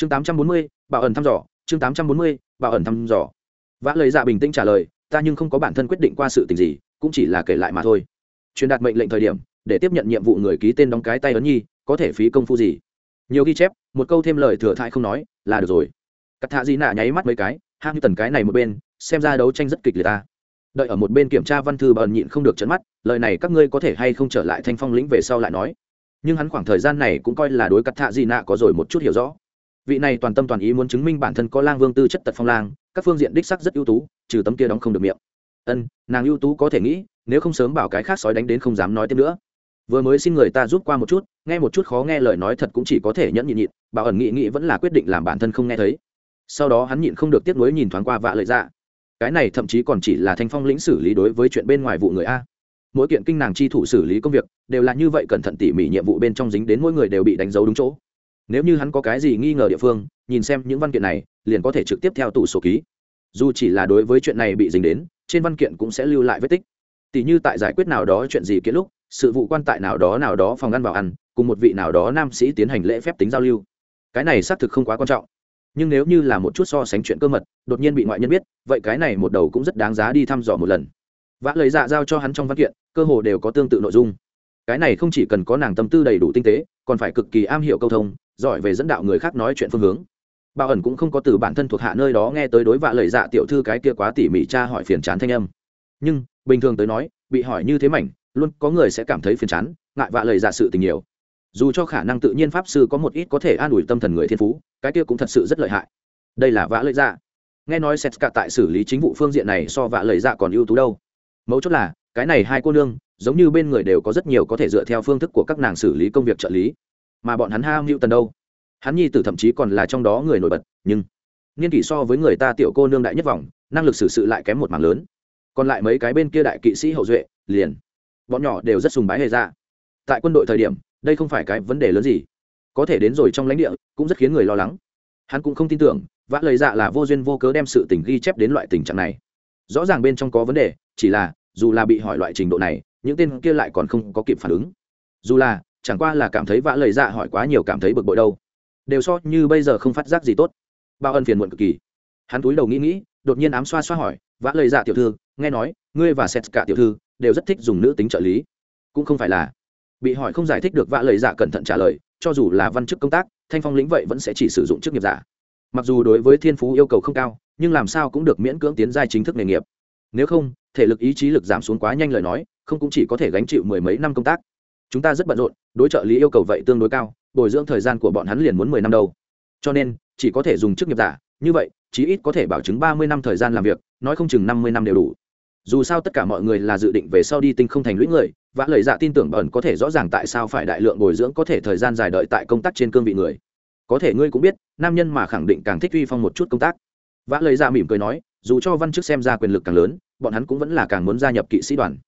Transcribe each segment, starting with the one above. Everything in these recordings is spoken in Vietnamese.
chương tám trăm bốn mươi, bảo ẩn thăm dò, chương tám trăm bốn mươi, bảo ẩn thăm dò. Vã lời dạ bình tĩnh trả lời, ta nhưng không có bản thân quyết định qua sự tình gì, cũng chỉ là kể lại mà thôi. Truyền đạt mệnh lệnh thời điểm, để tiếp nhận nhiệm vụ người ký tên đóng cái tay ấn nhi, có thể phí công phu gì? Nhiều ghi chép, một câu thêm lời thừa thãi không nói, là được rồi. Cắt thạ di nạ nháy mắt mấy cái hang như tần cái này một bên, xem ra đấu tranh rất kịch liệt ta. Đợi ở một bên kiểm tra văn thư bờn nhịn không được chấn mắt, lời này các ngươi có thể hay không trở lại thanh phong lĩnh về sau lại nói. Nhưng hắn khoảng thời gian này cũng coi là đối cắt thạ di nạ có rồi một chút hiểu rõ vị này toàn tâm toàn ý muốn chứng minh bản thân có lang vương tư chất tật phong lang, các phương diện đích sắc rất ưu tú, trừ tấm kia đóng không được miệng. Ân, nàng ưu tú có thể nghĩ, nếu không sớm bảo cái khác sói đánh đến không dám nói tiếp nữa. Vừa mới xin người ta giúp qua một chút, nghe một chút khó nghe lời nói thật cũng chỉ có thể nhẫn nhịn nhịn, bảo ẩn nghị nghị vẫn là quyết định làm bản thân không nghe thấy. Sau đó hắn nhịn không được tiếp nối nhìn thoáng qua vạ lợi dạ. Cái này thậm chí còn chỉ là thanh phong lĩnh xử lý đối với chuyện bên ngoài vụ người a. Mỗi kiện kinh nàng chi thủ xử lý công việc, đều là như vậy cẩn thận tỉ mỉ nhiệm vụ bên trong dính đến mỗi người đều bị đánh dấu đúng chỗ nếu như hắn có cái gì nghi ngờ địa phương, nhìn xem những văn kiện này, liền có thể trực tiếp theo tủ sổ ký. Dù chỉ là đối với chuyện này bị dính đến, trên văn kiện cũng sẽ lưu lại vết tích. Tỷ như tại giải quyết nào đó chuyện gì kiến lúc, sự vụ quan tại nào đó nào đó phòng ăn vào ăn, cùng một vị nào đó nam sĩ tiến hành lễ phép tính giao lưu. Cái này xác thực không quá quan trọng. Nhưng nếu như là một chút so sánh chuyện cơ mật, đột nhiên bị ngoại nhân biết, vậy cái này một đầu cũng rất đáng giá đi thăm dò một lần. Vã lời dạ giao cho hắn trong văn kiện, cơ hồ đều có tương tự nội dung. Cái này không chỉ cần có nàng tâm tư đầy đủ tinh tế, còn phải cực kỳ am hiểu câu thông giỏi về dẫn đạo người khác nói chuyện phương hướng. Bảo ẩn cũng không có từ bản thân thuộc hạ nơi đó nghe tới đối vạ lời dạ tiểu thư cái kia quá tỉ mỉ cha hỏi phiền chán thanh âm. Nhưng, bình thường tới nói, bị hỏi như thế mảnh, luôn có người sẽ cảm thấy phiền chán, ngại vạ lời dạ sự tình nhiều. Dù cho khả năng tự nhiên pháp sư có một ít có thể an ủi tâm thần người thiên phú, cái kia cũng thật sự rất lợi hại. Đây là vạ lời dạ. Nghe nói sét cả tại xử lý chính vụ phương diện này so vạ lời dạ còn ưu tú đâu. Mấu chốt là, cái này hai cô nương, giống như bên người đều có rất nhiều có thể dựa theo phương thức của các nàng xử lý công việc trợ lý mà bọn hắn ham hữu tần đâu? Hắn nhi tử thậm chí còn là trong đó người nổi bật, nhưng niên kỷ so với người ta tiểu cô nương đại nhất vòng, năng lực xử sự lại kém một mảng lớn. Còn lại mấy cái bên kia đại kỵ sĩ hậu duệ, liền, bọn nhỏ đều rất sùng bái hề ra. Tại quân đội thời điểm, đây không phải cái vấn đề lớn gì. Có thể đến rồi trong lãnh địa, cũng rất khiến người lo lắng. Hắn cũng không tin tưởng, vã lời dạ là vô duyên vô cớ đem sự tình ghi chép đến loại tình trạng này. Rõ ràng bên trong có vấn đề, chỉ là dù là bị hỏi loại trình độ này, những tên kia lại còn không có kịp phản ứng. Dù là chẳng qua là cảm thấy vã lời dạ hỏi quá nhiều cảm thấy bực bội đâu. Đều so như bây giờ không phát giác gì tốt. Bao ân phiền muộn cực kỳ. Hắn túi đầu nghĩ nghĩ, đột nhiên ám xoa xoa hỏi, vã lời dạ tiểu thư, nghe nói, ngươi và sét cả tiểu thư đều rất thích dùng nữ tính trợ lý. Cũng không phải là. Bị hỏi không giải thích được vã lời dạ cẩn thận trả lời, cho dù là văn chức công tác, thanh phong lĩnh vậy vẫn sẽ chỉ sử dụng chức nghiệp giả. Mặc dù đối với thiên phú yêu cầu không cao, nhưng làm sao cũng được miễn cưỡng tiến giai chính thức nghề nghiệp. Nếu không, thể lực ý chí lực giảm xuống quá nhanh lời nói, không cũng chỉ có thể gánh chịu mười mấy năm công tác chúng ta rất bận rộn, đối trợ lý yêu cầu vậy tương đối cao, bồi dưỡng thời gian của bọn hắn liền muốn mười năm đâu. Cho nên, chỉ có thể dùng chức nghiệp giả, như vậy, chí ít có thể bảo chứng ba mươi năm thời gian làm việc, nói không chừng năm mươi năm đều đủ. Dù sao tất cả mọi người là dự định về sau đi tinh không thành lũy người, và lời dạ tin tưởng bẩn có thể rõ ràng tại sao phải đại lượng bồi dưỡng có thể thời gian dài đợi tại công tác trên cương vị người. Có thể ngươi cũng biết, nam nhân mà khẳng định càng thích uy phong một chút công tác. Vã lời dạ mỉm cười nói, dù cho văn chức xem ra quyền lực càng lớn, bọn hắn cũng vẫn là càng muốn gia nhập kỵ sĩ đoàn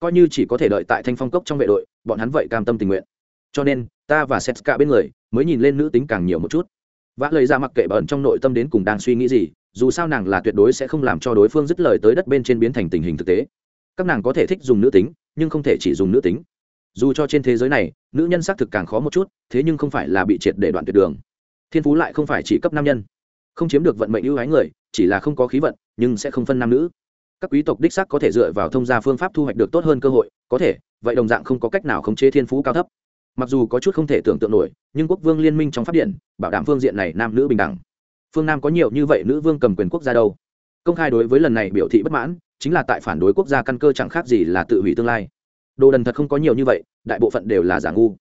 coi như chỉ có thể đợi tại thanh phong cốc trong vệ đội, bọn hắn vậy cam tâm tình nguyện. Cho nên, ta và sét cả bên người, mới nhìn lên nữ tính càng nhiều một chút. Vã lời ra dạ mặc kệ bẩn trong nội tâm đến cùng đang suy nghĩ gì, dù sao nàng là tuyệt đối sẽ không làm cho đối phương dứt lời tới đất bên trên biến thành tình hình thực tế. Các nàng có thể thích dùng nữ tính, nhưng không thể chỉ dùng nữ tính. Dù cho trên thế giới này, nữ nhân xác thực càng khó một chút, thế nhưng không phải là bị triệt để đoạn tuyệt đường. Thiên phú lại không phải chỉ cấp nam nhân. Không chiếm được vận mệnh ưu ái người, chỉ là không có khí vận, nhưng sẽ không phân nam nữ các quý tộc đích sắc có thể dựa vào thông gia phương pháp thu hoạch được tốt hơn cơ hội, có thể, vậy đồng dạng không có cách nào khống chế thiên phú cao thấp. Mặc dù có chút không thể tưởng tượng nổi, nhưng quốc vương liên minh trong p điện, bảo đảm phương diện này nam nữ bình đẳng. Phương nam có nhiều như vậy nữ vương cầm quyền quốc gia đâu? Công khai đối với lần này biểu thị bất mãn, chính là tại phản đối quốc gia căn cơ chẳng khác gì là tự hủy tương lai. Đồ đần thật không có nhiều như vậy, đại bộ phận đều là giả ngu.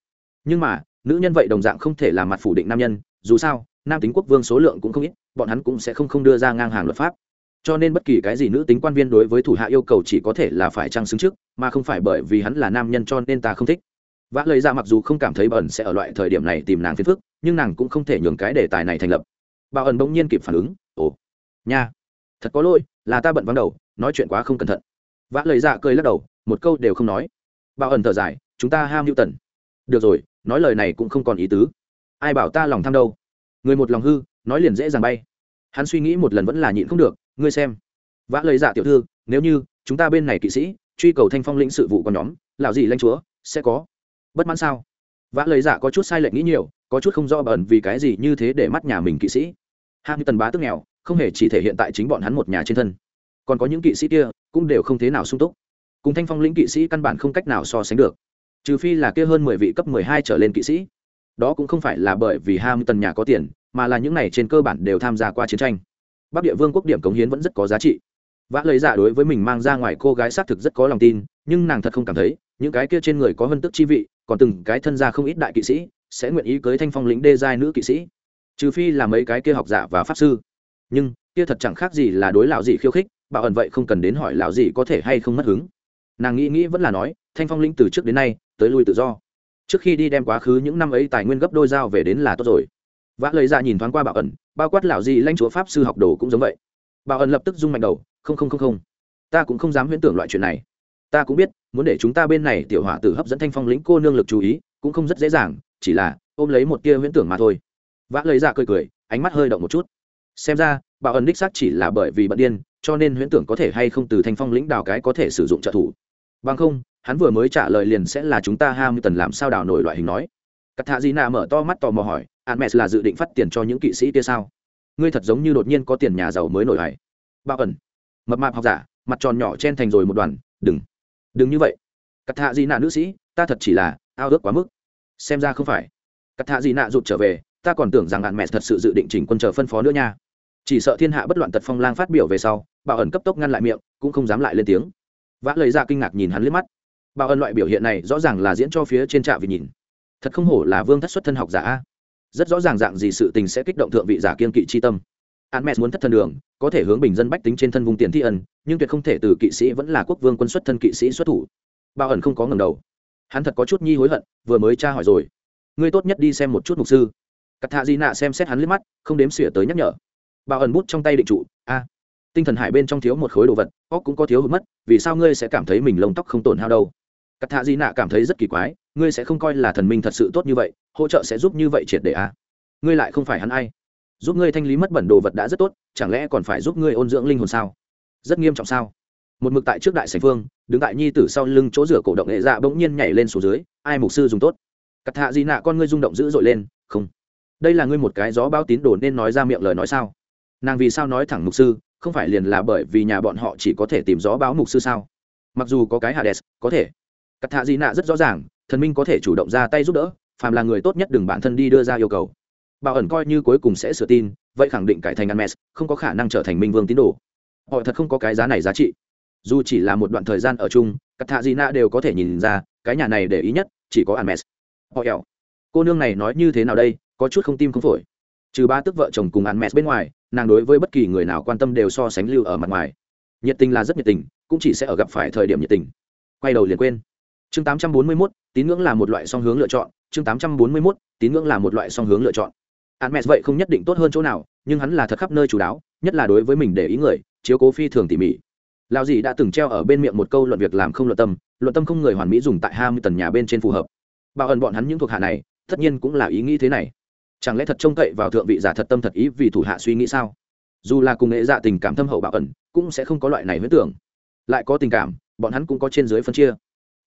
Nhưng mà, nữ nhân vậy đồng dạng không thể làm mặt phủ định nam nhân, dù sao, nam tính quốc vương số lượng cũng không ít, bọn hắn cũng sẽ không không đưa ra ngang hàng luật pháp cho nên bất kỳ cái gì nữ tính quan viên đối với thủ hạ yêu cầu chỉ có thể là phải trang xứng trước, mà không phải bởi vì hắn là nam nhân cho nên ta không thích. Vã lời ra dạ mặc dù không cảm thấy bẩn sẽ ở loại thời điểm này tìm nàng phiền phức, nhưng nàng cũng không thể nhường cái đề tài này thành lập. Bảo ẩn bỗng nhiên kịp phản ứng, ồ, nha, thật có lỗi, là ta bận vắng đầu, nói chuyện quá không cẩn thận. Vã lời ra dạ cười lắc đầu, một câu đều không nói. Bảo ẩn thở dài, chúng ta ham hữu tần được rồi, nói lời này cũng không còn ý tứ. Ai bảo ta lòng tham đâu? Người một lòng hư, nói liền dễ dàng bay. Hắn suy nghĩ một lần vẫn là nhịn không được ngươi xem. Vã lời giả tiểu thư, nếu như chúng ta bên này kỵ sĩ truy cầu thanh phong lĩnh sự vụ con nhóm lào gì lanh chúa sẽ có bất mãn sao? Vã lời giả có chút sai lệch nghĩ nhiều, có chút không rõ bẩn vì cái gì như thế để mắt nhà mình kỵ sĩ. Hai tần bá tức nghèo, không hề chỉ thể hiện tại chính bọn hắn một nhà trên thân. Còn có những kỵ sĩ kia cũng đều không thế nào sung túc. Cùng thanh phong lĩnh kỵ sĩ căn bản không cách nào so sánh được. Trừ phi là kia hơn mười vị cấp mười hai trở lên kỵ sĩ. Đó cũng không phải là bởi vì ham tần nhà có tiền, mà là những này trên cơ bản đều tham gia qua chiến tranh bắc địa vương quốc điểm cống hiến vẫn rất có giá trị. Vã lấy giả dạ đối với mình mang ra ngoài cô gái xác thực rất có lòng tin, nhưng nàng thật không cảm thấy, những cái kia trên người có hơn tức chi vị, còn từng cái thân gia không ít đại kỵ sĩ, sẽ nguyện ý cưới thanh phong lĩnh đê giai nữ kỵ sĩ. Trừ phi là mấy cái kia học giả và pháp sư. Nhưng, kia thật chẳng khác gì là đối lão gì khiêu khích, bảo ẩn vậy không cần đến hỏi lão gì có thể hay không mất hứng. Nàng nghĩ nghĩ vẫn là nói, thanh phong lĩnh từ trước đến nay, tới lui tự do. Trước khi đi đem quá khứ những năm ấy tài nguyên gấp đôi dao về đến là tốt rồi vã lấy ra dạ nhìn thoáng qua bảo ẩn, bao quát lão gì lãnh chúa pháp sư học đồ cũng giống vậy. Bảo ẩn lập tức rung mạnh đầu, không không không không. Ta cũng không dám huyễn tưởng loại chuyện này. Ta cũng biết, muốn để chúng ta bên này tiểu hỏa tử hấp dẫn thanh phong lĩnh cô nương lực chú ý, cũng không rất dễ dàng, chỉ là ôm lấy một tia huyễn tưởng mà thôi. Vã lấy ra dạ cười cười, ánh mắt hơi động một chút. Xem ra, bảo ẩn đích xác chỉ là bởi vì bận điên, cho nên huyễn tưởng có thể hay không từ thanh phong lĩnh đào cái có thể sử dụng trợ thủ. Bằng không, hắn vừa mới trả lời liền sẽ là chúng ta ham tần làm sao đào nổi loại hình nói. Cắt thạ di nạ mở to mắt tò mò hỏi an mẹ là dự định phát tiền cho những kỵ sĩ kia sao? Ngươi thật giống như đột nhiên có tiền nhà giàu mới nổi hải bảo ẩn. Mập mạp học giả, mặt tròn nhỏ chen thành rồi một đoàn. Đừng. Đừng như vậy. Cắt thạ gì nạ nữ sĩ, ta thật chỉ là ao ước quá mức. Xem ra không phải. Cắt thạ gì nạ rụt trở về, ta còn tưởng rằng bạn mẹ thật sự dự định chỉnh quân chờ phân phó nữa nha. Chỉ sợ thiên hạ bất loạn tật phong lang phát biểu về sau bảo ẩn cấp tốc ngăn lại miệng, cũng không dám lại lên tiếng. Vã lời ra dạ kinh ngạc nhìn hắn liếc mắt. Bảo ẩn loại biểu hiện này rõ ràng là diễn cho phía trên trạm vì nhìn. Thật không hổ là vương thất xuất thân học giả a rất rõ ràng dạng gì sự tình sẽ kích động thượng vị giả kiên kỵ chi tâm. An mẹ muốn thất thân đường, có thể hướng bình dân bách tính trên thân vùng tiền thi ân, nhưng tuyệt không thể từ kỵ sĩ vẫn là quốc vương quân xuất thân kỵ sĩ xuất thủ. Bao ẩn không có ngầm đầu. Hắn thật có chút nhi hối hận, vừa mới tra hỏi rồi. Ngươi tốt nhất đi xem một chút mục sư. Cắt thạ di nạ xem xét hắn liếc mắt, không đếm xỉa tới nhắc nhở. Bao ẩn bút trong tay định trụ, a, tinh thần hải bên trong thiếu một khối đồ vật, óc cũng có thiếu hụt mất, vì sao ngươi sẽ cảm thấy mình lông tóc không tổn hao đâu? Cắt thạ di nạ cảm thấy rất kỳ quái ngươi sẽ không coi là thần minh thật sự tốt như vậy, hỗ trợ sẽ giúp như vậy triệt để a ngươi lại không phải hắn ai? Giúp ngươi thanh lý mất bẩn đồ vật đã rất tốt, chẳng lẽ còn phải giúp ngươi ôn dưỡng linh hồn sao? Rất nghiêm trọng sao? Một mực tại trước đại sành phương đứng tại nhi tử sau lưng chỗ rửa cổ động nghệ dạ bỗng nhiên nhảy lên xuống dưới, ai mục sư dùng tốt? Cắt hạ gì nạ con ngươi rung động dữ dội lên, không. Đây là ngươi một cái gió bao tín đồ nên nói ra miệng lời nói sao? Nàng vì sao nói thẳng mục sư, không phải liền là bởi vì nhà bọn họ chỉ có thể tìm gió báo mục sư sao? Mặc dù có cái hades, có thể. Cắt hạ gì nạ rất rõ ràng thần minh có thể chủ động ra tay giúp đỡ, phàm là người tốt nhất đừng bản thân đi đưa ra yêu cầu. Bảo ẩn coi như cuối cùng sẽ sửa tin, vậy khẳng định cải thành ăn mes không có khả năng trở thành minh vương tín đồ. Họ thật không có cái giá này giá trị. Dù chỉ là một đoạn thời gian ở chung các thạ dị nạ đều có thể nhìn ra, cái nhà này để ý nhất chỉ có ăn mes họ ẻo. Cô nương này nói như thế nào đây, có chút không tim không phổi. Trừ ba tức vợ chồng cùng ăn mes bên ngoài, nàng đối với bất kỳ người nào quan tâm đều so sánh lưu ở mặt ngoài. Nhiệt tình là rất nhiệt tình, cũng chỉ sẽ ở gặp phải thời điểm nhiệt tình. Quay đầu liền quên chương 841, tín ngưỡng là một loại song hướng lựa chọn. Chương 841, tín ngưỡng là một loại song hướng lựa chọn. Hắn mẹ vậy không nhất định tốt hơn chỗ nào nhưng hắn là thật khắp nơi chủ đáo nhất là đối với mình để ý người chiếu cố phi thường tỉ mỉ. Lao dì đã từng treo ở bên miệng một câu luận việc làm không luận tâm luận tâm không người hoàn mỹ dùng tại hai mươi tần nhà bên trên phù hợp. Bảo ẩn bọn hắn những thuộc hạ này tất nhiên cũng là ý nghĩ thế này. Chẳng lẽ thật trông cậy vào thượng vị giả thật tâm thật ý vì thủ hạ suy nghĩ sao? Dù là cùng nghệ dạ tình cảm thâm hậu bảo ẩn cũng sẽ không có loại này huyết tưởng. Lại có tình cảm bọn hắn cũng có trên dưới phân chia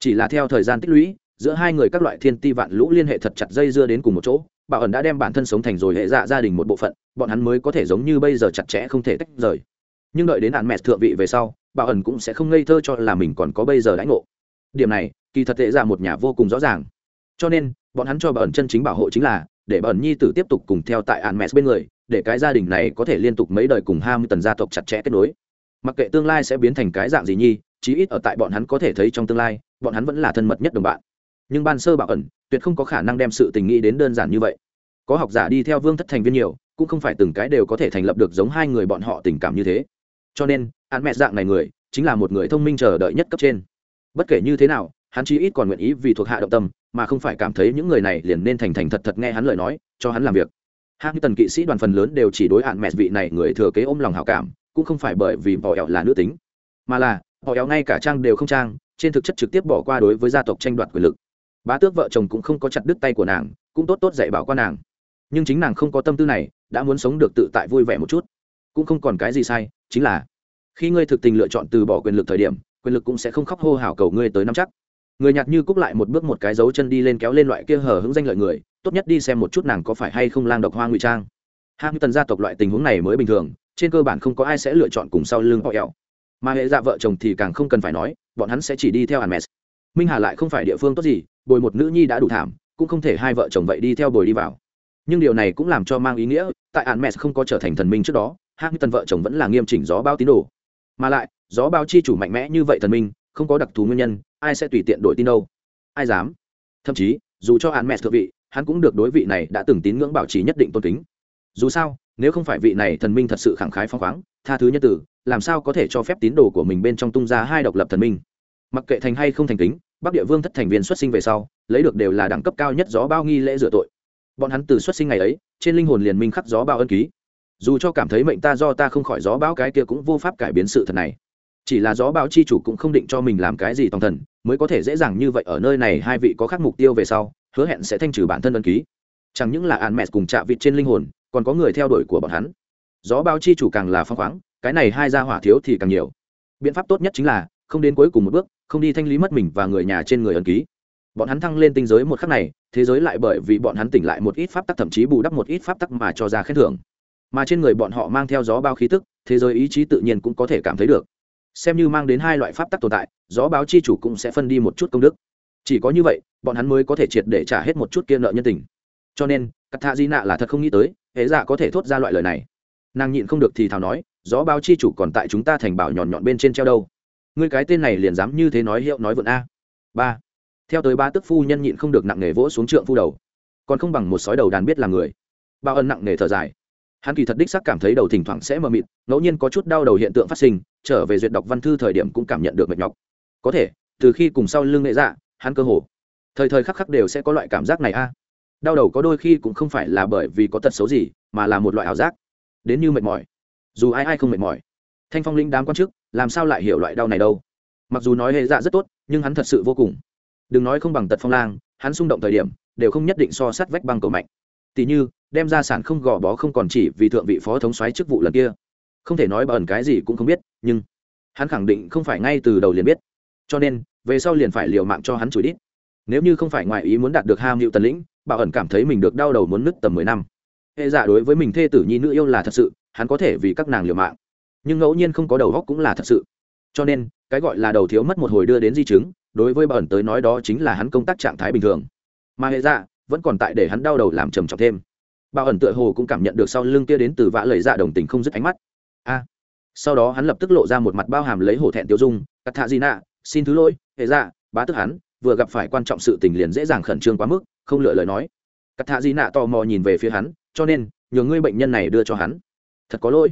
chỉ là theo thời gian tích lũy, giữa hai người các loại thiên ti vạn lũ liên hệ thật chặt dây dưa đến cùng một chỗ bảo ẩn đã đem bản thân sống thành rồi hệ dạ gia đình một bộ phận, bọn hắn mới có thể giống như bây giờ chặt chẽ không thể tách rời. Nhưng đợi đến hạn mẹ thượng vị về sau bảo ẩn cũng sẽ không ngây thơ cho là mình còn có bây giờ đãi ngộ. Điểm này, kỳ thật tệ ra dạ một nhà vô cùng rõ ràng. Cho nên, bọn hắn cho bảo ẩn chân chính bảo hộ chính là, để bảo ẩn nhi tử tiếp tục cùng theo tại hạn mẹ bên người, để cái gia đình này có thể liên tục mấy đời cùng hai mươi tần gia tộc chặt chẽ kết nối. Mặc kệ tương lai sẽ biến thành cái dạng gì nhi, chí ít ở tại bọn hắn có thể thấy trong tương lai bọn hắn vẫn là thân mật nhất đồng bạn. Nhưng ban sơ bảo ẩn, tuyệt không có khả năng đem sự tình nghĩ đến đơn giản như vậy. Có học giả đi theo vương thất thành viên nhiều, cũng không phải từng cái đều có thể thành lập được giống hai người bọn họ tình cảm như thế. Cho nên, hắn mẹ dạng này người, chính là một người thông minh chờ đợi nhất cấp trên. Bất kể như thế nào, hắn chí ít còn nguyện ý vì thuộc hạ động tâm, mà không phải cảm thấy những người này liền nên thành thành thật thật nghe hắn lời nói, cho hắn làm việc. Hai tần kỵ sĩ đoàn phần lớn đều chỉ đối hạn mẹ vị này người thừa kế ôm lòng hảo cảm, cũng không phải bởi vì bỏ ẹo là nữ tính, mà là họ éo ngay cả trang đều không trang trên thực chất trực tiếp bỏ qua đối với gia tộc tranh đoạt quyền lực. Bá tước vợ chồng cũng không có chặt đứt tay của nàng, cũng tốt tốt dạy bảo qua nàng. Nhưng chính nàng không có tâm tư này, đã muốn sống được tự tại vui vẻ một chút. Cũng không còn cái gì sai, chính là khi ngươi thực tình lựa chọn từ bỏ quyền lực thời điểm, quyền lực cũng sẽ không khóc hô hào cầu ngươi tới năm chắc. Người nhạt như cúc lại một bước một cái dấu chân đi lên kéo lên loại kia hở hững danh lợi người, tốt nhất đi xem một chút nàng có phải hay không lang độc hoa ngụy trang. Hạng tần gia tộc loại tình huống này mới bình thường, trên cơ bản không có ai sẽ lựa chọn cùng sau lưng họ ẹo mà hệ dạ vợ chồng thì càng không cần phải nói bọn hắn sẽ chỉ đi theo Hermes. minh hà lại không phải địa phương tốt gì, bồi một nữ nhi đã đủ thảm, cũng không thể hai vợ chồng vậy đi theo bồi đi vào. Nhưng điều này cũng làm cho mang ý nghĩa, tại Hermes không có trở thành thần minh trước đó hạng tần vợ chồng vẫn là nghiêm chỉnh gió bao tín đồ. Mà lại, gió bao chi chủ mạnh mẽ như vậy thần minh, không có đặc thù nguyên nhân, ai sẽ tùy tiện đổi tin đâu? Ai dám? Thậm chí, dù cho Hermes thượng vị, hắn cũng được đối vị này đã từng tín ngưỡng bảo trì nhất định tôn kính. Dù sao, nếu không phải vị này thần minh thật sự khẳng khái phong khoáng, tha thứ nhân tử, làm sao có thể cho phép tín đồ của mình bên trong tung ra hai độc lập thần minh? Mặc kệ thành hay không thành kính, bắc địa vương thất thành viên xuất sinh về sau, lấy được đều là đẳng cấp cao nhất gió bao nghi lễ rửa tội. Bọn hắn từ xuất sinh ngày ấy, trên linh hồn liền minh khắc gió bao ân ký. Dù cho cảm thấy mệnh ta do ta không khỏi gió bão cái kia cũng vô pháp cải biến sự thật này. Chỉ là gió bão chi chủ cũng không định cho mình làm cái gì tòng thần, mới có thể dễ dàng như vậy ở nơi này hai vị có khác mục tiêu về sau, hứa hẹn sẽ thanh trừ bản thân ân ký. Chẳng những là an mẹ cùng chạ vịt trên linh hồn, còn có người theo đuổi của bọn hắn. Gió bao chi chủ càng là phong khoáng, cái này hai gia hỏa thiếu thì càng nhiều. Biện pháp tốt nhất chính là không đến cuối cùng một bước không đi thanh lý mất mình và người nhà trên người ấn ký. Bọn hắn thăng lên tinh giới một khắc này, thế giới lại bởi vì bọn hắn tỉnh lại một ít pháp tắc, thậm chí bù đắp một ít pháp tắc mà cho ra khen thưởng. Mà trên người bọn họ mang theo gió bao khí tức, thế giới ý chí tự nhiên cũng có thể cảm thấy được. Xem như mang đến hai loại pháp tắc tồn tại, gió báo chi chủ cũng sẽ phân đi một chút công đức. Chỉ có như vậy, bọn hắn mới có thể triệt để trả hết một chút kia nợ nhân tình. Cho nên cắt thạ di nạ là thật không nghĩ tới hễ dạ có thể thốt ra loại lời này. Nàng nhịn không được thì thào nói, gió báo chi chủ còn tại chúng ta thành bảo nhọn nhọn bên trên treo đâu ngươi cái tên này liền dám như thế nói hiệu nói vượn a. Ba. Theo tới ba tức phu nhân nhịn không được nặng nề vỗ xuống trượng phu đầu. Còn không bằng một sói đầu đàn biết là người. Bao ân nặng nề thở dài. Hắn kỳ thật đích sắc cảm thấy đầu thỉnh thoảng sẽ mờ mịt, ngẫu nhiên có chút đau đầu hiện tượng phát sinh, trở về duyệt đọc văn thư thời điểm cũng cảm nhận được mệt nhọc. Có thể, từ khi cùng sau lưng nghệ dạ hắn cơ hồ, thời thời khắc khắc đều sẽ có loại cảm giác này a. Đau đầu có đôi khi cũng không phải là bởi vì có tật xấu gì, mà là một loại ảo giác. Đến như mệt mỏi. Dù ai ai không mệt mỏi. Thanh phong linh đám quan chức làm sao lại hiểu loại đau này đâu? Mặc dù nói hệ dạ rất tốt, nhưng hắn thật sự vô cùng. Đừng nói không bằng tật phong lang, hắn xung động thời điểm, đều không nhất định so sát vách băng cầu mạnh. Tỉ như, đem ra sản không gò bó không còn chỉ vì thượng vị phó thống xoáy chức vụ lần kia. Không thể nói bẩn cái gì cũng không biết, nhưng hắn khẳng định không phải ngay từ đầu liền biết. Cho nên, về sau liền phải liều mạng cho hắn chửi đít. Nếu như không phải ngoại ý muốn đạt được ham hiệu tần lĩnh, bảo ẩn cảm thấy mình được đau đầu muốn nứt tầm mười năm. Hệ giả đối với mình thê tử nhi nữ yêu là thật sự, hắn có thể vì các nàng liều mạng nhưng ngẫu nhiên không có đầu góc cũng là thật sự. Cho nên, cái gọi là đầu thiếu mất một hồi đưa đến di chứng, đối với bà ẩn tới nói đó chính là hắn công tác trạng thái bình thường. Mà hệ dạ vẫn còn tại để hắn đau đầu làm trầm trọng thêm. Bà ẩn tựa hồ cũng cảm nhận được sau lưng kia đến từ vã lời dạ đồng tình không dứt ánh mắt. A! Sau đó hắn lập tức lộ ra một mặt bao hàm lấy hổ thẹn tiêu dung, cắt thạ gì nạ, xin thứ lỗi, hệ dạ bá tức hắn, vừa gặp phải quan trọng sự tình liền dễ dàng khẩn trương quá mức, không lựa lời nói. Cắt thạ di nạ tò mò nhìn về phía hắn, cho nên, nhờ ngươi bệnh nhân này đưa cho hắn. Thật có lỗi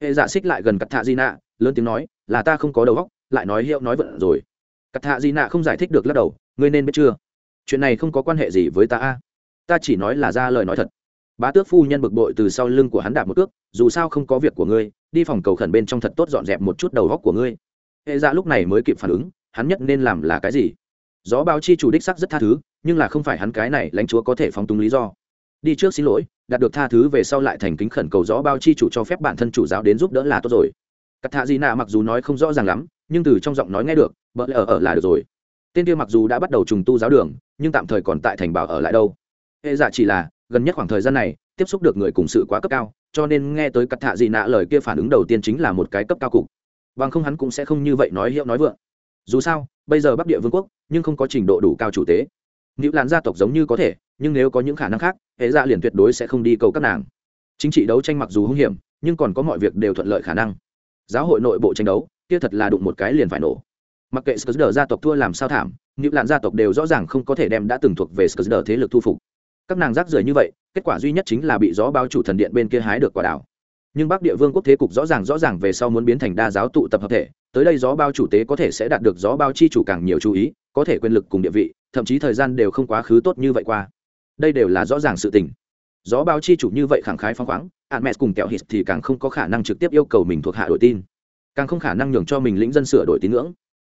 hệ dạ xích lại gần cắt thạ di nạ lớn tiếng nói, là ta không có đầu góc lại nói hiệu nói vận rồi. Cắt thạ di nạ không giải thích được lắc đầu, ngươi nên biết chưa? Chuyện này không có quan hệ gì với ta a. Ta chỉ nói là ra lời nói thật. Bá tước phu nhân bực bội từ sau lưng của hắn đạp một cước, dù sao không có việc của ngươi, đi phòng cầu khẩn bên trong thật tốt dọn dẹp một chút đầu góc của ngươi. Hệ dạ lúc này mới kịp phản ứng, hắn nhất nên làm là cái gì? Gió báo chi chủ đích sắc rất tha thứ, nhưng là không phải hắn cái này lãnh chúa có thể phóng túng lý do đi trước xin lỗi, đạt được tha thứ về sau lại thành kính khẩn cầu rõ bao chi chủ cho phép bản thân chủ giáo đến giúp đỡ là tốt rồi. Cắt thạ di nạ mặc dù nói không rõ ràng lắm, nhưng từ trong giọng nói nghe được vợ lẽ ở ở là được rồi. Tên kia mặc dù đã bắt đầu trùng tu giáo đường, nhưng tạm thời còn tại thành bảo ở lại đâu. Hệ giả chỉ là, gần nhất khoảng thời gian này, tiếp xúc được người cùng sự quá cấp cao, cho nên nghe tới cắt thạ di nạ lời kia phản ứng đầu tiên chính là một cái cấp cao cục. Bằng không hắn cũng sẽ không như vậy nói hiệu nói vượng. Dù sao, bây giờ bắc địa vương quốc, nhưng không có trình độ đủ cao chủ tế. Nữ làn gia tộc giống như có thể nhưng nếu có những khả năng khác, hệ dạ liền tuyệt đối sẽ không đi cầu các nàng. Chính trị đấu tranh mặc dù hung hiểm, nhưng còn có mọi việc đều thuận lợi khả năng. Giáo hội nội bộ tranh đấu, kia thật là đụng một cái liền phải nổ. Mặc kệ skr gia tộc thua làm sao thảm những làn gia tộc đều rõ ràng không có thể đem đã từng thuộc về skr thế lực thu phục. Các nàng rác rưởi như vậy, kết quả duy nhất chính là bị gió bao chủ thần điện bên kia hái được quả đảo nhưng bắc địa vương quốc thế cục rõ ràng rõ ràng về sau muốn biến thành đa giáo tụ tập hợp thể, tới đây gió bao chủ tế có thể sẽ đạt được gió bao chi chủ càng nhiều chú ý, có thể quyền lực cùng địa vị, thậm chí thời gian đều không quá khứ tốt như vậy qua đây đều là rõ ràng sự tình. Gió Báo chi chủ như vậy khẳng khái phăng khoáng ạn mẹ cùng kẹo hít thì càng không có khả năng trực tiếp yêu cầu mình thuộc hạ đổi tin. Càng không khả năng nhường cho mình lĩnh dân sửa đổi tín ngưỡng.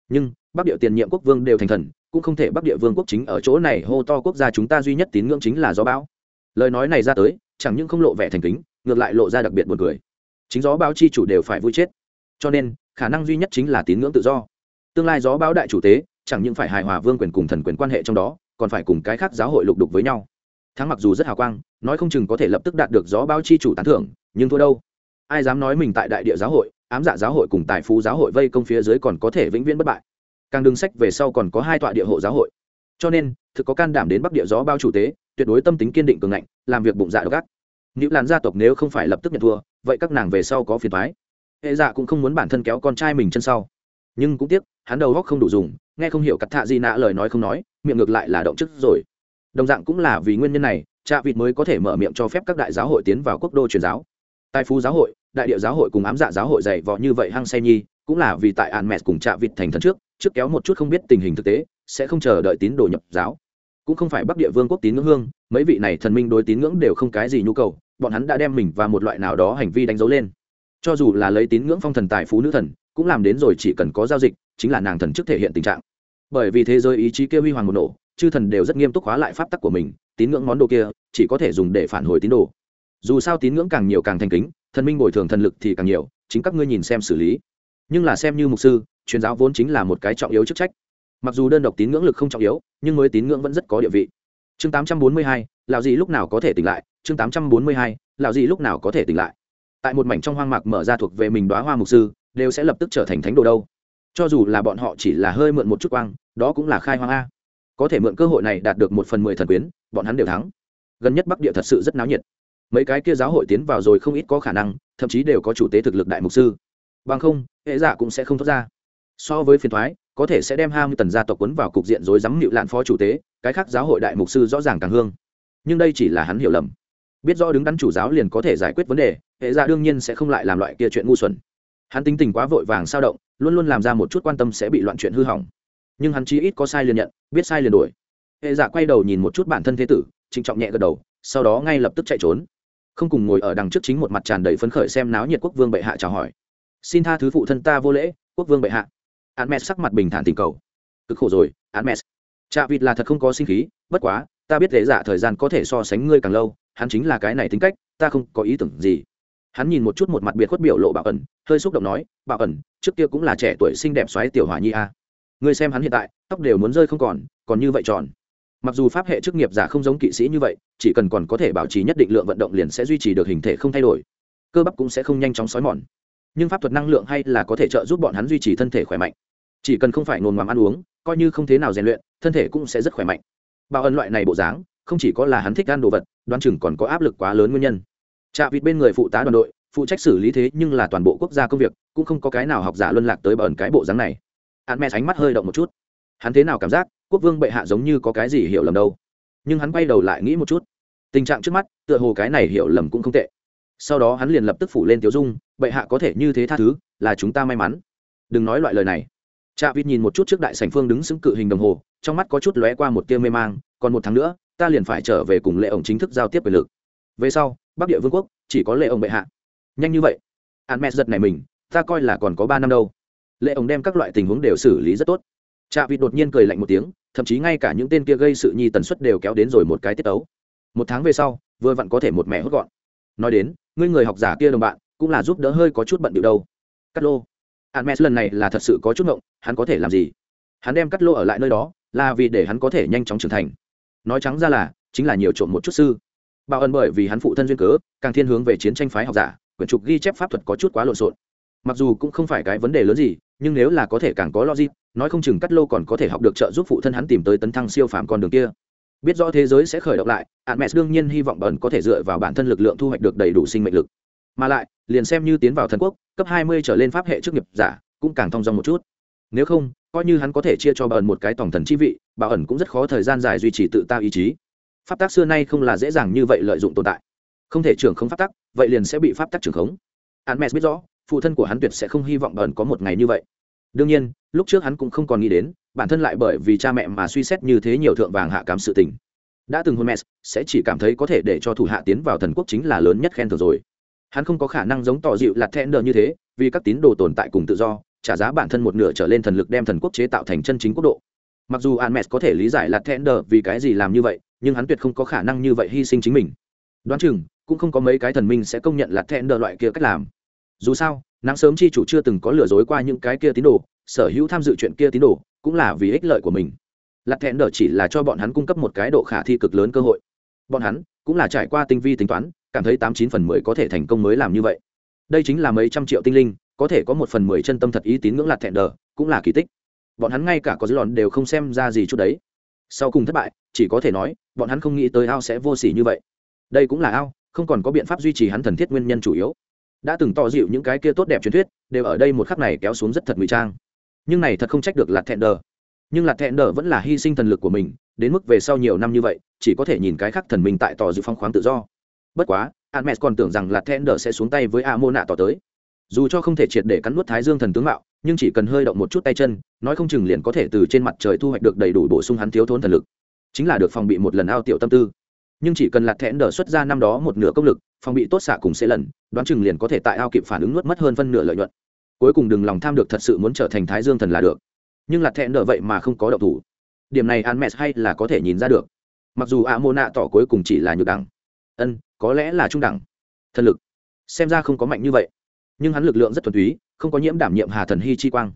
Nhưng, bắc địa tiền nhiệm quốc vương đều thành thần, cũng không thể bắc địa vương quốc chính ở chỗ này hô to quốc gia chúng ta duy nhất tín ngưỡng chính là gió bão lời nói này ra tới, chẳng những không lộ vẻ thành kính, ngược lại lộ ra đặc biệt buồn cười. Chính gió báo chi chủ đều phải vui chết. Cho nên, khả năng duy nhất chính là tín ngưỡng tự do. Tương lai gió báo đại chủ tế, chẳng những phải hài hòa vương quyền cùng thần quyền quan hệ trong đó, còn phải cùng cái khác giáo hội lục đục với nhau thắng mặc dù rất hào quang, nói không chừng có thể lập tức đạt được gió bao chi chủ tán thưởng, nhưng thua đâu? Ai dám nói mình tại đại địa giáo hội, ám dạ giáo hội cùng tài phú giáo hội vây công phía dưới còn có thể vĩnh viễn bất bại. Càng đường sách về sau còn có hai tọa địa hộ giáo hội. Cho nên, thực có can đảm đến bắc địa gió bao chủ tế, tuyệt đối tâm tính kiên định cường ngạnh, làm việc bụng dạ độc ác. Nữ làn gia tộc nếu không phải lập tức nhận thua, vậy các nàng về sau có phiền thoái hệ dạ cũng không muốn bản thân kéo con trai mình chân sau. Nhưng cũng tiếc, hắn đầu góc không đủ dùng, nghe không hiểu cắt thạ gì nạ lời nói không nói, miệng ngược lại là động chức rồi đồng dạng cũng là vì nguyên nhân này, trạ vịt mới có thể mở miệng cho phép các đại giáo hội tiến vào quốc đô truyền giáo. Tài phú giáo hội, đại địa giáo hội cùng ám dạ giáo hội dày vò như vậy hăng say nhi, cũng là vì tại an mẹ cùng trạ vịt thành thân trước trước kéo một chút không biết tình hình thực tế, sẽ không chờ đợi tín đồ nhập giáo. Cũng không phải bắc địa vương quốc tín ngưỡng hương, mấy vị này thần minh đối tín ngưỡng đều không cái gì nhu cầu, bọn hắn đã đem mình và một loại nào đó hành vi đánh dấu lên. Cho dù là lấy tín ngưỡng phong thần tài phú nữ thần, cũng làm đến rồi chỉ cần có giao dịch, chính là nàng thần trước thể hiện tình trạng. Bởi vì thế giới ý chí kia huy hoàng một nổ chư thần đều rất nghiêm túc hóa lại pháp tắc của mình tín ngưỡng món đồ kia chỉ có thể dùng để phản hồi tín đồ. Dù sao tín ngưỡng càng nhiều càng thành kính thần minh bồi thường thần lực thì càng nhiều chính các ngươi nhìn xem xử lý. Nhưng là xem như mục sư truyền giáo vốn chính là một cái trọng yếu chức trách. Mặc dù đơn độc tín ngưỡng lực không trọng yếu nhưng mới tín ngưỡng vẫn rất có địa vị. Chương 842, lạo gì lúc nào có thể tỉnh lại? Chương 842, lạo gì lúc nào có thể tỉnh lại? Tại một mảnh trong hoang mạc mở ra thuộc về mình đoá hoa mục sư đều sẽ lập tức trở thành thánh đồ đâu. Cho dù là bọn họ chỉ là hơi mượn một chút quang đó cũng là khai hoang a có thể mượn cơ hội này đạt được một phần mười thần quyến, bọn hắn đều thắng. Gần nhất bắc địa thật sự rất náo nhiệt. Mấy cái kia giáo hội tiến vào rồi không ít có khả năng, thậm chí đều có chủ tế thực lực đại mục sư. Bằng không, hệ giả cũng sẽ không thoát ra. So với phiền thoái, có thể sẽ đem hai mươi tần gia tộc quấn vào cục diện rối rắm nịu lạn phó chủ tế, cái khác giáo hội đại mục sư rõ ràng càng hương. Nhưng đây chỉ là hắn hiểu lầm. Biết rõ đứng đắn chủ giáo liền có thể giải quyết vấn đề, hệ giả đương nhiên sẽ không lại làm loại kia chuyện ngu xuẩn. Hắn tính tình quá vội vàng sao động, luôn luôn làm ra một chút quan tâm sẽ bị loạn chuyện hư hỏng nhưng hắn chí ít có sai liền nhận, biết sai liền đổi hệ giả quay đầu nhìn một chút bản thân thế tử, trịnh trọng nhẹ gật đầu, sau đó ngay lập tức chạy trốn. Không cùng ngồi ở đằng trước chính một mặt tràn đầy phấn khởi xem náo nhiệt quốc vương bệ hạ chào hỏi. Xin tha thứ phụ thân ta vô lễ, quốc vương bệ hạ. Hắn mẹ sắc mặt bình thản tình cầu. Cực khổ rồi hắn mẹ chạ vịt là thật không có sinh khí, bất quá, ta biết lễ giả dạ thời gian có thể so sánh ngươi càng lâu, hắn chính là cái này tính cách, ta không có ý tưởng gì. Hắn nhìn một chút một mặt biệt khuất biểu lộ bảo ẩn, hơi xúc động nói, bảo ẩn, trước kia cũng là trẻ tuổi xinh đẹp xoáy tiểu hỏa nhi a ngươi xem hắn hiện tại, tóc đều muốn rơi không còn còn như vậy tròn. Mặc dù pháp hệ chức nghiệp giả không giống kỵ sĩ như vậy, chỉ cần còn có thể bảo trì nhất định lượng vận động liền sẽ duy trì được hình thể không thay đổi. Cơ bắp cũng sẽ không nhanh chóng xói mòn. Nhưng pháp thuật năng lượng hay là có thể trợ giúp bọn hắn duy trì thân thể khỏe mạnh. Chỉ cần không phải ngồn ngoàm ăn uống, coi như không thế nào rèn luyện, thân thể cũng sẽ rất khỏe mạnh. Bảo ẩn loại này bộ dáng, không chỉ có là hắn thích ăn đồ vật, đoán chừng còn có áp lực quá lớn nguyên nhân. Trạ vịt bên người phụ tá đoàn đội, phụ trách xử lý thế nhưng là toàn bộ quốc gia công việc, cũng không có cái nào học giả luân lạc tới bảo ẩn cái bộ dáng này hắn mẹ ánh mắt hơi động một chút. Hắn thế nào cảm giác quốc vương bệ hạ giống như có cái gì hiểu lầm đâu? Nhưng hắn quay đầu lại nghĩ một chút. Tình trạng trước mắt, tựa hồ cái này hiểu lầm cũng không tệ. Sau đó hắn liền lập tức phủ lên tiểu dung, bệ hạ có thể như thế tha thứ, là chúng ta may mắn. Đừng nói loại lời này. Cha vịt nhìn một chút trước đại sảnh phương đứng xứng cự hình đồng hồ, trong mắt có chút lóe qua một tia mê mang, còn một tháng nữa, ta liền phải trở về cùng lệ ổng chính thức giao tiếp quyền lực. Về sau, bắc địa vương quốc chỉ có lệ ổng bệ hạ. Nhanh như vậy. Hắn mẹ giật này mình, ta coi là còn có ba năm đâu lệ ổng đem các loại tình huống đều xử lý rất tốt. Trạ vịt đột nhiên cười lạnh một tiếng, thậm chí ngay cả những tên kia gây sự nhi tần suất đều kéo đến rồi một cái tiết tấu. Một tháng về sau, vừa vặn có thể một mẹ hốt gọn. Nói đến, ngươi người học giả kia đồng bạn, cũng là giúp đỡ hơi có chút bận điệu đâu. Cắt lô. Hắn mẹ lần này là thật sự có chút ngộng, hắn có thể làm gì? Hắn đem cắt lô ở lại nơi đó, là vì để hắn có thể nhanh chóng trưởng thành. Nói trắng ra là, chính là nhiều trộm một chút sư. Bảo ân bởi vì hắn phụ thân duyên cớ, càng thiên hướng về chiến tranh phái học giả, quyển trục ghi chép pháp thuật có chút quá lộn xộn mặc dù cũng không phải cái vấn đề lớn gì, nhưng nếu là có thể càng có logic, nói không chừng cắt lô còn có thể học được trợ giúp phụ thân hắn tìm tới tấn thăng siêu phàm con đường kia. Biết rõ thế giới sẽ khởi động lại hạn mẹ đương nhiên hy vọng bẩn có thể dựa vào bản thân lực lượng thu hoạch được đầy đủ sinh mệnh lực. Mà lại, liền xem như tiến vào thần quốc, cấp hai mươi trở lên pháp hệ chức nghiệp giả, cũng càng thong dong một chút. Nếu không, coi như hắn có thể chia cho bẩn một cái tổng thần chi vị, bảo ẩn cũng rất khó thời gian dài duy trì tự ta ý chí. Pháp tác xưa nay không là dễ dàng như vậy lợi dụng tồn tại. Không thể trưởng không pháp tắc, vậy liền sẽ bị pháp tắc trưởng khống. Hắn mẹ biết rõ phụ thân của hắn tuyệt sẽ không hy vọng bẩn có một ngày như vậy. Đương nhiên, lúc trước hắn cũng không còn nghĩ đến, bản thân lại bởi vì cha mẹ mà suy xét như thế nhiều thượng vàng hạ cám sự tình. Đã từng hôn mẹ sẽ chỉ cảm thấy có thể để cho thủ hạ tiến vào thần quốc chính là lớn nhất khen thưởng rồi. Hắn không có khả năng giống tỏ dịu lạt thẹn đờ như thế, vì các tín đồ tồn tại cùng tự do, trả giá bản thân một nửa trở lên thần lực đem thần quốc chế tạo thành chân chính quốc độ. Mặc dù an mẹ có thể lý giải lạt thẹn đờ vì cái gì làm như vậy, nhưng hắn tuyệt không có khả năng như vậy hy sinh chính mình. Đoán chừng, cũng không có mấy cái thần minh sẽ công nhận lạt thẹn đờ loại kia cách làm dù sao, nắng sớm chi chủ chưa từng có lừa dối qua những cái kia tín đồ, sở hữu tham dự chuyện kia tín đồ, cũng là vì ích lợi của mình. Lặt thẹn đờ chỉ là cho bọn hắn cung cấp một cái độ khả thi cực lớn cơ hội. Bọn hắn cũng là trải qua tinh vi tính toán, cảm thấy tám chín phần mười có thể thành công mới làm như vậy. Đây chính là mấy trăm triệu tinh linh, có thể có một phần mười chân tâm thật ý tín ngưỡng lặt thẹn đờ cũng là kỳ tích. Bọn hắn ngay cả có dư luận đều không xem ra gì chút đấy. Sau cùng thất bại, chỉ có thể nói, bọn hắn không nghĩ tới ao sẽ vô s ỉ như vậy. Đây cũng là ao, không còn có biện pháp duy trì hắn thần thiết nguyên nhân chủ yếu đã từng tỏ dịu những cái kia tốt đẹp truyền thuyết, đều ở đây một khắc này kéo xuống rất thật ngụy trang. Nhưng này thật không trách được lạt thẹn đờ. Nhưng lạt thẹn đờ vẫn là hy sinh thần lực của mình, đến mức về sau nhiều năm như vậy, chỉ có thể nhìn cái khác thần mình tại tỏ dịu phong khoáng tự do. Bất quá, admet còn tưởng rằng lạt thẹn đờ sẽ xuống tay với a mô nạ tỏ tới. Dù cho không thể triệt để cắn nuốt thái dương thần tướng mạo, nhưng chỉ cần hơi động một chút tay chân, nói không chừng liền có thể từ trên mặt trời thu hoạch được đầy đủ bổ sung hắn thiếu thốn thần lực. Chính là được phòng bị một lần ao tiểu tâm tư nhưng chỉ cần lạt thẹn đờ xuất ra năm đó một nửa công lực, phòng bị tốt xạ cùng sẽ lần, đoán chừng liền có thể tại ao kịp phản ứng nuốt mất hơn phân nửa lợi nhuận. Cuối cùng đừng lòng tham được thật sự muốn trở thành thái dương thần là được. Nhưng lạt thẹn đờ vậy mà không có độc thủ. Điểm này an mẹ hay là có thể nhìn ra được. Mặc dù ạ mô nạ tỏ cuối cùng chỉ là nhược đẳng. Ân, có lẽ là trung đẳng. Thần lực. Xem ra không có mạnh như vậy. Nhưng hắn lực lượng rất thuần túy, không có nhiễm đảm nhiệm hà thần hy chi quang.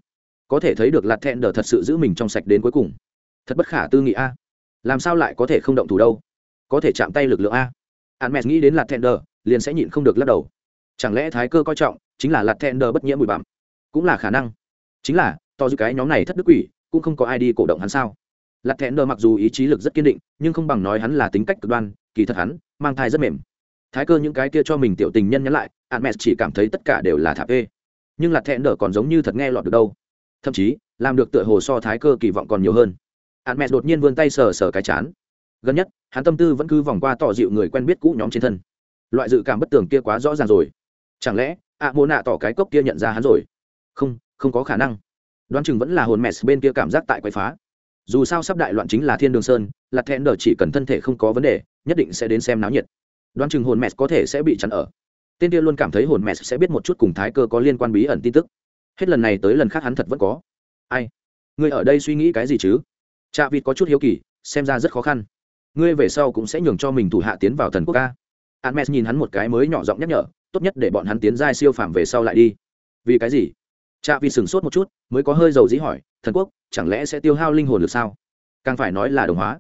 Có thể thấy được lạt thẹn đờ thật sự giữ mình trong sạch đến cuối cùng. Thật bất khả tư nghị a. Làm sao lại có thể không động thủ đâu? Có thể chạm tay lực lượng a. Hắn mẹ nghĩ đến lạt thẹn đờ liền sẽ nhịn không được lắc đầu. Chẳng lẽ thái cơ coi trọng, chính là lạt thẹn đờ bất nhiễm bụi bặm? Cũng là khả năng. Chính là, to dư cái nhóm này thất đức quỷ, cũng không có ai đi cổ động hắn sao? Lạt thẹn đờ mặc dù ý chí lực rất kiên định, nhưng không bằng nói hắn là tính cách cực đoan, kỳ thật hắn, mang thai rất mềm. Thái cơ những cái kia cho mình tiểu tình nhân nhắn lại hạn mẹ chỉ cảm thấy tất cả đều là thả ê. Nhưng lạt thẹn đờ còn giống như thật nghe lọt được đâu. Thậm chí, làm được tựa hồ so thái cơ kỳ vọng còn nhiều hơn. Hạn mẹ đột nhiên vươn tay sờ sờ cái chán. Gần nhất hắn tâm tư vẫn cứ vòng qua tỏ dịu người quen biết cũ nhóm trên thân. Loại dự cảm bất tường kia quá rõ ràng rồi. Chẳng lẽ, ạ mô nạ tỏ cái cốc kia nhận ra hắn rồi? Không không có khả năng. Đoán chừng vẫn là hồn mẹ bên kia cảm giác tại quậy phá. Dù sao sắp đại loạn chính là thiên đường sơn, là thẹn đờ chỉ cần thân thể không có vấn đề, nhất định sẽ đến xem náo nhiệt. Đoán chừng hồn mẹ có thể sẽ bị chặn ở. Tên kia luôn cảm thấy hồn mẹ sẽ biết một chút cùng thái cơ có liên quan bí ẩn tin tức. Hết lần này tới lần khác hắn thật vẫn có. Ai? Người ở đây suy nghĩ cái gì chứ? Chạ vịt có chút hiếu kỳ, xem ra rất khó khăn ngươi về sau cũng sẽ nhường cho mình thủ hạ tiến vào thần quốc ca Hermes nhìn hắn một cái mới nhỏ giọng nhắc nhở, tốt nhất để bọn hắn tiến giai siêu phàm về sau lại đi. Vì cái gì? Cha vì sửng sốt một chút, mới có hơi dầu dĩ hỏi, thần quốc, chẳng lẽ sẽ tiêu hao linh hồn được sao? Càng phải nói là đồng hóa.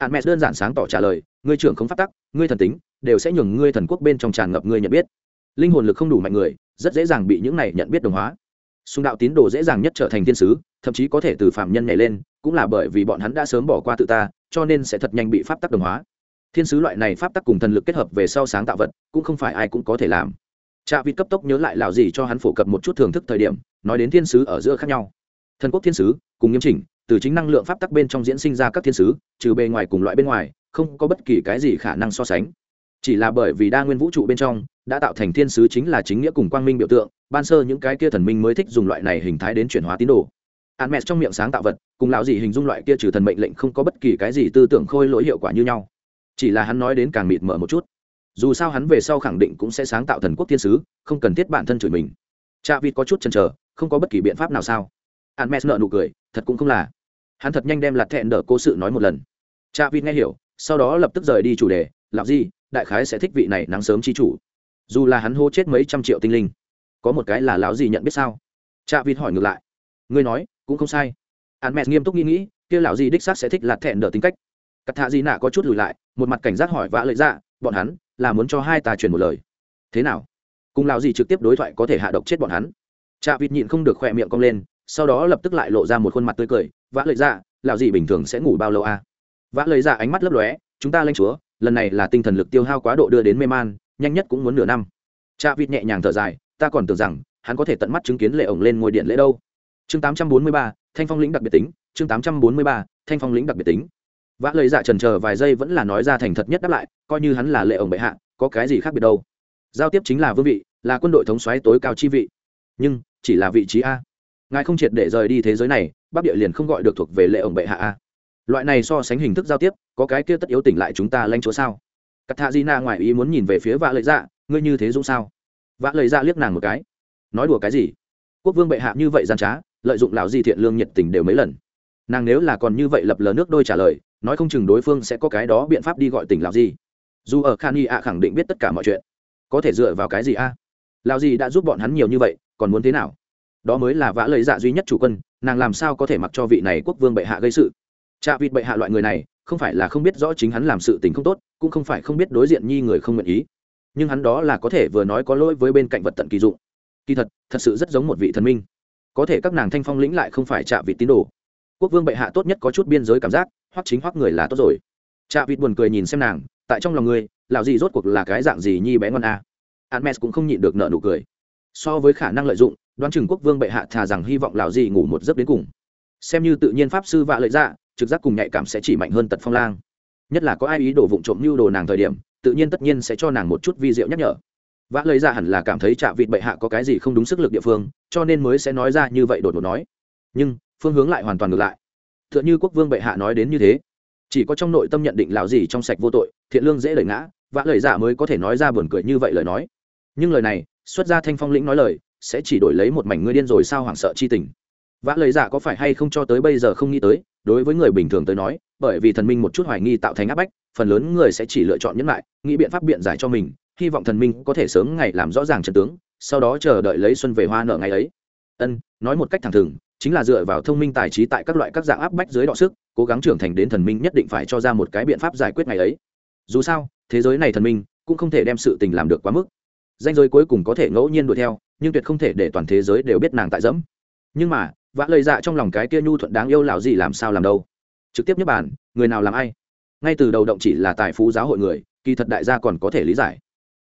Hermes đơn giản sáng tỏ trả lời, ngươi trưởng không phát tắc, ngươi thần tính, đều sẽ nhường ngươi thần quốc bên trong tràn ngập ngươi nhận biết. Linh hồn lực không đủ mạnh người, rất dễ dàng bị những này nhận biết đồng hóa xung đạo tín đồ dễ dàng nhất trở thành thiên sứ, thậm chí có thể từ phạm nhân nhảy lên, cũng là bởi vì bọn hắn đã sớm bỏ qua tự ta, cho nên sẽ thật nhanh bị pháp tắc đồng hóa. Thiên sứ loại này pháp tắc cùng thần lực kết hợp về sau sáng tạo vật, cũng không phải ai cũng có thể làm. Trạ vịt cấp tốc nhớ lại lào gì cho hắn phổ cập một chút thưởng thức thời điểm, nói đến thiên sứ ở giữa khác nhau. Thần quốc thiên sứ, cùng nghiêm chỉnh, từ chính năng lượng pháp tắc bên trong diễn sinh ra các thiên sứ, trừ bề ngoài cùng loại bên ngoài, không có bất kỳ cái gì khả năng so sánh chỉ là bởi vì đa nguyên vũ trụ bên trong, đã tạo thành thiên sứ chính là chính nghĩa cùng quang minh biểu tượng, ban sơ những cái kia thần minh mới thích dùng loại này hình thái đến chuyển hóa tín đồ. An mẹ trong miệng sáng tạo vật, cùng lão gì hình dung loại kia trừ thần mệnh lệnh không có bất kỳ cái gì tư tưởng khôi lỗi hiệu quả như nhau. Chỉ là hắn nói đến càng mịt mở một chút. Dù sao hắn về sau khẳng định cũng sẽ sáng tạo thần quốc thiên sứ, không cần thiết bản thân chửi mình. Cha vịt có chút chần chờ, không có bất kỳ biện pháp nào sao? An mẹ nợ nụ cười, thật cũng không là. Hắn thật nhanh đem lặt thẹn đỡ cố sự nói một lần. Cha vịt nghe hiểu, sau đó lập tức rời đi chủ đề, lão gì đại khái sẽ thích vị này nắng sớm chi chủ. Dù là hắn hô chết mấy trăm triệu tinh linh, có một cái là lão gì nhận biết sao? Cha vịt hỏi ngược lại. Ngươi nói, cũng không sai. An mẹ nghiêm túc nghĩ nghĩ, kia lão gì đích xác sẽ thích lạt thẹn đỡ tính cách. Cắt thạ gì nạ có chút lùi lại, một mặt cảnh giác hỏi vã lợi dạ bọn hắn là muốn cho hai ta truyền một lời. Thế nào? Cùng lão gì trực tiếp đối thoại có thể hạ độc chết bọn hắn. Cha vịt nhịn không được khỏe miệng cong lên, sau đó lập tức lại lộ ra một khuôn mặt tươi cười. Vã lợi dạ lão gì bình thường sẽ ngủ bao lâu à? Vã lợi dạ ánh mắt lấp lóe, chúng ta lanh chúa lần này là tinh thần lực tiêu hao quá độ đưa đến mê man nhanh nhất cũng muốn nửa năm. Cha vịt nhẹ nhàng thở dài ta còn tưởng rằng hắn có thể tận mắt chứng kiến lệ ổng lên ngôi điện lễ đâu. Chương 843, thanh phong lĩnh đặc biệt tính chương 843, thanh phong lĩnh đặc biệt tính. Vã lời dạ trần chờ vài giây vẫn là nói ra thành thật nhất đáp lại coi như hắn là lệ ổng bệ hạ có cái gì khác biệt đâu. Giao tiếp chính là vương vị là quân đội thống soái tối cao chi vị. Nhưng chỉ là vị trí a. Ngài không triệt để rời đi thế giới này bắc địa liền không gọi được thuộc về lệ ổng bệ hạ a. Loại này so sánh hình thức giao tiếp có cái kia tất yếu tỉnh lại chúng ta lanh chúa sao? Cắt thạ di na ngoài ý muốn nhìn về phía Vạ lợi dạ ngươi như thế dũng sao? Vạ lợi dạ liếc nàng một cái. Nói đùa cái gì? Quốc vương bệ hạ như vậy gian trá, lợi dụng lão di thiện lương nhiệt tình đều mấy lần. Nàng nếu là còn như vậy lập lờ nước đôi trả lời, nói không chừng đối phương sẽ có cái đó biện pháp đi gọi tỉnh lão di. Dù ở khan y ạ khẳng định biết tất cả mọi chuyện. Có thể dựa vào cái gì a? Lão di đã giúp bọn hắn nhiều như vậy, còn muốn thế nào? Đó mới là vã lời dạ duy nhất chủ quân, nàng làm sao có thể mặc cho vị này quốc vương bệ hạ gây sự? Chạ vịt bệ hạ loại người này không phải là không biết rõ chính hắn làm sự tình không tốt, cũng không phải không biết đối diện nhi người không nguyện ý. Nhưng hắn đó là có thể vừa nói có lỗi với bên cạnh vật tận kỳ dụng. Kỳ thật thật sự rất giống một vị thần minh. Có thể các nàng thanh phong lĩnh lại không phải chạ vị tín đồ. Quốc vương bệ hạ tốt nhất có chút biên giới cảm giác, hoặc chính hoặc người là tốt rồi. Chạ vịt buồn cười nhìn xem nàng, tại trong lòng người lào gì rốt cuộc là cái dạng gì nhi bé ngon a à. Hermes cũng không nhịn được nợ nụ cười. So với khả năng lợi dụng, đoán chừng quốc vương bệ hạ thà rằng hy vọng lào gì ngủ một giấc đến cùng xem như tự nhiên pháp sư vạ lợi dạ trực giác cùng nhạy cảm sẽ chỉ mạnh hơn tật phong lang. Nhất là có ai ý đồ vụng trộm mưu đồ nàng thời điểm, tự nhiên tất nhiên sẽ cho nàng một chút vi diệu nhắc nhở. Vã lấy ra hẳn là cảm thấy trạ vịt bệ hạ có cái gì không đúng sức lực địa phương, cho nên mới sẽ nói ra như vậy đột ngột nói. Nhưng, phương hướng lại hoàn toàn ngược lại. T h ư ợ n h ư quốc vương bệ hạ nói đến như thế. Chỉ có trong nội tâm nhận định lào gì trong sạch vô tội, thiện lương dễ lời ngã vã lời dạ mới có thể nói ra buồn cười như vậy lời nói. Nhưng lời này, xuất ra thanh phong lĩnh nói lời, sẽ chỉ đổi lấy một mảnh ngươi điên rồi sao hoảng sợ chi tình vã lời giả dạ có phải hay không cho tới bây giờ không nghĩ tới, đối với người bình thường tới nói, bởi vì thần minh một chút hoài nghi tạo thành áp bách, phần lớn người sẽ chỉ lựa chọn nhẫn lại, nghĩ biện pháp biện giải cho mình, hy vọng thần minh có thể sớm ngày làm rõ ràng trận tướng, sau đó chờ đợi lấy xuân về hoa nợ ngày ấy. Ân, nói một cách thẳng thừng, chính là dựa vào thông minh tài trí tại các loại các dạng áp bách dưới đọ sức, cố gắng trưởng thành đến thần minh nhất định phải cho ra một cái biện pháp giải quyết ngày ấy. Dù sao, thế giới này thần minh cũng không thể đem sự tình làm được quá mức. Danh giới cuối cùng có thể ngẫu nhiên đuổi theo, nhưng tuyệt không thể để toàn thế giới đều biết nàng tại dẫm. Nhưng mà vã lời dạ trong lòng cái kia nhu thuận đáng yêu lào gì làm sao làm đâu. Trực tiếp nhất bản người nào làm ai? Ngay từ đầu động chỉ là tài phú giáo hội người, kỳ thật đại gia còn có thể lý giải.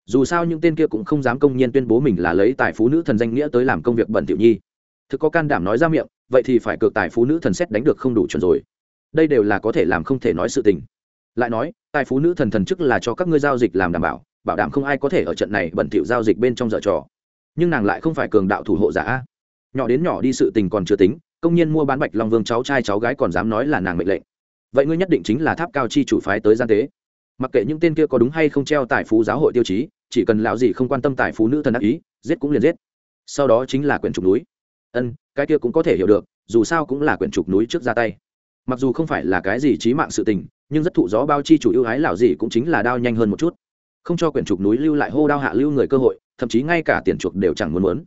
Dù sao những tên kia cũng không dám công nhiên tuyên bố mình là lấy tài phú nữ thần danh nghĩa tới làm công việc bẩn tiểu nhi. Thực có can đảm nói ra miệng, vậy thì phải cược tài phú nữ thần xét đánh được không đủ chuẩn rồi. Đây đều là có thể làm không thể nói sự tình. Lại nói, tài phú nữ thần thần chức là cho các ngươi giao dịch làm đảm bảo bảo đảm không ai có thể ở trận này bẩn thỉu giao dịch bên trong dở trò. Nhưng nàng lại không phải cường đạo thủ hộ giả nhỏ đến nhỏ đi sự tình còn chưa tính, công nhân mua bán bạch long vương cháu trai cháu gái còn dám nói là nàng mệnh lệnh. Vậy ngươi nhất định chính là tháp cao chi chủ phái tới gian tế. Mặc kệ những tên kia có đúng hay không treo tài phú giáo hội tiêu chí, chỉ cần lão gì không quan tâm tài phú nữ thần ác ý, giết cũng liền giết. Sau đó chính là quyển trục núi. Ân, cái kia cũng có thể hiểu được, dù sao cũng là quyển trục núi trước ra tay. Mặc dù không phải là cái gì trí mạng sự tình, nhưng rất thụ gió bao chi chủ ưu ái lão gì cũng chính là đao nhanh hơn một chút. Không cho quyển trục núi lưu lại hô đao hạ lưu người cơ hội, thậm chí ngay cả tiền chuộc đều chẳng muốn muốn.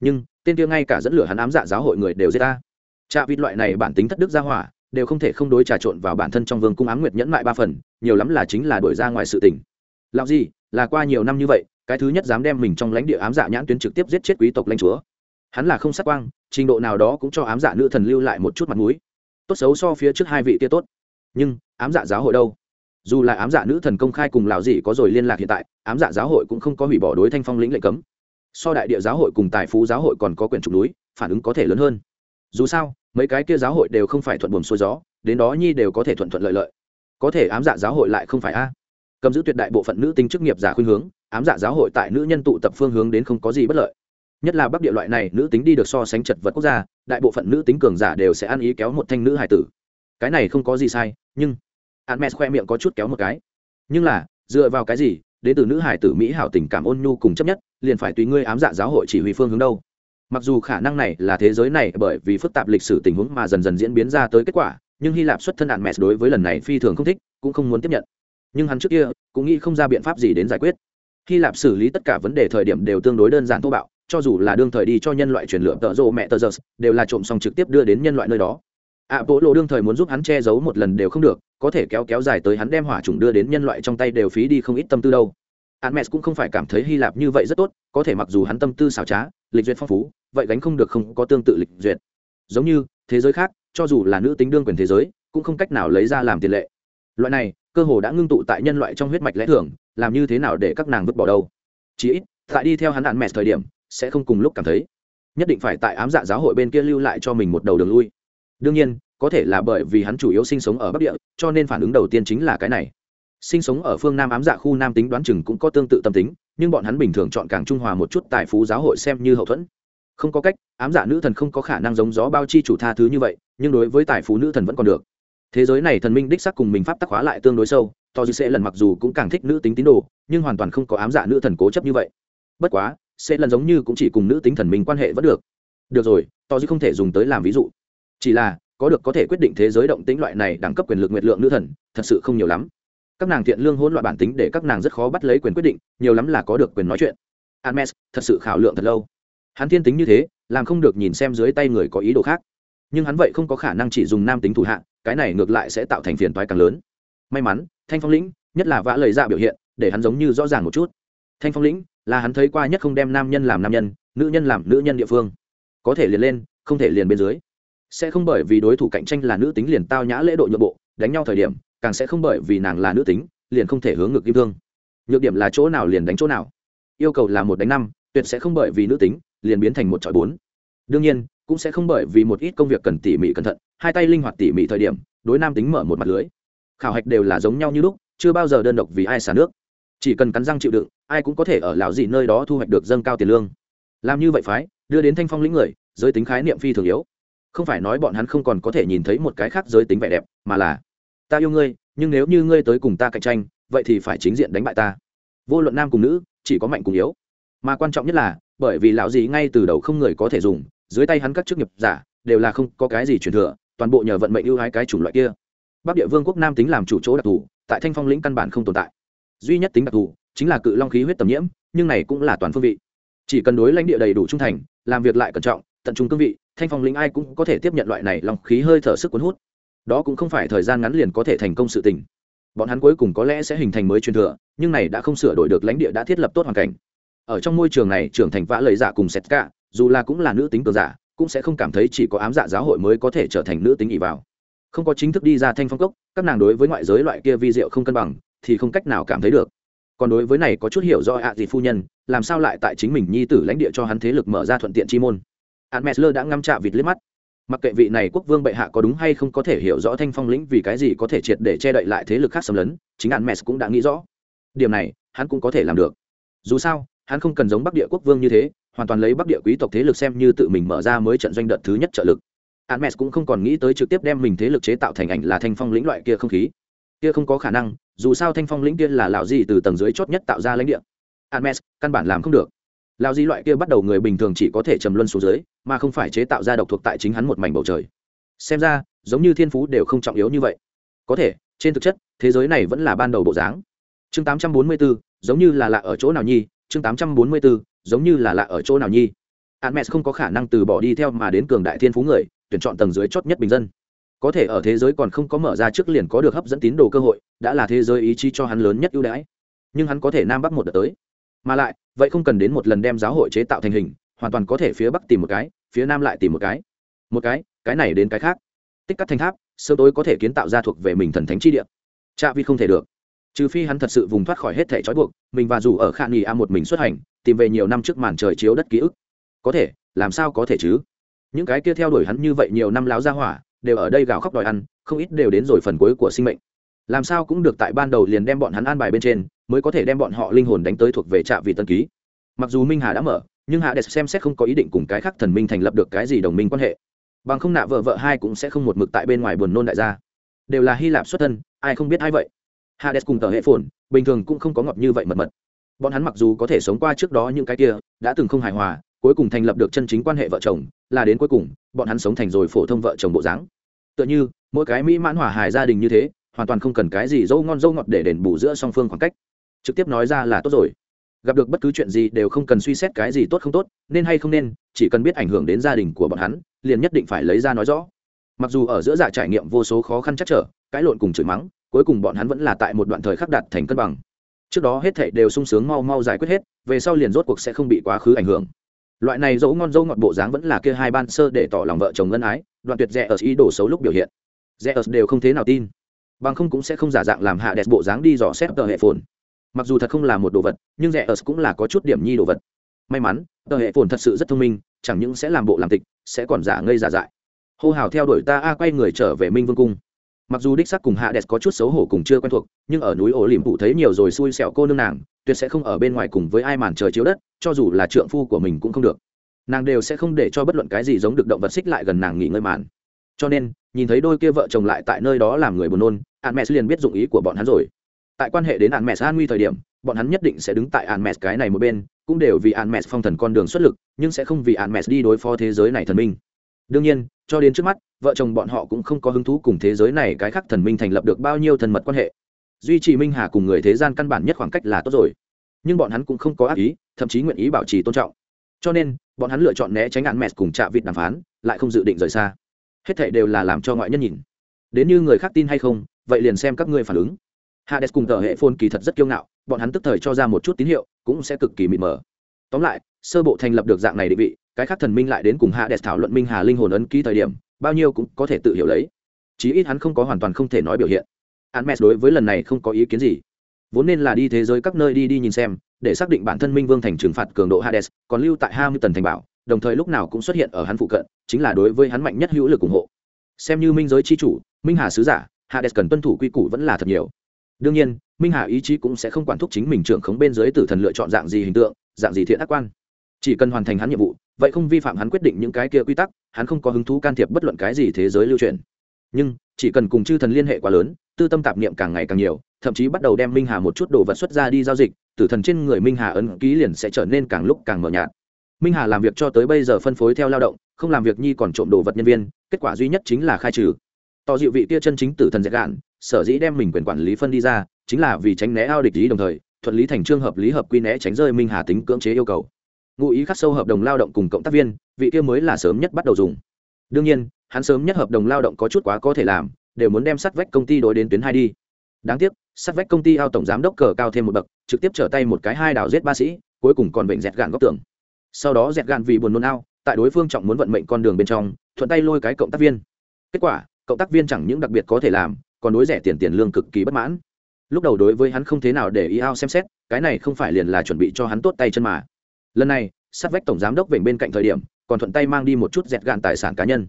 Nhưng tên kia ngay cả dẫn lửa hắn ám dạ giáo hội người đều giết ta. Trạ vịt loại này bản tính thất đức ra hỏa, đều không thể không đối trà trộn vào bản thân trong vương cung ám nguyệt nhẫn mại ba phần, nhiều lắm là chính là đổi ra ngoài sự tình. Lão gì là qua nhiều năm như vậy, cái thứ nhất dám đem mình trong lãnh địa ám dạ nhãn tuyến trực tiếp giết chết quý tộc lãnh chúa. Hắn là không sắc quang, trình độ nào đó cũng cho ám dạ nữ thần lưu lại một chút mặt mũi. Tốt xấu so phía trước hai vị kia tốt. Nhưng, ám dạ giáo hội đâu? Dù là ám dạ nữ thần công khai cùng lão gì có rồi liên lạc hiện tại, ám dạ giáo hội cũng không có hủy bỏ đối thanh phong lĩnh lệnh cấm so đại địa giáo hội cùng tài phú giáo hội còn có quyền trục núi, phản ứng có thể lớn hơn. Dù sao, mấy cái kia giáo hội đều không phải thuận buồm xuôi gió, đến đó nhi đều có thể thuận thuận lợi lợi. Có thể ám dạ giáo hội lại không phải a. Cầm giữ tuyệt đại bộ phận nữ tính chức nghiệp giả khuyên hướng, ám dạ giáo hội tại nữ nhân tụ tập phương hướng đến không có gì bất lợi. Nhất là bắc địa loại này, nữ tính đi được so sánh chật vật quốc gia, đại bộ phận nữ tính cường giả đều sẽ ăn ý kéo một thanh nữ hải tử. Cái này không có gì sai, nhưng hắn mẹ khoe miệng có chút kéo một cái. Nhưng là, dựa vào cái gì, đến từ nữ hải tử mỹ hảo tình cảm ôn nhu cùng chấp nhất liền phải tùy ngươi ám dạ giáo hội chỉ huy phương hướng đâu. Mặc dù khả năng này là thế giới này bởi vì phức tạp lịch sử tình huống mà dần dần diễn biến ra tới kết quả, nhưng hy lạp xuất thân hạn mẹ đối với lần này phi thường không thích, cũng không muốn tiếp nhận. Nhưng hắn trước kia cũng nghĩ không ra biện pháp gì đến giải quyết. Hy lạp xử lý tất cả vấn đề thời điểm đều tương đối đơn giản thô bạo, cho dù là đương thời đi cho nhân loại truyền lửa tợ rộ mẹ tờ giờ đều là trộm xong trực tiếp đưa đến nhân loại nơi đó. Ạ bộ lộ đương thời muốn giúp hắn che giấu một lần đều không được, có thể kéo kéo dài tới hắn đem hỏa trùng đưa đến nhân loại trong tay đều phí đi không ít tâm tư đâu. Hermes cũng không phải cảm thấy Hy Lạp như vậy rất tốt, có thể mặc dù hắn tâm tư xảo trá, lịch duyệt phong phú, vậy gánh không được không có tương tự lịch duyệt. Giống như thế giới khác, cho dù là nữ tính đương quyền thế giới, cũng không cách nào lấy ra làm tiền lệ. Loại này, cơ hồ đã ngưng tụ tại nhân loại trong huyết mạch lẽ thường, làm như thế nào để các nàng vứt bỏ đâu? Chỉ ít, tại đi theo hắn Hermes thời điểm, sẽ không cùng lúc cảm thấy, nhất định phải tại ám dạ giáo hội bên kia lưu lại cho mình một đầu đường lui. Đương nhiên, có thể là bởi vì hắn chủ yếu sinh sống ở Bắc Địa, cho nên phản ứng đầu tiên chính là cái này sinh sống ở phương nam ám dạ khu nam tính đoán chừng cũng có tương tự tâm tính, nhưng bọn hắn bình thường chọn càng trung hòa một chút tài phú giáo hội xem như hậu thuẫn. Không có cách, ám dạ nữ thần không có khả năng giống gió bao chi chủ tha thứ như vậy, nhưng đối với tài phú nữ thần vẫn còn được. Thế giới này thần minh đích sắc cùng mình pháp tắc hóa lại tương đối sâu, to dư sẽ lần mặc dù cũng càng thích nữ tính tín đồ, nhưng hoàn toàn không có ám dạ nữ thần cố chấp như vậy. Bất quá, sẽ lần giống như cũng chỉ cùng nữ tính thần minh quan hệ vẫn được. Được rồi, to dư không thể dùng tới làm ví dụ. Chỉ là, có được có thể quyết định thế giới động tính loại này đẳng cấp quyền lực nguyệt lượng nữ thần, thật sự không nhiều lắm các nàng thiện lương hỗn loạn bản tính để các nàng rất khó bắt lấy quyền quyết định, nhiều lắm là có được quyền nói chuyện. Hermes thật sự khảo lượng thật lâu. Hắn thiên tính như thế, làm không được nhìn xem dưới tay người có ý đồ khác. Nhưng hắn vậy không có khả năng chỉ dùng nam tính thủ hạ, cái này ngược lại sẽ tạo thành phiền toái càng lớn. May mắn, thanh phong lĩnh, nhất là vã lời dạ biểu hiện, để hắn giống như rõ ràng một chút. Thanh phong lĩnh, là hắn thấy qua nhất không đem nam nhân làm nam nhân, nữ nhân làm nữ nhân địa phương. Có thể liền lên, không thể liền bên dưới. Sẽ không bởi vì đối thủ cạnh tranh là nữ tính liền tao nhã lễ độ nhượng bộ, đánh nhau thời điểm càng sẽ không bởi vì nàng là nữ tính, liền không thể hướng ngược kim thương. Nhược điểm là chỗ nào liền đánh chỗ nào. Yêu cầu là một đánh năm, tuyệt sẽ không bởi vì nữ tính, liền biến thành một trọi bốn. Đương nhiên, cũng sẽ không bởi vì một ít công việc cần tỉ mỉ cẩn thận, hai tay linh hoạt tỉ mỉ thời điểm, đối nam tính mở một mặt lưới. Khảo hạch đều là giống nhau như lúc, chưa bao giờ đơn độc vì ai xả nước. Chỉ cần cắn răng chịu đựng, ai cũng có thể ở lão dị nơi đó thu hoạch được dâng cao tiền lương. Làm như vậy phái, đưa đến thanh phong lĩnh người, giới tính khái niệm phi thường yếu. Không phải nói bọn hắn không còn có thể nhìn thấy một cái khác giới tính vẻ đẹp, mà là ta yêu ngươi, nhưng nếu như ngươi tới cùng ta cạnh tranh, vậy thì phải chính diện đánh bại ta. Vô luận nam cùng nữ, chỉ có mạnh cùng yếu. Mà quan trọng nhất là, bởi vì lão dì ngay từ đầu không người có thể dùng, dưới tay hắn các chức nghiệp giả, đều là không có cái gì truyền thừa, toàn bộ nhờ vận mệnh ưu ái cái chủng loại kia. Bắc địa vương quốc nam tính làm chủ chỗ đặc thù, tại thanh phong lĩnh căn bản không tồn tại. Duy nhất tính đặc thù, chính là cự long khí huyết tầm nhiễm, nhưng này cũng là toàn phương vị. Chỉ cần đối lãnh địa đầy đủ trung thành, làm việc lại cẩn trọng, tận trung cương vị, thanh phong lĩnh ai cũng có thể tiếp nhận loại này long khí hơi thở sức cuốn hút đó cũng không phải thời gian ngắn liền có thể thành công sự tình. Bọn hắn cuối cùng có lẽ sẽ hình thành mới truyền thừa, nhưng này đã không sửa đổi được lãnh địa đã thiết lập tốt hoàn cảnh. Ở trong môi trường này, trưởng thành vã lời giả cùng sét cả dù là cũng là nữ tính cường giả, cũng sẽ không cảm thấy chỉ có ám dạ giáo hội mới có thể trở thành nữ tính ỷ vào. Không có chính thức đi ra thanh phong cốc, các nàng đối với ngoại giới loại kia vi diệu không cân bằng, thì không cách nào cảm thấy được. Còn đối với này có chút hiểu do ạ gì phu nhân, làm sao lại tại chính mình nhi tử lãnh địa cho hắn thế lực mở ra thuận tiện chi môn? Hắn messler đã ngâm chạ vịt liếc mắt mặc kệ vị này quốc vương bệ hạ có đúng hay không có thể hiểu rõ thanh phong lĩnh vì cái gì có thể triệt để che đậy lại thế lực khác xâm lấn, chính hạn mess cũng đã nghĩ rõ. Điểm này, hắn cũng có thể làm được. Dù sao, hắn không cần giống bắc địa quốc vương như thế, hoàn toàn lấy bắc địa quý tộc thế lực xem như tự mình mở ra mới trận doanh đợt thứ nhất trợ lực. Hermes cũng không còn nghĩ tới trực tiếp đem mình thế lực chế tạo thành ảnh là thanh phong lĩnh loại kia không khí. Kia không có khả năng, dù sao thanh phong lĩnh kia là lão gì từ tầng dưới chót nhất tạo ra lãnh địa. Hermes căn bản làm không được lão di loại kia bắt đầu người bình thường chỉ có thể trầm luân xuống dưới mà không phải chế tạo ra độc thuộc tại chính hắn một mảnh bầu trời. Xem ra giống như thiên phú đều không trọng yếu như vậy. Có thể trên thực chất thế giới này vẫn là ban đầu bộ dáng. Chương 844, giống như là lạ ở chỗ nào nhi? Chương 844, giống như là lạ ở chỗ nào nhi? Admet không có khả năng từ bỏ đi theo mà đến cường đại thiên phú người tuyển chọn tầng dưới chót nhất bình dân. Có thể ở thế giới còn không có mở ra trước liền có được hấp dẫn tín đồ cơ hội đã là thế giới ý chí cho hắn lớn nhất ưu đãi. Nhưng hắn có thể nam bắc một đợt tới mà lại, vậy không cần đến một lần đem giáo hội chế tạo thành hình, hoàn toàn có thể phía bắc tìm một cái, phía nam lại tìm một cái. Một cái cái này đến cái khác. Tích cắt thành tháp, sớm tối có thể kiến tạo ra thuộc về mình thần thánh chi địa. Chạ vi không thể được. Trừ phi hắn thật sự vùng thoát khỏi hết thể trói buộc, mình và dù ở khả nghi a một mình xuất hành, tìm về nhiều năm trước màn trời chiếu đất ký ức. Có thể, làm sao có thể chứ? Những cái kia theo đuổi hắn như vậy nhiều năm láo ra hỏa, đều ở đây gào khóc đòi ăn, không ít đều đến rồi phần cuối của sinh mệnh. Làm sao cũng được tại ban đầu liền đem bọn hắn an bài bên trên mới có thể đem bọn họ linh hồn đánh tới thuộc về trạm vị tân ký. Mặc dù minh hà đã mở, nhưng hạ đẹp xem xét không có ý định cùng cái khác thần minh thành lập được cái gì đồng minh quan hệ. Bằng không nạ vợ vợ hai cũng sẽ không một mực tại bên ngoài buồn nôn đại gia. Đều là hy lạp xuất thân, ai không biết ai vậy. Hạ đẹp cùng tờ hệ phồn, bình thường cũng không có ngọt như vậy mật mật. Bọn hắn mặc dù có thể sống qua trước đó những cái kia, đã từng không hài hòa, cuối cùng thành lập được chân chính quan hệ vợ chồng, là đến cuối cùng, bọn hắn sống thành rồi phổ thông vợ chồng bộ dáng. Tựa như, mỗi cái mỹ mãn hòa hài gia đình như thế, hoàn toàn không cần cái gì dâu ngon dâu ngọt để đền bù giữa song phương khoảng cách trực tiếp nói ra là tốt rồi. Gặp được bất cứ chuyện gì đều không cần suy xét cái gì tốt không tốt, nên hay không nên, chỉ cần biết ảnh hưởng đến gia đình của bọn hắn, liền nhất định phải lấy ra nói rõ. Mặc dù ở giữa dạ trải nghiệm vô số khó khăn chắc trở cãi lộn cùng chửi mắng, cuối cùng bọn hắn vẫn là tại một đoạn thời khắc đạt thành cân bằng. Trước đó hết thảy đều sung sướng mau mau giải quyết hết, về sau liền rốt cuộc sẽ không bị quá khứ ảnh hưởng. Loại này dẫu ngon dấu ngọt bộ dáng vẫn là kia hai ban sơ để tỏ lòng vợ chồng ân ái, đoạn tuyệt rẻ ở ý đồ xấu lúc biểu hiện. Rẻ ở đều không thế nào tin. Bằng không cũng sẽ không giả dạng làm hạ đẹp bộ dáng đi dò xét tờ hệ phồn mặc dù thật không là một đồ vật, nhưng rẻ ở cũng là có chút điểm nhi đồ vật. May mắn, tờ hệ phồn thật sự rất thông minh, chẳng những sẽ làm bộ làm tịch, sẽ còn giả ngây giả dại. Hô hào theo đuổi ta, a, quay người trở về minh vương cung. Mặc dù đích sắc cùng hạ đẹp có chút xấu hổ cùng chưa quen thuộc, nhưng ở núi ổ liềm phụ thấy nhiều rồi xui xẻo cô nương nàng, tuyệt sẽ không ở bên ngoài cùng với ai màn trời chiếu đất, cho dù là trượng phu của mình cũng không được. Nàng đều sẽ không để cho bất luận cái gì giống được động vật xích lại gần nàng nghỉ ngơi màn. Cho nên, nhìn thấy đôi kia vợ chồng lại tại nơi đó làm người buồn nôn an mẹ liền biết dụng ý của bọn hắn rồi tại quan hệ đến an mẹ an nguy thời điểm, bọn hắn nhất định sẽ đứng tại an mẹ cái này một bên, cũng đều vì an mẹ phong thần con đường xuất lực, nhưng sẽ không vì an mẹ đi đối phó thế giới này thần minh. Đương nhiên, cho đến trước mắt, vợ chồng bọn họ cũng không có hứng thú cùng thế giới này cái khác thần minh thành lập được bao nhiêu thân mật quan hệ. Duy trì minh hà cùng người thế gian căn bản nhất khoảng cách là tốt rồi. Nhưng bọn hắn cũng không có ác ý, thậm chí nguyện ý bảo trì tôn trọng. Cho nên, bọn hắn lựa chọn né tránh án mẹt cùng chạ vịt đàm phán, lại không dự định rời xa. Hết thệ đều là làm cho ngoại nhân nhìn. Đến như người khác tin hay không, vậy liền xem các ngươi phản ứng hades cùng tờ hệ phôn kỳ thật rất kiêu ngạo, bọn hắn tức thời cho ra một chút tín hiệu, cũng sẽ cực kỳ mịt mờ. Tóm lại, sơ bộ thành lập được dạng này định vị, cái khác thần minh lại đến cùng hades thảo luận minh hà linh hồn ấn ký thời điểm, bao nhiêu cũng có thể tự hiểu lấy. Chí ít hắn không có hoàn toàn không thể nói biểu hiện. Hermes đối với lần này không có ý kiến gì. Vốn nên là đi thế giới các nơi đi đi nhìn xem, để xác định bản thân minh vương thành trừng phạt cường độ hades, còn lưu tại Hamilton tần thành bảo, đồng thời lúc nào cũng xuất hiện ở hắn phụ cận, chính là đối với hắn mạnh nhất hữu lực ủng hộ. Xem như minh giới chi chủ, minh hà sứ giả, hades cần tuân thủ quy củ vẫn là thật nhiều đương nhiên, minh hà ý chí cũng sẽ không quản thúc chính mình trưởng khống bên dưới tử thần lựa chọn dạng gì hình tượng, dạng gì thiện ác quan. Chỉ cần hoàn thành hắn nhiệm vụ, vậy không vi phạm hắn quyết định những cái kia quy tắc, hắn không có hứng thú can thiệp bất luận cái gì thế giới lưu truyền. Nhưng, chỉ cần cùng chư thần liên hệ quá lớn, tư tâm tạp niệm càng ngày càng nhiều, thậm chí bắt đầu đem minh hà một chút đồ vật xuất ra đi giao dịch, tử thần trên người minh hà ấn ký liền sẽ trở nên càng lúc càng mờ nhạt. Minh hà làm việc cho tới bây giờ phân phối theo lao động, không làm việc nhi còn trộm đồ vật nhân viên, kết quả duy nhất chính là khai trừ. Tỏ dịu vị tia chân chính tử thần dạy gạn sở dĩ đem mình quyền quản lý phân đi ra, chính là vì tránh né ao địch lý đồng thời, thuận lý thành trương hợp lý hợp quy né tránh rơi minh hà tính cưỡng chế yêu cầu. Ngụ ý khắc sâu hợp đồng lao động cùng cộng tác viên, vị kia mới là sớm nhất bắt đầu dùng. Đương nhiên, hắn sớm nhất hợp đồng lao động có chút quá có thể làm, đều muốn đem sắt vách công ty đối đến tuyến hai đi. Đáng tiếc sắt vách công ty ao tổng giám đốc cờ cao thêm một bậc, trực tiếp trở tay một cái hai đào giết ba sĩ, cuối cùng còn bệnh dẹt gạn góc tường. Sau đó dẹt gạn vì buồn nôn ao, tại đối phương trọng muốn vận mệnh con đường bên trong, thuận tay lôi cái cộng tác viên. Kết quả, cộng tác viên chẳng những đặc biệt có thể làm còn đối rẻ tiền tiền lương cực kỳ bất mãn. Lúc đầu đối với hắn không thế nào để ý ao xem xét, cái này không phải liền là chuẩn bị cho hắn tốt tay chân mà. Lần này, sát vách tổng giám đốc vểnh bên cạnh thời điểm, còn thuận tay mang đi một chút dẹt gạn tài sản cá nhân.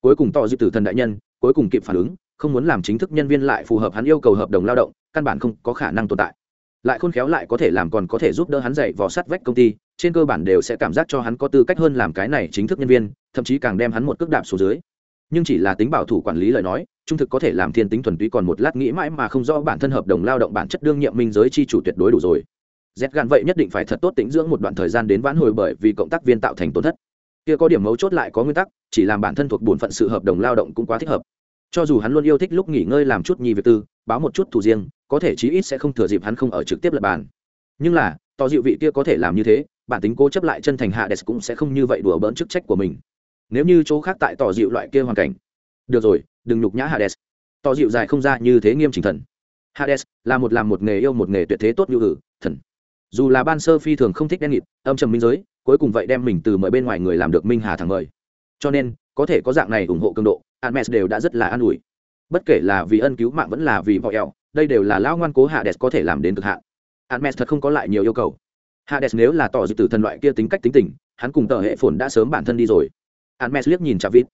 Cuối cùng tỏ dư tử thần đại nhân, cuối cùng kịp phản ứng, không muốn làm chính thức nhân viên lại phù hợp hắn yêu cầu hợp đồng lao động, căn bản không có khả năng tồn tại. Lại khôn khéo lại có thể làm còn có thể giúp đỡ hắn dạy vò sát vách công ty, trên cơ bản đều sẽ cảm giác cho hắn có tư cách hơn làm cái này chính thức nhân viên, thậm chí càng đem hắn một cước đạp xuống dưới nhưng chỉ là tính bảo thủ quản lý lời nói, trung thực có thể làm thiên tính thuần túy còn một lát nghĩ mãi mà không rõ bản thân hợp đồng lao động bản chất đương nhiệm minh giới chi chủ tuyệt đối đủ rồi. Rét gan vậy nhất định phải thật tốt tính dưỡng một đoạn thời gian đến vãn hồi bởi vì cộng tác viên tạo thành tổn thất. Kia có điểm mấu chốt lại có nguyên tắc, chỉ làm bản thân thuộc bổn phận sự hợp đồng lao động cũng quá thích hợp. Cho dù hắn luôn yêu thích lúc nghỉ ngơi làm chút nhi việc tư, báo một chút thủ riêng, có thể chí ít sẽ không thừa dịp hắn không ở trực tiếp lập bàn. Nhưng là tỏ dịu vị kia có thể làm như thế, bản tính cố chấp lại chân thành hạ đẹp cũng sẽ không như vậy đùa bỡn chức trách của mình nếu như chỗ khác tại tỏ dịu loại kia hoàn cảnh. Được rồi, đừng nhục nhã hades. Tỏ dịu dài không ra như thế nghiêm chỉnh thần. Hades là một làm một nghề yêu một nghề tuyệt thế tốt như hử, thần. Dù là ban sơ phi thường không thích đen nghịt, âm trầm minh giới, cuối cùng vậy đem mình từ mời bên ngoài người làm được minh hà thẳng mời. Cho nên, có thể có dạng này ủng hộ cường độ admes đều đã rất là an ủi. Bất kể là vì ân cứu mạng vẫn là vì vội eo, đây đều là lão ngoan cố Hades có thể làm đến cực hạn. Admes thật không có lại nhiều yêu cầu. Hades nếu là tỏ dự tử thần loại kia tính cách tính tình, hắn cùng tờ hệ phồn đã sớm bản thân đi rồi. Hắn mes liếc nhìn Chavit.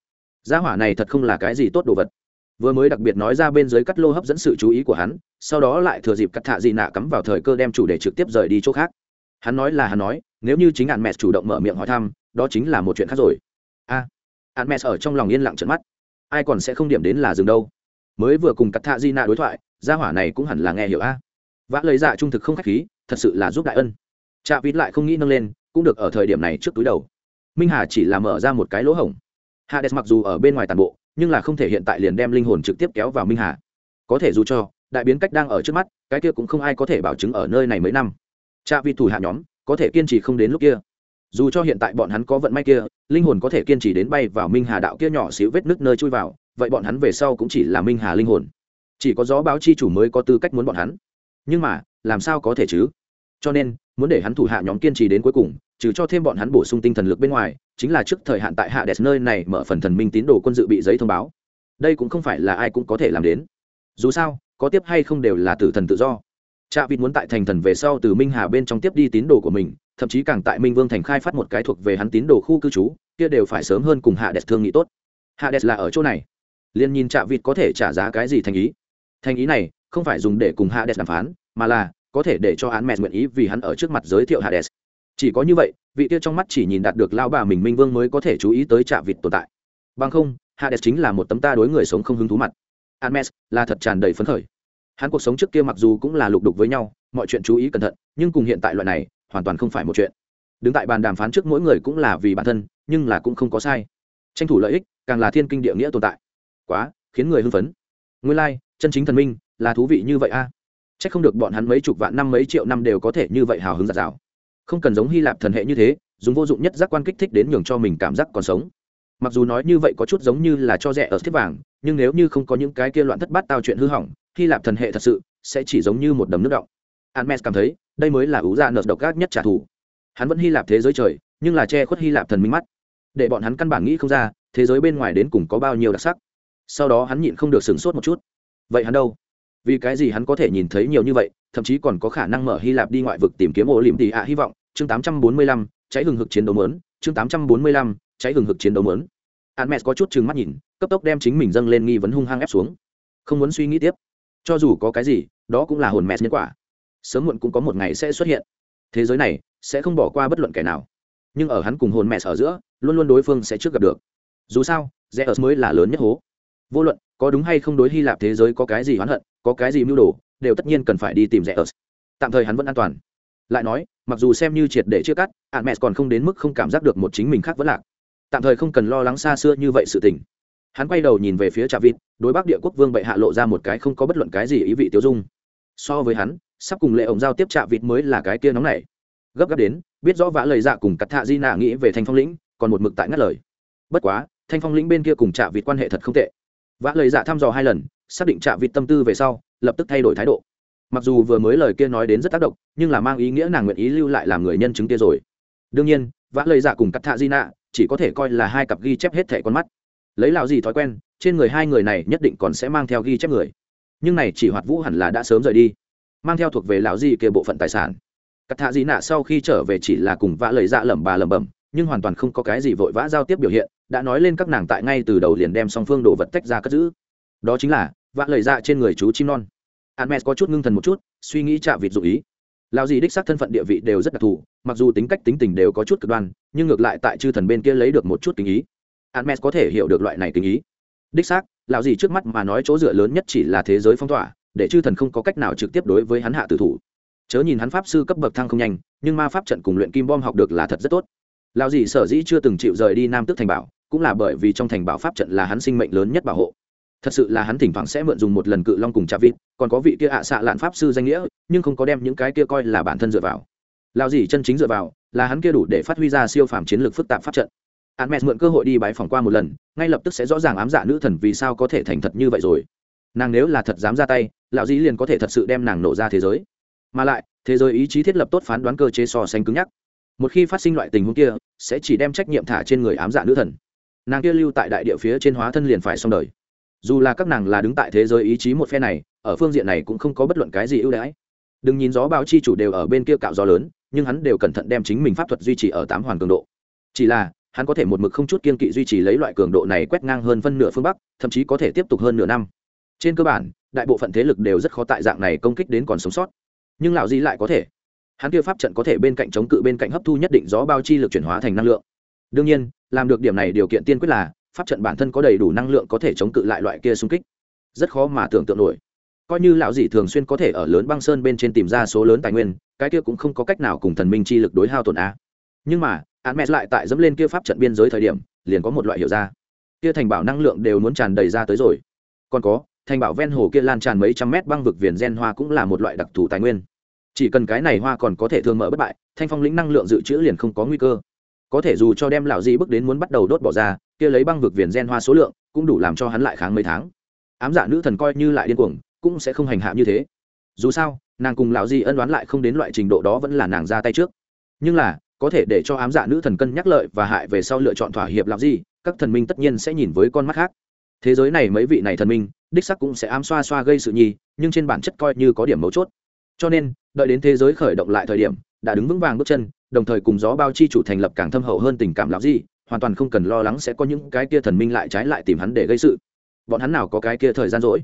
Gia hỏa này thật không là cái gì tốt đồ vật. Vừa mới đặc biệt nói ra bên dưới cắt lô hấp dẫn sự chú ý của hắn sau đó lại thừa dịp cắt thạ dị nạ cắm vào thời cơ đem chủ đề trực tiếp rời đi chỗ khác. Hắn nói là hắn nói nếu như chính hắn mẹ chủ động mở miệng hỏi thăm đó chính là một chuyện khác rồi. A à, hạn mẹ ở trong lòng yên lặng trận mắt. Ai còn sẽ không điểm đến là dừng đâu. Mới vừa cùng cắt thạ di nạ đối thoại gia hỏa này cũng hẳn là nghe hiểu a. À. vã lời dạ trung thực không k h á c h khí thật sự là giúp đại ân. Chạ vít lại không nghĩ nâng lên cũng được ở thời điểm này trước túi đầu minh hà chỉ là mở ra một cái lỗ hổng. Hades mặc dù ở bên ngoài tàn bộ, nhưng là không thể hiện tại liền đem linh hồn trực tiếp kéo vào minh hà. Có thể dù cho, đại biến cách đang ở trước mắt, cái kia cũng không ai có thể bảo chứng ở nơi này mấy năm. Cha vị thủ hạ nhóm, có thể kiên trì không đến lúc kia. Dù cho hiện tại bọn hắn có vận may kia, linh hồn có thể kiên trì đến bay vào minh hà đạo kia nhỏ xíu vết nước nơi chui vào, vậy bọn hắn về sau cũng chỉ là minh hà linh hồn. Chỉ có gió báo chi chủ mới có tư cách muốn bọn hắn. Nhưng mà, làm sao có thể chứ? Cho nên, muốn để hắn thủ hạ nhóm kiên trì đến cuối cùng trừ cho thêm bọn hắn bổ sung tinh thần lực bên ngoài, chính là trước thời hạn tại hạ đẹp nơi này mở phần thần minh tín đồ quân dự bị giấy thông báo. Đây cũng không phải là ai cũng có thể làm đến. Dù sao, có tiếp hay không đều là tử thần tự do. Trạ vịt muốn tại thành thần về sau từ minh hà bên trong tiếp đi tín đồ của mình, thậm chí càng tại minh vương thành khai phát một cái thuộc về hắn tín đồ khu cư trú, kia đều phải sớm hơn cùng hạ đẹp thương nghị tốt. Hạ đẹp là ở chỗ này. Liền nhìn trạ vịt có thể trả giá cái gì thành ý? Thành ý này không phải dùng để cùng hạ đẹp đàm phán, mà là có thể để cho hắn mẹ nguyện ý vì hắn ở trước mặt giới thiệu hạ đẹp chỉ có như vậy vị kia trong mắt chỉ nhìn đạt được lao bà mình minh vương mới có thể chú ý tới trạ vịt tồn tại. Bằng không hạ đẹp chính là một tấm ta đối người sống không hứng thú mặt. Hermes là thật tràn đầy phấn khởi. Hắn cuộc sống trước kia mặc dù cũng là lục đục với nhau mọi chuyện chú ý cẩn thận nhưng cùng hiện tại loại này hoàn toàn không phải một chuyện. Đứng tại bàn đàm phán trước mỗi người cũng là vì bản thân nhưng là cũng không có sai. Tranh thủ lợi ích càng là thiên kinh địa nghĩa tồn tại. Quá khiến người hưng phấn. Nguyên lai、like, chân chính thần minh là thú vị như vậy a. À? c h ắ c không được bọn hắn mấy chục vạn năm mấy triệu năm đều có thể như vậy hào hứng giạt rào không cần giống hy lạp thần hệ như thế, dùng vô dụng nhất giác quan kích thích đến nhường cho mình cảm giác còn sống. Mặc dù nói như vậy có chút giống như là cho rẻ ở thiết vàng, nhưng nếu như không có những cái kia loạn thất bát tao chuyện hư hỏng, hy lạp thần hệ thật sự sẽ chỉ giống như một đầm nước động. Hermes cảm thấy, đây mới là ủ dạ nợ độc ác nhất trả thù. Hắn vẫn hy lạp thế giới trời, nhưng là che khuất hy lạp thần minh mắt. Để bọn hắn căn bản nghĩ không ra, thế giới bên ngoài đến cùng có bao nhiêu đặc sắc. Sau đó hắn nhịn không được sửng sốt một chút. Vậy hắn đâu? Vì cái gì hắn có thể nhìn thấy nhiều như vậy thậm chí còn có khả năng mở hy lạp đi ngoại vực tìm kiếm ổ lìm tị ạ hy vọng. Chương 845, cháy hừng hực chiến đấu mớn chương 845, cháy hừng hực chiến đấu mớn Hermes có chút trừng mắt nhìn cấp tốc đem chính mình dâng lên nghi vấn hung hăng ép xuống. Không muốn suy nghĩ tiếp. Cho dù có cái gì đó cũng là hồn mẹ nhân quả. Sớm muộn cũng có một ngày sẽ xuất hiện. Thế giới này sẽ không bỏ qua bất luận kẻ nào. Nhưng ở hắn cùng hồn mẹ ở giữa luôn luôn đối phương sẽ trước gặp được. Dù sao zeus mới là lớn nhất hố vô luận, có đúng hay không đối hy lạp thế giới có cái gì oán hận, có cái gì mưu đồ, đều tất nhiên cần phải đi tìm zeus. Tạm thời hắn vẫn an toàn. Lại nói, mặc dù xem như triệt để chia cắt ạn mẹ còn không đến mức không cảm giác được một chính mình khác vẫn lạc. Tạm thời không cần lo lắng xa xưa như vậy sự tình. Hắn quay đầu nhìn về phía trà vịt đối bắc địa quốc vương bệ hạ lộ ra một cái không có bất luận cái gì ý vị tiêu dung. So với hắn, sắp cùng lệ ổng giao tiếp trà vịt mới là cái kia nóng này gấp gáp đến, biết rõ vã lời dạ cùng cắt thạ di nạ nghĩ về thanh phong lĩnh, còn một mực tại ngắt lời. Bất quá, thanh phong lĩnh bên kia cùng trà vịt quan hệ thật không tệ vã lời dạ thăm dò hai lần, xác định trạ vịt tâm tư về sau, lập tức thay đổi thái độ. Mặc dù vừa mới lời kia nói đến rất tác động, nhưng là mang ý nghĩa nàng nguyện ý lưu lại làm người nhân chứng kia rồi. Đương nhiên, vã lời dạ cùng cắt thạ di nạ chỉ có thể coi là hai cặp ghi chép hết thẻ con mắt. Lấy lạo gì thói quen, trên người hai người này nhất định còn sẽ mang theo ghi chép người. Nhưng này chỉ hoạt vũ hẳn là đã sớm rời đi, mang theo thuộc về lão gì kia bộ phận tài sản. Cắt thạ Di nạ sau khi trở về chỉ là cùng vã lời dạ lẩm bà lẩm bẩm nhưng hoàn toàn không có cái gì vội vã giao tiếp biểu hiện, đã nói lên các nàng tại ngay từ đầu liền đem song phương đồ vật tách ra cất giữ. Đó chính là, vã lời dạ trên người chú chim non. Hermes có chút ngưng thần một chút, suy nghĩ chạm vịt dụ ý. Lão gì đích xác thân phận địa vị đều rất đặc thù, mặc dù tính cách tính tình đều có chút cực đoan, nhưng ngược lại tại chư thần bên kia lấy được một chút tình ý. Hermes có thể hiểu được loại này tình ý. Đích xác, lão gì trước mắt mà nói chỗ dựa lớn nhất chỉ là thế giới phong tỏa, để chư thần không có cách nào trực tiếp đối với hắn hạ tử thủ. Chớ nhìn hắn pháp sư cấp bậc thăng không nhanh, nhưng ma pháp trận cùng luyện kim bom học được là thật rất tốt lão dì sở dĩ chưa từng chịu rời đi nam tước thành bảo, cũng là bởi vì trong thành bảo pháp trận là hắn sinh mệnh lớn nhất bảo hộ. Thật sự là hắn thỉnh thoảng sẽ mượn dùng một lần cự long cùng trà vịt, còn có vị kia ạ xạ lạn pháp sư danh nghĩa, nhưng không có đem những cái kia coi là bản thân dựa vào. Lão dì chân chính dựa vào, là hắn kia đủ để phát huy ra siêu phàm chiến lược phức tạp pháp trận. Hắn mẹ mượn cơ hội đi bái phòng qua một lần, ngay lập tức sẽ rõ ràng ám dạ nữ thần vì sao có thể thành thật như vậy rồi. Nàng nếu là thật dám ra tay, lão dĩ liền có thể thật sự đem nàng nổ ra thế giới. Mà lại, thế giới ý chí thiết lập tốt phán đoán cơ chế so sánh cứng nhắc một khi phát sinh loại tình huống kia, sẽ chỉ đem trách nhiệm thả trên người ám dạ nữ thần. Nàng kia lưu tại đại địa phía trên hóa thân liền phải xong đời. Dù là các nàng là đứng tại thế giới ý chí một phe này, ở phương diện này cũng không có bất luận cái gì ưu đãi. Đừng nhìn gió báo chi chủ đều ở bên kia cạo gió lớn, nhưng hắn đều cẩn thận đem chính mình pháp thuật duy trì ở tám hoàn cường độ. Chỉ là, hắn có thể một mực không chút kiên kỵ duy trì lấy loại cường độ này quét ngang hơn phân nửa phương bắc, thậm chí có thể tiếp tục hơn nửa năm. Trên cơ bản, đại bộ phận thế lực đều rất khó tại dạng này công kích đến còn sống sót. Nhưng lão di lại có thể hắn kia pháp trận có thể bên cạnh chống cự bên cạnh hấp thu nhất định gió bao chi lực chuyển hóa thành năng lượng. Đương nhiên, làm được điểm này điều kiện tiên quyết là, pháp trận bản thân có đầy đủ năng lượng có thể chống cự lại loại kia xung kích. Rất khó mà tưởng tượng nổi. Coi như lão dì thường xuyên có thể ở lớn băng sơn bên trên tìm ra số lớn tài nguyên, cái kia cũng không có cách nào cùng thần minh chi lực đối hao tổn á nhưng mà án mẹ lại tại dẫm lên kia pháp trận biên giới thời điểm, liền có một loại hiểu ra. Kia thành bảo năng lượng đều muốn tràn đầy ra tới rồi. Còn có, thành bảo ven hồ kia lan tràn mấy trăm mét băng vực viền gen hoa cũng là một loại đặc thù tài nguyên chỉ cần cái này hoa còn có thể thương mở bất bại, thanh phong lĩnh năng lượng dự trữ liền không có nguy cơ. Có thể dù cho đem lão di bước đến muốn bắt đầu đốt bỏ ra, kia lấy băng vực viền gen hoa số lượng, cũng đủ làm cho hắn lại kháng mấy tháng. Ám dạ nữ thần coi như lại điên cuồng, cũng sẽ không hành hạ như thế. Dù sao, nàng cùng lão di ân đoán lại không đến loại trình độ đó vẫn là nàng ra tay trước. Nhưng là, có thể để cho ám dạ nữ thần cân nhắc lợi và hại về sau lựa chọn thỏa hiệp làm gì các thần minh tất nhiên sẽ nhìn với con mắt khác. Thế giới này mấy vị này thần minh, đích sắc cũng sẽ ám xoa xoa gây sự nhi, nhưng trên bản chất coi như có điểm mấu chốt cho nên, đợi đến thế giới khởi động lại thời điểm, đã đứng vững vàng bước chân, đồng thời cùng gió bao chi chủ thành lập càng thâm hậu hơn tình cảm lão gì hoàn toàn không cần lo lắng sẽ có những cái kia thần minh lại trái lại tìm hắn để gây sự. Bọn hắn nào có cái kia thời gian rỗi?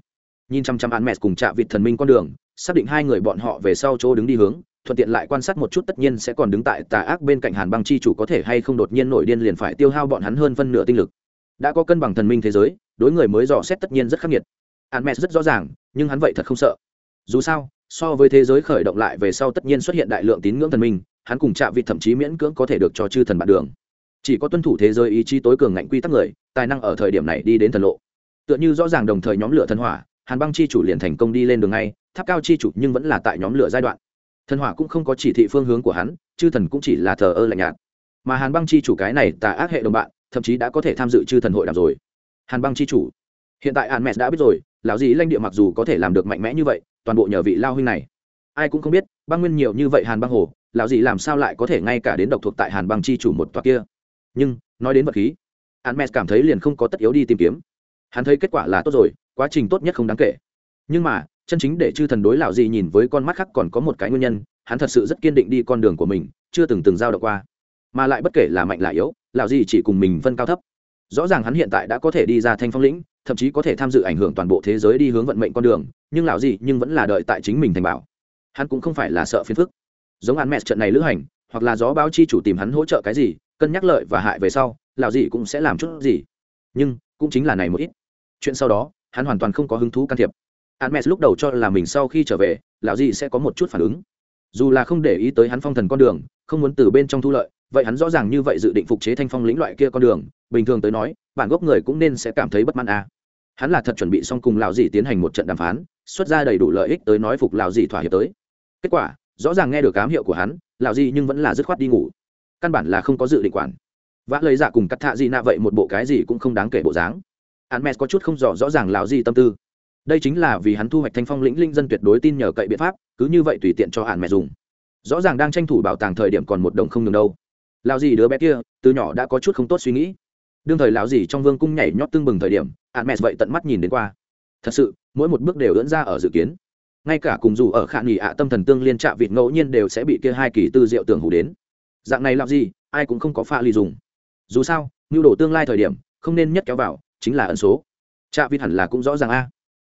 Nhìn chăm chăm án mẹ cùng chạ vịt thần minh con đường, xác định hai người bọn họ về sau chỗ đứng đi hướng, thuận tiện lại quan sát một chút tất nhiên sẽ còn đứng tại tà ác bên cạnh hàn băng chi chủ có thể hay không đột nhiên nổi điên liền phải tiêu hao bọn hắn hơn phân nửa tinh lực. Đã có cân bằng thần minh thế giới, đối người mới dò xét tất nhiên rất khắc nghiệt. Hắn mẹ rất rõ ràng, nhưng hắn vậy thật không sợ. Dù sao so với thế giới khởi động lại về sau tất nhiên xuất hiện đại lượng tín ngưỡng thần minh, hắn cùng chạm vị thậm chí miễn cưỡng có thể được cho chư thần bạn đường. Chỉ có tuân thủ thế giới ý chí tối cường ngạnh quy tắc người, tài năng ở thời điểm này đi đến thần lộ. Tựa như rõ ràng đồng thời nhóm lửa thần hỏa, hàn băng chi chủ liền thành công đi lên đường ngay, tháp cao chi chủ nhưng vẫn là tại nhóm lửa giai đoạn. Thần hỏa cũng không có chỉ thị phương hướng của hắn, chư thần cũng chỉ là thờ ơ lạnh nhạt. Mà hàn băng chi chủ cái này tà ác hệ đồng bạn, thậm chí đã có thể tham dự chư thần hội đàm rồi. Hàn băng Chi chủ, hiện tại hàn mẹ đã biết rồi, lão dì lanh địa mặc dù có thể làm được mạnh mẽ như vậy toàn bộ nhờ vị lao huynh này. Ai cũng không biết, băng nguyên nhiều như vậy hàn băng hồ, lão gì làm sao lại có thể ngay cả đến độc thuộc tại hàn băng chi chủ một tòa kia? Nhưng, nói đến vật khí hắn mẹ cảm thấy liền không có tất yếu đi tìm kiếm. Hắn thấy kết quả là tốt rồi, quá trình tốt nhất không đáng kể. Nhưng mà, chân chính để chư thần đối lão gì nhìn với con mắt khác còn có một cái nguyên nhân, hắn thật sự rất kiên định đi con đường của mình, chưa từng từng giao động qua. Mà lại bất kể là mạnh là yếu, lão gì chỉ cùng mình phân cao thấp. Rõ ràng hắn hiện tại đã có thể đi ra thanh phong lĩnh thậm chí có thể tham dự ảnh hưởng toàn bộ thế giới đi hướng vận mệnh con đường, nhưng lão gì nhưng vẫn là đợi tại chính mình thành bảo. Hắn cũng không phải là sợ phiền phức. Giống hắn mẹ trận này lữ hành, hoặc là gió báo chi chủ tìm hắn hỗ trợ cái gì, cân nhắc lợi và hại về sau, lão gì cũng sẽ làm chút gì. Nhưng, cũng chính là này một ít. Chuyện sau đó, hắn hoàn toàn không có hứng thú can thiệp. Hắn mẹ lúc đầu cho là mình sau khi trở về, lão gì sẽ có một chút phản ứng. Dù là không để ý tới hắn phong thần con đường, không muốn từ bên trong thu lợi, vậy hắn rõ ràng như vậy dự định phục chế thanh phong lĩnh loại kia con đường, bình thường tới nói, bản gốc người cũng nên sẽ cảm thấy bất mãn à hắn là thật chuẩn bị xong cùng lào dì tiến hành một trận đàm phán, xuất ra đầy đủ lợi ích tới nói phục lào dì thỏa hiệp tới. Kết quả, rõ ràng nghe được cám hiệu của hắn lào dì nhưng vẫn là dứt khoát đi ngủ. Căn bản là không có dự định quản. Vã lời dạ cùng cắt thạ gì nạ vậy một bộ cái gì cũng không đáng kể bộ dáng. Hắn mẹ có chút không rõ rõ ràng lào dì tâm tư. Đây chính là vì hắn thu hoạch thanh phong lĩnh linh dân tuyệt đối tin nhờ cậy biện pháp, cứ như vậy tùy tiện cho hạn mẹ dùng. Rõ ràng đang tranh thủ bảo tàng thời điểm còn một đồng không nhường đâu. Lao gì đứa bé kia, từ nhỏ đã có chút không tốt suy nghĩ đương thời lão gì trong vương cung nhảy nhót tương bừng thời điểm hạn mẹ vậy tận mắt nhìn đến qua. Thật sự, mỗi một bước đều ưỡn ra ở dự kiến. Ngay cả cùng dù ở khả nghỉ ạ tâm thần tương liên trạ vịt ngẫu nhiên đều sẽ bị kia hai kỳ tư diệu tưởng hủ đến. Dạng này làm gì, ai cũng không có pha ly dùng. Dù sao nhu đồ tương lai thời điểm, không nên nhất kéo vào, chính là ẩn số. Trạ vịt hẳn là cũng rõ ràng a.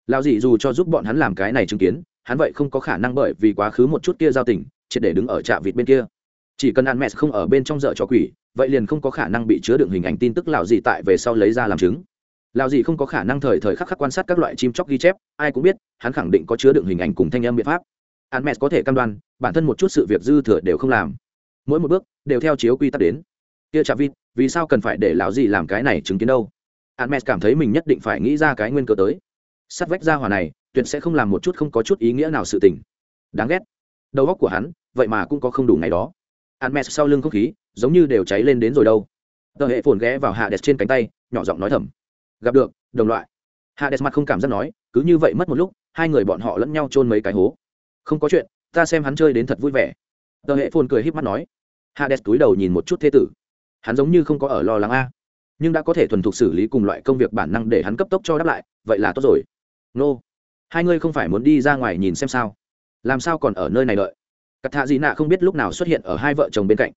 Lão gì dù cho giúp bọn hắn làm cái này chứng kiến, hắn vậy không có khả năng bởi vì quá khứ một chút kia giao tình, triệt để đứng ở trạ vịt bên kia. Chỉ cần ăn mẹ không ở bên trong dợ cho quỷ vậy liền không có khả năng bị chứa đựng hình ảnh tin tức lão gì tại về sau lấy ra làm chứng. Lão gì không có khả năng thời thời khắc khắc quan sát các loại chim chóc ghi chép, ai cũng biết, hắn khẳng định có chứa đựng hình ảnh cùng thanh âm biện pháp. Hắn mẹ có thể cam đoan, bản thân một chút sự việc dư thừa đều không làm. Mỗi một bước, đều theo chiếu quy tắc đến. Kia chả vịt, vì sao cần phải để lão gì làm cái này chứng kiến đâu? Hắn mẹ cảm thấy mình nhất định phải nghĩ ra cái nguyên cơ tới. Sắt vách ra hòa này, tuyệt sẽ không làm một chút không có chút ý nghĩa nào sự tình. Đáng ghét. Đầu óc của hắn, vậy mà cũng có không đủ ngày đó hắn mẹ sau lưng không khí, giống như đều cháy lên đến rồi đâu. Tờ hệ phồn ghé vào hạ đẹp trên cánh tay, nhỏ giọng nói thầm. Gặp được, đồng loại. Hạ đẹp mặt không cảm giác nói, cứ như vậy mất một lúc, hai người bọn họ lẫn nhau chôn mấy cái hố. Không có chuyện, ta xem hắn chơi đến thật vui vẻ. Tờ hệ phồn cười híp mắt nói. Hạ đẹp túi đầu nhìn một chút thế tử. Hắn giống như không có ở lo lắng a. Nhưng đã có thể thuần thục xử lý cùng loại công việc bản năng để hắn cấp tốc cho đáp lại, vậy là tốt rồi. Nô, hai ngươi không phải muốn đi ra ngoài nhìn xem sao? Làm sao còn ở nơi này đợi? Cắt thạ dị nạ không biết lúc nào xuất hiện ở hai vợ chồng bên cạnh.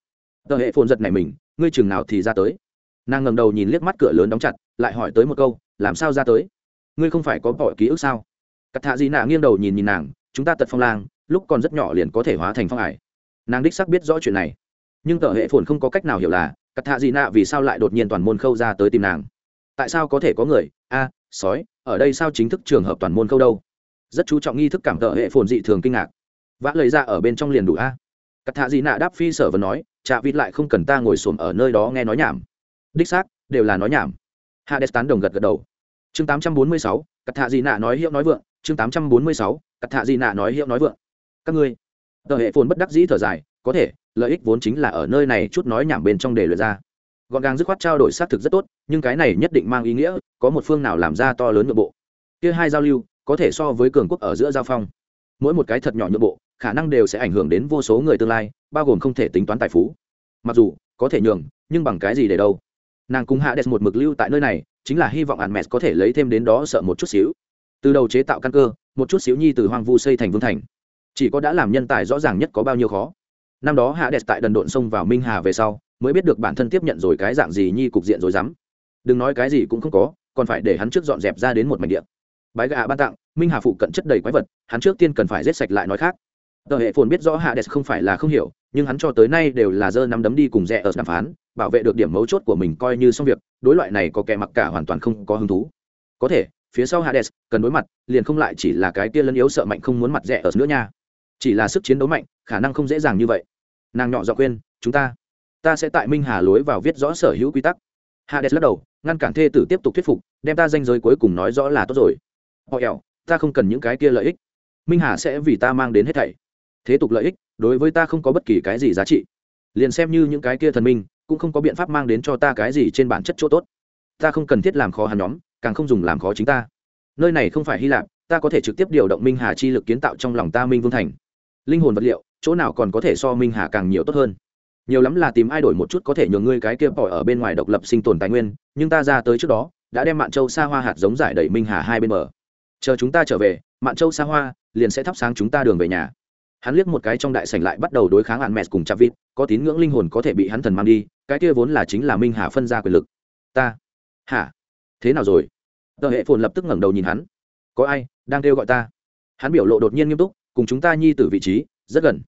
Tờ hệ phồn giật này mình, ngươi chừng nào thì ra tới. Nàng ngầm đầu nhìn liếc mắt cửa lớn đóng chặt, lại hỏi tới một câu, làm sao ra tới? Ngươi không phải có bỏ ký ức sao? Cắt thạ dị nạ nghiêng đầu nhìn nhìn nàng, chúng ta tật phong lang, lúc còn rất nhỏ liền có thể hóa thành phong ải. Nàng đích sắc biết rõ chuyện này. Nhưng tờ hệ phồn không có cách nào hiểu là cắt thạ dị nạ vì sao lại đột nhiên toàn môn khâu ra tới tìm nàng? Tại sao có thể có người? A, sói, ở đây sao chính thức trường hợp toàn môn khâu đâu? Rất chú trọng nghi thức cảm tợ hệ phồn dị thường kinh ngạc vã lời ra ở bên trong liền đủ a. À? cắt thạ dị nạ đáp phi sở và nói chạ vịt lại không cần ta ngồi xổm ở nơi đó nghe nói nhảm. Đích xác đều là nói nhảm. Hades tán đồng gật gật đầu. Chương 846, cắt thạ dị nạ nói hiệu nói vượng. Chương 846, cắt thạ dị nạ nói hiệu nói vượng. Các ngươi. Tờ hệ phồn bất đắc dĩ thở dài có thể lợi ích vốn chính là ở nơi này chút nói nhảm bên trong để lượt ra. Gọn gàng dứt khoát trao đổi xác thực rất tốt nhưng cái này nhất định mang ý nghĩa có một phương nào làm ra to lớn nội bộ. Kia hai giao lưu có thể so với cường quốc ở giữa giao phong. Mỗi một cái thật nhỏ nội bộ khả năng đều sẽ ảnh hưởng đến vô số người tương lai, bao gồm không thể tính toán tài phú. Mặc dù, có thể nhường, nhưng bằng cái gì để đâu? Nàng cùng hạ đẹp một mực lưu tại nơi này, chính là hy vọng ạn mẹ có thể lấy thêm đến đó sợ một chút xíu. Từ đầu chế tạo căn cơ, một chút xíu nhi từ hoang vu xây thành vương thành. Chỉ có đã làm nhân tài rõ ràng nhất có bao nhiêu khó. Năm đó hạ đẹp tại đần độn sông vào minh hà về sau, mới biết được bản thân tiếp nhận rồi cái dạng gì nhi cục diện rồi dám đừng nói cái gì cũng không có, còn phải để hắn trước dọn dẹp ra đến một mảnh điện bái gà ban tặng, minh hà phụ cận chất đầy quái vật, hắn trước tiên cần phải rết sạch lại nói khác tờ hệ phồn biết rõ Hades không phải là không hiểu, nhưng hắn cho tới nay đều là dơ nắm đấm đi cùng rẽ ở đàm phán, bảo vệ được điểm mấu chốt của mình coi như xong việc, đối loại này có kẻ mặc cả hoàn toàn không có hứng thú. Có thể, phía sau hades cần đối mặt, liền không lại chỉ là cái kia lân yếu sợ mạnh không muốn mặt rẻ ở nữa nha. Chỉ là sức chiến đấu mạnh, khả năng không dễ dàng như vậy. Nàng nhỏ dọ quên chúng ta ta sẽ tại minh hà lối vào viết rõ sở hữu quy tắc. Hades lắc đầu, ngăn cản thê tử tiếp tục thuyết phục, đem ta danh giới cuối cùng nói rõ là tốt rồi. Họ ẻo ta không cần những cái kia lợi ích. Minh hà sẽ vì ta mang đến hết thảy thế tục lợi ích, đối với ta không có bất kỳ cái gì giá trị. Liền xem như những cái kia thần minh, cũng không có biện pháp mang đến cho ta cái gì trên bản chất chỗ tốt. Ta không cần thiết làm khó hắn nhóm, càng không dùng làm khó chính ta. Nơi này không phải hy lạp, ta có thể trực tiếp điều động minh hà chi lực kiến tạo trong lòng ta minh vương thành. Linh hồn vật liệu, chỗ nào còn có thể so minh hà càng nhiều tốt hơn? Nhiều lắm là tìm ai đổi một chút có thể nhường ngươi cái kia bỏ ở bên ngoài độc lập sinh tồn tài nguyên, nhưng ta ra tới trước đó, đã đem mạn châu xa hoa hạt giống giải đẩy minh hà hai bên bờ. Chờ chúng ta trở về, mạn châu xa hoa liền sẽ thắp sáng chúng ta đường về nhà hắn liếc một cái trong đại sảnh lại bắt đầu đối kháng hạn mẹ cùng chạp vịt có tín ngưỡng linh hồn có thể bị hắn thần mang đi, cái kia vốn là chính là minh hà phân ra quyền lực. Ta. Hả? Thế nào rồi? Tờ hệ phồn lập tức ngẩng đầu nhìn hắn. Có ai đang kêu gọi ta? Hắn biểu lộ đột nhiên nghiêm túc, cùng chúng ta nhi từ vị trí, rất gần.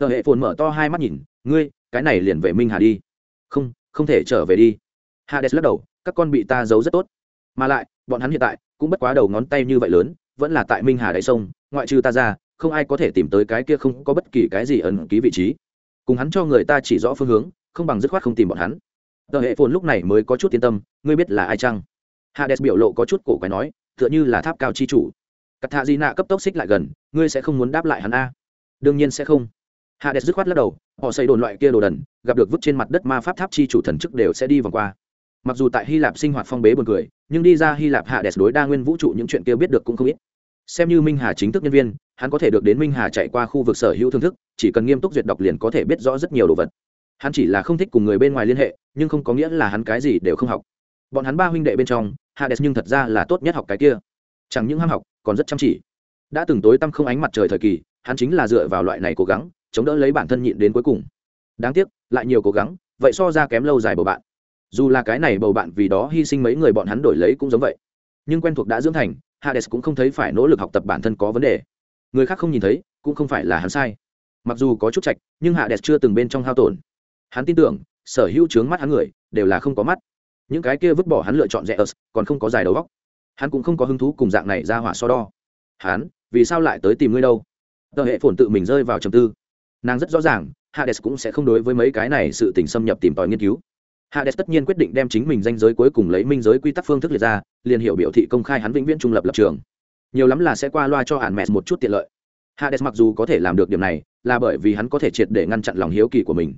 Tờ hệ phồn mở to hai mắt nhìn, ngươi, cái này liền về minh hà đi. Không không thể trở về đi. Hades lắc đầu, các con bị ta giấu rất tốt. Mà lại, bọn hắn hiện tại cũng bất quá đầu ngón tay như vậy lớn, vẫn là tại minh hà đại sông, ngoại trừ ta ra không ai có thể tìm tới cái kia không có bất kỳ cái gì ẩn ký vị trí. Cùng hắn cho người ta chỉ rõ phương hướng, không bằng dứt khoát không tìm bọn hắn. Tờ hệ phồn lúc này mới có chút yên tâm, ngươi biết là ai chăng? Hades biểu lộ có chút cổ quái nói, tựa như là tháp cao chi chủ. Cắt thạ di nạ cấp tốc xích lại gần, ngươi sẽ không muốn đáp lại hắn a? Đương nhiên sẽ không. Hades dứt khoát lắc đầu, họ xây đồn loại kia đồ đần, gặp được vứt trên mặt đất ma pháp tháp chi chủ thần chức đều sẽ đi vòng qua. Mặc dù tại hy lạp sinh hoạt phong bế buồn cười, nhưng đi ra hy lạp hades đối đa nguyên vũ trụ những chuyện kia biết được cũng không ít xem như minh hà chính thức nhân viên, hắn có thể được đến minh hà chạy qua khu vực sở hữu thương thức, chỉ cần nghiêm túc duyệt đọc liền có thể biết rõ rất nhiều đồ vật. Hắn chỉ là không thích cùng người bên ngoài liên hệ, nhưng không có nghĩa là hắn cái gì đều không học. Bọn hắn ba huynh đệ bên trong, hades nhưng thật ra là tốt nhất học cái kia. Chẳng những ham học, còn rất chăm chỉ. Đã từng tối tăm không ánh mặt trời thời kỳ, hắn chính là dựa vào loại này cố gắng, chống đỡ lấy bản thân nhịn đến cuối cùng. Đáng tiếc, lại nhiều cố gắng, vậy so ra kém lâu dài bầu bạn. Dù là cái này bầu bạn vì đó hy sinh mấy người bọn hắn đổi lấy cũng giống vậy nhưng quen thuộc đã dưỡng thành, hades cũng không thấy phải nỗ lực học tập bản thân có vấn đề. Người khác không nhìn thấy, cũng không phải là hắn sai. Mặc dù có chút chạch, nhưng hades chưa từng bên trong hao tổn. Hắn tin tưởng, sở hữu trướng mắt hắn người, đều là không có mắt. Những cái kia vứt bỏ hắn lựa chọn rẻ ớt, còn không có dài đầu góc hắn cũng không có hứng thú cùng dạng này ra hỏa so đo. Hắn, vì sao lại tới tìm ngươi đâu? Tờ hệ phồn tự mình rơi vào trầm tư. Nàng rất rõ ràng, hades cũng sẽ không đối với mấy cái này sự tình xâm nhập tìm tòi nghiên cứu hades tất nhiên quyết định đem chính mình danh giới cuối cùng lấy minh giới quy tắc phương thức liệt ra, liền hiểu biểu thị công khai hắn vĩnh viễn trung lập lập trường. Nhiều lắm là sẽ qua loa cho hạn mẹ một chút tiện lợi. Hades mặc dù có thể làm được điểm này, là bởi vì hắn có thể triệt để ngăn chặn lòng hiếu kỳ của mình.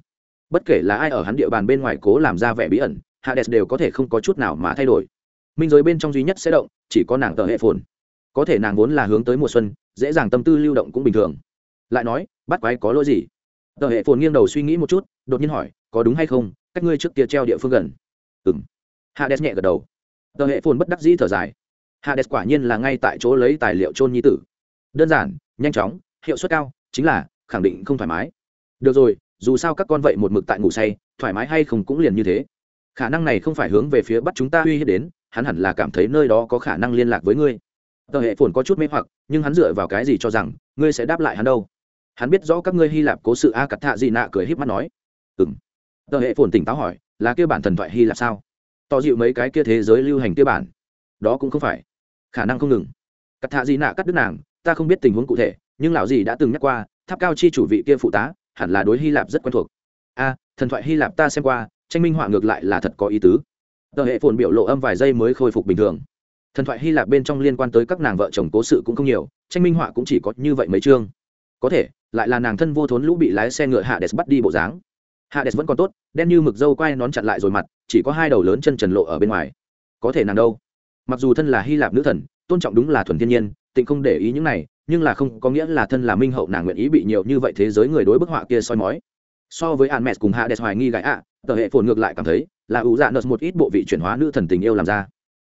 Bất kể là ai ở hắn địa bàn bên ngoài cố làm ra vẻ bí ẩn hades đều có thể không có chút nào mà thay đổi. Minh giới bên trong duy nhất sẽ động, chỉ có nàng tờ hệ phồn. Có thể nàng vốn là hướng tới mùa xuân, dễ dàng tâm tư lưu động cũng bình thường. Lại nói, bắt quái có lỗi gì? Tờ hệ phồn nghiêng đầu suy nghĩ một chút, đột nhiên hỏi, có đúng hay không? Cách ngươi trước kia treo địa phương gần. Ừ hades nhẹ gật đầu. Tờ hệ phồn bất đắc dĩ thở dài. Hades quả nhiên là ngay tại chỗ lấy tài liệu trôn nhi tử. Đơn giản, nhanh chóng, hiệu suất cao, chính là khẳng định không thoải mái. Được rồi, dù sao các con vậy một mực tại ngủ say, thoải mái hay không cũng liền như thế. Khả năng này không phải hướng về phía bắt chúng ta uy hiếp đến, hắn hẳn là cảm thấy nơi đó có khả năng liên lạc với ngươi. Tờ hệ phồn có chút mê hoặc, nhưng hắn dựa vào cái gì cho rằng ngươi sẽ đáp lại hắn đâu? Hắn biết rõ các ngươi hy lạp cố sự a cắt thạ gì nạ cười h í p mắt nói. Ừ tờ hệ phồn tỉnh táo hỏi, là kia bản thần thoại hy lạp sao? Tỏ dịu mấy cái kia thế giới lưu hành kia bản. Đó cũng không phải. Khả năng không ngừng. Cắt thạ gì nạ cắt đứt nàng, ta không biết tình huống cụ thể, nhưng lão gì đã từng nhắc qua, tháp cao chi chủ vị kia phụ tá, hẳn là đối hy lạp rất quen thuộc. A, thần thoại hy lạp ta xem qua, tranh minh họa ngược lại là thật có ý tứ. Tờ hệ phồn biểu lộ âm vài giây mới khôi phục bình thường. Thần thoại hy lạp bên trong liên quan tới các nàng vợ chồng cố sự cũng không nhiều, tranh minh họa cũng chỉ có như vậy mấy chương. Có thể, lại là nàng thân vô thốn lũ bị lái xe ngựa hạ đẹp bắt đi bộ dáng hades vẫn còn tốt, đen như mực dâu quai nón chặn lại rồi mặt, chỉ có hai đầu lớn chân trần lộ ở bên ngoài. Có thể nàng đâu? Mặc dù thân là hy lạp nữ thần, tôn trọng đúng là thuần thiên nhiên, tịnh không để ý những này, nhưng là không có nghĩa là thân là minh hậu nàng nguyện ý bị nhiều như vậy thế giới người đối bức họa kia soi mói. So với an mẹ cùng hạ đẹp hoài nghi gãi ạ, tờ hệ phồn ngược lại cảm thấy là ủ dạ nợt một ít bộ vị chuyển hóa nữ thần tình yêu làm ra.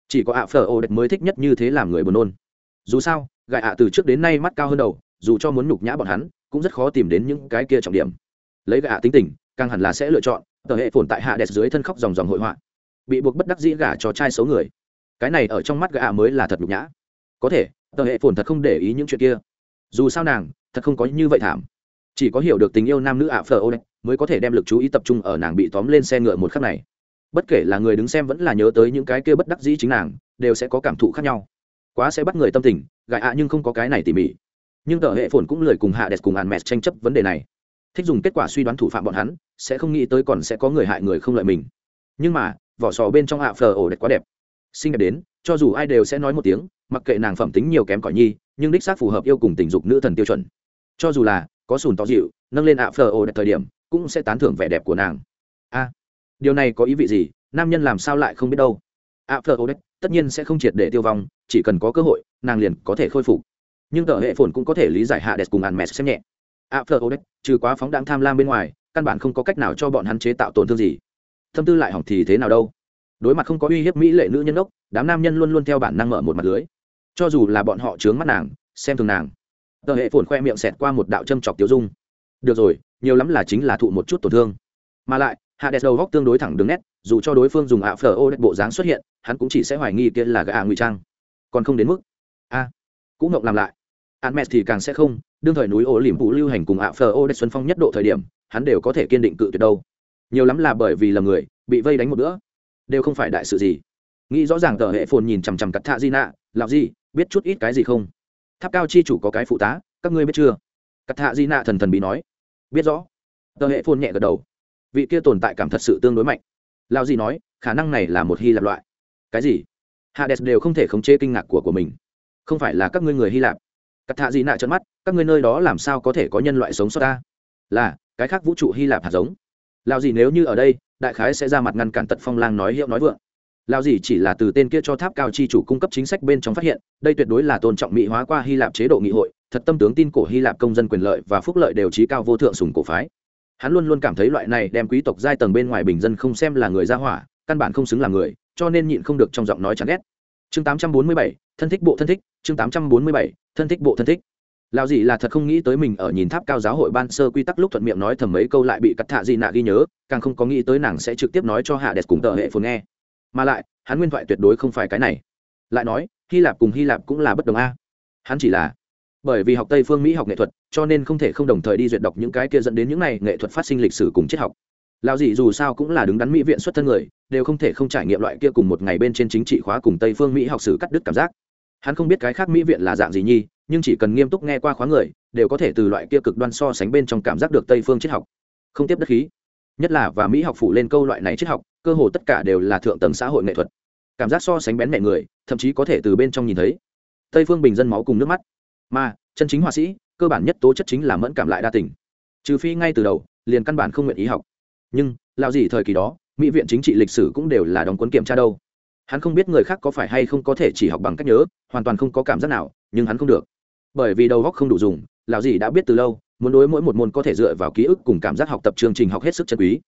Chỉ có ạ phở ô đẹp mới thích nhất như thế làm người buồn nôn. Dù sao, gãi ạ từ trước đến nay mắt cao hơn đầu, dù cho muốn nhục nhã bọn hắn, cũng rất khó tìm đến những cái kia trọng điểm. Lấy gạ tính tình càng hẳn là sẽ lựa chọn, tờ hệ phồn tại hạ đẹp dưới thân khóc dòng dòng hội họa. Bị buộc bất đắc dĩ gả cho trai xấu người. Cái này ở trong mắt gã mới là thật nhục nhã. Có thể, tờ hệ phồn thật không để ý những chuyện kia. Dù sao nàng, thật không có như vậy thảm. Chỉ có hiểu được tình yêu nam nữ ạ phờ ô mới có thể đem lực chú ý tập trung ở nàng bị tóm lên xe ngựa một khắc này. Bất kể là người đứng xem vẫn là nhớ tới những cái kia bất đắc dĩ chính nàng, đều sẽ có cảm thụ khác nhau. Quá sẽ bắt người tâm tình gại ạ nhưng không có cái này tỉ mỉ. Nhưng tờ hệ phồn cũng lười cùng hạ đẹp cùng ạn mẹt tranh chấp vấn đề này thích dùng kết quả suy đoán thủ phạm bọn hắn, sẽ không nghĩ tới còn sẽ có người hại người không lợi mình. Nhưng mà, vỏ sò bên trong hạ phờ ổ đẹp quá đẹp. Xinh đẹp đến, cho dù ai đều sẽ nói một tiếng, mặc kệ nàng phẩm tính nhiều kém cỏi nhi, nhưng đích xác phù hợp yêu cùng tình dục nữ thần tiêu chuẩn. Cho dù là, có sùn to dịu, nâng lên ạ phờ ổ đẹp thời điểm, cũng sẽ tán thưởng vẻ đẹp của nàng. A, điều này có ý vị gì? Nam nhân làm sao lại không biết đâu? Ạ phờ ồ đẹp tất nhiên sẽ không triệt để tiêu vong, chỉ cần có cơ hội, nàng liền có thể khôi phục. Nhưng tờ hệ phồn cũng có thể lý giải hạ đẹp cùng ăn mẹ xem nhẹ ạ phờ ô đếch, trừ quá phóng đáng tham lam bên ngoài, căn bản không có cách nào cho bọn hắn chế tạo tổn thương gì. Tâm tư lại hỏng thì thế nào đâu? Đối mặt không có uy hiếp mỹ lệ nữ nhân ốc đám nam nhân luôn luôn theo bản năng mở một mặt lưới. Cho dù là bọn họ trướng mắt nàng, xem thường nàng, tờ hệ phồn khoe miệng xẹt qua một đạo châm chọc tiêu dung. Được rồi, nhiều lắm là chính là thụ một chút tổn thương. Mà lại hạ đẹp đầu góc tương đối thẳng đứng nét, dù cho đối phương dùng ạ phờ ô bộ dáng xuất hiện, hắn cũng chỉ sẽ hoài nghi kia là gã ngụy trang. Còn không đến mức. A, cũng ngộng làm lại. Hắn mẹ thì càng sẽ không đương thời núi ô liềm phụ lưu hành cùng ạ phờ ô xuân phong nhất độ thời điểm, hắn đều có thể kiên định cự tuyệt đâu. Nhiều lắm là bởi vì là người, bị vây đánh một bữa, đều không phải đại sự gì. Nghĩ rõ ràng tờ hệ phồn nhìn chằm chằm cắt thạ di nạ lạo gì biết chút ít cái gì không? Tháp cao chi chủ có cái phụ tá, các ngươi biết chưa? Cắt thạ di nạ thần thần bị nói. Biết rõ. Tờ hệ phồn nhẹ gật đầu. Vị kia tồn tại cảm thật sự tương đối mạnh. Lao gì nói, khả năng này là một hy lạp loại. Cái gì? Hades đều không thể khống chế kinh ngạc của của mình. Không phải là các ngươi người hy lạp. Cắt thạ di nạ trợn mắt các ngươi nơi đó làm sao có thể có nhân loại sống sót ta? Là cái khác vũ trụ hy lạp hạt giống. Lao gì nếu như ở đây đại khái sẽ ra mặt ngăn cản tật phong lang nói hiệu nói vượng. Lao gì chỉ là từ tên kia cho tháp cao chi chủ cung cấp chính sách bên trong phát hiện đây tuyệt đối là tôn trọng mỹ hóa qua hy lạp chế độ nghị hội thật tâm tướng tin cổ hy lạp công dân quyền lợi và phúc lợi đều trí cao vô thượng sùng cổ phái. Hắn luôn luôn cảm thấy loại này đem quý tộc giai tầng bên ngoài bình dân không xem là người ra hỏa căn bản không xứng là người cho nên nhịn không được trong giọng nói chán ghét. Chương 847, thân thích bộ thân thích chương 847, thân thích bộ thân thích lao dì là thật không nghĩ tới mình ở nhìn tháp cao giáo hội ban sơ quy tắc lúc thuận miệng nói thầm mấy câu lại bị cắt thạ gì nạ ghi nhớ, càng không có nghĩ tới nàng sẽ trực tiếp nói cho hạ đẹp cùng tờ hệ phồn nghe. Mà lại, hắn nguyên thoại tuyệt đối không phải cái này. Lại nói, hy lạp cùng hy lạp cũng là bất đồng a. Hắn chỉ là, bởi vì học tây phương mỹ học nghệ thuật, cho nên không thể không đồng thời đi duyệt đọc những cái kia dẫn đến những này nghệ thuật phát sinh lịch sử cùng triết học. Lao dị dù sao cũng là đứng đắn mỹ viện xuất thân người, đều không thể không trải nghiệm loại kia cùng một ngày bên trên chính trị khóa cùng tây phương mỹ học sử cắt đứt cảm giác. Hắn không biết cái khác mỹ viện là dạng gì nhi nhưng chỉ cần nghiêm túc nghe qua khóa người, đều có thể từ loại kia cực đoan so sánh bên trong cảm giác được tây phương triết học. Không tiếp đất khí. Nhất là và mỹ học phủ lên câu loại này triết học, cơ hồ tất cả đều là thượng tầng xã hội nghệ thuật. Cảm giác so sánh bén mẹ người, thậm chí có thể từ bên trong nhìn thấy. Tây phương bình dân máu cùng nước mắt. Mà, chân chính họa sĩ, cơ bản nhất tố chất chính là mẫn cảm lại đa tình. Trừ phi ngay từ đầu, liền căn bản không nguyện ý học. Nhưng lao gì thời kỳ đó, mỹ viện chính trị lịch sử cũng đều là đóng cuốn kiểm tra đâu. Hắn không biết người khác có phải hay không có thể chỉ học bằng cách nhớ, hoàn toàn không có cảm giác nào, nhưng hắn không được bởi vì đầu góc không đủ dùng, lão gì đã biết từ lâu, muốn đối mỗi một môn có thể dựa vào ký ức cùng cảm giác học tập chương trình học hết sức chân quý.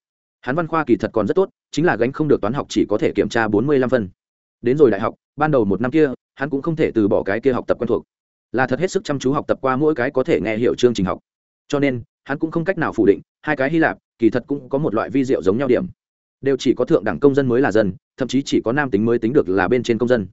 Hắn văn khoa kỳ thật còn rất tốt, chính là gánh không được toán học chỉ có thể kiểm tra bốn mươi lăm phân. Đến rồi đại học, ban đầu một năm kia, hắn cũng không thể từ bỏ cái kia học tập quen thuộc. Là thật hết sức chăm chú học tập qua mỗi cái có thể nghe hiểu chương trình học. Cho nên, hắn cũng không cách nào phủ định, hai cái hy lạp, kỳ thật cũng có một loại vi diệu giống nhau điểm. Đều chỉ có thượng đẳng công dân mới là dân, thậm chí chỉ có nam tính mới tính được là bên trên công dân.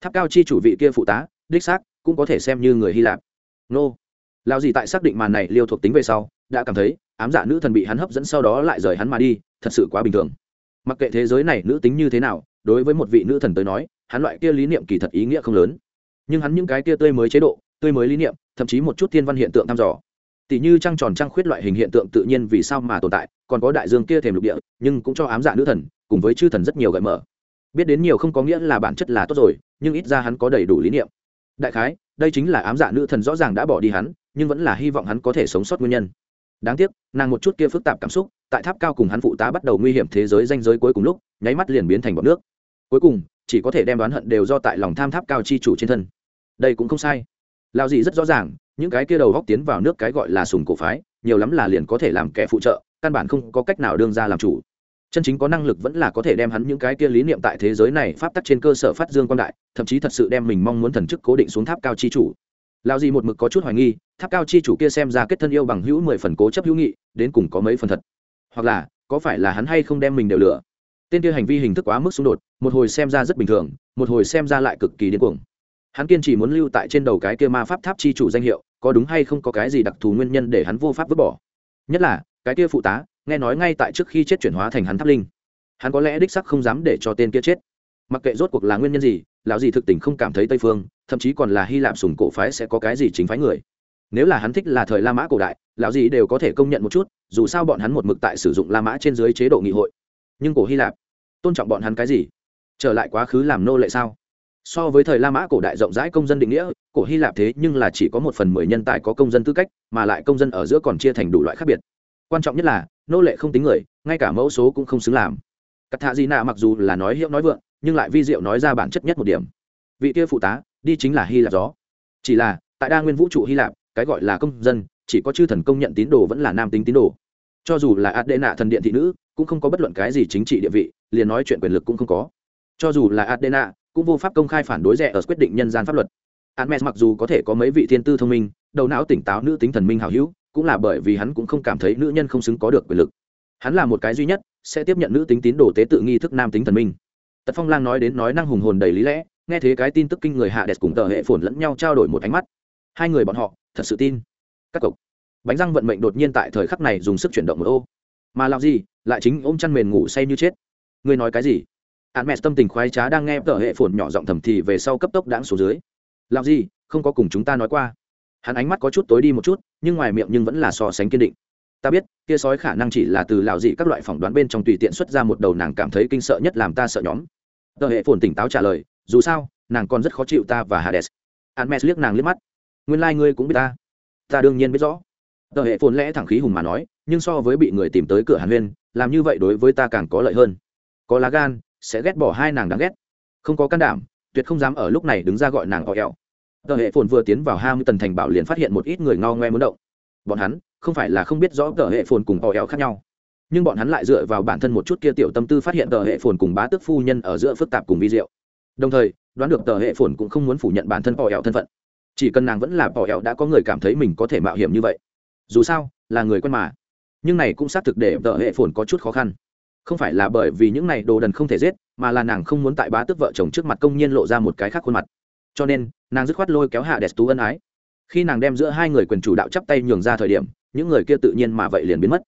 Tháp cao chi chủ vị kia phụ tá, đích xác cũng có thể xem như người hy lạp. Nô. Lao gì tại xác định màn này liêu thuộc tính về sau, đã cảm thấy, ám dạ nữ thần bị hắn hấp dẫn sau đó lại rời hắn mà đi, thật sự quá bình thường. Mặc kệ thế giới này nữ tính như thế nào, đối với một vị nữ thần tới nói, hắn loại kia lý niệm kỳ thật ý nghĩa không lớn. Nhưng hắn những cái kia tươi mới chế độ, tươi mới lý niệm, thậm chí một chút thiên văn hiện tượng thăm dò. Tỷ như trăng tròn trăng khuyết loại hình hiện tượng tự nhiên vì sao mà tồn tại, còn có đại dương kia thềm lục địa, nhưng cũng cho ám dạ nữ thần, cùng với chư thần rất nhiều gợi mở. Biết đến nhiều không có nghĩa là bản chất là tốt rồi, nhưng ít ra hắn có đầy đủ lý niệm đại khái, đây chính là ám dạ nữ thần rõ ràng đã bỏ đi hắn, nhưng vẫn là hy vọng hắn có thể sống sót nguyên nhân. Đáng tiếc, nàng một chút kia phức tạp cảm xúc, tại tháp cao cùng hắn phụ tá bắt đầu nguy hiểm thế giới danh giới cuối cùng lúc, nháy mắt liền biến thành bọt nước. Cuối cùng, chỉ có thể đem đoán hận đều do tại lòng tham tháp cao chi chủ trên thân. Đây cũng không sai. Lao gì rất rõ ràng, những cái kia đầu góc tiến vào nước cái gọi là sùng cổ phái, nhiều lắm là liền có thể làm kẻ phụ trợ, căn bản không có cách nào đương ra làm chủ chân chính có năng lực vẫn là có thể đem hắn những cái kia lý niệm tại thế giới này pháp tắc trên cơ sở phát dương quan đại, thậm chí thật sự đem mình mong muốn thần chức cố định xuống tháp cao chi chủ. Lao gì một mực có chút hoài nghi, tháp cao chi chủ kia xem ra kết thân yêu bằng hữu mười phần cố chấp hữu nghị, đến cùng có mấy phần thật? Hoặc là, có phải là hắn hay không đem mình đều lừa? Tên kia hành vi hình thức quá mức xung đột, một hồi xem ra rất bình thường, một hồi xem ra lại cực kỳ điên cuồng. Hắn kiên chỉ muốn lưu tại trên đầu cái kia ma pháp tháp chi chủ danh hiệu, có đúng hay không có cái gì đặc thù nguyên nhân để hắn vô pháp vứt bỏ? Nhất là, cái kia phụ tá nghe nói ngay tại trước khi chết chuyển hóa thành hắn tháp linh. Hắn có lẽ đích sắc không dám để cho tên kia chết. Mặc kệ rốt cuộc là nguyên nhân gì, lão gì thực tình không cảm thấy tây phương, thậm chí còn là hy lạp sùng cổ phái sẽ có cái gì chính phái người. Nếu là hắn thích là thời la mã cổ đại, lão gì đều có thể công nhận một chút, dù sao bọn hắn một mực tại sử dụng la mã trên dưới chế độ nghị hội. Nhưng cổ hy lạp, tôn trọng bọn hắn cái gì? Trở lại quá khứ làm nô lệ sao? So với thời la mã cổ đại rộng rãi công dân định nghĩa, cổ hy lạp thế nhưng là chỉ có một phần mười nhân tài có công dân tư cách, mà lại công dân ở giữa còn chia thành đủ loại khác biệt quan trọng nhất là nô lệ không tính người ngay cả mẫu số cũng không xứng làm. Cắt thạ di nạ mặc dù là nói hiệu nói vượng nhưng lại vi diệu nói ra bản chất nhất một điểm. Vị kia phụ tá đi chính là hy lạp gió. Chỉ là tại đa nguyên vũ trụ hy lạp cái gọi là công dân chỉ có chư thần công nhận tín đồ vẫn là nam tính tín đồ. Cho dù là ạt đệ nạ thần điện thị nữ cũng không có bất luận cái gì chính trị địa vị liền nói chuyện quyền lực cũng không có. Cho dù là ạt đệ nạ cũng vô pháp công khai phản đối rẻ ở quyết định nhân gian pháp luật. Hermes mặc dù có thể có mấy vị thiên tư thông minh, đầu não tỉnh táo nữ tính thần minh hảo hữu, cũng là bởi vì hắn cũng không cảm thấy nữ nhân không xứng có được quyền lực. Hắn là một cái duy nhất sẽ tiếp nhận nữ tính tín đồ tế tự nghi thức nam tính thần minh. Tật Phong Lang nói đến nói năng hùng hồn đầy lý lẽ, nghe thế cái tin tức kinh người hạ đẹp cùng tờ hệ phồn lẫn nhau trao đổi một ánh mắt. Hai người bọn họ thật sự tin. Các cộc Bánh răng vận mệnh đột nhiên tại thời khắc này dùng sức chuyển động một ô. Mà làm gì, lại chính ôm chăn mền ngủ say như chết. Ngươi nói cái gì? Hermes tâm tình khoái trá đang nghe tờ hệ phồn nhỏ giọng thầm thì về sau cấp tốc đãng xuống dưới làm gì không có cùng chúng ta nói qua hắn ánh mắt có chút tối đi một chút nhưng ngoài miệng nhưng vẫn là so sánh kiên định. Ta biết, kia sói khả năng chỉ là từ lạo dị các loại phỏng đoán bên trong tùy tiện xuất ra một đầu nàng cảm thấy kinh sợ nhất làm ta sợ nhóm. Tờ hệ phồn tỉnh táo trả lời, dù sao, nàng còn rất khó chịu ta và hades. Hermes liếc nàng liếc mắt. Nguyên lai、like、ngươi cũng biết ta. Ta đương nhiên biết rõ. Tờ hệ phồn lẽ thẳng khí hùng mà nói, nhưng so với bị người tìm tới cửa hàn huyên làm như vậy đối với ta càng có lợi hơn. Có lá gan, sẽ ghét bỏ hai nàng đáng ghét. Không có can đảm, tuyệt không dám ở lúc này đứng ra gọi nàng họ ẹo tờ hệ phồn vừa tiến vào hai mươi tần thành bảo liền phát hiện một ít người ngao ngoe muốn động. Bọn hắn, không phải là không biết rõ tờ hệ phồn cùng họ eo khác nhau. Nhưng bọn hắn lại dựa vào bản thân một chút kia tiểu tâm tư phát hiện tờ hệ phồn cùng bá tước phu nhân ở giữa phức tạp cùng vi diệu. Đồng thời, đoán được tờ hệ phồn cũng không muốn phủ nhận bản thân họ eo thân phận. Chỉ cần nàng vẫn là họ eo đã có người cảm thấy mình có thể mạo hiểm như vậy. Dù sao, là người quen mà. Nhưng này cũng xác thực để tờ hệ phồn có chút khó khăn. Không phải là bởi vì những này đồ đần không thể giết, mà là nàng không muốn tại bá tước vợ chồng trước mặt công nhiên lộ ra một cái khác khuôn mặt. Cho nên nàng dứt khoát lôi kéo hạ đẹp tú ân ái. Khi nàng đem giữa hai người quyền chủ đạo chắp tay nhường ra thời điểm, những người kia tự nhiên mà vậy liền biến mất.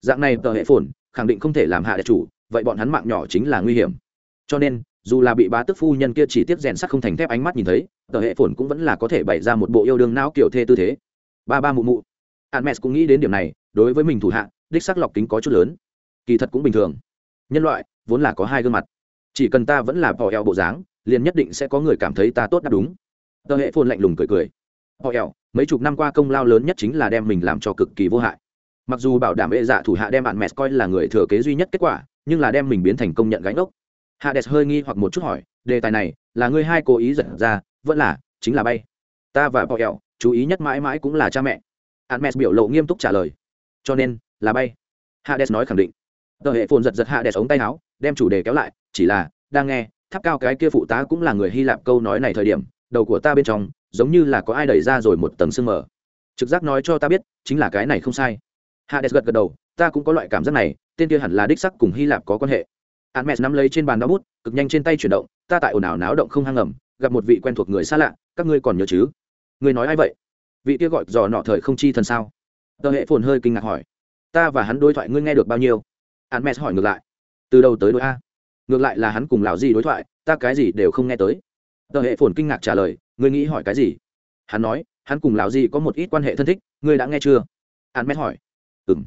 Dạng này tờ hệ phồn, khẳng định không thể làm hạ đẹp chủ, vậy bọn hắn mạng nhỏ chính là nguy hiểm. Cho nên, dù là bị bá tức phu nhân kia chỉ tiếp rèn sắt không thành thép ánh mắt nhìn thấy, tờ hệ phồn cũng vẫn là có thể bày ra một bộ yêu đương não kiểu thê tư thế. Ba ba mụ mụ. Hermes cũng nghĩ đến điểm này, đối với mình thủ hạ, đích sắc lọc kính có chút lớn. Kỳ thật cũng bình thường. Nhân loại, vốn là có hai gương mặt. Chỉ cần ta vẫn là bỏ eo bộ dáng, liền nhất định sẽ có người cảm thấy ta tốt đáp đúng tờ hệ phồn lạnh lùng cười cười. Họ ẻo, mấy chục năm qua công lao lớn nhất chính là đem mình làm cho cực kỳ vô hại. Mặc dù bảo đảm hệ dạ thủ hạ đem bạn mẹ coi là người thừa kế duy nhất kết quả, nhưng là đem mình biến thành công nhận gánh ốc. Hạ đẹp hơi nghi hoặc một chút hỏi, đề tài này, là ngươi hai cố ý giật ra, vẫn là chính là bay? Ta và họ eo chú ý nhất mãi mãi cũng là cha mẹ. Hermes biểu lộ nghiêm túc trả lời. Cho nên, là bay. Hạ đẹp nói khẳng định. Tờ hệ phồn giật giật hạ đẹp ống tay áo, đem chủ đề kéo lại, chỉ là, đang nghe, tháp cao cái kia phụ tá cũng là người hy lạp câu nói này thời điểm đầu của ta bên trong, giống như là có ai đẩy ra rồi một tầng sương mờ. Trực giác nói cho ta biết, chính là cái này không sai. Hades gật gật đầu, ta cũng có loại cảm giác này, tên kia hẳn là đích sắc cùng hy lạp có quan hệ. Hermes nắm lấy trên bàn đao bút cực nhanh trên tay chuyển động, ta tại ồn ào náo động không hang ngầm, gặp một vị quen thuộc người xa lạ, các ngươi còn nhớ chứ? Người nói ai vậy? Vị kia gọi dò nọ thời không chi thần sao? Tờ hệ phồn hơi kinh ngạc hỏi. Ta và hắn đối thoại ngươi nghe được bao nhiêu? Hắn mẹ hỏi ngược lại. Từ đầu tới đôi a. Ngược lại là hắn cùng lão gì đối thoại, ta cái gì đều không nghe tới tờ hệ phồn kinh ngạc trả lời ngươi nghĩ hỏi cái gì? Hắn nói hắn cùng lão gì có một ít quan hệ thân thích ngươi đã nghe chưa? Hắn mét hỏi ừ m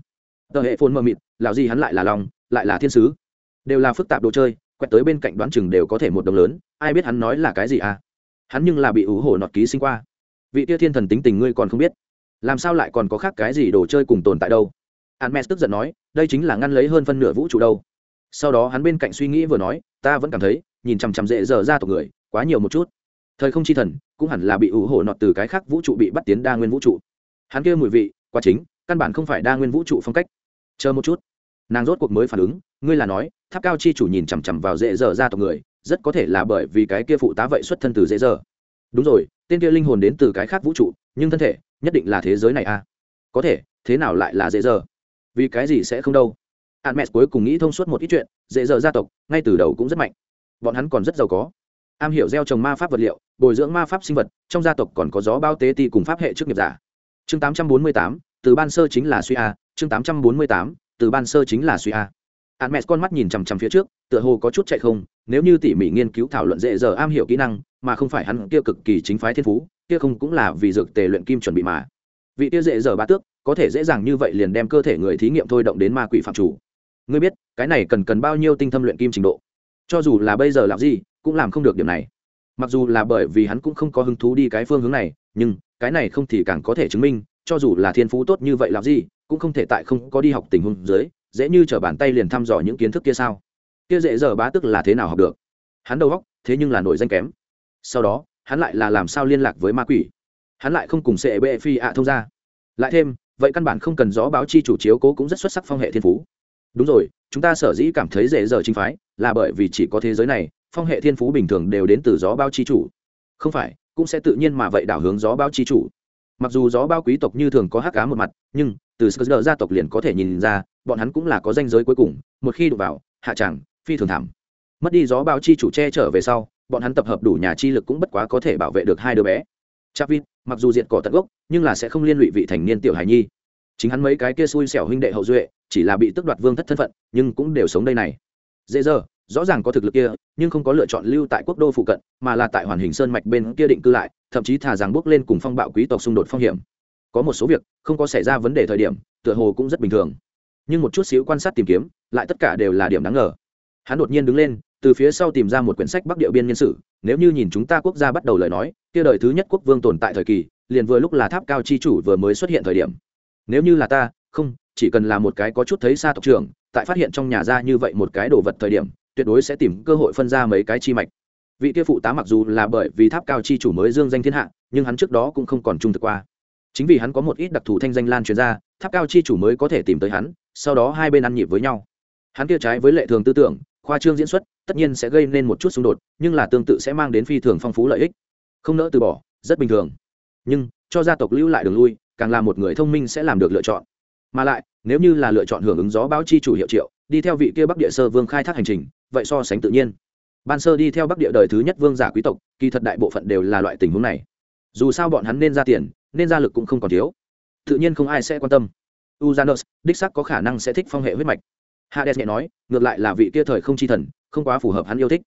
tờ hệ phồn mờ mịt lão gì hắn lại là lòng lại là thiên sứ. Đều là phức tạp đồ chơi quẹt tới bên cạnh đoán chừng đều có thể một đồng lớn ai biết hắn nói là cái gì à? Hắn nhưng là bị ủ hổ nọt ký sinh qua. Vị tia thiên thần tính tình ngươi còn không biết. Làm sao lại còn có khác cái gì đồ chơi cùng tồn tại đâu? Hermes tức giận nói, đây chính là ngăn lấy hơn phân nửa vũ trụ đâu. Sau đó hắn bên cạnh suy nghĩ vừa nói, ta vẫn cảm thấy, nhìn chằm chằm dễ dở ra tộc người, quá nhiều một chút. Thời không chi thần, cũng hẳn là bị ủ hổ nọt từ cái khác vũ trụ bị bắt tiến đa nguyên vũ trụ. Hắn kia mùi vị, quá chính, căn bản không phải đa nguyên vũ trụ phong cách. Chờ một chút, nàng rốt cuộc mới phản ứng, ngươi là nói, tháp cao chi chủ nhìn chằm chằm vào dễ dở ra tộc người, rất có thể là bởi vì cái kia phụ tá vậy xuất thân từ dễ dở. Đúng rồi, tên kia linh hồn đến từ cái khác vũ trụ, nhưng thân thể nhất định là thế giới này a. À? Có thể, thế nào lại là dễ dở? vì cái gì sẽ không đâu hạn mẹ cuối cùng nghĩ thông suốt một ít chuyện dễ dở gia tộc ngay từ đầu cũng rất mạnh bọn hắn còn rất giàu có am hiểu gieo trồng ma pháp vật liệu bồi dưỡng ma pháp sinh vật trong gia tộc còn có gió bao tế ti cùng pháp hệ trước nghiệp giả. Chương 848, từ ban sơ chính là suy a chương 848, từ ban sơ chính là suy a. Hạn mẹ con mắt nhìn chằm chằm phía trước tựa hồ có chút chạy không nếu như tỉ mỉ nghiên cứu thảo luận dễ giờ am hiểu kỹ năng mà không phải hắn kia cực kỳ chính phái thiên phú kia không cũng là vì dược tề luyện kim chuẩn bị mà. Vị kia dễ giờ ba tước có thể dễ dàng như vậy liền đem cơ thể người thí nghiệm thôi động đến ma quỷ phạm chủ. Ngươi biết cái này cần cần bao nhiêu tinh thâm luyện kim trình độ? Cho dù là bây giờ làm gì cũng làm không được điểm này. Mặc dù là bởi vì hắn cũng không có hứng thú đi cái phương hướng này, nhưng cái này không thì càng có thể chứng minh, cho dù là thiên phú tốt như vậy làm gì, cũng không thể tại không có đi học tình huống dưới, dễ như t r ở bàn tay liền thăm dò những kiến thức kia sao? Kia dễ giờ bá tức là thế nào học được? Hắn đầu góc thế nhưng là nổi danh kém. Sau đó, hắn lại là làm sao liên lạc với ma quỷ? Hắn lại không cùng sệ bệ phi ạ thông ra lại thêm, vậy căn bản không cần rõ báo chi chủ chiếu cố cũng rất xuất sắc phong hệ thiên phú. Đúng rồi, chúng ta sở dĩ cảm thấy dễ dở chính phái là bởi vì chỉ có thế giới này phong hệ thiên phú bình thường đều đến từ gió bao chi chủ không phải cũng sẽ tự nhiên mà vậy đảo hướng gió bao chi chủ mặc dù gió bao quý tộc như thường có hắc cá một mặt nhưng từ sơ gia tộc liền có thể nhìn ra bọn hắn cũng là có danh giới cuối cùng một khi đụng vào hạ tràng phi thường thảm mất đi gió bao chi chủ che trở về sau bọn hắn tập hợp đủ nhà chi lực cũng bất quá có thể bảo vệ được hai đứa bé Chavit, mặc dù diệt cỏ tận gốc, nhưng là sẽ không liên lụy vị thành niên tiểu hải nhi. Chính hắn mấy cái kia xui xẻo huynh đệ hậu duệ, chỉ là bị tước đoạt vương thất thân phận, nhưng cũng đều sống đây này. Dễ giờ, rõ ràng có thực lực kia, nhưng không có lựa chọn lưu tại quốc đô phụ cận, mà là tại Hoàn Hình Sơn mạch bên kia định cư lại, thậm chí thà rằng bước lên cùng phong bạo quý tộc xung đột phong hiểm. Có một số việc không có xảy ra vấn đề thời điểm, tựa hồ cũng rất bình thường. Nhưng một chút xíu quan sát tìm kiếm, lại tất cả đều là điểm đáng ngờ. Hắn đột nhiên đứng lên, từ phía sau tìm ra một quyển sách Bắc Địa biên nhân sử, nếu như nhìn chúng ta quốc gia bắt đầu lời nói, kia đời thứ nhất quốc vương tồn tại thời kỳ liền vừa lúc là tháp cao chi chủ vừa mới xuất hiện thời điểm nếu như là ta không chỉ cần là một cái có chút thấy xa tộc trưởng tại phát hiện trong nhà ra như vậy một cái đồ vật thời điểm tuyệt đối sẽ tìm cơ hội phân ra mấy cái chi mạch. Vị kia phụ tá mặc dù là bởi vì tháp cao chi chủ mới dương danh thiên hạ, nhưng hắn trước đó cũng không còn trung thực qua. Chính vì hắn có một ít đặc thù thanh danh lan truyền ra, tháp cao chi chủ mới có thể tìm tới hắn, sau đó hai bên ăn nhịp với nhau. Hắn kia trái với lệ thường tư tưởng, khoa trương diễn xuất, tất nhiên sẽ gây nên một chút xung đột, nhưng là tương tự sẽ mang đến phi thường phong phú lợi ích. Không nỡ từ bỏ, rất bình thường. Nhưng, cho gia tộc lưu lại đường lui, càng là một người thông minh sẽ làm được lựa chọn. Mà lại, nếu như là lựa chọn hưởng ứng gió báo chi chủ hiệu triệu, đi theo vị kia bắc địa sơ vương khai thác hành trình vậy so sánh tự nhiên. Ban sơ đi theo bắc địa đời thứ nhất vương giả quý tộc, kỳ thật đại bộ phận đều là loại tình huống này. Dù sao bọn hắn nên ra tiền, nên ra lực cũng không còn thiếu. Tự nhiên không ai sẽ quan tâm. Uzanus đích sắc có khả năng sẽ thích phong hệ huyết mạch. Hades nhẹ nói, ngược lại là vị kia thời không chi thần, không quá phù hợp hắn yêu thích.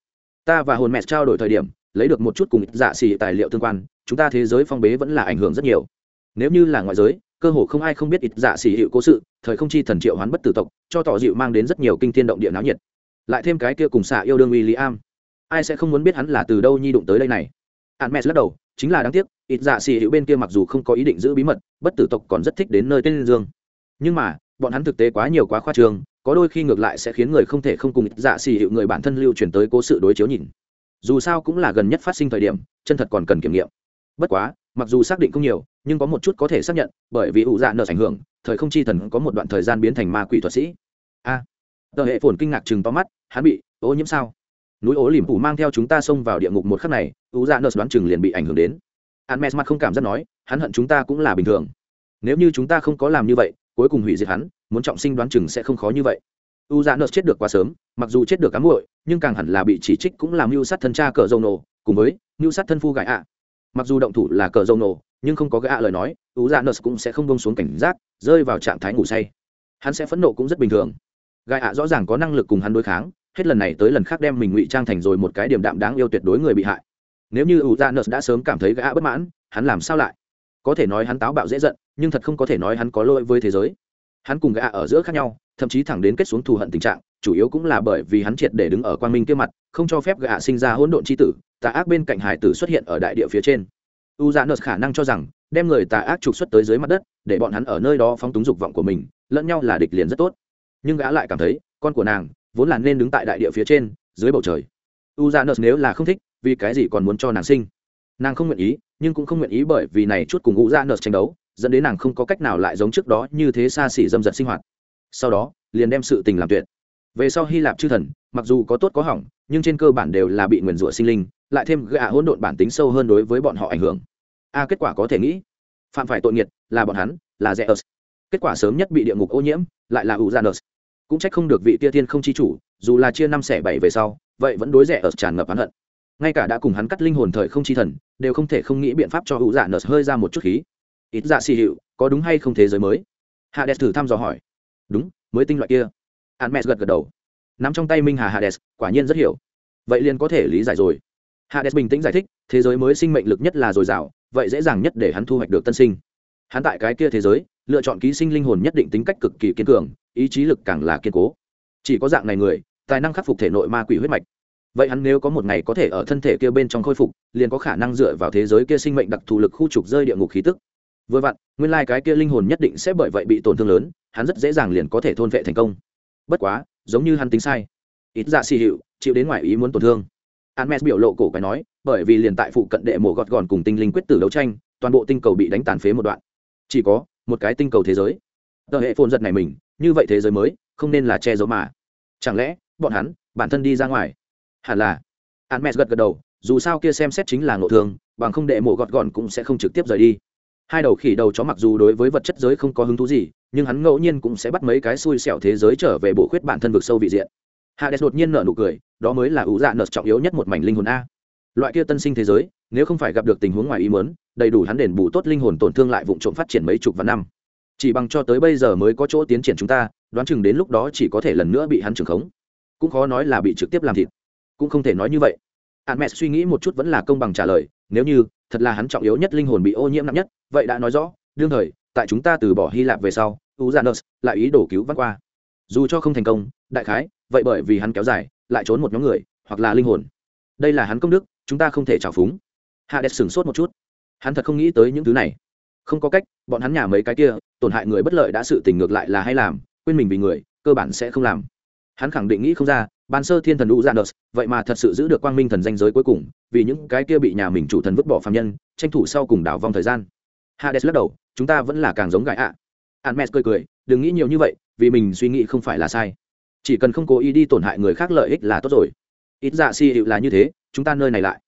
Ta và hồn mẹ trao đổi thời điểm, lấy được một chút cùng dạ xì tài liệu tương quan, chúng ta thế giới phong bế vẫn là ảnh hưởng rất nhiều. Nếu như là ngoại giới, cơ hồ không ai không biết ít dạ xì hiệu cố sự, thời không chi thần triệu hoán bất tử tộc, cho tỏ dịu mang đến rất nhiều kinh thiên động địa náo nhiệt lại thêm cái kia cùng xạ yêu đương uy lý am ai sẽ không muốn biết hắn là từ đâu nhi đụng tới đây này? Hắn mẹ lắc đầu chính là đáng tiếc ít dạ xì hữu bên kia mặc dù không có ý định giữ bí mật bất tử tộc còn rất thích đến nơi tên dương. Nhưng mà bọn hắn thực tế quá nhiều quá khoa trương có đôi khi ngược lại sẽ khiến người không thể không cùng ít dạ xì hữu người bản thân lưu truyền tới cố sự đối chiếu nhìn. Dù sao cũng là gần nhất phát sinh thời điểm chân thật còn cần kiểm nghiệm. Bất quá mặc dù xác định không nhiều nhưng có một chút có thể xác nhận bởi vì ủ dạ nợ ảnh hưởng thời không chi thần có một đoạn thời gian biến thành ma quỷ thuật sĩ. A. à, tờ hệ phồn kinh ngạc chừng to mắt, hắn bị, ô nhiễm sao? Núi ố liềm phủ mang theo chúng ta xông vào địa ngục một khắc này u dạ nợ đoán chừng liền bị ảnh hưởng đến. Hắn mẹ mặt không cảm giác nói, hắn hận chúng ta cũng là bình thường. Nếu như chúng ta không có làm như vậy, cuối cùng hủy diệt hắn, muốn trọng sinh đoán chừng sẽ không khó như vậy. U dạ nợ chết được quá sớm, mặc dù chết được cám muội, nhưng càng hẳn là bị chỉ trích cũng làm mưu sát thân cha cờ dâu nổ, cùng với mưu sát thân phu gãi ạ. Mặc dù động thủ là cờ dâu nổ, nhưng không có gã lời nói u dạ nợ cũng sẽ không bông xuống cảnh giác, rơi vào trạng thái ngủ say. Hắn sẽ phẫn nộ cũng rất bình thường gai ạ rõ ràng có năng lực cùng hắn đối kháng, hết lần này tới lần khác đem mình ngụy trang thành rồi một cái điểm đạm đáng yêu tuyệt đối người bị hại. Nếu như u dạ nợ đã sớm cảm thấy gã bất mãn, hắn làm sao lại? Có thể nói hắn táo bạo dễ giận, nhưng thật không có thể nói hắn có lỗi với thế giới. Hắn cùng gã ở giữa khác nhau, thậm chí thẳng đến kết xuống thù hận tình trạng, chủ yếu cũng là bởi vì hắn triệt để đứng ở quan minh kia mặt, không cho phép gã sinh ra hỗn độn c h i tử, tà ác bên cạnh hải tử xuất hiện ở đại địa phía trên. U dạ nợt khả năng cho rằng, đem người tà ác trục xuất tới dưới mặt đất, để bọn hắn ở nơi đó phóng túng dục vọng của mình, lẫn nhau là địch liền rất tốt nhưng gã lại cảm thấy con của nàng vốn là nên đứng tại đại địa phía trên, dưới bầu trời. U dạ nợt nếu là không thích, vì cái gì còn muốn cho nàng sinh? Nàng không nguyện ý, nhưng cũng không nguyện ý bởi vì này chút cùng u dạ nợt tranh đấu, dẫn đến nàng không có cách nào lại giống trước đó như thế xa xỉ dâm dật sinh hoạt. Sau đó, liền đem sự tình làm tuyệt. Về sau hy lạp chư thần, mặc dù có tốt có hỏng, nhưng trên cơ bản đều là bị nguyền rủa sinh linh, lại thêm gã hỗn độn bản tính sâu hơn đối với bọn họ ảnh hưởng. A, kết quả có thể nghĩ. Phạm phải tội nghiệt là bọn hắn, là rẽ ớt kết quả sớm nhất bị địa ngục ô nhiễm, lại là u janus cũng trách không được vị tia thiên không chi chủ, dù là chia năm xẻ bảy về sau, vậy vẫn đối rẻ ở tràn ngập hắn hận. Ngay cả đã cùng hắn cắt linh hồn thời không chi thần, đều không thể không nghĩ biện pháp cho u nợt hơi ra một chút khí. Ít dạ xì hiệu, có đúng hay không thế giới mới? Hades thử thăm dò hỏi. Đúng, mới tinh loại kia. Hắn mẹ gật gật đầu. Nắm trong tay minh hà hades, quả nhiên rất hiểu. Vậy liền có thể lý giải rồi. Hades bình tĩnh giải thích, thế giới mới sinh mệnh lực nhất là dồi dào, vậy dễ dàng nhất để hắn thu hoạch được tân sinh. Hắn tại cái kia thế giới lựa chọn ký sinh linh hồn nhất định tính cách cực kỳ kiên cường ý chí lực càng là kiên cố. Chỉ có dạng này người tài năng khắc phục thể nội ma quỷ huyết mạch. Vậy hắn nếu có một ngày có thể ở thân thể kia bên trong khôi phục liền có khả năng dựa vào thế giới kia sinh mệnh đặc thù lực khu trục rơi địa ngục khí tức. Vừa vặn nguyên lai、like、cái kia linh hồn nhất định sẽ bởi vậy bị tổn thương lớn hắn rất dễ dàng liền có thể thôn vệ thành công. Bất quá giống như hắn tính sai. Ít dạ xì hiệu chịu đến ngoài ý muốn tổn thương. Hermes biểu lộ cổ quái nói, bởi vì liền tại phụ cận đệ mổ gọt gòn cùng tinh linh quyết tử đấu tranh, toàn bộ tinh cầu bị đánh tàn phế một đoạn. Chỉ có một cái tinh cầu thế giới. Tờ hệ phồn giật này mình, như vậy thế giới mới, không nên là che giấu mà. Chẳng lẽ, bọn hắn, bản thân đi ra ngoài? Hẳn là. Hermes gật gật đầu, dù sao kia xem xét chính là ngộ thương, bằng không đệ mộ gọt gọn cũng sẽ không trực tiếp rời đi. Hai đầu khỉ đầu chó mặc dù đối với vật chất giới không có hứng thú gì, nhưng hắn ngẫu nhiên cũng sẽ bắt mấy cái xui xẻo thế giới trở về bổ khuyết bản thân vực sâu vị diện. Hades đột nhiên nở nụ cười, đó mới là ủ dạ nợt trọng yếu nhất một mảnh linh hồn a loại kia tân sinh thế giới nếu không phải gặp được tình huống ngoài ý muốn đầy đủ hắn đền bù tốt linh hồn tổn thương lại vụng trộm phát triển mấy chục vạn năm. Chỉ bằng cho tới bây giờ mới có chỗ tiến triển chúng ta, đoán chừng đến lúc đó chỉ có thể lần nữa bị hắn trừng khống. Cũng khó nói là bị trực tiếp làm thịt. Cũng không thể nói như vậy. Hạn mẹ suy nghĩ một chút vẫn là công bằng trả lời, nếu như, thật là hắn trọng yếu nhất linh hồn bị ô nhiễm nặng nhất, vậy đã nói rõ, đương thời, tại chúng ta từ bỏ hy lạp về sau u dạ lại ý đồ cứu vắt qua. Dù cho không thành công, đại khái, vậy bởi vì hắn kéo dài, lại trốn một nhóm người, hoặc là linh hồn. Đây là hắn công đức, chúng ta không thể trào phúng. Hạ đẹp sửng sốt một chút hắn thật không nghĩ tới những thứ này. Không có cách, bọn hắn nhà mấy cái kia, tổn hại người bất lợi đã sự tình ngược lại là hay làm, quên mình vì người, cơ bản sẽ không làm. Hắn khẳng định nghĩ không ra, ban sơ thiên thần u janus vậy mà thật sự giữ được quang minh thần danh giới cuối cùng, vì những cái kia bị nhà mình chủ thần vứt bỏ phạm nhân, tranh thủ sau cùng đảo vong thời gian. Hades lắc đầu, chúng ta vẫn là càng giống gãi ạ. À. Hermes cười cười, đừng nghĩ nhiều như vậy, vì mình suy nghĩ không phải là sai. Chỉ cần không cố ý đi tổn hại người khác lợi ích là tốt rồi. Ít dạ si hiệu là như thế, chúng ta nơi này lại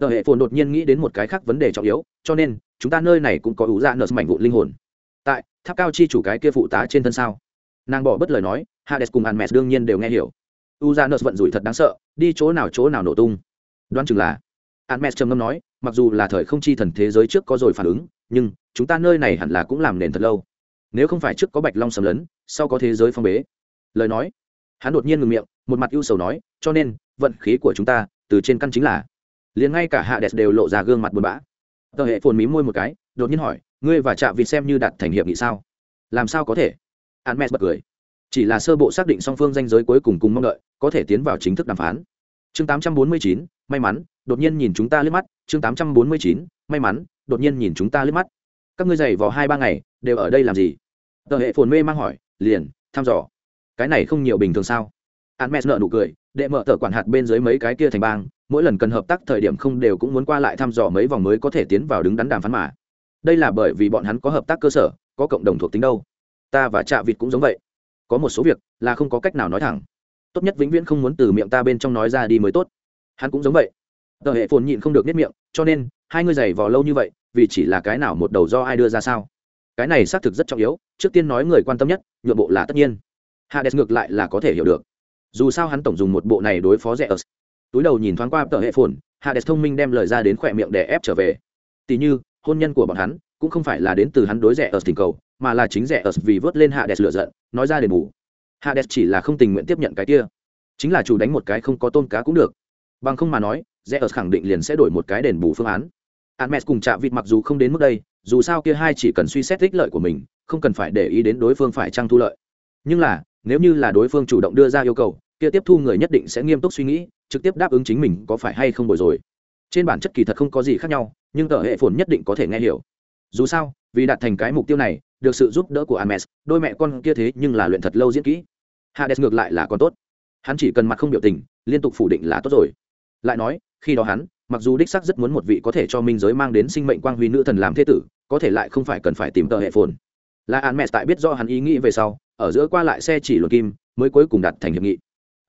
tờ hệ phồn đột nhiên nghĩ đến một cái khác vấn đề trọng yếu, cho nên, chúng ta nơi này cũng có ủ dạ nợ mảnh vụ linh hồn. Tại, tháp cao chi chủ cái kia phụ tá trên thân sao? Nàng bỏ bất lời nói, hades cùng hàn mẹ đương nhiên đều nghe hiểu. U dạ nợ vận rủi thật đáng sợ, đi chỗ nào chỗ nào nổ tung. Đoán chừng là, hàn mẹ trầm ngâm nói, mặc dù là thời không chi thần thế giới trước có rồi phản ứng, nhưng, chúng ta nơi này hẳn là cũng làm nền thật lâu. Nếu không phải trước có bạch long sầm lấn, sau có thế giới phong bế. Lời nói, hắn đột nhiên ngừng miệng, một mặt ưu sầu nói, cho nên, vận khí của chúng ta, từ trên căn chính là liền ngay cả hạ đẹp đều lộ ra gương mặt buồn bã. Tờ hệ phồn mí môi một cái đột nhiên hỏi ngươi và trạ vịt xem như đặt thành hiệp nghị sao? Làm sao có thể? Hắn mẹ bật cười. Chỉ là sơ bộ xác định song phương danh giới cuối cùng cùng mong đợi có thể tiến vào chính thức đàm phán. Chương 849, may mắn đột nhiên nhìn chúng ta liếc mắt. Chương 849, may mắn đột nhiên nhìn chúng ta liếc mắt. Các ngươi giày vò hai ba ngày đều ở đây làm gì? Tờ hệ phồn mê mang hỏi liền thăm dò. Cái này không nhiều bình thường sao? Hắn mẹ nợ nụ cười, đệ mở tờ quản hạt bên dưới mấy cái kia thành bang, mỗi lần cần hợp tác thời điểm không đều cũng muốn qua lại thăm dò mấy vòng mới có thể tiến vào đứng đắn đàm phán mà. Đây là bởi vì bọn hắn có hợp tác cơ sở, có cộng đồng thuộc tính đâu. Ta và trạ vịt cũng giống vậy. Có một số việc là không có cách nào nói thẳng. Tốt nhất vĩnh viễn không muốn từ miệng ta bên trong nói ra đi mới tốt. Hắn cũng giống vậy. Tờ hệ phồn nhịn không được nếp miệng, cho nên, hai ngươi giày vò lâu như vậy, vì chỉ là cái nào một đầu do ai đưa ra sao? Cái này xác thực rất trọng yếu, trước tiên nói người quan tâm nhất, nhượng bộ là tất nhiên. Hades ngược lại là có thể hiểu được dù sao hắn tổng dùng một bộ này đối phó rẻ ớt. Túi đầu nhìn thoáng qua tờ hệ phồn hạ đẹp thông minh đem lời ra đến khỏe miệng để ép trở về. Tỉ như hôn nhân của bọn hắn cũng không phải là đến từ hắn đối rẻ ớt tình cầu mà là chính rẻ ớt vì vớt lên hạ đẹp lựa giận nói ra đền bù. Hạ đẹp chỉ là không tình nguyện tiếp nhận cái kia. Chính là chủ đánh một cái không có tôn cá cũng được. Bằng không mà nói rẻ ớt khẳng định liền sẽ đổi một cái đền bù phương án. Hermes cùng chạm vịt mặc dù không đến mức đây, dù sao kia hai chỉ cần suy xét ích lợi của mình, không cần phải để ý đến đối phương phải trang thu lợi. Nhưng là, nếu như là đối phương chủ động đưa ra yêu cầu kia tiếp thu người nhất định sẽ nghiêm túc suy nghĩ trực tiếp đáp ứng chính mình có phải hay không bồi rồi. Trên bản chất kỳ thật không có gì khác nhau nhưng tờ hệ phồn nhất định có thể nghe hiểu. Dù sao vì đạt thành cái mục tiêu này được sự giúp đỡ của Ames, đôi mẹ con kia thế nhưng là luyện thật lâu diễn kỹ. Hades ngược lại là còn tốt. Hắn chỉ cần mặt không biểu tình liên tục phủ định là tốt rồi. Lại nói khi đó hắn mặc dù đích sắc rất muốn một vị có thể cho minh giới mang đến sinh mệnh quang huy nữ thần làm thế tử có thể lại không phải cần phải tìm tờ hệ phồn. Là an mẹ tại biết do hắn ý nghĩ về sau ở giữa qua lại xe chỉ luận kim mới cuối cùng đạt thành hiệp nghị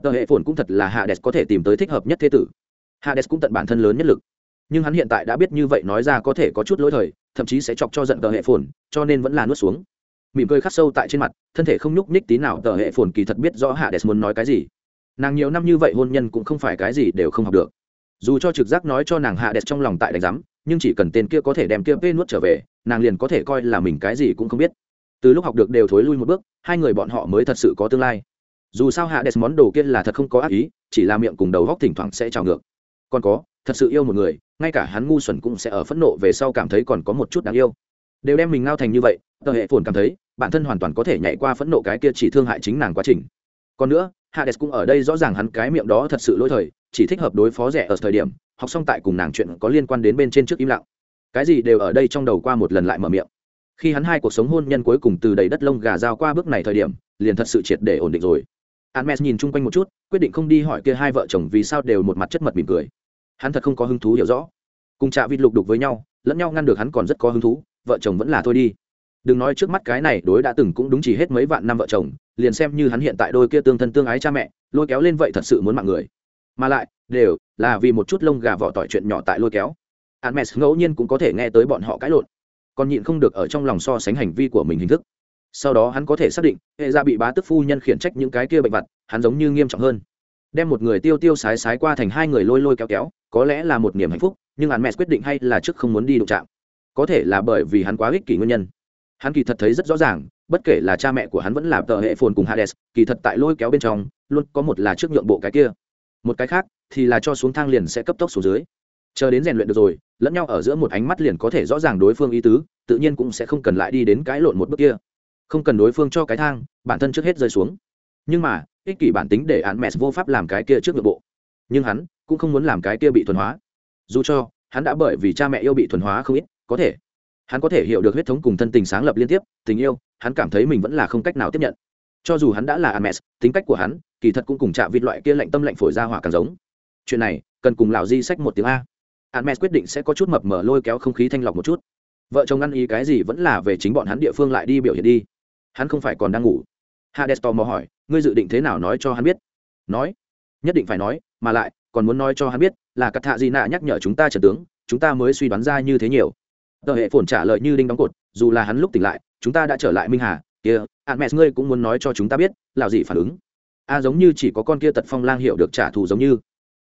tờ hệ phồn cũng thật là hades có thể tìm tới thích hợp nhất thế tử. Hades cũng tận bản thân lớn nhất lực. Nhưng hắn hiện tại đã biết như vậy nói ra có thể có chút lỗi thời, thậm chí sẽ chọc cho giận tờ hệ phồn, cho nên vẫn là nuốt xuống. Mỉm cười khắc sâu tại trên mặt, thân thể không nhúc nhích tí nào, tờ hệ phồn kỳ thật biết rõ hades muốn nói cái gì. Nàng nhiều năm như vậy hôn nhân cũng không phải cái gì đều không học được. Dù cho trực giác nói cho nàng hạ đẹp trong lòng tại đánh giám, nhưng chỉ cần tên kia có thể đem kia vê nuốt trở về, nàng liền có thể coi là mình cái gì cũng không biết. Từ lúc học được đều thối lui một bước, hai người bọn họ mới thật sự có tương lai dù sao hạ đẹp món đồ kia là thật không có ác ý, chỉ là miệng cùng đầu góc thỉnh thoảng sẽ trào ngược. Còn có, thật sự yêu một người, ngay cả hắn ngu xuẩn cũng sẽ ở phẫn nộ về sau cảm thấy còn có một chút đáng yêu. Đều đem mình ngao thành như vậy, tờ hệ phồn cảm thấy, bản thân hoàn toàn có thể nhảy qua phẫn nộ cái kia chỉ thương hại chính nàng quá trình. Còn nữa hades cũng ở đây rõ ràng hắn cái miệng đó thật sự lỗi thời, chỉ thích hợp đối phó rẻ ở thời điểm, học xong tại cùng nàng chuyện có liên quan đến bên trên trước im lặng. Cái gì đều ở đây trong đầu qua một lần lại mở miệng. Khi hắn hai cuộc sống hôn nhân cuối cùng từ đầy đất lông gà giao qua bước này thời điểm, liền thật sự triệt để ổn định rồi. Hermes nhìn chung quanh một chút, quyết định không đi hỏi kia hai vợ chồng vì sao đều một mặt chất mật mỉm cười. Hắn thật không có hứng thú hiểu rõ. Cùng Trạ Vịt lục đục với nhau, lẫn nhau ngăn được hắn còn rất có hứng thú, vợ chồng vẫn là thôi đi. Đừng nói trước mắt cái này đối đã từng cũng đúng chỉ hết mấy vạn năm vợ chồng, liền xem như hắn hiện tại đôi kia tương thân tương ái cha mẹ, lôi kéo lên vậy thật sự muốn mạng người. Mà lại, đều là vì một chút lông gà vỏ tỏi chuyện nhỏ tại lôi kéo. Hermes ngẫu nhiên cũng có thể nghe tới bọn họ cãi lộn, còn nhịn không được ở trong lòng so sánh hành vi của mình hình thức sau đó hắn có thể xác định, hệ ra bị bá tức phu nhân khiển trách những cái kia bệnh vặt hắn giống như nghiêm trọng hơn. Đem một người tiêu tiêu sái sái qua thành hai người lôi lôi kéo kéo, có lẽ là một niềm hạnh phúc, nhưng hắn mẹ quyết định hay là trước không muốn đi đụng chạm. Có thể là bởi vì hắn quá ích kỷ nguyên nhân. Hắn kỳ thật thấy rất rõ ràng, bất kể là cha mẹ của hắn vẫn là tờ hệ phồn cùng hades, kỳ thật tại lôi kéo bên trong, luôn có một là trước nhượng bộ cái kia. Một cái khác, thì là cho xuống thang liền sẽ cấp tốc xuống dưới. Chờ đến rèn luyện được rồi, lẫn nhau ở giữa một ánh mắt liền có thể rõ ràng đối phương ý tứ, tự nhiên cũng sẽ không cần lại đi đến cái lộn một bước kia không cần đối phương cho cái thang bản thân trước hết rơi xuống. Nhưng mà ích kỷ bản tính để án mẹ vô pháp làm cái kia trước nội bộ. Nhưng hắn cũng không muốn làm cái kia bị thuần hóa. Dù cho hắn đã bởi vì cha mẹ yêu bị thuần hóa không ít có thể. Hắn có thể hiểu được huyết thống cùng thân tình sáng lập liên tiếp tình yêu hắn cảm thấy mình vẫn là không cách nào tiếp nhận. Cho dù hắn đã là Hermes, tính cách của hắn kỳ thật cũng cùng chạm vịt loại kia lạnh tâm lạnh phổi ra hỏa càng giống. Chuyện này cần cùng lão di sách một tiếng a. Hermes quyết định sẽ có chút mập mờ lôi kéo không khí thanh lọc một chút. Vợ chồng ăn ý cái gì vẫn là về chính bọn hắn địa phương lại đi biểu hiện đi hắn không phải còn đang ngủ. Hades tò mò hỏi, ngươi dự định thế nào nói cho hắn biết? Nói. Nhất định phải nói, mà lại, còn muốn nói cho hắn biết là cắt thạ gì nạ nhắc nhở chúng ta trần tướng, chúng ta mới suy đoán ra như thế nhiều. Tờ hệ phồn trả lời như đinh đóng cột, dù là hắn lúc tỉnh lại, chúng ta đã trở lại minh hà, kia hạn mẹ ngươi cũng muốn nói cho chúng ta biết là gì phản ứng. A, giống như chỉ có con kia tật phong lang hiểu được trả thù giống như.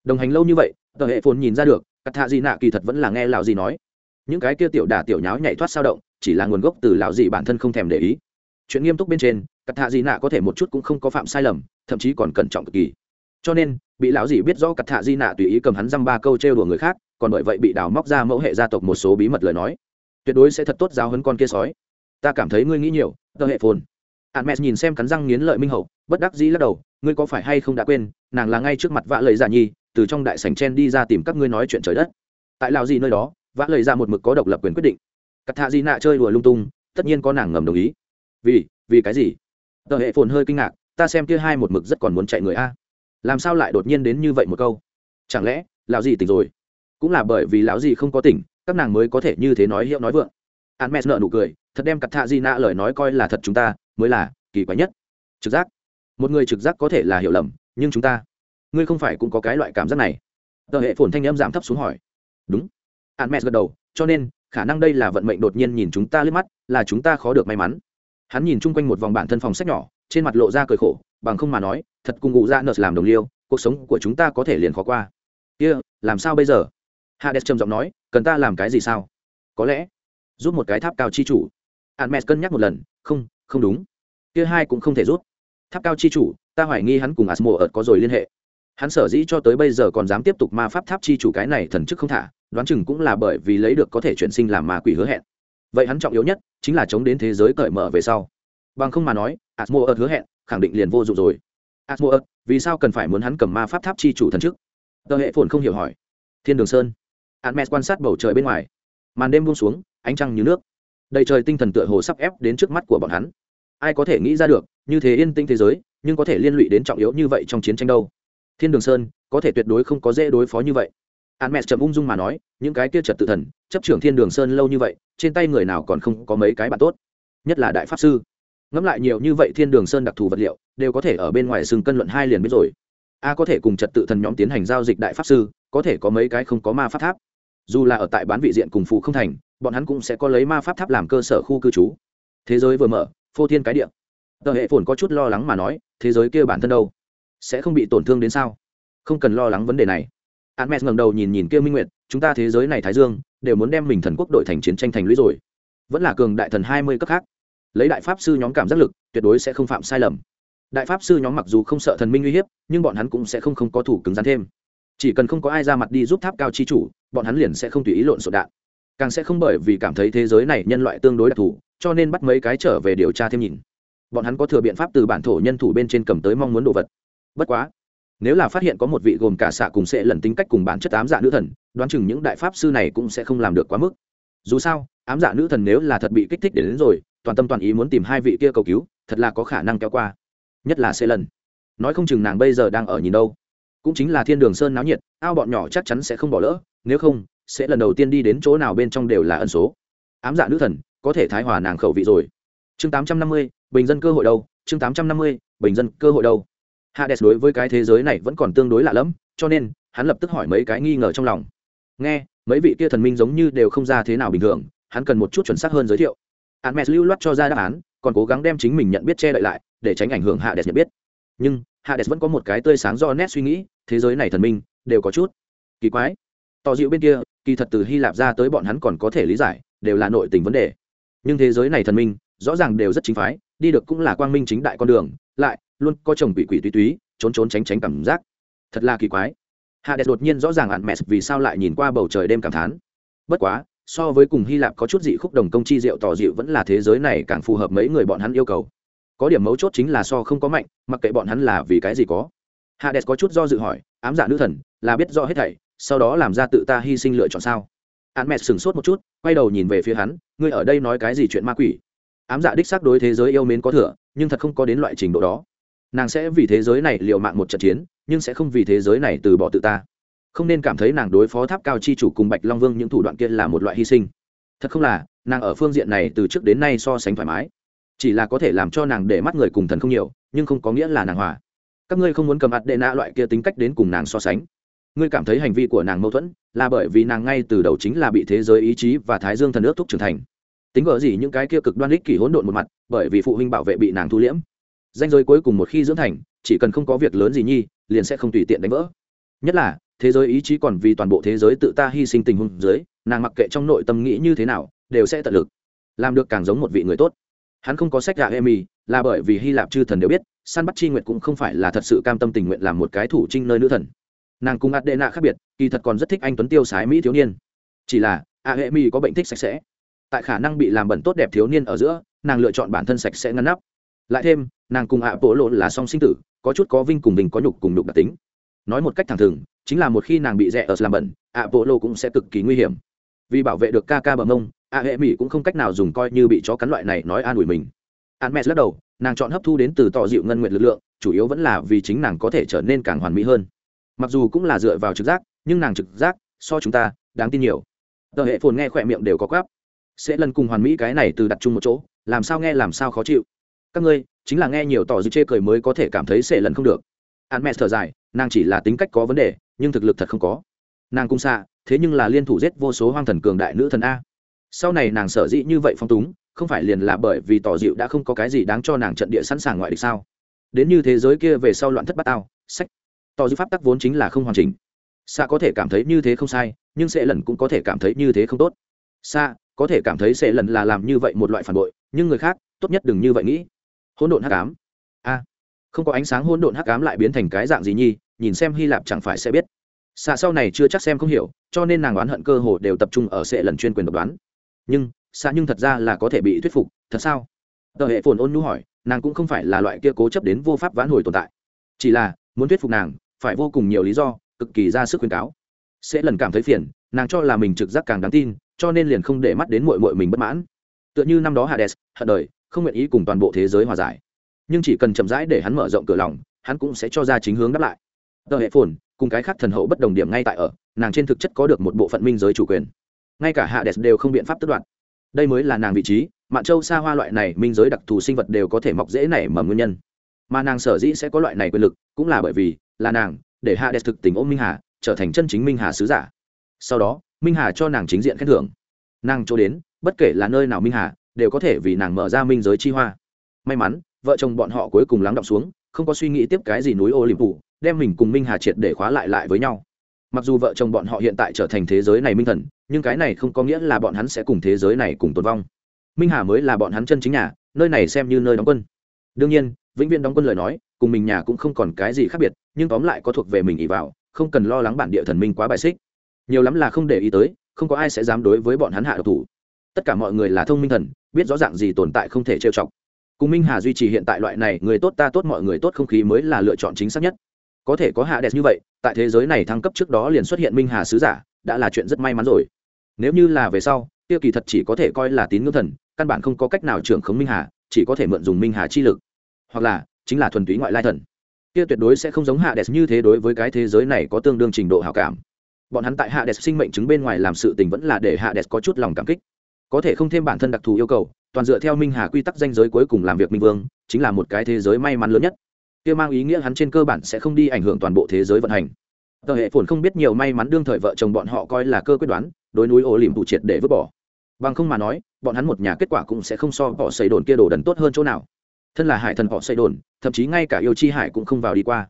Đồng hành lâu như vậy, tờ hệ phồn nhìn ra được cắt thạ gì nạ kỳ thật vẫn là nghe lào gì nói. Những cái kia tiểu đà tiểu nháo nhảy thoát sao động, chỉ là nguồn gốc từ lào gì bản thân không thèm để ý chuyện nghiêm túc bên trên cắt thạ dị nạ có thể một chút cũng không có phạm sai lầm, thậm chí còn cẩn trọng cực kỳ. Cho nên, bị lão dị biết rõ cắt thạ dị nạ tùy ý cầm hắn dăm ba câu trêu đùa người khác, còn bởi vậy bị đào móc ra mẫu hệ gia tộc một số bí mật lời nói. Tuyệt đối sẽ thật tốt giáo hấn con kia sói. Ta cảm thấy ngươi nghĩ nhiều tờ hệ phồn. Hạn mẹ nhìn xem cắn răng nghiến lợi minh hậu, bất đắc dĩ lắc đầu, ngươi có phải hay không đã quên, nàng là ngay trước mặt vã lời giả nhi, từ trong đại sảnh chen đi ra tìm các ngươi nói chuyện trời đất. Tại lào gì nơi đó vã lời ra một mực có độc lập quyền quyết định. Cắt thạ di nạ chơi đùa lung tung, tất nhiên có nàng ngầm đồng ý vì vì cái gì? Tờ hệ phồn hơi kinh ngạc, ta xem kia hai một mực rất còn muốn chạy người a. Làm sao lại đột nhiên đến như vậy một câu? Chẳng lẽ, lão gì tỉnh rồi? Cũng là bởi vì lão gì không có tỉnh, các nàng mới có thể như thế nói hiệu nói vượng. An mẹ nợ nụ cười, thật đem cặp thạ di nạ lời nói coi là thật chúng ta, mới là kỳ quái nhất. Trực giác. Một người trực giác có thể là hiểu lầm, nhưng chúng ta, ngươi không phải cũng có cái loại cảm giác này. Tờ hệ phồn thanh âm giảm thấp xuống hỏi. Đúng. An mẹ gật đầu, cho nên, khả năng đây là vận mệnh đột nhiên nhìn chúng ta lướt mắt, là chúng ta khó được may mắn hắn nhìn chung quanh một vòng bản thân phòng sách nhỏ trên mặt lộ ra cười khổ bằng không mà nói thật cùng ngụ ra nợ làm đồng liêu cuộc sống của chúng ta có thể liền khó qua. Kia、yeah, làm sao bây giờ? Hades trầm giọng nói cần ta làm cái gì sao? Có lẽ giúp một cái tháp cao chi chủ. Hạn mẹ cân nhắc một lần không không đúng. Kia hai cũng không thể rút. Tháp cao chi chủ ta hoài nghi hắn cùng asmo ợt có rồi liên hệ. Hắn sở dĩ cho tới bây giờ còn dám tiếp tục ma pháp tháp chi chủ cái này thần chức không thả đoán chừng cũng là bởi vì lấy được có thể chuyển sinh làm ma quỷ hứa hẹn vậy hắn trọng yếu nhất chính là chống đến thế giới cởi mở về sau. Bằng không mà nói asmo ớt hứa hẹn, khẳng định liền vô dụng rồi. Asmo ớt vì sao cần phải muốn hắn cầm ma pháp tháp chi chủ thần chức tờ hệ phồn không hiểu hỏi. Thiên đường sơn. Admet quan sát bầu trời bên ngoài. Màn đêm buông xuống, ánh trăng như nước. Đầy trời tinh thần tựa hồ sắp ép đến trước mắt của bọn hắn. Ai có thể nghĩ ra được, như thế yên tĩnh thế giới, nhưng có thể liên lụy đến trọng yếu như vậy trong chiến tranh đâu? Thiên đường sơn, có thể tuyệt đối không có dễ đối phó như vậy an mẹ chậm ung dung mà nói, những cái kia trật tự thần, chấp trưởng thiên đường sơn lâu như vậy, trên tay người nào còn không có mấy cái bạn tốt? Nhất là đại pháp sư. Ngẫm lại nhiều như vậy thiên đường sơn đặc thù vật liệu, đều có thể ở bên ngoài sừng cân luận hai liền biết rồi. A có thể cùng trật tự thần nhóm tiến hành giao dịch đại pháp sư, có thể có mấy cái không có ma pháp tháp. Dù là ở tại bán vị diện cùng phụ không thành, bọn hắn cũng sẽ có lấy ma pháp tháp làm cơ sở khu cư trú. Thế giới vừa mở, phô thiên cái địa. Tờ hệ phồn có chút lo lắng mà nói, thế giới kia bản thân đâu? Sẽ không bị tổn thương đến sao? Không cần lo lắng vấn đề này. Hermes ngẩng đầu nhìn nhìn kia Minh Nguyệt, chúng ta thế giới này Thái Dương, đều muốn đem mình thần quốc đội thành chiến tranh thành lũy rồi. Vẫn là cường đại thần hai mươi cấp khác. Lấy đại pháp sư nhóm cảm giác lực, tuyệt đối sẽ không phạm sai lầm. Đại pháp sư nhóm mặc dù không sợ thần minh uy hiếp, nhưng bọn hắn cũng sẽ không không có thủ cứng rắn thêm. Chỉ cần không có ai ra mặt đi giúp tháp cao chi chủ, bọn hắn liền sẽ không tùy ý lộn xộn đạn. Càng sẽ không bởi vì cảm thấy thế giới này nhân loại tương đối đặc thù, cho nên bắt mấy cái trở về điều tra thêm nhìn. Bọn hắn có thừa biện pháp từ bản thổ nhân thủ bên trên cầm tới mong muốn đồ vật. Bất quá, nếu là phát hiện có một vị gồm cả xạ cùng sẽ lần tính cách cùng bản chất ám dạ nữ thần đoán chừng những đại pháp sư này cũng sẽ không làm được quá mức. Dù sao ám dạ nữ thần nếu là thật bị kích thích đến, đến rồi toàn tâm toàn ý muốn tìm hai vị kia cầu cứu thật là có khả năng kéo qua. Nhất là sẽ lần. Nói không chừng nàng bây giờ đang ở nhìn đâu. Cũng chính là thiên đường sơn náo nhiệt ao bọn nhỏ chắc chắn sẽ không bỏ lỡ nếu không sẽ lần đầu tiên đi đến chỗ nào bên trong đều là ẩn số. Ám dạ nữ thần có thể thái hòa nàng khẩu vị rồi. Chương tám trăm năm mươi bình dân cơ hội đâu chương tám trăm năm mươi bình dân cơ hội đâu hades đối với cái thế giới này vẫn còn tương đối lạ lẫm, cho nên, hắn lập tức hỏi mấy cái nghi ngờ trong lòng. Nghe, mấy vị kia thần minh giống như đều không ra thế nào bình thường, hắn cần một chút chuẩn xác hơn giới thiệu. Hắn mẹ lưu loát cho ra đáp án, còn cố gắng đem chính mình nhận biết che đậy lại, để tránh ảnh hưởng hades nhận biết. Nhưng, hades vẫn có một cái tươi sáng do nét suy nghĩ, thế giới này thần minh, đều có chút kỳ quái. Tỏ dịu bên kia, kỳ thật từ hy lạp ra tới bọn hắn còn có thể lý giải, đều là nội tình vấn đề. Nhưng thế giới này thần minh, rõ ràng đều rất chính phái, đi được cũng là quang minh chính đại con đường, lại luôn có chồng bị quỷ túy túy, trốn trốn tránh tránh cảm giác. Thật là kỳ quái. Hạ đẹp đột nhiên rõ ràng ạn mẹ vì sao lại nhìn qua bầu trời đêm cảm thán. Bất quá, so với cùng hy lạp có chút dị khúc đồng công chi diệu tỏ dịu vẫn là thế giới này càng phù hợp mấy người bọn hắn yêu cầu. Có điểm mấu chốt chính là so không có mạnh, mặc kệ bọn hắn là vì cái gì có. Hạ đẹp có chút do dự hỏi, ám giả nữ thần, là biết rõ hết thảy, sau đó làm ra tự ta hy sinh lựa chọn sao? Ạn mẹ sửng sốt một chút, quay đầu nhìn về phía hắn, ngươi ở đây nói cái gì chuyện ma quỷ? Ám dạ đích xác đối thế giới yêu mến có thừa, nhưng thật không có đến loại trình độ đó nàng sẽ vì thế giới này liều mạng một trận chiến, nhưng sẽ không vì thế giới này từ bỏ tự ta. Không nên cảm thấy nàng đối phó tháp cao chi chủ cùng bạch long vương những thủ đoạn kia là một loại hy sinh. Thật không là, nàng ở phương diện này từ trước đến nay so sánh thoải mái. Chỉ là có thể làm cho nàng để mắt người cùng thần không nhiều, nhưng không có nghĩa là nàng hòa. Các ngươi không muốn cầm ạt đệ nạ loại kia tính cách đến cùng nàng so sánh. Ngươi cảm thấy hành vi của nàng mâu thuẫn là bởi vì nàng ngay từ đầu chính là bị thế giới ý chí và thái dương thần ước thúc trưởng thành. Tính gỡ gì những cái kia cực đoan ích kỷ hỗn độn một mặt, bởi vì phụ huynh bảo vệ bị nàng thu liễm danh giới cuối cùng một khi dưỡng thành, chỉ cần không có việc lớn gì nhi, liền sẽ không tùy tiện đánh vỡ. Nhất là, thế giới ý chí còn vì toàn bộ thế giới tự ta hy sinh tình huống dưới, nàng mặc kệ trong nội tâm nghĩ như thế nào, đều sẽ tận lực làm được càng giống một vị người tốt. Hắn không có sách gà emi, là bởi vì hy lạp chư thần đều biết săn bắt chi nguyện cũng không phải là thật sự cam tâm tình nguyện làm một cái thủ trinh nơi nữ thần. Nàng cùng adena khác biệt, kỳ thật còn rất thích anh tuấn tiêu sái mỹ thiếu niên. Chỉ là aemi có bệnh thích sạch sẽ. Tại khả năng bị làm bẩn tốt đẹp thiếu niên ở giữa, nàng lựa chọn bản thân sạch sẽ ngăn nắp. Lại thêm nàng cùng ạ bộ lộ là song sinh tử, có chút có vinh cùng vinh có nhục cùng nhục đặc tính. Nói một cách thẳng thừng, chính là một khi nàng bị rẽ ở làm bẩn, ạ bộ lộ cũng sẽ cực kỳ nguy hiểm. Vì bảo vệ được ca ca bờ mông, ạ hệ mỹ cũng không cách nào dùng coi như bị chó cắn loại này nói an ủi mình. An mẹ lắc đầu, nàng chọn hấp thu đến từ tỏ dịu ngân nguyện lực lượng, chủ yếu vẫn là vì chính nàng có thể trở nên càng hoàn mỹ hơn. Mặc dù cũng là dựa vào trực giác, nhưng nàng trực giác, so chúng ta, đáng tin nhiều. Tờ hệ phồn nghe khỏe miệng đều có quáp. Sẽ lần cùng hoàn mỹ cái này từ đặt chung một chỗ, làm sao nghe làm sao khó chịu. Các ngươi chính là nghe nhiều tỏ dư chê cười mới có thể cảm thấy sệ lần không được. Hắn mẹ thở dài, nàng chỉ là tính cách có vấn đề, nhưng thực lực thật không có. Nàng cung xa thế nhưng là liên thủ giết vô số hoang thần cường đại nữ thần a. Sau này nàng sở dĩ như vậy phong túng, không phải liền là bởi vì tỏ dịu đã không có cái gì đáng cho nàng trận địa sẵn sàng ngoại địch sao? Đến như thế giới kia về sau loạn thất bát ao sách. Tỏ dịu pháp tắc vốn chính là không hoàn chỉnh. Xa có thể cảm thấy như thế không sai, nhưng sệ lần cũng có thể cảm thấy như thế không tốt. Xa có thể cảm thấy sệ lần là làm như vậy một loại phản bội, nhưng người khác, tốt nhất đừng như vậy nghĩ hỗn độn hắc ám. A, không có ánh sáng hỗn độn hắc ám lại biến thành cái dạng gì nhi, nhìn xem hy lạp chẳng phải sẽ biết. Xạ sau này chưa chắc xem không hiểu, cho nên nàng oán hận cơ hồ đều tập trung ở sẽ lần chuyên quyền độc đoán. Nhưng, xạ nhưng thật ra là có thể bị thuyết phục, thật sao? Tờ hệ phồn ôn nhu hỏi, nàng cũng không phải là loại kia cố chấp đến vô pháp vãn hồi tồn tại. Chỉ là, muốn thuyết phục nàng, phải vô cùng nhiều lý do, cực kỳ ra sức khuyên cáo. Sẽ lần cảm thấy phiền, nàng cho là mình trực giác càng đáng tin, cho nên liền không để mắt đến mội mội mình bất mãn. Tựa như năm đó hades, hận đời không nguyện ý cùng toàn bộ thế giới hòa giải. Nhưng chỉ cần chậm rãi để hắn mở rộng cửa lòng, hắn cũng sẽ cho ra chính hướng đáp lại. Tờ hệ phồn, cùng cái khác thần hậu bất đồng điểm ngay tại ở, nàng trên thực chất có được một bộ phận minh giới chủ quyền. Ngay cả hạ đẹp đều không biện pháp tất đoạt. đây mới là nàng vị trí, mạn châu xa hoa loại này minh giới đặc thù sinh vật đều có thể mọc dễ nảy mầm nguyên nhân. Mà nàng sở dĩ sẽ có loại này quyền lực, cũng là bởi vì là nàng, để hạ đẹp thực tình ôm minh hà, trở thành chân chính minh hà sứ giả. Sau đó, minh hà cho nàng chính diện khen thưởng. Nàng chỗ đến, bất kể là nơi nào minh hà đều có thể vì nàng mở ra minh giới chi hoa. May mắn, vợ chồng bọn họ cuối cùng lắng động xuống, không có suy nghĩ tiếp cái gì núi ô liềm phủ đem mình cùng minh hà triệt để khóa lại lại với nhau. Mặc dù vợ chồng bọn họ hiện tại trở thành thế giới này minh thần, nhưng cái này không có nghĩa là bọn hắn sẽ cùng thế giới này cùng tồn vong. Minh hà mới là bọn hắn chân chính nhà, nơi này xem như nơi đóng quân. Đương nhiên, vĩnh Viên đóng quân lời nói, cùng mình nhà cũng không còn cái gì khác biệt, nhưng tóm lại có thuộc về mình ỉ vào, không cần lo lắng bản địa thần minh quá bài xích. Nhiều lắm là không để ý tới, không có ai sẽ dám đối với bọn hắn hạ độc thủ tất cả mọi người là thông minh thần, biết rõ ràng gì tồn tại không thể trêu chọc. Cùng minh hà duy trì hiện tại loại này, người tốt ta tốt mọi người tốt không khí mới là lựa chọn chính xác nhất. Có thể có hạ đẹp như vậy, tại thế giới này thăng cấp trước đó liền xuất hiện minh hà sứ giả, đã là chuyện rất may mắn rồi. Nếu như là về sau tiêu kỳ thật chỉ có thể coi là tín ngưỡng thần, căn bản không có cách nào trưởng khống minh hà, chỉ có thể mượn dùng minh hà chi lực. Hoặc là, chính là thuần túy ngoại lai thần. Kia tuyệt đối sẽ không giống hạ đẹp như thế đối với cái thế giới này có tương đương trình độ hảo cảm. Bọn hắn tại hạ đẹp sinh mệnh chứng bên ngoài làm sự tình vẫn là để hạ đẹp có chút lòng cảm kích có thể không thêm bản thân đặc thù yêu cầu, toàn dựa theo minh hà quy tắc danh giới cuối cùng làm việc minh vương, chính là một cái thế giới may mắn lớn nhất. Kia mang ý nghĩa hắn trên cơ bản sẽ không đi ảnh hưởng toàn bộ thế giới vận hành. Tờ hệ phồn không biết nhiều may mắn đương thời vợ chồng bọn họ coi là cơ quyết đoán, đối núi ổ liềm tụ triệt để vứt bỏ. Bằng không mà nói, bọn hắn một nhà kết quả cũng sẽ không so họ xây đồn kia đồ đần tốt hơn chỗ nào. Thân là hải thần họ xây đồn, thậm chí ngay cả yêu chi hải cũng không vào đi qua.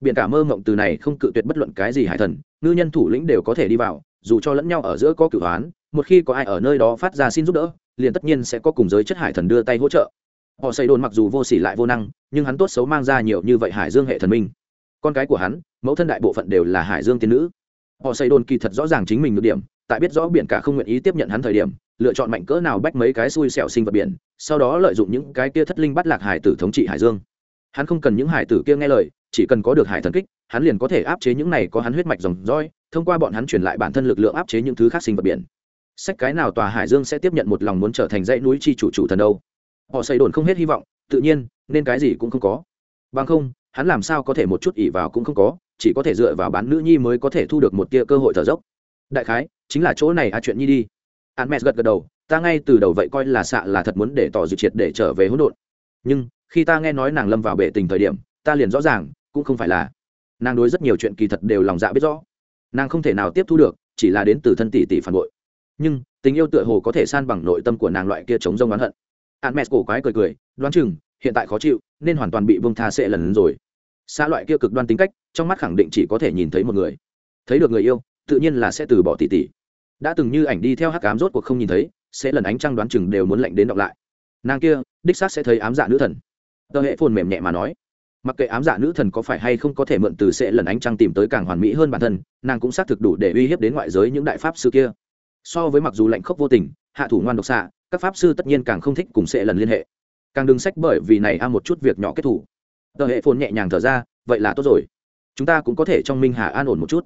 Biển cả mơ mộng từ này không cự tuyệt bất luận cái gì hải thần, ngư nhân thủ lĩnh đều có thể đi vào, dù cho lẫn nhau ở giữa có cửu hoán một khi có ai ở nơi đó phát ra xin giúp đỡ, liền tất nhiên sẽ có cùng giới chất hải thần đưa tay hỗ trợ. Họ xây đồn mặc dù vô sỉ lại vô năng, nhưng hắn tốt xấu mang ra nhiều như vậy hải dương hệ thần minh. Con cái của hắn, mẫu thân đại bộ phận đều là hải dương tiên nữ. Họ xây đồn kỳ thật rõ ràng chính mình được điểm, tại biết rõ biển cả không nguyện ý tiếp nhận hắn thời điểm, lựa chọn mạnh cỡ nào bách mấy cái xui xẻo sinh vật biển, sau đó lợi dụng những cái kia thất linh bắt lạc hải tử thống trị hải dương. Hắn không cần những hải tử kia nghe lời, chỉ cần có được hải thần kích, hắn liền có thể áp chế những này có hắn huyết mạch dòng roi thông qua bọn hắn truyền lại bản thân lực lượng áp chế những thứ khác sinh vật biển sách cái nào tòa hải dương sẽ tiếp nhận một lòng muốn trở thành dãy núi chi chủ chủ thần đâu? Họ xây đồn không hết hy vọng, tự nhiên, nên cái gì cũng không có. Bằng không, hắn làm sao có thể một chút ỉ vào cũng không có, chỉ có thể dựa vào bán nữ nhi mới có thể thu được một tia cơ hội thở dốc. Đại khái, chính là chỗ này a chuyện nhi đi. Hắn mẹ gật gật đầu, ta ngay từ đầu vậy coi là xạ là thật muốn để tỏ dự triệt để trở về hỗn độn. Nhưng, khi ta nghe nói nàng lâm vào bệ tình thời điểm, ta liền rõ ràng, cũng không phải là. Nàng đối rất nhiều chuyện kỳ thật đều lòng dạ biết rõ. Nàng không thể nào tiếp thu được, chỉ là đến từ thân tỷ tỷ phản bội nhưng tình yêu tựa hồ có thể san bằng nội tâm của nàng loại kia chống rông oán hận. Hạn mẹ cổ quái cười cười, đoán chừng, hiện tại khó chịu, nên hoàn toàn bị vương tha sệ lần rồi. Xa loại kia cực đoan tính cách, trong mắt khẳng định chỉ có thể nhìn thấy một người. Thấy được người yêu, tự nhiên là sẽ từ bỏ tỷ tỷ đã từng như ảnh đi theo hắc ám rốt cuộc không nhìn thấy, sẽ lần ánh trăng đoán chừng đều muốn lạnh đến đọc lại. Nàng kia, đích xác sẽ thấy ám dạ nữ thần. Tờ hệ phồn mềm nhẹ mà nói. Mặc kệ ám dạ nữ thần có phải hay không có thể mượn từ sẽ lần ánh trăng tìm tới càng hoàn mỹ hơn bản thân, nàng cũng xác thực đủ để uy hiếp đến ngoại giới những đại pháp sư kia so với mặc dù lạnh khốc vô tình, hạ thủ ngoan độc xạ, các pháp sư tất nhiên càng không thích cùng sẽ lần liên hệ. Càng đừng sách bởi vì này a một chút việc nhỏ kết thủ. Tờ hệ phồn nhẹ nhàng thở ra, vậy là tốt rồi. Chúng ta cũng có thể trong minh hà an ổn một chút.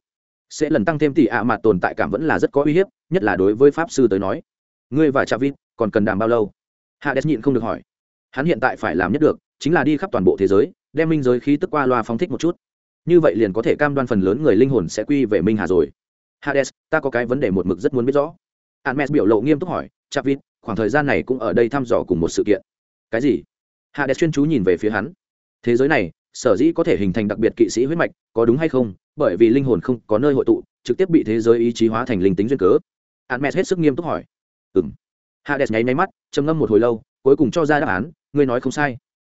Sẽ lần tăng thêm tỷ ạ à tồn tại cảm vẫn là rất có uy hiếp, nhất là đối với pháp sư tới nói. Ngươi và Chavit, còn cần đàm bao lâu? Hades nhịn không được hỏi. Hắn hiện tại phải làm nhất được, chính là đi khắp toàn bộ thế giới, đem minh giới khí tức qua loa phóng thích một chút. Như vậy liền có thể cam đoan phần lớn người linh hồn sẽ quy về minh hà rồi hades ta có cái vấn đề một mực rất muốn biết rõ. Hermes biểu lộ nghiêm túc hỏi Chavit khoảng thời gian này cũng ở đây thăm dò cùng một sự kiện. Cái gì? Hades chuyên chú nhìn về phía hắn. Thế giới này sở dĩ có thể hình thành đặc biệt kỵ sĩ huyết mạch có đúng hay không? Bởi vì linh hồn không có nơi hội tụ trực tiếp bị thế giới ý chí hóa thành linh tính duyên cớ. Hermes hết sức nghiêm túc hỏi. Ừ m hades nháy nháy mắt trầm ngâm một hồi lâu cuối cùng cho ra đáp án ngươi nói không sai.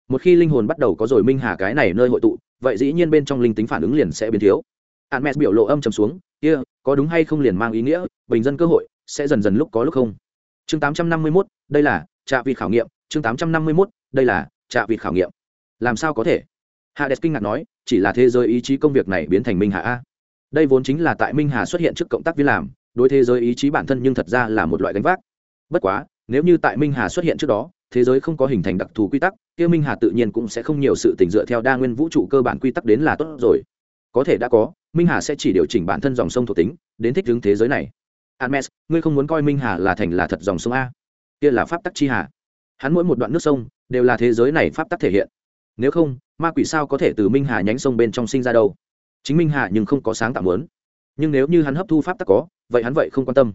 Một khi linh hồn bắt đầu có rồi minh hà cái này nơi hội tụ vậy dĩ nhiên bên trong linh tính phản ứng liền sẽ biến thiếu. Hermes biểu lộ âm trầm xuống kia、yeah, có đúng hay không liền mang ý nghĩa bình dân cơ hội sẽ dần dần lúc có lúc không. Chương tám trăm năm mươi 851, đây là trạ vị khảo nghiệm. Chương tám trăm năm mươi 851, đây là trạ vị khảo nghiệm. Làm sao có thể? Hades kinh ngạc nói chỉ là thế giới ý chí công việc này biến thành minh hà a. Đây vốn chính là tại minh hà xuất hiện trước cộng tác viên làm đối thế giới ý chí bản thân nhưng thật ra là một loại gánh vác. Bất quá nếu như tại minh hà xuất hiện trước đó thế giới không có hình thành đặc thù quy tắc kia minh hà tự nhiên cũng sẽ không nhiều sự tình dựa theo đa nguyên vũ trụ cơ bản quy tắc đến là tốt rồi có thể đã có minh hà sẽ chỉ điều chỉnh bản thân dòng sông thuộc tính đến thích ứng thế giới này. Hermes, ngươi không muốn coi minh hà là thành là thật dòng sông a? Kia là pháp tắc chi hà. Hắn mỗi một đoạn nước sông đều là thế giới này pháp tắc thể hiện. Nếu không ma quỷ sao có thể từ minh hà nhánh sông bên trong sinh ra đâu? Chính minh hà nhưng không có sáng tạo muốn. Nhưng nếu như hắn hấp thu pháp tắc có vậy hắn vậy không quan tâm.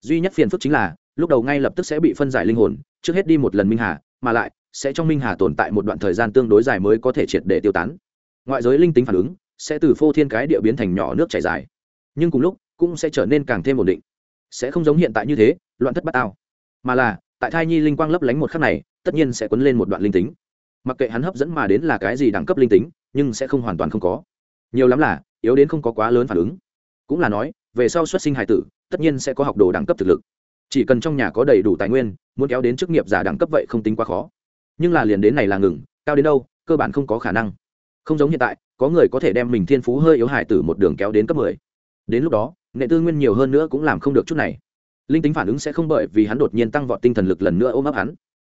Duy nhất phiền phức chính là lúc đầu ngay lập tức sẽ bị phân giải linh hồn trước hết đi một lần minh hà mà lại sẽ trong minh hà tồn tại một đoạn thời gian tương đối dài mới có thể triệt để tiêu tán. Ngoại giới linh tính phản ứng sẽ từ phô thiên cái địa biến thành nhỏ nước chảy dài. Nhưng cùng lúc, cũng sẽ trở nên càng thêm ổn định. Sẽ không giống hiện tại như thế, loạn thất bát ao mà là, tại thai nhi linh quang lấp lánh một khắc này, tất nhiên sẽ quấn lên một đoạn linh tính. Mặc kệ hắn hấp dẫn mà đến là cái gì đẳng cấp linh tính, nhưng sẽ không hoàn toàn không có. Nhiều lắm là, yếu đến không có quá lớn phản ứng. Cũng là nói, về sau xuất sinh hài tử, tất nhiên sẽ có học đồ đẳng cấp thực lực. Chỉ cần trong nhà có đầy đủ tài nguyên, muốn kéo đến chức nghiệp giả đẳng cấp vậy không tính quá khó. Nhưng là liền đến này là ngừng, cao đến đâu, cơ bản không có khả năng. Không giống hiện tại có người có thể đem mình thiên phú hơi yếu hải tử một đường kéo đến cấp mười. Đến lúc đó nệ tư nguyên nhiều hơn nữa cũng làm không được chút này. Linh tính phản ứng sẽ không bởi vì hắn đột nhiên tăng vọt tinh thần lực lần nữa ôm ấp hắn.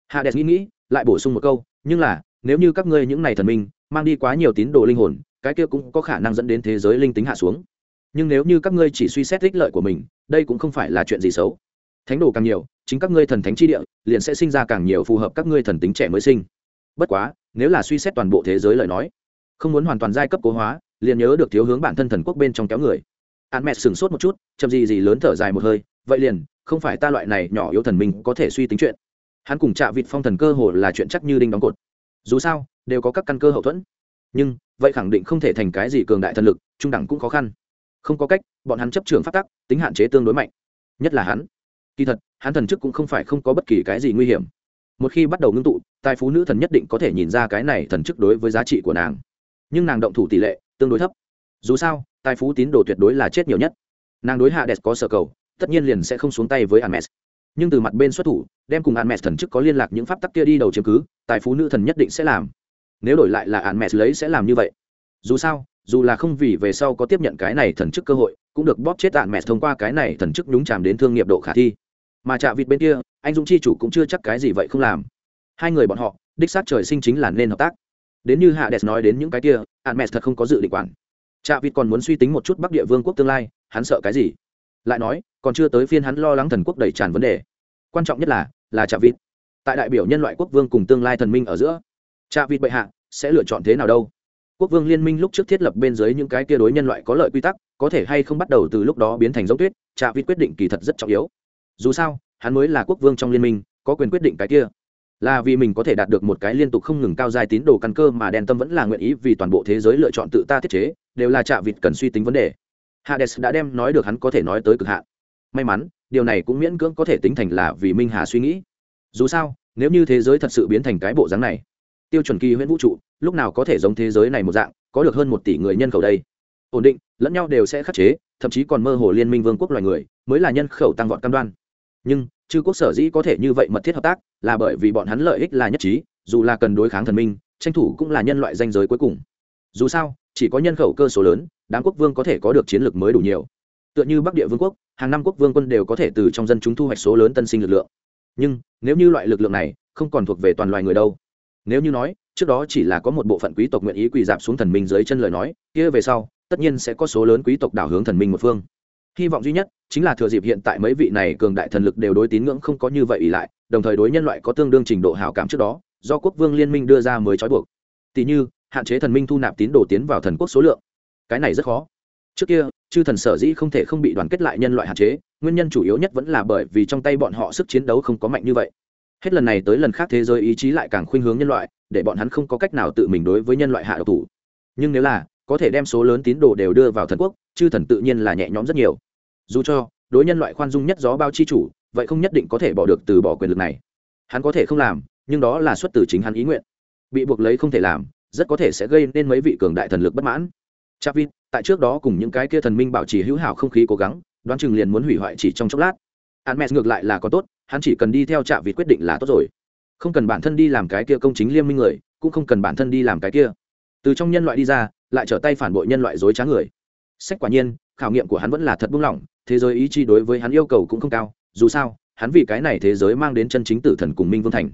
Hạ đẹp nghĩ nghĩ, lại bổ sung một câu, nhưng là, nếu như các ngươi những này thần minh, mang đi quá nhiều tín đồ linh hồn, cái kia cũng có khả năng dẫn đến thế giới linh tính hạ xuống. Nhưng nếu như các ngươi chỉ suy xét ích lợi của mình, đây cũng không phải là chuyện gì xấu. Thánh đồ càng nhiều, chính các ngươi thần thánh chi địa, liền sẽ sinh ra càng nhiều phù hợp các ngươi thần tính trẻ mới sinh. Bất quá, nếu là suy xét toàn bộ thế giới lời nói không muốn hoàn toàn giai cấp cố hóa, liền nhớ được thiếu hướng bản thân thần quốc bên trong kéo người. An mẹ sửng sốt một chút, chậm gì gì lớn thở dài một hơi, vậy liền, không phải ta loại này nhỏ yếu thần mình có thể suy tính chuyện. Hắn cùng chạ vịt phong thần cơ hồ là chuyện chắc như đinh đóng cột. Dù sao, đều có các căn cơ hậu thuẫn. Nhưng, vậy khẳng định không thể thành cái gì cường đại thần lực, trung đẳng cũng khó khăn. Không có cách, bọn hắn chấp trường phát tắc, tính hạn chế tương đối mạnh. Nhất là hắn. Kỳ thật, hắn thần chức cũng không phải không có bất kỳ cái gì nguy hiểm. Một khi bắt đầu ngưng tụ, tài phú nữ thần nhất định có thể nhìn ra cái này thần chức đối với giá trị của nàng nhưng nàng động thủ tỷ lệ tương đối thấp dù sao tài phú tín đồ tuyệt đối là chết nhiều nhất nàng đối hạ đẹp có sở cầu tất nhiên liền sẽ không xuống tay với Hermes. Nhưng từ mặt bên xuất thủ, đem cùng Hermes thần chức có liên lạc những pháp tắc kia đi đầu chiếm cứ, tài phú nữ thần nhất định sẽ làm. Nếu đổi lại là Hermes lấy sẽ làm như vậy. Dù sao, dù là không vì về sau có tiếp nhận cái này thần chức cơ hội, cũng được bóp chết Hermes thông qua cái này thần chức nhúng chàm đến thương nghiệp độ khả thi. Mà trạ vịt bên kia, anh Dũng chi chủ cũng chưa chắc cái gì vậy không làm. Hai người bọn họ, đích xác trời sinh chính là nên hợp tác. Đến như hạ Hades nói đến những cái kia, Hermes thật không có dự định quản. cha vịt còn muốn suy tính một chút Bắc Địa Vương quốc tương lai, hắn sợ cái gì? lại nói còn chưa tới phiên hắn lo lắng thần quốc đầy tràn vấn đề. Quan trọng nhất là là cha vịt. Tại đại biểu nhân loại quốc vương cùng tương lai thần minh ở giữa cha vịt bệ hạ sẽ lựa chọn thế nào đâu? Quốc vương liên minh lúc trước thiết lập bên dưới những cái kia đối nhân loại có lợi quy tắc có thể hay không bắt đầu từ lúc đó biến thành giống tuyết cha vịt quyết định kỳ thật rất trọng yếu. Dù sao hắn mới là quốc vương trong liên minh có quyền quyết định cái kia là vì mình có thể đạt được một cái liên tục không ngừng cao dài tín đồ căn cơ mà đen tâm vẫn là nguyện ý vì toàn bộ thế giới lựa chọn tự ta thiết chế, đều là chạ vịt cần suy tính vấn đề. Hades đã đem nói được hắn có thể nói tới cực hạn. May mắn, điều này cũng miễn cưỡng có thể tính thành là vì minh hà suy nghĩ. Dù sao, nếu như thế giới thật sự biến thành cái bộ dáng này, tiêu chuẩn kỳ huyễn vũ trụ, lúc nào có thể giống thế giới này một dạng, có được hơn một tỷ người nhân khẩu đây? Ổn định, lẫn nhau đều sẽ khắc chế, thậm chí còn mơ hồ liên minh vương quốc loài người, mới là nhân khẩu tăng vọt cam đoan. Nhưng chư quốc sở dĩ có thể như vậy mật thiết hợp tác, là bởi vì bọn hắn lợi ích là nhất trí, dù là cần đối kháng thần minh, tranh thủ cũng là nhân loại danh giới cuối cùng. Dù sao, chỉ có nhân khẩu cơ số lớn, đám quốc vương có thể có được chiến lược mới đủ nhiều. Tựa như bắc địa vương quốc, hàng năm quốc vương quân đều có thể từ trong dân chúng thu hoạch số lớn tân sinh lực lượng. Nhưng, nếu như loại lực lượng này không còn thuộc về toàn loài người đâu. Nếu như nói, trước đó chỉ là có một bộ phận quý tộc nguyện ý quỳ dạp xuống thần minh dưới chân lời nói, kia về sau, tất nhiên sẽ có số lớn quý tộc đảo hướng thần minh một phương hy vọng duy nhất chính là thừa dịp hiện tại mấy vị này cường đại thần lực đều đối tín ngưỡng không có như vậy ỷ lại, đồng thời đối nhân loại có tương đương trình độ hảo cảm trước đó, do quốc vương liên minh đưa ra mới trói buộc. Tỷ như, hạn chế thần minh thu nạp tín đồ tiến vào thần quốc số lượng. Cái này rất khó. Trước kia, chư thần sở dĩ không thể không bị đoàn kết lại nhân loại hạn chế, nguyên nhân chủ yếu nhất vẫn là bởi vì trong tay bọn họ sức chiến đấu không có mạnh như vậy. Hết lần này tới lần khác thế giới ý chí lại càng khuynh hướng nhân loại, để bọn hắn không có cách nào tự mình đối với nhân loại hạ độc thủ. Nhưng nếu là, có thể đem số lớn tín đồ đều đưa vào thần quốc, chư thần tự nhiên là nhẹ nhõm rất nhiều dù cho đối nhân loại khoan dung nhất gió bao chi chủ vậy không nhất định có thể bỏ được từ bỏ quyền lực này hắn có thể không làm nhưng đó là xuất từ chính hắn ý nguyện bị buộc lấy không thể làm rất có thể sẽ gây nên mấy vị cường đại thần lực bất mãn Chavit, tại trước đó cùng những cái kia thần minh bảo trì hữu hảo không khí cố gắng, đoán chừng liền muốn hủy hoại chỉ trong chốc lát. Hermes ngược lại là có tốt, hắn chỉ cần đi theo trạm vịt quyết định là tốt rồi. Không cần bản thân đi làm cái kia công chính liêm minh người, cũng không cần bản thân đi làm cái kia. Từ trong nhân loại đi ra, lại trở tay phản bội nhân loại dối trá người. Sách quả nhiên, khảo nghiệm của hắn vẫn là thật buông lỏng, thế giới ý chí đối với hắn yêu cầu cũng không cao, dù sao, hắn vì cái này thế giới mang đến chân chính tử thần cùng minh vương thành.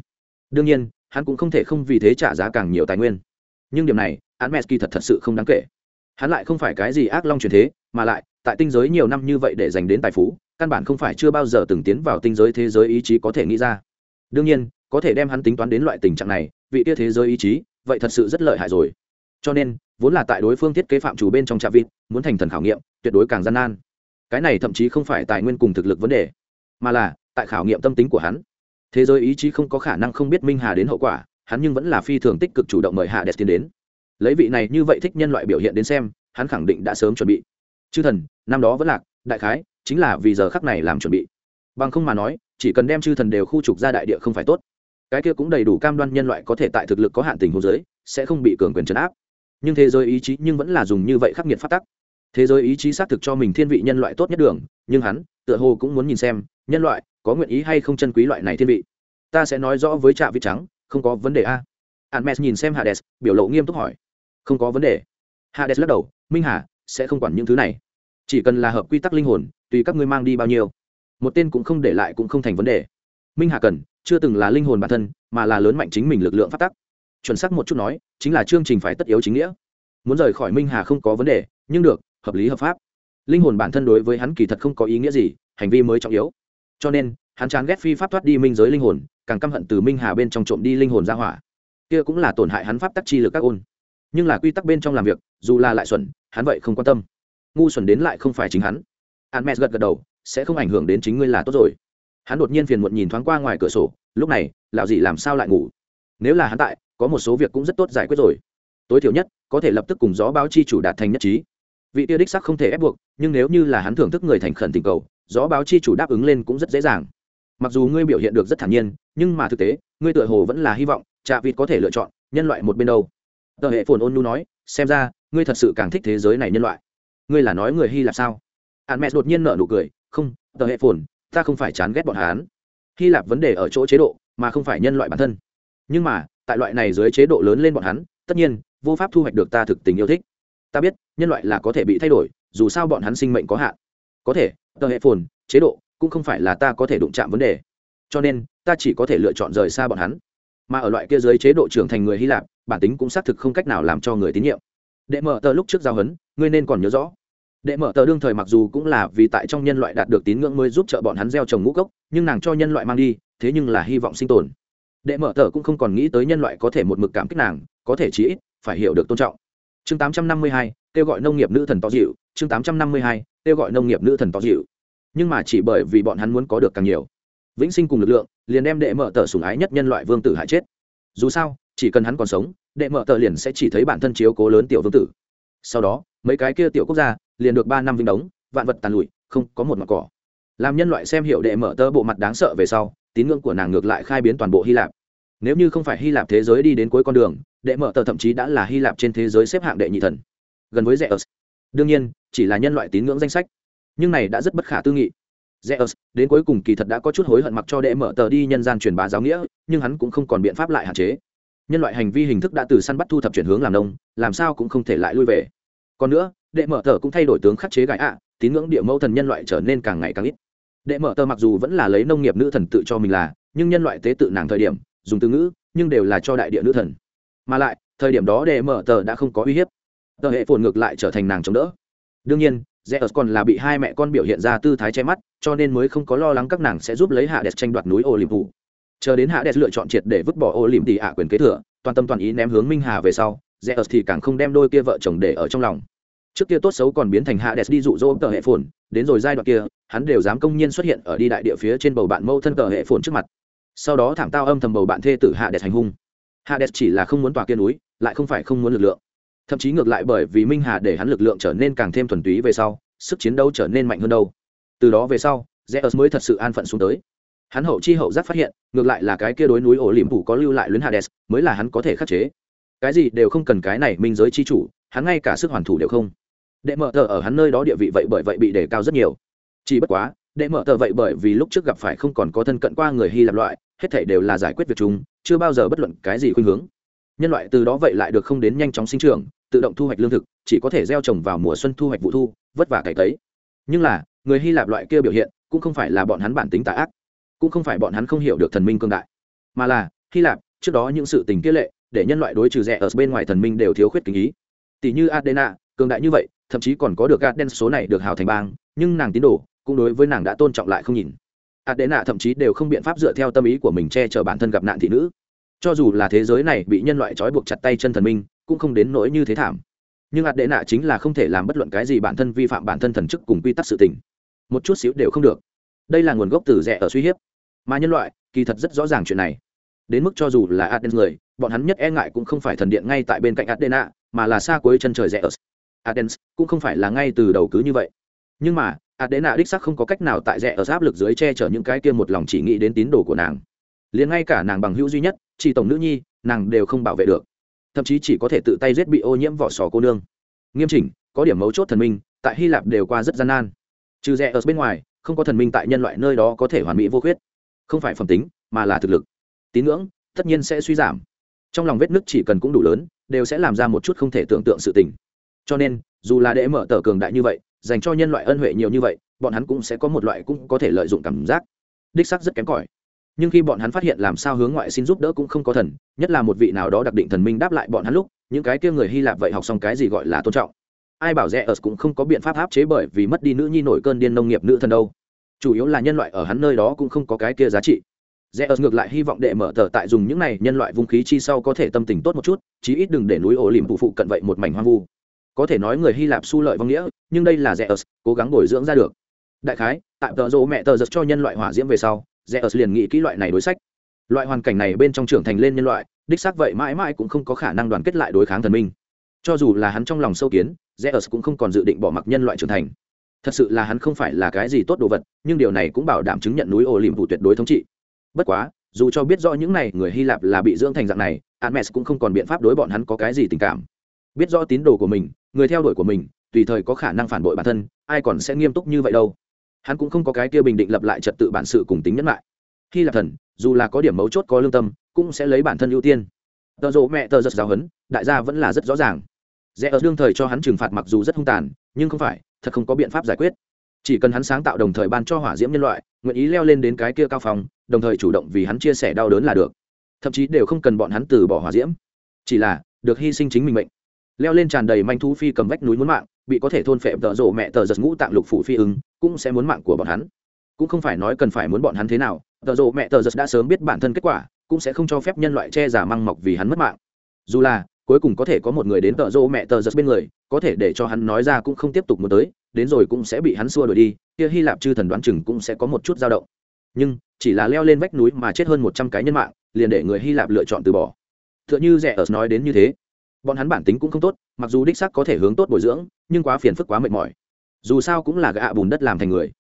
Đương nhiên, hắn cũng không thể không vì thế trả giá càng nhiều tài nguyên. Nhưng điểm này, Hermes kỳ thật thật sự không đáng kể hắn lại không phải cái gì ác long truyền thế mà lại tại tinh giới nhiều năm như vậy để dành đến tài phú căn bản không phải chưa bao giờ từng tiến vào tinh giới thế giới ý chí có thể nghĩ ra đương nhiên có thể đem hắn tính toán đến loại tình trạng này vị tia thế giới ý chí vậy thật sự rất lợi hại rồi cho nên vốn là tại đối phương thiết kế phạm chủ bên trong trạm vịt muốn thành thần khảo nghiệm tuyệt đối càng gian nan. Cái này thậm chí không phải tài nguyên cùng thực lực vấn đề, mà là tại khảo nghiệm tâm tính của hắn. Thế giới ý chí không có khả năng không biết minh hà đến hậu quả, hắn nhưng vẫn là phi thường tích cực chủ động mời hạ đẹp tiến đến. Lấy vị này như vậy thích nhân loại biểu hiện đến xem, hắn khẳng định đã sớm chuẩn bị. Chư thần, năm đó vẫn lạc, đại khái chính là vì giờ khắc này làm chuẩn bị. Bằng không mà nói, chỉ cần đem chư thần đều khu trục ra đại địa không phải tốt. Cái kia cũng đầy đủ cam đoan nhân loại có thể tại thực lực có hạn tình hồ giới sẽ không bị cường quyền trấn áp. Nhưng thế giới ý chí nhưng vẫn là dùng như vậy khắc nghiệt phát tắc thế giới ý chí xác thực cho mình thiên vị nhân loại tốt nhất đường nhưng hắn tựa hồ cũng muốn nhìn xem nhân loại có nguyện ý hay không chân quý loại này thiên vị. Ta sẽ nói rõ với trạ vị trắng không có vấn đề a. Hermes nhìn xem Hades, biểu lộ nghiêm túc hỏi. Không có vấn đề. Hades lắc đầu minh hà sẽ không quản những thứ này. Chỉ cần là hợp quy tắc linh hồn tùy các ngươi mang đi bao nhiêu. Một tên cũng không để lại cũng không thành vấn đề. Minh hà cần chưa từng là linh hồn bản thân mà là lớn mạnh chính mình lực lượng phát tắc. Chuẩn xác một chút nói chính là chương trình phải tất yếu chính nghĩa. Muốn rời khỏi minh hà không có vấn đề nhưng được hợp lý hợp pháp. Linh hồn bản thân đối với hắn kỳ thật không có ý nghĩa gì, hành vi mới trọng yếu. Cho nên, hắn chán ghét phi pháp thoát đi minh giới linh hồn, càng căm hận từ minh hà bên trong trộm đi linh hồn ra hỏa. Kia cũng là tổn hại hắn pháp tắc chi lực các ôn. Nhưng là quy tắc bên trong làm việc, dù là lại xuẩn, hắn vậy không quan tâm. Ngu xuẩn đến lại không phải chính hắn. Hắn mẹ gật gật đầu, sẽ không ảnh hưởng đến chính ngươi là tốt rồi. Hắn đột nhiên phiền muộn nhìn thoáng qua ngoài cửa sổ, lúc này, lão gì làm sao lại ngủ? Nếu là hắn tại, có một số việc cũng rất tốt giải quyết rồi. Tối thiểu nhất, có thể lập tức cùng gió báo chi chủ đạt thành nhất trí vị tia đích sắc không thể ép buộc, nhưng nếu như là hắn thưởng thức người thành khẩn tình cầu, gió báo chi chủ đáp ứng lên cũng rất dễ dàng. Mặc dù ngươi biểu hiện được rất thản nhiên, nhưng mà thực tế, ngươi tựa hồ vẫn là hy vọng, trạ vịt có thể lựa chọn nhân loại một bên đâu. Tờ hệ phồn ôn nu nói, xem ra, ngươi thật sự càng thích thế giới này nhân loại. Ngươi là nói người hy lạp sao? Hạn mẹ đột nhiên nở nụ cười, không, tờ hệ phồn, ta không phải chán ghét bọn hán hy lạp vấn đề ở chỗ chế độ, mà không phải nhân loại bản thân. Nhưng mà, tại loại này dưới chế độ lớn lên bọn hắn, tất nhiên, vô pháp thu hoạch được ta thực tình yêu thích ta biết, nhân loại là có thể bị thay đổi, dù sao bọn hắn sinh mệnh có hạn. Có thể, tờ hệ phồn, chế độ, cũng không phải là ta có thể đụng chạm vấn đề. Cho nên, ta chỉ có thể lựa chọn rời xa bọn hắn. Mà ở loại kia dưới chế độ trưởng thành người hy lạp, bản tính cũng xác thực không cách nào làm cho người tín nhiệm. Đệ mở tờ lúc trước giao hấn, ngươi nên còn nhớ rõ. Đệ mở tờ đương thời mặc dù cũng là vì tại trong nhân loại đạt được tín ngưỡng mới giúp trợ bọn hắn gieo trồng ngũ cốc, nhưng nàng cho nhân loại mang đi, thế nhưng là hy vọng sinh tồn. Đệ mở tờ cũng không còn nghĩ tới nhân loại có thể một mực cảm kích nàng, có thể chí ít, phải hiểu được tôn trọng chương 852, kêu gọi nông nghiệp nữ thần to dịu chương 852, kêu gọi nông nghiệp nữ thần to dịu. Nhưng mà chỉ bởi vì bọn hắn muốn có được càng nhiều. Vĩnh sinh cùng lực lượng liền đem đệ mở tờ sủng ái nhất nhân loại vương tử hại chết. Dù sao chỉ cần hắn còn sống đệ mở tờ liền sẽ chỉ thấy bản thân chiếu cố lớn tiểu vương tử. Sau đó mấy cái kia tiểu quốc gia liền được ba năm vinh đống vạn vật tàn lụi không có một mặt cỏ. Làm nhân loại xem hiệu đệ mở tơ bộ mặt đáng sợ về sau tín ngưỡng của nàng ngược lại khai biến toàn bộ hy lạp nếu như không phải hy lạp thế giới đi đến cuối con đường, đệ mở tờ thậm chí đã là hy lạp trên thế giới xếp hạng đệ nhị thần. Gần với zeus. Đương nhiên, chỉ là nhân loại tín ngưỡng danh sách. Nhưng này đã rất bất khả tư nghị. Zeus, đến cuối cùng kỳ thật đã có chút hối hận mặc cho đệ mở tờ đi nhân gian truyền bá giáo nghĩa, nhưng hắn cũng không còn biện pháp lại hạn chế. Nhân loại hành vi hình thức đã từ săn bắt thu thập chuyển hướng làm nông, làm sao cũng không thể lại lui về. Còn nữa, đệ mở tờ cũng thay đổi tướng khắc chế gãi ạ, tín ngưỡng địa mẫu thần nhân loại trở nên càng ngày càng ít. Đệ mở tờ mặc dù vẫn là lấy nông nghiệp nữ thần tự cho mình là, nhưng nhân loại tế tự nàng thời điểm dùng từ ngữ nhưng đều là cho đại địa nữ thần mà lại thời điểm đó đệ mở tờ đã không có uy hiếp tờ hệ phồn ngược lại trở thành nàng chống đỡ đương nhiên Zeus còn là bị hai mẹ con biểu hiện ra tư thái che mắt, cho nên mới không có lo lắng các nàng sẽ giúp lấy hạ đẹp tranh đoạt núi Olympus. Chờ đến hạ đẹp lựa chọn triệt để vứt bỏ Olympus ạ quyền kế thừa, toàn tâm toàn ý ném hướng Minh Hà về sau, Zeus thì càng không đem đôi kia vợ chồng để ở trong lòng. Trước kia tốt xấu còn biến thành hạ đẹp đi dụ dỗ tờ hệ phồn, đến rồi giai đoạn kia, hắn đều dám công nhiên xuất hiện ở đi đại địa phía trên bầu bạn mâu thân tờ hệ phồn trước mặt. Sau đó thảm tao âm thầm bầu bạn thê tử hạ đẹp hành hung. Hades chỉ là không muốn tòa kia núi, lại không phải không muốn lực lượng. Thậm chí ngược lại bởi vì Minh Hà để hắn lực lượng trở nên càng thêm thuần túy về sau, sức chiến đấu trở nên mạnh hơn đâu. Từ đó về sau zeus mới thật sự an phận xuống tới. Hắn hậu chi hậu giác phát hiện ngược lại là cái kia đối núi ổ liềm phủ có lưu lại luyến hades mới là hắn có thể khắc chế. Cái gì đều không cần cái này minh giới chi chủ hắn ngay cả sức hoàn thủ đều không. Đệ mở tờ ở hắn nơi đó địa vị vậy bởi vậy bị đề cao rất nhiều. Chỉ bất quá đệ mở tờ vậy bởi vì lúc trước gặp phải không còn có thân cận qua người hy lạp loại hết thảy đều là giải quyết việc chúng chưa bao giờ bất luận cái gì khuynh hướng. Nhân loại từ đó vậy lại được không đến nhanh chóng sinh trưởng, tự động thu hoạch lương thực, chỉ có thể gieo trồng vào mùa xuân thu hoạch vụ thu, vất vả cày cấy. Nhưng là, người hy lạp loại kia biểu hiện, cũng không phải là bọn hắn bản tính tà ác, cũng không phải bọn hắn không hiểu được thần minh cương đại. Mà là, hy lạp, trước đó những sự tình kia lệ, để nhân loại đối trừ rẻ ở bên ngoài thần minh đều thiếu khuyết kính ý. Tỷ như adena, cường đại như vậy, thậm chí còn có được Garden số này được hào thành bang, nhưng nàng tín đồ, cũng đối với nàng đã tôn trọng lại không nhìn adena thậm chí đều không biện pháp dựa theo tâm ý của mình che chở bản thân gặp nạn thị nữ. Cho dù là thế giới này bị nhân loại trói buộc chặt tay chân thần minh cũng không đến nỗi như thế thảm. Nhưng ạt đệ nạ chính là không thể làm bất luận cái gì bản thân vi phạm bản thân thần chức cùng quy tắc sự tình. Một chút xíu đều không được. Đây là nguồn gốc từ rẻ ở suy hiếp. Mà nhân loại kỳ thật rất rõ ràng chuyện này. Đến mức cho dù là Aden người, bọn hắn nhất e ngại cũng không phải thần điện ngay tại bên cạnh Adena, mà là xa cuối chân trời rẽ ở. Adens cũng không phải là ngay từ đầu cứ như vậy. Nhưng mà, Adena đích xác không có cách nào tại rẽ ở áp lực dưới che chở những cái kia một lòng chỉ nghĩ đến tín đồ của nàng. Liền ngay cả nàng bằng hữu duy nhất, chỉ tổng nữ nhi, nàng đều không bảo vệ được. Thậm chí chỉ có thể tự tay giết bị ô nhiễm vỏ sò cô nương. Nghiêm chỉnh có điểm mấu chốt thần minh tại hy lạp đều qua rất gian nan. Trừ rẽ ở bên ngoài không có thần minh tại nhân loại nơi đó có thể hoàn mỹ vô khuyết. Không phải phẩm tính mà là thực lực. Tín ngưỡng tất nhiên sẽ suy giảm. Trong lòng vết nứt chỉ cần cũng đủ lớn đều sẽ làm ra một chút không thể tưởng tượng sự tình. Cho nên dù là để mở tờ cường đại như vậy dành cho nhân loại ân huệ nhiều như vậy, bọn hắn cũng sẽ có một loại cũng có thể lợi dụng cảm giác. Đích sắc rất kém cỏi. Nhưng khi bọn hắn phát hiện làm sao hướng ngoại xin giúp đỡ cũng không có thần, nhất là một vị nào đó đặc định thần minh đáp lại bọn hắn lúc, những cái kia người hy lạp vậy học xong cái gì gọi là tôn trọng. Ai bảo rẽ ở cũng không có biện pháp áp chế bởi vì mất đi nữ nhi nổi cơn điên nông nghiệp nữ thần đâu. Chủ yếu là nhân loại ở hắn nơi đó cũng không có cái kia giá trị. Rẽ ớt ngược lại hy vọng đệ mở tờ tại dùng những này nhân loại vũ khí chi sau có thể tâm tình tốt một chút, chí ít đừng để núi ổ lìm phụ phụ cận vậy một mảnh hoang vu có thể nói người hy lạp su lợi vong nghĩa nhưng đây là rẽ ớt cố gắng bồi dưỡng ra được đại khái tại tờ rỗ mẹ tờ giật cho nhân loại hỏa diễm về sau rẽ ớt liền nghĩ kỹ loại này đối sách loại hoàn cảnh này bên trong trưởng thành lên nhân loại đích xác vậy mãi mãi cũng không có khả năng đoàn kết lại đối kháng thần minh cho dù là hắn trong lòng sâu kiến Zeus cũng không còn dự định bỏ mặc nhân loại trưởng thành. Thật sự là hắn không phải là cái gì tốt đồ vật, nhưng điều này cũng bảo đảm chứng nhận núi Olympus tuyệt đối thống trị. Bất quá, dù cho biết rõ những này người Hy Lạp là bị dưỡng thành dạng này, Hermes cũng không còn biện pháp đối bọn hắn có cái gì tình cảm. Biết rõ tín đồ của mình, người theo đuổi của mình, tùy thời có khả năng phản bội bản thân, ai còn sẽ nghiêm túc như vậy đâu. Hắn cũng không có cái kia bình định lập lại trật tự bản sự cùng tính nhẫn lại. khi là thần, dù là có điểm mấu chốt có lương tâm, cũng sẽ lấy bản thân ưu tiên. Tờ rộ mẹ tờ giật giáo hấn, đại gia vẫn là rất rõ ràng rẽ ở đương thời cho hắn trừng phạt mặc dù rất hung tàn nhưng không phải thật không có biện pháp giải quyết chỉ cần hắn sáng tạo đồng thời ban cho hỏa diễm nhân loại nguyện ý leo lên đến cái kia cao phòng đồng thời chủ động vì hắn chia sẻ đau đớn là được thậm chí đều không cần bọn hắn từ bỏ hỏa diễm chỉ là được hy sinh chính mình mệnh leo lên tràn đầy manh thú phi cầm vách núi muốn mạng, bị có thể thôn phệ tợ rộ mẹ tờ giật ngũ tạng lục phủ phi ứng, cũng sẽ muốn mạng của bọn hắn. Cũng không phải nói cần phải muốn bọn hắn thế nào, tợ rộ mẹ tờ giật đã sớm biết bản thân kết quả, cũng sẽ không cho phép nhân loại che giả măng mọc vì hắn mất mạng. Dù là, cuối cùng có thể có một người đến tợ rô mẹ tờ giật bên người, có thể để cho hắn nói ra cũng không tiếp tục muốn tới, đến rồi cũng sẽ bị hắn xua đuổi đi, kia hy lạp chư thần đoán chừng cũng sẽ có một chút dao động. Nhưng, chỉ là leo lên vách núi mà chết hơn một trăm cái nhân mạng, liền để người hy lạp lựa chọn từ bỏ. T h ư ợ n h ư rẻ ở nói đến như thế bọn hắn bản tính cũng không tốt, mặc dù đích sắc có thể hướng tốt bồi dưỡng, nhưng quá phiền phức quá mệt mỏi. Dù sao cũng là gạ bùn đất làm thành người.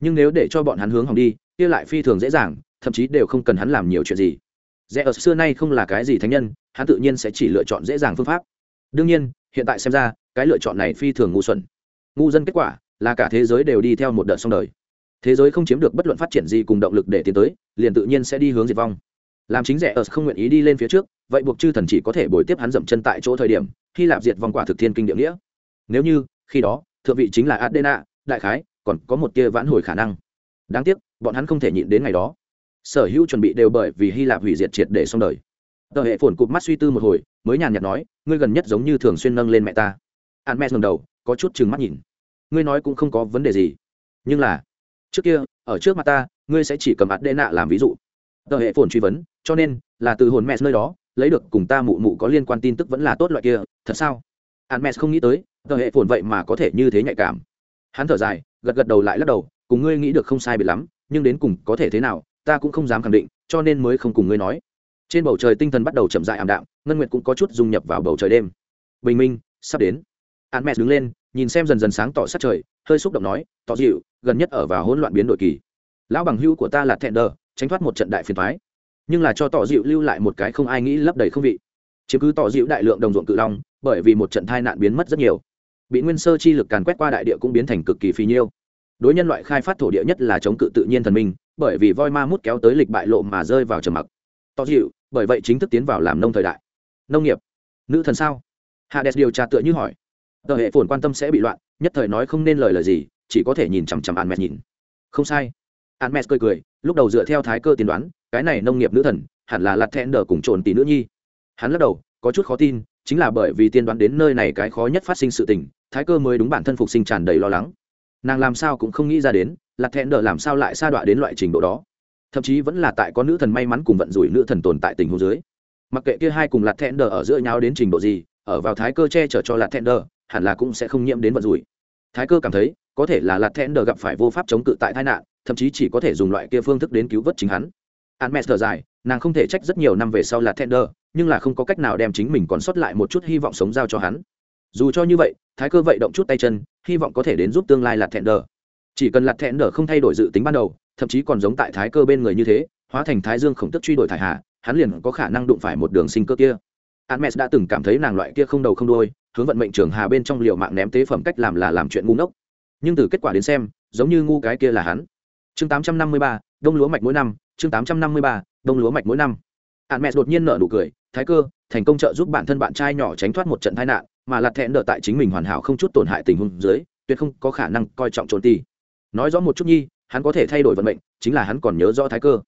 Nhưng nếu để cho bọn hắn hướng hỏng đi, kia lại phi thường dễ dàng, thậm chí đều không cần hắn làm nhiều chuyện gì. Rẽ ở xưa nay không là cái gì thánh nhân, hắn tự nhiên sẽ chỉ lựa chọn dễ dàng phương pháp. Đương nhiên, hiện tại xem ra, cái lựa chọn này phi thường ngu xuẩn. Ngu dân kết quả là cả thế giới đều đi theo một đợt xong đời. Thế giới không chiếm được bất luận phát triển gì cùng động lực để tiến tới, liền tự nhiên sẽ đi hướng diệt vong làm chính rẻ ở không nguyện ý đi lên phía trước, vậy buộc chư thần chỉ có thể bồi tiếp hắn dậm chân tại chỗ thời điểm, khi lạp diệt vong quả thực thiên kinh địa nghĩa. Nếu như, khi đó, thượng vị chính là adena, đại khái, còn có một tia vãn hồi khả năng. Đáng tiếc, bọn hắn không thể nhịn đến ngày đó. Sở hữu chuẩn bị đều bởi vì hy lạp hủy diệt triệt để xong đời. Tờ hệ phồn cụp mắt suy tư một hồi, mới nhàn nhạt nói, ngươi gần nhất giống như thường xuyên nâng lên mẹ ta. An mẹ ngầm đầu, có chút chừng mắt nhìn. Ngươi nói cũng không có vấn đề gì. Nhưng là, trước kia, ở trước mặt ta, ngươi sẽ chỉ cầm ạt đê nạ làm ví dụ tờ hệ phồn truy vấn, cho nên, là từ hồn mẹ nơi đó, lấy được cùng ta mụ mụ có liên quan tin tức vẫn là tốt loại kia, thật sao? Hắn mẹ không nghĩ tới, tờ hệ phồn vậy mà có thể như thế nhạy cảm. Hắn thở dài, gật gật đầu lại lắc đầu, cùng ngươi nghĩ được không sai biệt lắm, nhưng đến cùng có thể thế nào, ta cũng không dám khẳng định, cho nên mới không cùng ngươi nói. Trên bầu trời tinh thần bắt đầu chậm dại ảm đạm, ngân nguyệt cũng có chút dung nhập vào bầu trời đêm. Bình minh, sắp đến. Hắn mẹ đứng lên, nhìn xem dần dần sáng tỏ sát trời, hơi xúc động nói, tỏ dịu, gần nhất ở vào hỗn loạn biến đổi kỳ. Lão bằng hưu của ta là thẹn đờ tránh thoát một trận đại phiền thoái. Nhưng là cho tỏ dịu lưu lại một cái không ai nghĩ lấp đầy không vị. Chiếm cứ tỏ dịu đại lượng đồng ruộng cự long, bởi vì một trận tai nạn biến mất rất nhiều. Bị nguyên sơ chi lực càn quét qua đại địa cũng biến thành cực kỳ phì nhiêu. Đối nhân loại khai phát thổ địa nhất là chống cự tự nhiên thần minh, bởi vì voi ma mút kéo tới lịch bại lộ mà rơi vào trầm mặc. Tỏ dịu, bởi vậy chính thức tiến vào làm nông thời đại. Nông nghiệp. Nữ thần sao? Hades điều tra tựa như hỏi. Tờ hệ phồn quan tâm sẽ bị loạn, nhất thời nói không nên lời lời gì, chỉ có thể nhìn chằm chằm an mẹ nhìn. Không sai an mẹ cười cười, lúc đầu dựa theo thái cơ tiên đoán, cái này nông nghiệp nữ thần, hẳn là lặt thẹn đờ cùng trộn tỷ nữ nhi. Hắn lắc đầu, có chút khó tin, chính là bởi vì tiên đoán đến nơi này cái khó nhất phát sinh sự tình, thái cơ mới đúng bản thân phục sinh tràn đầy lo lắng. Nàng làm sao cũng không nghĩ ra đến lặt thẹn đờ làm sao lại sa đọa đến loại trình độ đó. Thậm chí vẫn là tại có nữ thần may mắn cùng vận rủi nữ thần tồn tại tình hồ dưới. Mặc kệ kia hai cùng lạt thẹn đờ ở giữa nhau đến trình độ gì, ở vào thái cơ che chở cho lạt thẹn đờ, hẳn là cũng sẽ không nhiễm đến vận rủi. Thái cơ cảm thấy, có thể là lạt thẹn đờ gặp phải vô pháp chống cự tại tai nạn thậm chí chỉ có thể dùng loại kia phương thức đến cứu vớt chính hắn an mẹ thở dài nàng không thể trách rất nhiều năm về sau là thẹn nhưng là không có cách nào đem chính mình còn sót lại một chút hy vọng sống giao cho hắn dù cho như vậy thái cơ vậy động chút tay chân hy vọng có thể đến giúp tương lai là thẹn chỉ cần là thẹn không thay đổi dự tính ban đầu thậm chí còn giống tại thái cơ bên người như thế hóa thành thái dương khổng tức truy đuổi thải hà hắn liền có khả năng đụng phải một đường sinh cơ kia Hermes đã từng cảm thấy nàng loại kia không đầu không đuôi, hướng vận mệnh trường hà bên trong liều mạng ném tế phẩm cách làm là làm chuyện ngu ngốc. Nhưng từ kết quả đến xem, giống như ngu cái kia là hắn. Chương 853, đông lúa mạch mỗi năm, chương 853, đông lúa mạch mỗi năm. Hermes đột nhiên nở nụ cười, thái cơ, thành công trợ giúp bản thân bạn trai nhỏ tránh thoát một trận tai nạn, mà lật thẹn đỡ tại chính mình hoàn hảo không chút tổn hại tình huống dưới, tuyệt không có khả năng coi trọng trốn ti. Nói rõ một chút nhi, hắn có thể thay đổi vận mệnh chính là hắn còn nhớ rõ thái cơ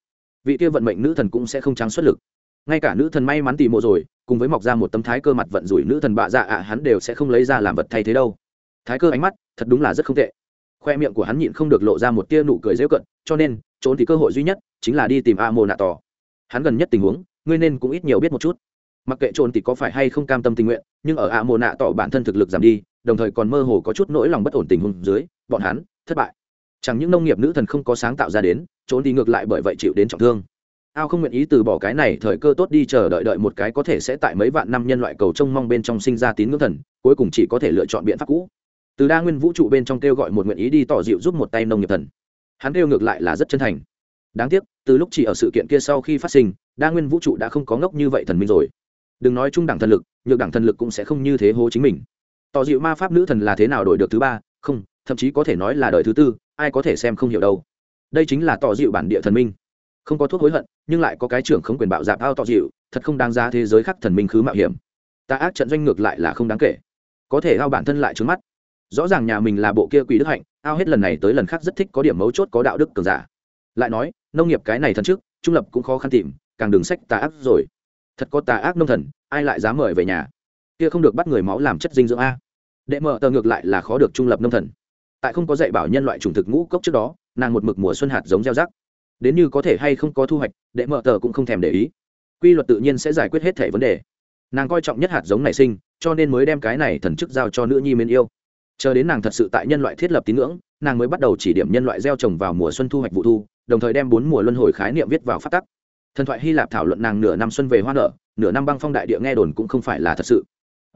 vị kia vận mệnh nữ thần cũng sẽ không trắng xuất lực ngay cả nữ thần may mắn tỉ mộ rồi cùng với mọc ra một tấm thái cơ mặt vận rủi nữ thần bạ dạ ạ hắn đều sẽ không lấy ra làm vật thay thế đâu thái cơ ánh mắt thật đúng là rất không tệ khoe miệng của hắn nhịn không được lộ ra một tia nụ cười dễu cận cho nên, trốn thì cơ hội duy nhất chính là đi tìm a mô nạ tỏ hắn gần nhất tình huống, ngươi nên cũng ít nhiều biết một chút. Mặc kệ trốn thì có phải hay không cam tâm tình nguyện, nhưng ở a mô nạ tỏ bản thân thực lực giảm đi, đồng thời còn mơ hồ có chút nỗi lòng bất ổn tình huống dưới, bọn hắn thất bại. Chẳng những nông nghiệp nữ thần không có sáng tạo ra đến, trốn thì ngược lại bởi vậy chịu đến trọng thương. Ao không nguyện ý từ bỏ cái này, thời cơ tốt đi chờ đợi đợi một cái có thể sẽ tại mấy vạn năm nhân loại cầu trông mong bên trong sinh ra tín ngưỡng thần, cuối cùng chỉ có thể lựa chọn biện pháp cũ từ đa nguyên vũ trụ bên trong kêu gọi một nguyện ý đi tỏ dịu giúp một tay nông nghiệp thần. Hắn kêu ngược lại là rất chân thành. Đáng tiếc, từ lúc chỉ ở sự kiện kia sau khi phát sinh, đa nguyên vũ trụ đã không có ngốc như vậy thần minh rồi. Đừng nói trung đẳng thần lực, nhược đẳng thần lực cũng sẽ không như thế hố chính mình. Tỏ dịu ma pháp nữ thần là thế nào đổi được thứ ba? Không, thậm chí có thể nói là đời thứ tư, ai có thể xem không hiểu đâu. Đây chính là tỏ dịu bản địa thần minh. Không có thuốc hối hận, nhưng lại có cái trưởng không quyền bạo dạp ao tỏ dịu, thật không đáng giá thế giới khác thần minh khứ mạo hiểm. Ta ác trận doanh ngược lại là không đáng kể. Có thể ao bản thân lại trướng mắt rõ ràng nhà mình là bộ kia quỷ đức hạnh, ao hết lần này tới lần khác rất thích có điểm mấu chốt, có đạo đức cường giả. Lại nói, nông nghiệp cái này thần trước, trung lập cũng khó khăn tìm, càng đường sách tà ác rồi. Thật có tà ác nông thần, ai lại dám mời về nhà? Kia không được bắt người máu làm chất dinh dưỡng a. Đệ mở tờ ngược lại là khó được trung lập nông thần. Tại không có dạy bảo nhân loại chủng thực ngũ cốc trước đó, nàng một mực mùa xuân hạt giống gieo rắc. Đến như có thể hay không có thu hoạch, đệ mở tờ cũng không thèm để ý. Quy luật tự nhiên sẽ giải quyết hết thể vấn đề. Nàng coi trọng nhất hạt giống nảy sinh, cho nên mới đem cái này thần chức giao cho nữ nhi mến yêu chờ đến nàng thật sự tại nhân loại thiết lập tín ngưỡng, nàng mới bắt đầu chỉ điểm nhân loại gieo trồng vào mùa xuân thu hoạch vụ thu, đồng thời đem bốn mùa luân hồi khái niệm viết vào phát tắc. Thần thoại hy lạp thảo luận nàng nửa năm xuân về hoa nở, nửa năm băng phong đại địa nghe đồn cũng không phải là thật sự.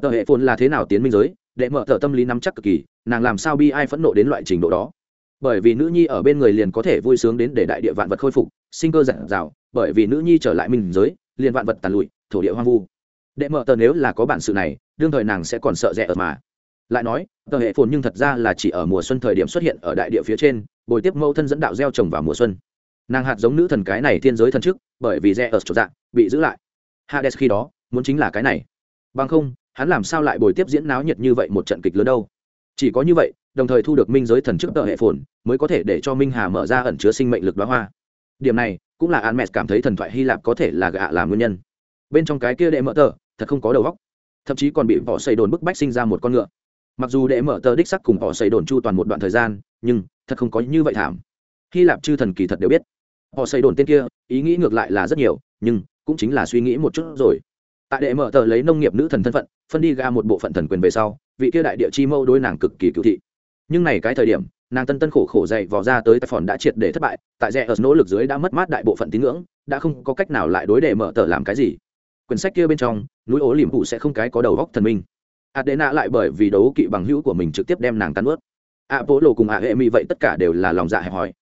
Tờ hệ phồn là thế nào tiến minh giới để mở tờ tâm lý nắm chắc cực kỳ, nàng làm sao bi ai phẫn nộ đến loại trình độ đó? Bởi vì nữ nhi ở bên người liền có thể vui sướng đến để đại địa vạn vật khôi phục, sinh cơ giản dào, bởi vì nữ nhi trở lại minh giới, liền vạn vật tàn lụi, thổ địa hoang vu. Đệ mở tờ nếu là có bản sự này, đương thời nàng sẽ còn sợ rẻ ở mà lại nói, tờ hệ phồn nhưng thật ra là chỉ ở mùa xuân thời điểm xuất hiện ở đại địa phía trên, bồi tiếp mẫu thân dẫn đạo gieo trồng vào mùa xuân. Nàng hạt giống nữ thần cái này thiên giới thần trước, bởi vì rẽ ở chỗ dạng, bị giữ lại. Hades khi đó, muốn chính là cái này. Bằng không, hắn làm sao lại bồi tiếp diễn náo nhiệt như vậy một trận kịch lớn đâu? Chỉ có như vậy, đồng thời thu được minh giới thần trước tờ hệ phồn, mới có thể để cho minh hà mở ra ẩn chứa sinh mệnh lực đoá hoa. Điểm này, cũng là an mẹ cảm thấy thần thoại hy lạp có thể là gạ làm nguyên nhân. Bên trong cái kia đệ mở tờ, thật không có đầu góc thậm chí còn bị bỏ xây đồn bức bách sinh ra một con ngựa mặc dù đệ mở tờ đích sắc cùng họ xây đồn chu toàn một đoạn thời gian, nhưng thật không có như vậy thảm. Hy lạp chư thần kỳ thật đều biết, họ xây đồn tên kia, ý nghĩ ngược lại là rất nhiều, nhưng cũng chính là suy nghĩ một chút rồi. Tại đệ mở tờ lấy nông nghiệp nữ thần thân phận, phân đi ga một bộ phận thần quyền về sau, vị kia đại địa chi mâu đối nàng cực kỳ cựu thị. Nhưng này cái thời điểm, nàng tân tân khổ khổ dậy vò ra tới tài phòn đã triệt để thất bại, tại rẽ ở nỗ lực dưới đã mất mát đại bộ phận tín ngưỡng, đã không có cách nào lại đối đệ mở tờ làm cái gì. Quyển sách kia bên trong, núi ố liềm phụ sẽ không cái có đầu góc thần minh adena lại bởi vì đấu kỵ bằng hữu của mình trực tiếp đem nàng cắn ướt. A bố lộ cùng a hệ vậy tất cả đều là lòng dạ hẹp hòi.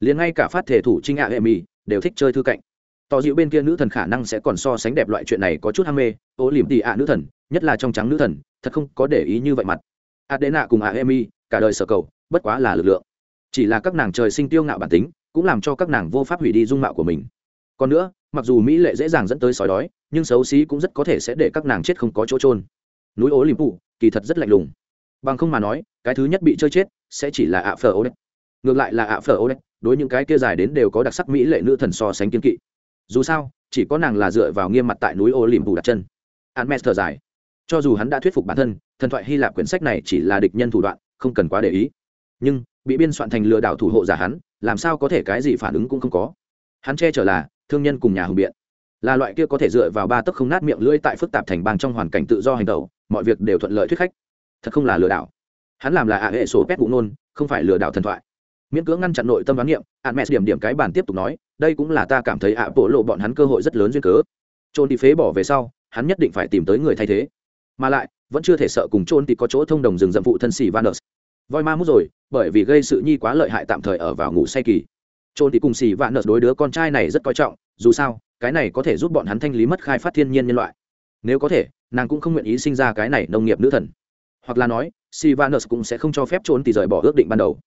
Liền ngay cả phát thể thủ trinh a hệ đều thích chơi thư cạnh. Tỏ dịu bên kia nữ thần khả năng sẽ còn so sánh đẹp loại chuyện này có chút ham mê. Tố liềm tị ạ nữ thần, nhất là trong trắng nữ thần, thật không có để ý như vậy mặt. Adena cùng a hệ cả đời sở cầu, bất quá là lực lượng. Chỉ là các nàng trời sinh tiêu ngạo bản tính, cũng làm cho các nàng vô pháp hủy đi dung mạo của mình. Còn nữa, mặc dù mỹ lệ dễ dàng dẫn tới sói đói, nhưng xấu xí cũng rất có thể sẽ để các nàng chết không có chỗ trôn núi ố liềm phụ kỳ thật rất lạnh lùng. Bằng không mà nói, cái thứ nhất bị chơi chết sẽ chỉ là ạ phở ô đấy ngược lại là ạ phở ô đấy đối những cái kia dài đến đều có đặc sắc mỹ lệ nữ thần so sánh kiên kỵ. Dù sao, chỉ có nàng là dựa vào nghiêm mặt tại núi ô liềm phụ đặt chân. Hắn mẹ thở dài. Cho dù hắn đã thuyết phục bản thân, thần thoại hy lạp quyển sách này chỉ là địch nhân thủ đoạn, không cần quá để ý. Nhưng, bị biên soạn thành lừa đảo thủ hộ giả hắn, làm sao có thể cái gì phản ứng cũng không có. Hắn che chở là, thương nhân cùng nhà hùng biện. Là loại kia có thể dựa vào ba tấc không nát miệng lưỡi tại phức tạp thành bang trong hoàn cảnh tự do hành tẩu mọi việc đều thuận lợi thuyết khách. Thật không là lừa đảo. Hắn làm là ạ hệ sổ pet vụ nôn, không phải lừa đảo thần thoại. Miễn cưỡng ngăn chặn nội tâm đoán niệm ạn mẹ điểm điểm cái bản tiếp tục nói, đây cũng là ta cảm thấy ạ bộ lộ bọn hắn cơ hội rất lớn duyên cớ. Trôn đi phế bỏ về sau, hắn nhất định phải tìm tới người thay thế. Mà lại, vẫn chưa thể sợ cùng trôn thì có chỗ thông đồng rừng dậm vụ thân xì vanus voi ma mút rồi, bởi vì gây sự nhi quá lợi hại tạm thời ở vào ngủ say kỳ. Trôn thì cùng xì vanus đối đứa con trai này rất coi trọng, dù sao, cái này có thể giúp bọn hắn thanh lý mất khai phát thiên nhiên nhân loại. Nếu có thể nàng cũng không nguyện ý sinh ra cái này nông nghiệp nữ thần. Hoặc là nói sivanus cũng sẽ không cho phép trốn thì rời bỏ ước định ban đầu.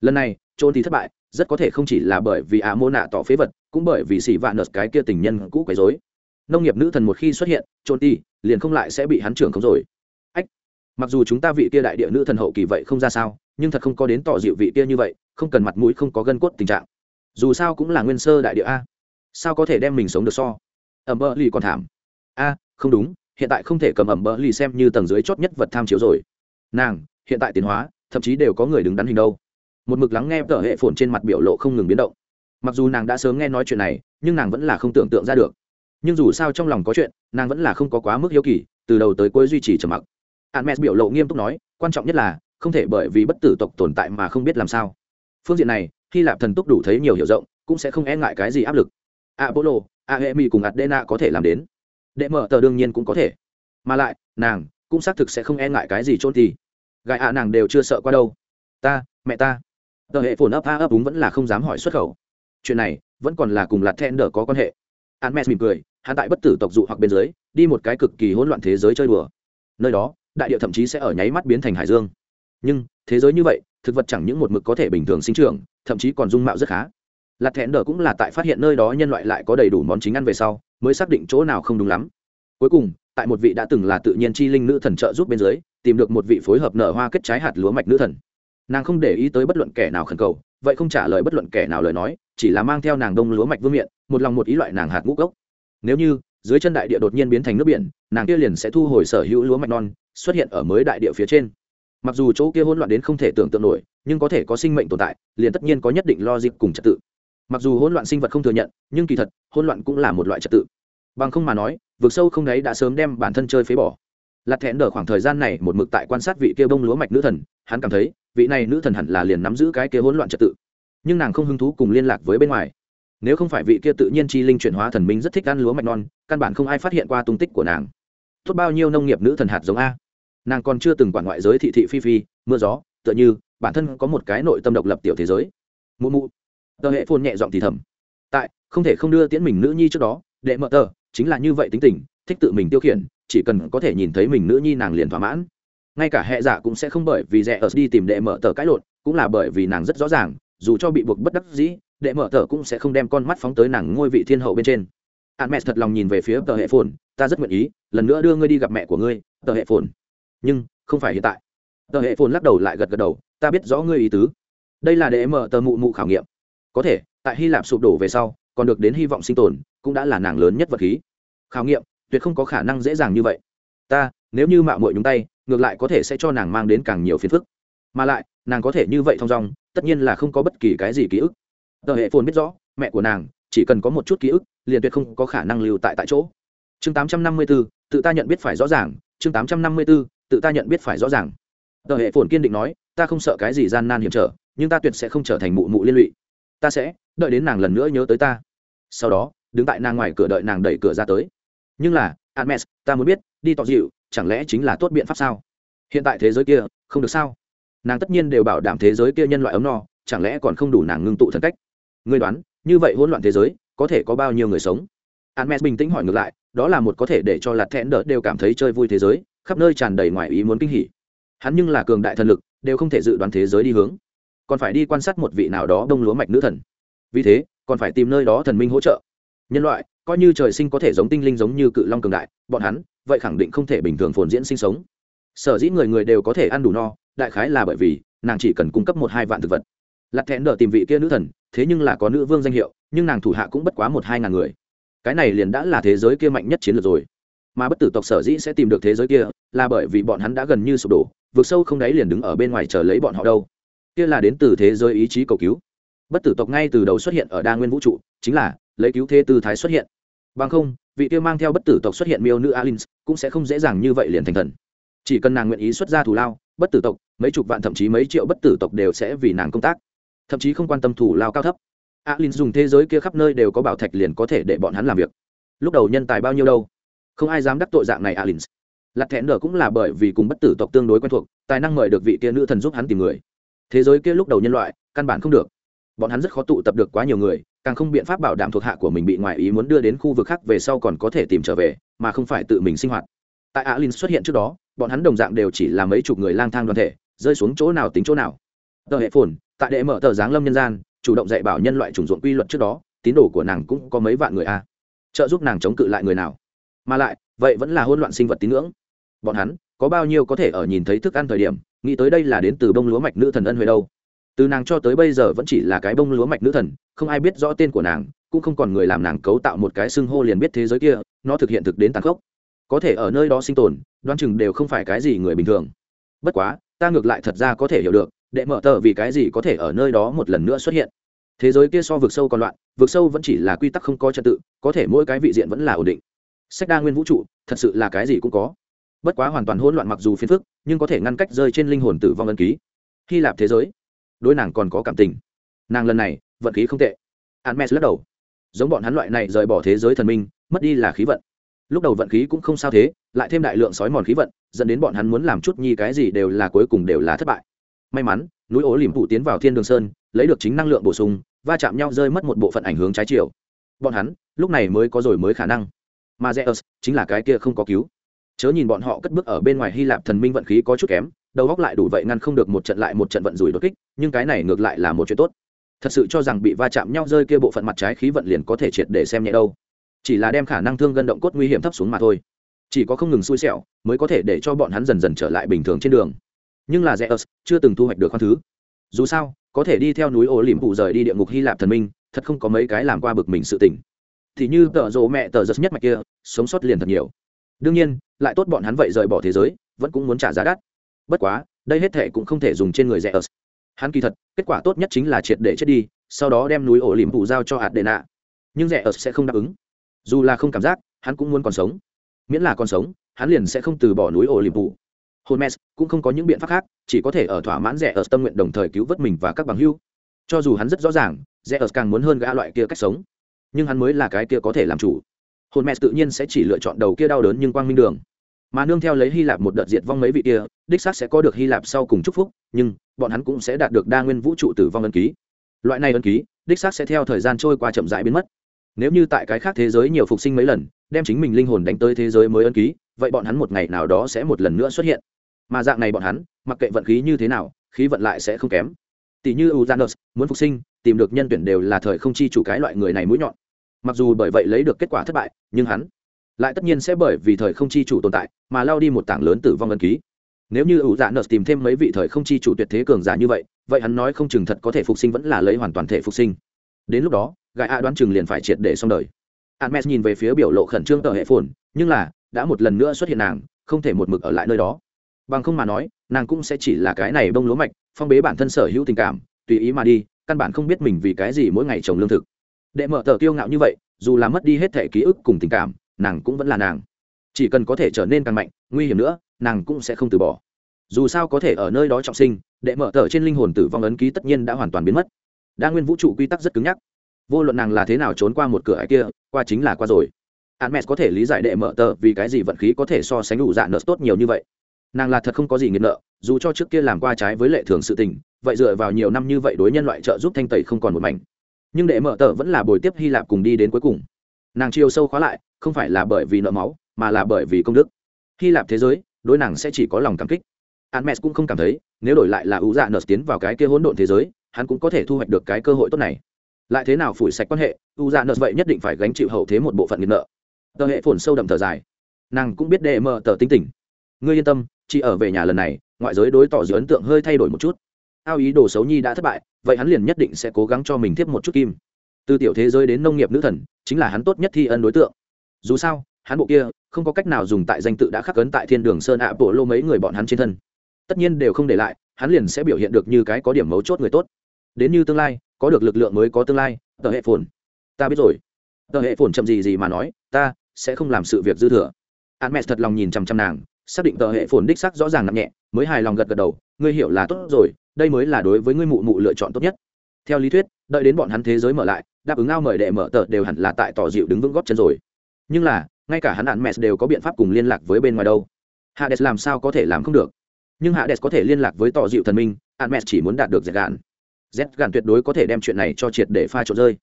Lần này trốn thì thất bại, rất có thể không chỉ là bởi vì ả mô nạ tỏ phế vật, cũng bởi vì sivanus cái kia tình nhân cũ quấy dối nông nghiệp nữ thần một khi xuất hiện trốn thì, liền không lại sẽ bị hắn trưởng không rồi. Ách, mặc dù chúng ta vị kia đại địa nữ thần hậu kỳ vậy không ra sao, nhưng thật không có đến tỏ dịu vị kia như vậy, không cần mặt mũi, không có gân cốt tình trạng. Dù sao cũng là nguyên sơ đại địa a. Sao có thể đem mình sống được so? Ẩm ơ lì còn thảm. A, không đúng hiện tại không thể cầm ẩm bơ lì xem như tầng dưới chót nhất vật tham chiếu rồi. Nàng, hiện tại tiến hóa, thậm chí đều có người đứng đắn hình đâu. Một mực lắng nghe tờ hệ phồn trên mặt biểu lộ không ngừng biến động. Mặc dù nàng đã sớm nghe nói chuyện này, nhưng nàng vẫn là không tưởng tượng ra được. Nhưng dù sao trong lòng có chuyện, nàng vẫn là không có quá mức hiếu kỳ, từ đầu tới cuối duy trì trầm mặc. Hermes biểu lộ nghiêm túc nói, quan trọng nhất là, không thể bởi vì bất tử tộc tồn tại mà không biết làm sao. Phương diện này, hy lạp thần túc đủ thấy nhiều hiểu rộng, cũng sẽ không e ngại cái gì áp lực. Apollo aemi cùng adena có thể làm đến đệ mở tờ đương nhiên cũng có thể. Mà lại, nàng cũng xác thực sẽ không e ngại cái gì trôn thì. Gài ạ nàng đều chưa sợ qua đâu. Ta, mẹ ta. Tờ hệ phồn ấp a ấp úng vẫn là không dám hỏi xuất khẩu. Chuyện này vẫn còn là cùng lạt then đờ có quan hệ. Hermes mỉm cười, hắn tại bất tử tộc dụ hoặc bên dưới, đi một cái cực kỳ hỗn loạn thế giới chơi đùa. Nơi đó, đại địa thậm chí sẽ ở nháy mắt biến thành hải dương. Nhưng, thế giới như vậy, thực vật chẳng những một mực có thể bình thường sinh trưởng, thậm chí còn dung mạo rất khá. Lạt thẹn đờ cũng là tại phát hiện nơi đó nhân loại lại có đầy đủ món chính ăn về sau mới xác định chỗ nào không đúng lắm. Cuối cùng, tại một vị đã từng là tự nhiên chi linh nữ thần trợ giúp bên dưới, tìm được một vị phối hợp nở hoa kết trái hạt lúa mạch nữ thần. Nàng không để ý tới bất luận kẻ nào khẩn cầu, vậy không trả lời bất luận kẻ nào lời nói, chỉ là mang theo nàng đông lúa mạch vương miện, một lòng một ý loại nàng hạt ngũ cốc. Nếu như, dưới chân đại địa đột nhiên biến thành nước biển, nàng kia liền sẽ thu hồi sở hữu lúa mạch non, xuất hiện ở mới đại địa phía trên. Mặc dù chỗ kia hỗn loạn đến không thể tưởng tượng nổi, nhưng có thể có sinh mệnh tồn tại, liền tất nhiên có nhất định logic cùng trật tự mặc dù hỗn loạn sinh vật không thừa nhận, nhưng kỳ thật, hỗn loạn cũng là một loại trật tự. Bằng không mà nói vượt sâu không đấy đã sớm đem bản thân chơi phế bỏ. Lặt thẹn đờ khoảng thời gian này một mực tại quan sát vị kia bông lúa mạch nữ thần, hắn cảm thấy, vị này nữ thần hẳn là liền nắm giữ cái kia hỗn loạn trật tự. Nhưng nàng không hứng thú cùng liên lạc với bên ngoài. Nếu không phải vị kia tự nhiên chi linh chuyển hóa thần minh rất thích ăn lúa mạch non, căn bản không ai phát hiện qua tung tích của nàng. Tốt bao nhiêu nông nghiệp nữ thần hạt giống a. Nàng còn chưa từng quản ngoại giới thị thị phi phi, mưa gió, tựa như, bản thân có một cái nội tâm độc lập tiểu thế giới. Mụ mụ tờ hệ Phồn nhẹ giọng thì thầm. Tại, không thể không đưa tiễn mình nữ nhi trước đó, đệ mợ tờ, chính là như vậy tính tình, thích tự mình tiêu khiển, chỉ cần có thể nhìn thấy mình nữ nhi nàng liền thỏa mãn. Ngay cả hệ giả cũng sẽ không bởi vì rẻ ở đi tìm đệ mở tờ cãi lộn, cũng là bởi vì nàng rất rõ ràng, dù cho bị buộc bất đắc dĩ, đệ mở tờ cũng sẽ không đem con mắt phóng tới nàng ngôi vị thiên hậu bên trên. Hạn mẹ thật lòng nhìn về phía tờ hệ phồn, ta rất nguyện ý, lần nữa đưa ngươi đi gặp mẹ của ngươi, tờ hệ phồn. Nhưng, không phải hiện tại. Tờ hệ phồn lắc đầu lại gật gật đầu, ta biết rõ ngươi ý tứ. Đây là đệ mở tờ mụ mụ khảo nghiệm có thể tại hy lạp sụp đổ về sau còn được đến hy vọng sinh tồn cũng đã là nàng lớn nhất vật khí. Khảo nghiệm tuyệt không có khả năng dễ dàng như vậy. Ta nếu như mạo muội nhúng tay ngược lại có thể sẽ cho nàng mang đến càng nhiều phiền phức. Mà lại nàng có thể như vậy thong dong tất nhiên là không có bất kỳ cái gì ký ức. Tờ hệ phồn biết rõ mẹ của nàng chỉ cần có một chút ký ức liền tuyệt không có khả năng lưu tại tại chỗ. Chương 854, tự ta nhận biết phải rõ ràng. Chương 854, tự ta nhận biết phải rõ ràng. Tờ hệ phồn kiên định nói ta không sợ cái gì gian nan hiểm trở nhưng ta tuyệt sẽ không trở thành mụ mụ liên lụy ta sẽ đợi đến nàng lần nữa nhớ tới ta. Sau đó đứng tại nàng ngoài cửa đợi nàng đẩy cửa ra tới. Nhưng là admes ta muốn biết đi tỏ dịu chẳng lẽ chính là tốt biện pháp sao? Hiện tại thế giới kia không được sao? Nàng tất nhiên đều bảo đảm thế giới kia nhân loại ấm no chẳng lẽ còn không đủ nàng ngưng tụ thân cách? Ngươi đoán như vậy hỗn loạn thế giới có thể có bao nhiêu người sống? Admes bình tĩnh hỏi ngược lại, đó là một có thể để cho lạt thẹn đỡ đều cảm thấy chơi vui thế giới, khắp nơi tràn đầy ngoài ý muốn kinh hỉ. Hắn nhưng là cường đại thần lực, đều không thể dự đoán thế giới đi hướng, còn phải đi quan sát một vị nào đó đông lúa mạch nữ thần. Vì thế, còn phải tìm nơi đó thần minh hỗ trợ. Nhân loại, coi như trời sinh có thể giống tinh linh giống như cự long cường đại, bọn hắn, vậy khẳng định không thể bình thường phồn diễn sinh sống. Sở dĩ người người đều có thể ăn đủ no, đại khái là bởi vì nàng chỉ cần cung cấp một hai vạn thực vật. lặt thẹn đỡ tìm vị kia nữ thần, thế nhưng là có nữ vương danh hiệu, nhưng nàng thủ hạ cũng bất quá một hai ngàn người cái này liền đã là thế giới kia mạnh nhất chiến lược rồi mà bất tử tộc sở dĩ sẽ tìm được thế giới kia là bởi vì bọn hắn đã gần như sụp đổ vượt sâu không đáy liền đứng ở bên ngoài chờ lấy bọn họ đâu kia là đến từ thế giới ý chí cầu cứu. Bất tử tộc ngay từ đầu xuất hiện ở đa nguyên vũ trụ, chính là lấy cứu thế tư thái xuất hiện. Bằng không, vị kia mang theo bất tử tộc xuất hiện miêu nữ alin cũng sẽ không dễ dàng như vậy liền thành thần. Chỉ cần nàng nguyện ý xuất ra thù lao, bất tử tộc, mấy chục vạn thậm chí mấy triệu bất tử tộc đều sẽ vì nàng công tác. Thậm chí không quan tâm thù lao cao thấp. Alin dùng thế giới kia khắp nơi đều có bảo thạch liền có thể để bọn hắn làm việc. Lúc đầu nhân tài bao nhiêu đâu? Không ai dám đắc tội dạng này alin lặt thẹn nở cũng là bởi vì cùng bất tử tộc tương đối quen thuộc, tài năng mời được vị kia nữ thần giúp hắn tìm người thế giới kia lúc đầu nhân loại, căn bản không được. Bọn hắn rất khó tụ tập được quá nhiều người, càng không biện pháp bảo đảm thuộc hạ của mình bị ngoại ý muốn đưa đến khu vực khác về sau còn có thể tìm trở về, mà không phải tự mình sinh hoạt. Tại alin xuất hiện trước đó, bọn hắn đồng dạng đều chỉ là mấy chục người lang thang đoàn thể, rơi xuống chỗ nào tính chỗ nào. Tờ hệ phồn, tại đệ mở tờ giáng lâm nhân gian, chủ động dạy bảo nhân loại trùng ruộng quy luật trước đó, tín đồ của nàng cũng có mấy vạn người a. Trợ giúp nàng chống cự lại người nào. Mà lại, vậy vẫn là hỗn loạn sinh vật tín ngưỡng. Bọn hắn, có bao nhiêu có thể ở nhìn thấy thức ăn thời điểm nghĩ tới đây là đến từ bông lúa mạch nữ thần ân huệ đâu. Từ nàng cho tới bây giờ vẫn chỉ là cái bông lúa mạch nữ thần, không ai biết rõ tên của nàng, cũng không còn người làm nàng cấu tạo một cái xưng hô liền biết thế giới kia, nó thực hiện thực đến tàn khốc. Có thể ở nơi đó sinh tồn, đoán chừng đều không phải cái gì người bình thường. Bất quá, ta ngược lại thật ra có thể hiểu được, đệ mở tờ vì cái gì có thể ở nơi đó một lần nữa xuất hiện. Thế giới kia so vực sâu còn loạn, vực sâu vẫn chỉ là quy tắc không có trật tự, có thể mỗi cái vị diện vẫn là ổn định. Sách đa nguyên vũ trụ, thật sự là cái gì cũng có bất quá hoàn toàn hỗn loạn mặc dù phiền phức, nhưng có thể ngăn cách rơi trên linh hồn tử vong ân ký. Hy lạp thế giới, đối nàng còn có cảm tình. Nàng lần này, vận khí không tệ. Hermes lắc đầu. Giống bọn hắn loại này rời bỏ thế giới thần minh, mất đi là khí vận. Lúc đầu vận khí cũng không sao thế, lại thêm đại lượng sói mòn khí vận, dẫn đến bọn hắn muốn làm chút nhi cái gì đều là cuối cùng đều là thất bại. May mắn, núi ố liềm phụ tiến vào thiên đường sơn, lấy được chính năng lượng bổ sung, va chạm nhau rơi mất một bộ phận ảnh hướng trái chiều. Bọn hắn, lúc này mới có rồi mới khả năng. Mà zeus chính là cái kia không có cứu chớ nhìn bọn họ cất bước ở bên ngoài hy lạp thần minh vận khí có chút kém, đầu góc lại đủ vậy ngăn không được một trận lại một trận vận rủi đột kích, nhưng cái này ngược lại là một chuyện tốt. Thật sự cho rằng bị va chạm nhau rơi kia bộ phận mặt trái khí vận liền có thể triệt để xem nhẹ đâu. Chỉ là đem khả năng thương gân động cốt nguy hiểm thấp xuống mà thôi. Chỉ có không ngừng xui xẻo mới có thể để cho bọn hắn dần dần trở lại bình thường trên đường. Nhưng là Zeus chưa từng thu hoạch được khoan thứ. Dù sao, có thể đi theo núi ô lìm phụ rời đi địa ngục hy lạp thần minh, thật không có mấy cái làm qua bực mình sự tỉnh thì như tợ rộ mẹ tờ giật nhất mạch kia, sống sót liền thật nhiều. Đương nhiên lại tốt bọn hắn vậy rời bỏ thế giới vẫn cũng muốn trả giá đắt. Bất quá đây hết thệ cũng không thể dùng trên người rẻ ớt hắn kỳ thật kết quả tốt nhất chính là triệt để chết đi sau đó đem núi ổ liềm phủ giao cho hạt đệ nạ nhưng rẻ ớt sẽ không đáp ứng. Dù là không cảm giác hắn cũng muốn còn sống. Miễn là còn sống hắn liền sẽ không từ bỏ núi ổ liềm phủ. Holmes cũng không có những biện pháp khác, chỉ có thể ở thỏa mãn rẻ ở tâm nguyện đồng thời cứu vớt mình và các bằng hữu. Cho dù hắn rất rõ ràng, rẻ ở càng muốn hơn gã loại kia cách sống, nhưng hắn mới là cái kia có thể làm chủ. Holmes tự nhiên sẽ chỉ lựa chọn đầu kia đau đớn nhưng quang minh đường. Mà nương theo lấy Hy Lạp một đợt diệt vong mấy vị kia, đích xác sẽ có được Hy Lạp sau cùng chúc phúc, nhưng bọn hắn cũng sẽ đạt được đa nguyên vũ trụ tử vong ân ký. Loại này ân ký, đích xác sẽ theo thời gian trôi qua chậm rãi biến mất. Nếu như tại cái khác thế giới nhiều phục sinh mấy lần, đem chính mình linh hồn đánh tới thế giới mới ân ký, vậy bọn hắn một ngày nào đó sẽ một lần nữa xuất hiện mà dạng này bọn hắn mặc kệ vận khí như thế nào khí vận lại sẽ không kém tỷ như uzanus muốn phục sinh tìm được nhân tuyển đều là thời không chi chủ cái loại người này mũi nhọn mặc dù bởi vậy lấy được kết quả thất bại nhưng hắn lại tất nhiên sẽ bởi vì thời không chi chủ tồn tại mà lao đi một tảng lớn tử vong ân ký. Nếu như ủ dạ nợ tìm thêm mấy vị thời không chi chủ tuyệt thế cường giả như vậy vậy hắn nói không chừng thật có thể phục sinh vẫn là lấy hoàn toàn thể phục sinh. Đến lúc đó gài a đoán chừng liền phải triệt để xong đời. Hermes nhìn về phía biểu lộ khẩn trương tờ hệ phồn, nhưng là, đã một lần nữa xuất hiện nàng, không thể một mực ở lại nơi đó. Bằng không mà nói, nàng cũng sẽ chỉ là cái này bông lúa mạch, phong bế bản thân sở hữu tình cảm, tùy ý mà đi, căn bản không biết mình vì cái gì mỗi ngày trồng lương thực. Đệ mở tờ kiêu ngạo như vậy, dù là mất đi hết thể ký ức cùng tình cảm nàng cũng vẫn là nàng. Chỉ cần có thể trở nên càng mạnh, nguy hiểm nữa, nàng cũng sẽ không từ bỏ. Dù sao có thể ở nơi đó trọng sinh, đệ mở tờ trên linh hồn tử vong ấn ký tất nhiên đã hoàn toàn biến mất. Đa nguyên vũ trụ quy tắc rất cứng nhắc. Vô luận nàng là thế nào trốn qua một cửa ải kia, qua chính là qua rồi. Hắn mẹ có thể lý giải đệ mở tờ vì cái gì vận khí có thể so sánh đủ dạ nợ tốt nhiều như vậy. Nàng là thật không có gì nghiện nợ, dù cho trước kia làm qua trái với lệ thường sự tình, vậy dựa vào nhiều năm như vậy đối nhân loại trợ giúp thanh tẩy không còn một mảnh. Nhưng đệ mở tờ vẫn là bồi tiếp hy lạp cùng đi đến cuối cùng nàng chiều sâu khóa lại không phải là bởi vì nợ máu mà là bởi vì công đức hy lạp thế giới đối nàng sẽ chỉ có lòng cảm kích Hermes cũng không cảm thấy, nếu đổi lại là ủ dạ nợ tiến vào cái kia hỗn độn thế giới, hắn cũng có thể thu hoạch được cái cơ hội tốt này. Lại thế nào phủi sạch quan hệ, ủ dạ nợ vậy nhất định phải gánh chịu hậu thế một bộ phận nghiệt nợ. Tờ hệ phồn sâu đậm thở dài. Nàng cũng biết đệ mở tờ tính tình. Ngươi yên tâm, chỉ ở về nhà lần này ngoại giới đối tỏ dưới ấn tượng hơi thay đổi một chút ao ý đồ xấu nhi đã thất bại vậy hắn liền nhất định sẽ cố gắng cho mình tiếp một chút kim từ tiểu thế giới đến nông nghiệp nữ thần, chính là hắn tốt nhất thi ân đối tượng. Dù sao, hắn bộ kia, không có cách nào dùng tại danh tự đã khắc ấn tại thiên đường sơn ạ bộ lô mấy người bọn hắn trên thân. Tất nhiên đều không để lại, hắn liền sẽ biểu hiện được như cái có điểm mấu chốt người tốt. Đến như tương lai, có được lực lượng mới có tương lai, tờ hệ phồn. Ta biết rồi. Tờ hệ phồn chậm gì gì mà nói, ta sẽ không làm sự việc dư thừa. Hắn mẹ thật lòng nhìn chằm chằm nàng, xác định tờ hệ phồn đích sắc rõ ràng nặng nhẹ, mới hài lòng gật gật đầu, ngươi hiểu là tốt rồi, đây mới là đối với ngươi mụ mụ lựa chọn tốt nhất. Theo lý thuyết đợi đến bọn hắn thế giới mở lại, đáp ứng ao mời đệ mở tờ đều hẳn là tại tỏ dịu đứng vững góp chân rồi. Nhưng là, ngay cả hắn hạn mẹ đều có biện pháp cùng liên lạc với bên ngoài đâu. Hades làm sao có thể làm không được? Nhưng hades có thể liên lạc với tỏ dịu thần minh hạn mẹ chỉ muốn đạt được dẹt gạn. Dẹt gạn tuyệt đối có thể đem chuyện này cho triệt để pha trộn rơi.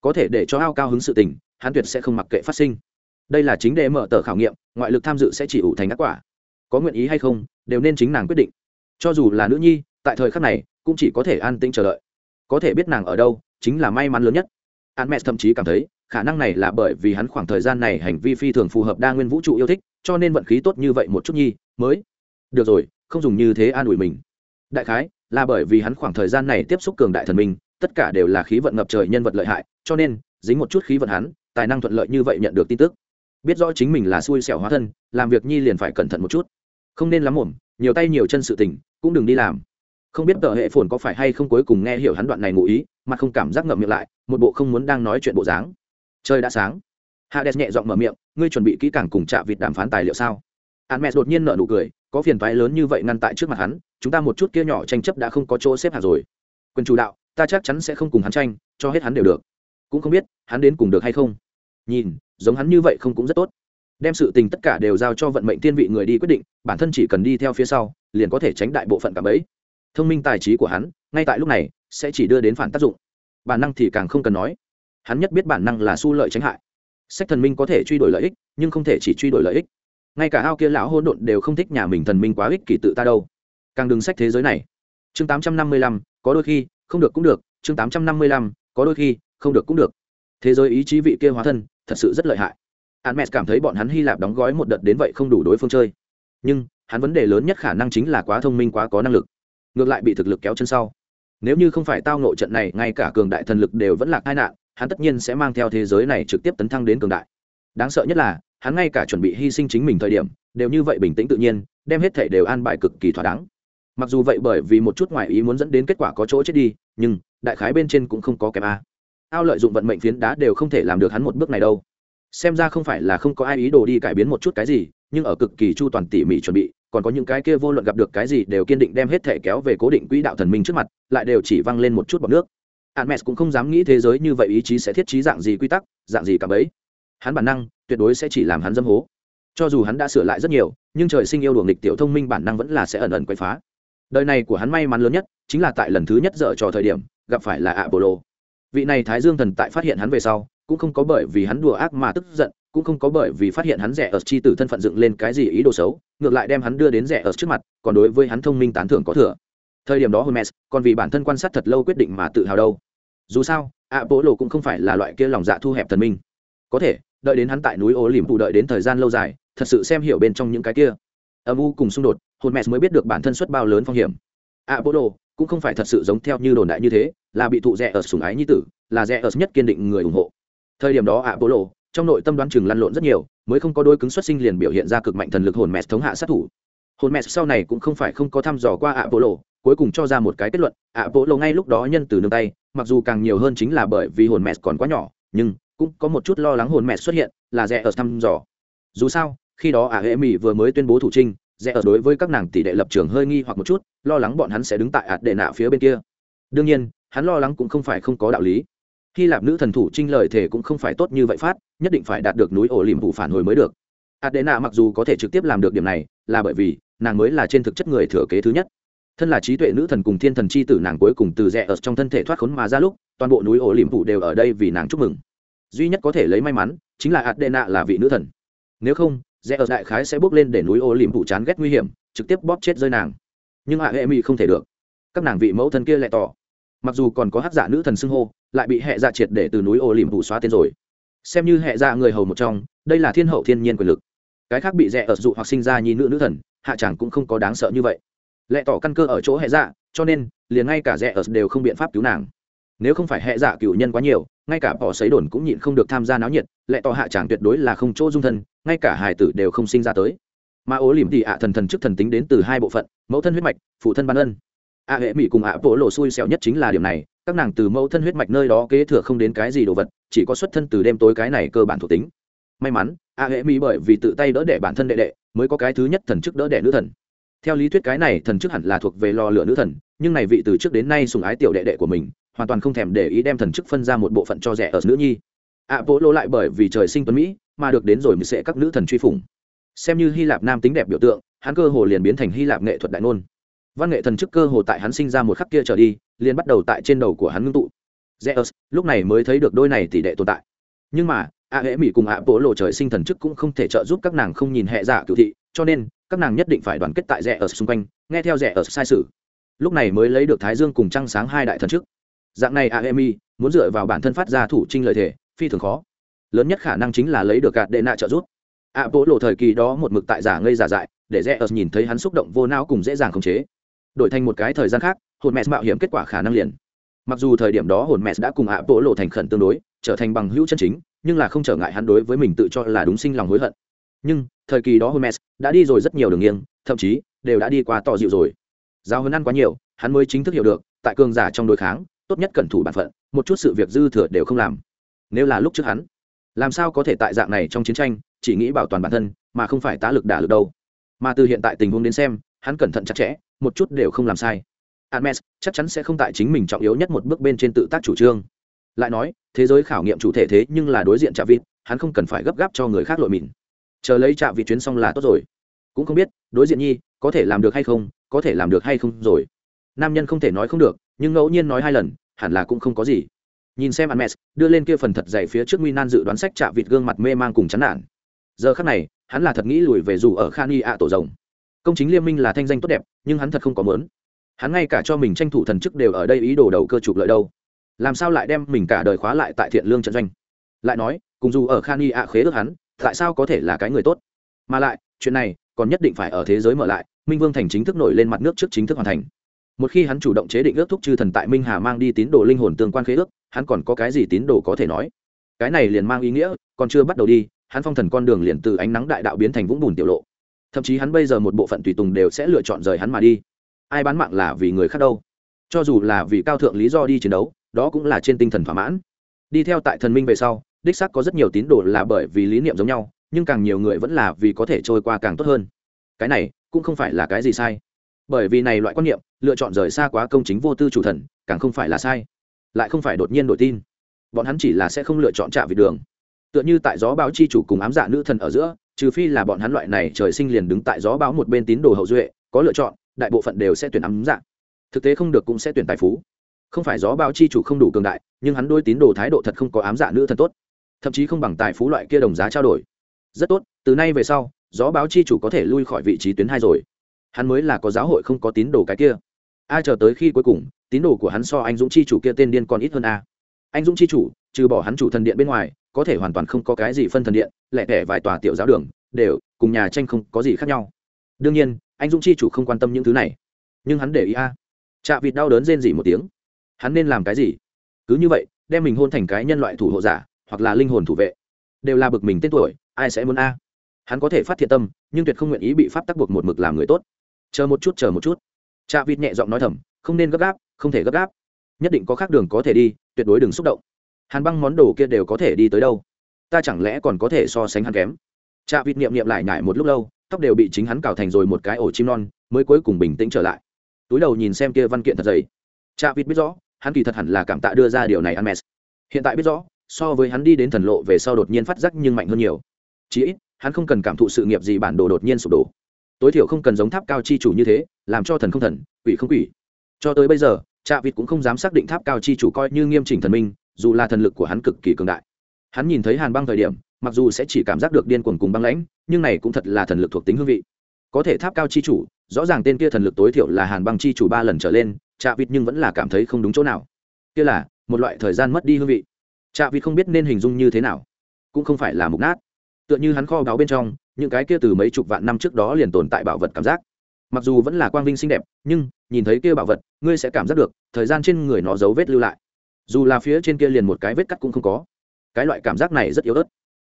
Có thể để cho ao cao hứng sự tình, hắn tuyệt sẽ không mặc kệ phát sinh. Đây là chính đệ mở tờ khảo nghiệm, ngoại lực tham dự sẽ chỉ ủ thành ác quả. Có nguyện ý hay không, đều nên chính nàng quyết định. Cho dù là nữ nhi, tại thời khắc này, cũng chỉ có thể an tĩnh chờ đợi có thể biết nàng ở đâu, chính là may mắn lớn nhất. An mẹ thậm chí cảm thấy, khả năng này là bởi vì hắn khoảng thời gian này hành vi phi thường phù hợp đa nguyên vũ trụ yêu thích, cho nên vận khí tốt như vậy một chút nhi, mới. Được rồi, không dùng như thế an ủi mình. Đại khái, là bởi vì hắn khoảng thời gian này tiếp xúc cường đại thần minh, tất cả đều là khí vận ngập trời nhân vật lợi hại, cho nên, dính một chút khí vận hắn, tài năng thuận lợi như vậy nhận được tin tức. Biết rõ chính mình là xui xẻo hóa thân, làm việc nhi liền phải cẩn thận một chút. Không nên lắm mồm nhiều tay nhiều chân sự tình, cũng đừng đi làm không biết tờ hệ phồn có phải hay không cuối cùng nghe hiểu hắn đoạn này ngụ ý mà không cảm giác ngậm miệng lại một bộ không muốn đang nói chuyện bộ dáng trời đã sáng hades nhẹ giọng mở miệng ngươi chuẩn bị kỹ càng cùng chạ vịt đàm phán tài liệu sao Hermes đột nhiên nở nụ cười, có phiền toái lớn như vậy ngăn tại trước mặt hắn, chúng ta một chút kia nhỏ tranh chấp đã không có chỗ xếp hạt rồi. Quyền chủ đạo, ta chắc chắn sẽ không cùng hắn tranh, cho hết hắn đều được. Cũng không biết, hắn đến cùng được hay không. Nhìn, giống hắn như vậy không cũng rất tốt. Đem sự tình tất cả đều giao cho vận mệnh tiên vị người đi quyết định, bản thân chỉ cần đi theo phía sau, liền có thể tránh đại bộ phận cả bấy. Thông minh tài trí của hắn, ngay tại lúc này, sẽ chỉ đưa đến phản tác dụng. Bản năng thì càng không cần nói. Hắn nhất biết bản năng là xu lợi tránh hại. Sách thần minh có thể truy đuổi lợi ích, nhưng không thể chỉ truy đuổi lợi ích. Ngay cả ao kia lão hôn độn đều không thích nhà mình thần minh quá ích kỷ tự ta đâu. Càng đừng sách thế giới này. Chương tám trăm năm mươi lăm có đôi khi không được cũng được. Chương tám trăm năm mươi lăm có đôi khi không được cũng được. Thế giới ý chí vị kia hóa thân thật sự rất lợi hại. Hắn mẹ cảm thấy bọn hắn hy lạp đóng gói một đợt đến vậy không đủ đối phương chơi. Nhưng hắn vấn đề lớn nhất khả năng chính là quá thông minh quá có năng lực ngược lại bị thực lực kéo chân sau. Nếu như không phải tao nội trận này, ngay cả cường đại thần lực đều vẫn là tai nạn, hắn tất nhiên sẽ mang theo thế giới này trực tiếp tấn thăng đến cường đại. Đáng sợ nhất là, hắn ngay cả chuẩn bị hy sinh chính mình thời điểm, đều như vậy bình tĩnh tự nhiên, đem hết thể đều an bài cực kỳ thỏa đáng. Mặc dù vậy bởi vì một chút ngoại ý muốn dẫn đến kết quả có chỗ chết đi, nhưng, đại khái bên trên cũng không có kém a. Ao lợi dụng vận mệnh phiến đá đều không thể làm được hắn một bước này đâu. Xem ra không phải là không có ai ý đồ đi cải biến một chút cái gì, nhưng ở cực kỳ chu toàn tỉ mỉ chuẩn bị còn có những cái kia vô luận gặp được cái gì đều kiên định đem hết thể kéo về cố định quỹ đạo thần minh trước mặt, lại đều chỉ văng lên một chút bọc nước. Hermes cũng không dám nghĩ thế giới như vậy ý chí sẽ thiết trí dạng gì quy tắc, dạng gì cả bấy hắn bản năng, tuyệt đối sẽ chỉ làm hắn dâm hố. Cho dù hắn đã sửa lại rất nhiều, nhưng trời sinh yêu đuồng nghịch tiểu thông minh bản năng vẫn là sẽ ẩn ẩn quậy phá. Đời này của hắn may mắn lớn nhất, chính là tại lần thứ nhất dở trò thời điểm, gặp phải là apollo. Vị này thái dương thần tại phát hiện hắn về sau, cũng không có bởi vì hắn đùa ác mà tức giận cũng không có bởi vì phát hiện hắn rẻ ở chi tử thân phận dựng lên cái gì ý đồ xấu, ngược lại đem hắn đưa đến rẻ ở trước mặt, còn đối với hắn thông minh tán thưởng có thừa. Thời điểm đó hermes còn vì bản thân quan sát thật lâu quyết định mà tự hào đâu. Dù sao, apollo cũng không phải là loại kia lòng dạ thu hẹp thần minh. Có thể, đợi đến hắn tại núi ô liềm phụ đợi đến thời gian lâu dài, thật sự xem hiểu bên trong những cái kia. Âm u cùng xung đột hôn mẹ mới biết được bản thân xuất bao lớn phong hiểm. Apollo cũng không phải thật sự giống theo như đồn đại như thế, là bị thụ rẻ ở sùng ái như tử, là rẻ ở nhất kiên định người ủng hộ. Thời điểm đó apollo trong nội tâm đoán chừng lăn lộn rất nhiều mới không có đôi cứng xuất sinh liền biểu hiện ra cực mạnh thần lực hồn mẹ thống hạ sát thủ. Hồn mẹ sau này cũng không phải không có thăm dò qua ạ vũ lộ, cuối cùng cho ra một cái kết luận ạ vũ lộ ngay lúc đó nhân từ nương tay mặc dù càng nhiều hơn chính là bởi vì hồn mẹ còn quá nhỏ nhưng cũng có một chút lo lắng hồn mẹ xuất hiện là rẻ ở thăm dò. Dù sao khi đó ả hệ mỹ vừa mới tuyên bố thủ trinh rẽ ở đối với các nàng tỷ đệ lập trường hơi nghi hoặc một chút lo lắng bọn hắn sẽ đứng tại ạt đệ nạ phía bên kia. Đương nhiên hắn lo lắng cũng không phải không có đạo lý hy lạp nữ thần thủ trinh lời thể cũng không phải tốt như vậy phát, nhất định phải đạt được núi ổ liềm vụ phản hồi mới được. Adena mặc dù có thể trực tiếp làm được điểm này, là bởi vì, nàng mới là trên thực chất người thừa kế thứ nhất. Thân là trí tuệ nữ thần cùng thiên thần c h i tử nàng cuối cùng từ rẽ ở trong thân thể thoát khốn mà ra lúc, toàn bộ núi ổ liềm vụ đều ở đây vì nàng chúc mừng. Duy nhất có thể lấy may mắn, chính là Adena là vị nữ thần. Nếu không, rẽ ở đại khái sẽ bước lên để núi ô liềm vụ chán ghét nguy hiểm, trực tiếp bóp chết rơi nàng. Nhưng hạ hệ mỹ không thể được. Các nàng vị mẫu thân kia lại tỏ mặc dù còn có hát giả nữ thần xưng hô, lại bị hệ dạ triệt để từ núi ô liềm đủ xóa tên rồi. Xem như hệ dạ người hầu một trong, đây là thiên hậu thiên nhiên quyền lực. Cái khác bị rẽ ở dụ hoặc sinh ra nhi nữ nữ thần, hạ chẳng cũng không có đáng sợ như vậy. Lẽ tỏ căn cơ ở chỗ hệ dạ cho nên, liền ngay cả rẽ ở đều không biện pháp cứu nàng. Nếu không phải hệ dạ cựu nhân quá nhiều, ngay cả bỏ xấy đồn cũng nhịn không được tham gia náo nhiệt lẽ tỏ hạ chẳng tuyệt đối là không chỗ dung thân, ngay cả hài tử đều không sinh ra tới. Mà ố liềm thì ạ thần thần chức thần tính đến từ hai bộ phận, mẫu thân huyết mạch, phụ thân ban ân. A hệ mỹ cùng ạ bộ lộ xui xẻo nhất chính là điểm này, các nàng từ mẫu thân huyết mạch nơi đó kế thừa không đến cái gì đồ vật, chỉ có xuất thân từ đêm tối cái này cơ bản thuộc tính. May mắn, a hệ mỹ bởi vì tự tay đỡ đẻ bản thân đệ đệ, mới có cái thứ nhất thần chức đỡ đẻ nữ thần. Theo lý thuyết cái này thần chức hẳn là thuộc về lò lửa nữ thần, nhưng này vị từ trước đến nay sùng ái tiểu đệ đệ của mình, hoàn toàn không thèm để ý đem thần chức phân ra một bộ phận cho rẻ ở nữ nhi. Ạ bộ lộ lại bởi vì trời sinh tuấn mỹ, mà được đến rồi mới sẽ các nữ thần truy phủng. Xem như hy lạp nam tính đẹp biểu tượng, hắn cơ hồ liền biến thành hy lạp nghệ thuật đại ngôn văn nghệ thần chức cơ hồ tại hắn sinh ra một khắc kia trở đi, liền bắt đầu tại trên đầu của hắn ngưng tụ. Zeus, lúc này mới thấy được đôi này tỷ đệ tồn tại. Nhưng mà, a hễ mỹ cùng ạ bộ lộ trời sinh thần chức cũng không thể trợ giúp các nàng không nhìn hệ giả cựu thị, cho nên, các nàng nhất định phải đoàn kết tại zeus ở xung quanh, nghe theo zeus ở sai sử. lúc này mới lấy được thái dương cùng trăng sáng hai đại thần chức. Dạng này a hễ mỹ muốn dựa vào bản thân phát ra thủ trinh lợi thể, phi thường khó. Lớn nhất khả năng chính là lấy được gạt đệ nạ trợ giúp. Ạ bộ lộ thời kỳ đó một mực tại giả ngây giả dại, để rẽ ớt nhìn thấy hắn xúc động vô não cùng dễ dàng khống chế đổi thành một cái thời gian khác, hồn mẹ mạo hiểm kết quả khả năng liền. Mặc dù thời điểm đó hồn mẹ đã cùng ạ bộ lộ thành khẩn tương đối, trở thành bằng hữu chân chính, nhưng là không trở ngại hắn đối với mình tự cho là đúng sinh lòng hối hận. Nhưng, thời kỳ đó hồn mẹ đã đi rồi rất nhiều đường nghiêng, thậm chí, đều đã đi qua tỏ dịu rồi. Giao hơn ăn quá nhiều, hắn mới chính thức hiểu được, tại cường giả trong đối kháng, tốt nhất cẩn thủ bản phận, một chút sự việc dư thừa đều không làm. Nếu là lúc trước hắn, làm sao có thể tại dạng này trong chiến tranh, chỉ nghĩ bảo toàn bản thân, mà không phải tá lực đả lực đâu. Mà từ hiện tại tình huống đến xem, hắn cẩn thận chặt chẽ một chút đều không làm sai. Hermes chắc chắn sẽ không tại chính mình trọng yếu nhất một bước bên trên tự tác chủ trương. Lại nói, thế giới khảo nghiệm chủ thể thế nhưng là đối diện trạ vịt, hắn không cần phải gấp gáp cho người khác lội mịn chờ lấy trạ vịt chuyến xong là tốt rồi. Cũng không biết, đối diện nhi, có thể làm được hay không, có thể làm được hay không rồi. Nam nhân không thể nói không được, nhưng ngẫu nhiên nói hai lần, hẳn là cũng không có gì. Nhìn xem Hermes đưa lên kia phần thật dày phía trước nguy nan dự đoán sách trạ vịt gương mặt mê mang cùng chán nản. Giờ khắc này, hắn là thật nghĩ lùi về dù ở khan y ạ tổ rồng công chính liên minh là thanh danh tốt đẹp, nhưng hắn thật không có mớn hắn ngay cả cho mình tranh thủ thần chức đều ở đây ý đồ đầu cơ trục lợi đâu. Làm sao lại đem mình cả đời khóa lại tại thiện lương trận doanh? Lại nói, cùng dù ở khan y ạ khế ước hắn, tại sao có thể là cái người tốt? Mà lại, chuyện này còn nhất định phải ở thế giới mở lại, minh vương thành chính thức nổi lên mặt nước trước chính thức hoàn thành. Một khi hắn chủ động chế định ước thúc chư thần tại minh hà mang đi tín đồ linh hồn tương quan khế ước, hắn còn có cái gì tín đồ có thể nói? Cái này liền mang ý nghĩa, còn chưa bắt đầu đi, hắn phong thần con đường liền từ ánh nắng đại đạo biến thành vũng bùn tiểu lộ thậm chí hắn bây giờ một bộ phận tùy tùng đều sẽ lựa chọn rời hắn mà đi. Ai bán mạng là vì người khác đâu. Cho dù là vì cao thượng lý do đi chiến đấu, đó cũng là trên tinh thần thỏa mãn. Đi theo tại thần minh về sau, đích sắc có rất nhiều tín đồ là bởi vì lý niệm giống nhau, nhưng càng nhiều người vẫn là vì có thể trôi qua càng tốt hơn. Cái này cũng không phải là cái gì sai. Bởi vì này loại quan niệm, lựa chọn rời xa quá công chính vô tư chủ thần, càng không phải là sai. Lại không phải đột nhiên đổi tin. Bọn hắn chỉ là sẽ không lựa chọn trả vị đường. Tựa như tại gió báo chi chủ cùng ám dạ nữ thần ở giữa trừ phi là bọn hắn loại này trời sinh liền đứng tại gió báo một bên tín đồ hậu duệ, có lựa chọn, đại bộ phận đều sẽ tuyển ám dạng thực tế không được cũng sẽ tuyển tài phú. Không phải gió báo chi chủ không đủ cường đại, nhưng hắn đôi tín đồ thái độ thật không có ám dạ nữ thần tốt. Thậm chí không bằng tài phú loại kia đồng giá trao đổi. Rất tốt, từ nay về sau, gió báo chi chủ có thể lui khỏi vị trí tuyến hai rồi. Hắn mới là có giáo hội không có tín đồ cái kia. Ai chờ tới khi cuối cùng, tín đồ của hắn so anh dũng chi chủ kia tên điên còn ít hơn a. Anh dũng chi chủ, trừ bỏ hắn chủ thần điện bên ngoài có thể hoàn toàn không có cái gì phân thần điện lẹ tẻ vài tòa tiểu giáo đường, đều cùng nhà tranh không có gì khác nhau. Đương nhiên, anh dũng chi chủ không quan tâm những thứ này. Nhưng hắn để ý a. À. chạ vịt đau đớn rên dỉ một tiếng. Hắn nên làm cái gì? Cứ như vậy, đem mình hôn thành cái nhân loại thủ hộ giả, hoặc là linh hồn thủ vệ. Đều là bực mình tên tuổi, ai sẽ muốn a? Hắn có thể phát thiện tâm, nhưng tuyệt không nguyện ý bị pháp tắc buộc một mực làm người tốt. Chờ một chút, chờ một chút. Chạ vịt nhẹ giọng nói thầm, không nên gấp gáp, không thể gấp gáp. Nhất định có khác đường có thể đi, tuyệt đối đừng xúc động hàn băng món đồ kia đều có thể đi tới đâu? Ta chẳng lẽ còn có thể so sánh hắn kém? Chạ vịt niệm niệm lại nhải một lúc lâu, tóc đều bị chính hắn cào thành rồi một cái ổ chim non, mới cuối cùng bình tĩnh trở lại. Túi đầu nhìn xem kia văn kiện thật dày. Chạ vịt biết rõ, hắn kỳ thật hẳn là cảm tạ đưa ra điều này ăn mess hiện tại biết rõ, so với hắn đi đến thần lộ về sau đột nhiên phát giác nhưng mạnh hơn nhiều. Chí ít, hắn không cần cảm thụ sự nghiệp gì bản đồ đột nhiên sụp đổ. Tối thiểu không cần giống tháp cao chi chủ như thế, làm cho thần không thần, quỷ không quỷ. Cho tới bây giờ, trạ vịt cũng không dám xác định tháp cao chi chủ coi như nghiêm chỉnh thần minh dù là thần lực của hắn cực kỳ cường đại. Hắn nhìn thấy hàn băng thời điểm, mặc dù sẽ chỉ cảm giác được điên cuồng cùng băng lãnh, nhưng này cũng thật là thần lực thuộc tính hương vị. Có thể tháp cao chi chủ, rõ ràng tên kia thần lực tối thiểu là hàn băng chi chủ ba lần trở lên, trạ vịt nhưng vẫn là cảm thấy không đúng chỗ nào. Kia là, một loại thời gian mất đi hương vị. Trạ vịt không biết nên hình dung như thế nào. Cũng không phải là mục nát. Tựa như hắn kho báu bên trong, những cái kia từ mấy chục vạn năm trước đó liền tồn tại bảo vật cảm giác. Mặc dù vẫn là quang vinh xinh đẹp, nhưng, nhìn thấy kia bảo vật, ngươi sẽ cảm giác được, thời gian trên người nó dấu vết lưu lại dù là phía trên kia liền một cái vết cắt cũng không có. Cái loại cảm giác này rất yếu ớt.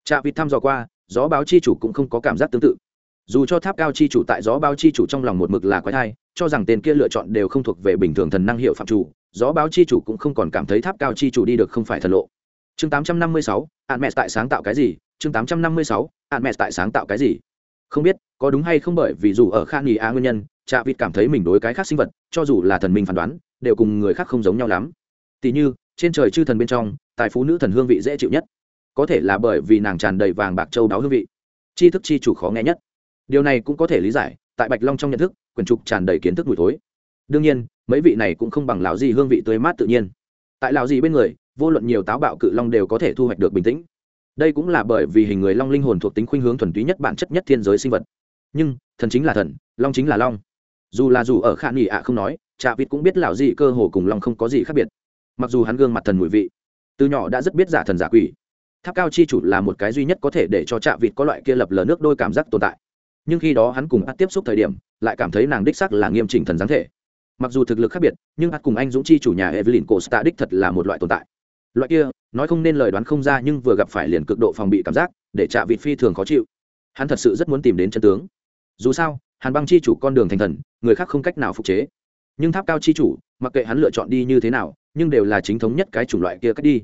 Trạ vịt thăm dò qua gió báo chi chủ cũng không có cảm giác tương tự. Dù cho tháp cao chi chủ tại gió báo chi chủ trong lòng một mực là quái thai cho rằng tên kia lựa chọn đều không thuộc về bình thường thần năng hiệu phạm chủ gió báo chi chủ cũng không còn cảm thấy tháp cao chi chủ đi được không phải thần lộ. Chương 856, ạn mẹ tại sáng tạo cái gì? Chương 856, ạn mẹ tại sáng tạo cái gì? Không biết có đúng hay không bởi vì dù ở khan nghỉ a nguyên nhân trạ vịt cảm thấy mình đối cái khác sinh vật cho dù là thần minh phán đoán đều cùng người khác không giống nhau lắm. Tỉ như trên trời chư thần bên trong, tài phú nữ thần hương vị dễ chịu nhất. Có thể là bởi vì nàng tràn đầy vàng bạc châu đáo hương vị. Tri thức chi chủ khó nghe nhất. Điều này cũng có thể lý giải, tại bạch long trong nhận thức quyển trục tràn đầy kiến thức mùi thối. Đương nhiên, mấy vị này cũng không bằng lão gì hương vị tươi mát tự nhiên. Tại lão gì bên người, vô luận nhiều táo bạo cự long đều có thể thu hoạch được bình tĩnh. Đây cũng là bởi vì hình người long linh hồn thuộc tính khuynh hướng thuần túy nhất bản chất nhất thiên giới sinh vật. Nhưng, thần chính là thần, long chính là long. Dù là dù ở khả nghỉ ạ không nói, trạ vịt cũng biết lão gì cơ hồ cùng long không có gì khác biệt mặc dù hắn gương mặt thần mùi vị, từ nhỏ đã rất biết giả thần giả quỷ. Tháp cao chi chủ là một cái duy nhất có thể để cho trạ vịt có loại kia lập lờ nước đôi cảm giác tồn tại. Nhưng khi đó hắn cùng hát tiếp xúc thời điểm, lại cảm thấy nàng đích sắc là nghiêm chỉnh thần giáng thể. Mặc dù thực lực khác biệt, nhưng hát cùng anh dũng chi chủ nhà evelyn cổ sta đích thật là một loại tồn tại. Loại kia, nói không nên lời đoán không ra nhưng vừa gặp phải liền cực độ phòng bị cảm giác, để trạ vịt phi thường khó chịu. Hắn thật sự rất muốn tìm đến chân tướng. Dù sao, hàn băng chi chủ con đường thành thần, người khác không cách nào phục chế nhưng tháp cao chi chủ, mặc kệ hắn lựa chọn đi như thế nào, nhưng đều là chính thống nhất cái chủng loại kia cách đi.